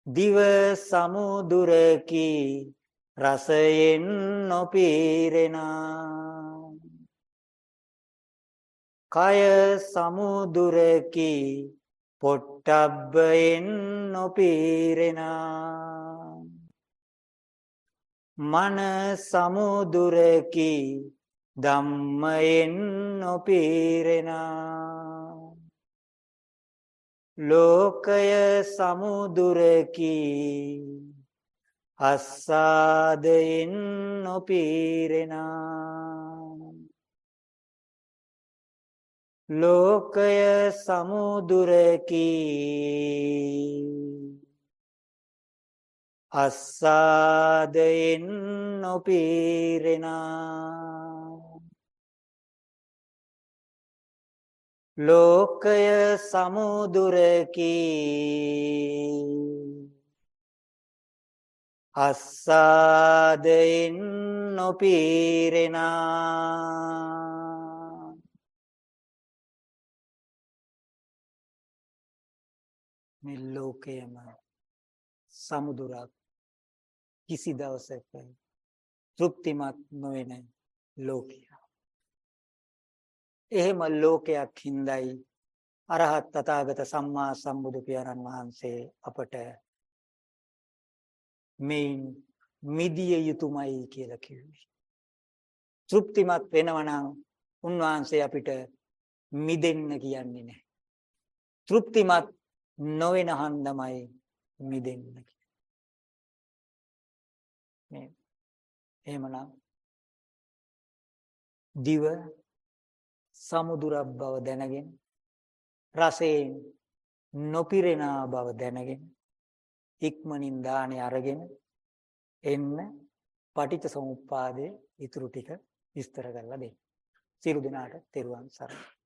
දිව සමුදුරකි රසයෙන් නොපීරෙනා කය සමුදුරකි පොට්ටබ්බයෙන් නොපීරෙනා මන සමුදුරකි ධම්මයෙන් නොපීරෙනා ලෝකය සමුදුරකි අස්සාදයෙන් නොපීරෙනා ලෝකය සමුදුරකි. අස්සාදයෙන් නොපීරෙනා. ලෝකය සමුදුරකි. අස්සාදයෙන් නොපීරෙනා. මේ ලෝකයම සමුදුරක් කිසි දවසක තෘප්තිමත් නොවන ලෝකයක්. එහෙම ලෝකයක් හින්දයි අරහත් තථාගත සම්මා සම්බුදු පියාණන් වහන්සේ අපට මේන් මිදිය යුතුයමයි කියලා කිව්වේ. තෘප්තිමත් වෙනවා නම් උන්වහන්සේ අපිට මිදෙන්න කියන්නේ නැහැ. තෘප්තිමත් නොවන හන්දමයි මිදෙන්න කියන්නේ. එහෙමනම් දිව සමුදුරක් බව දැනගෙන රසයෙන් නොපිරෙන බව දැනගෙන ඉක්මනින් දාණය අරගෙන එන්න පටිච්ච සමුප්පාදයේ ඊතුරු ටික විස්තර කරලා දෙන්න. සියලු දෙනාට තෙරුවන් සරණයි.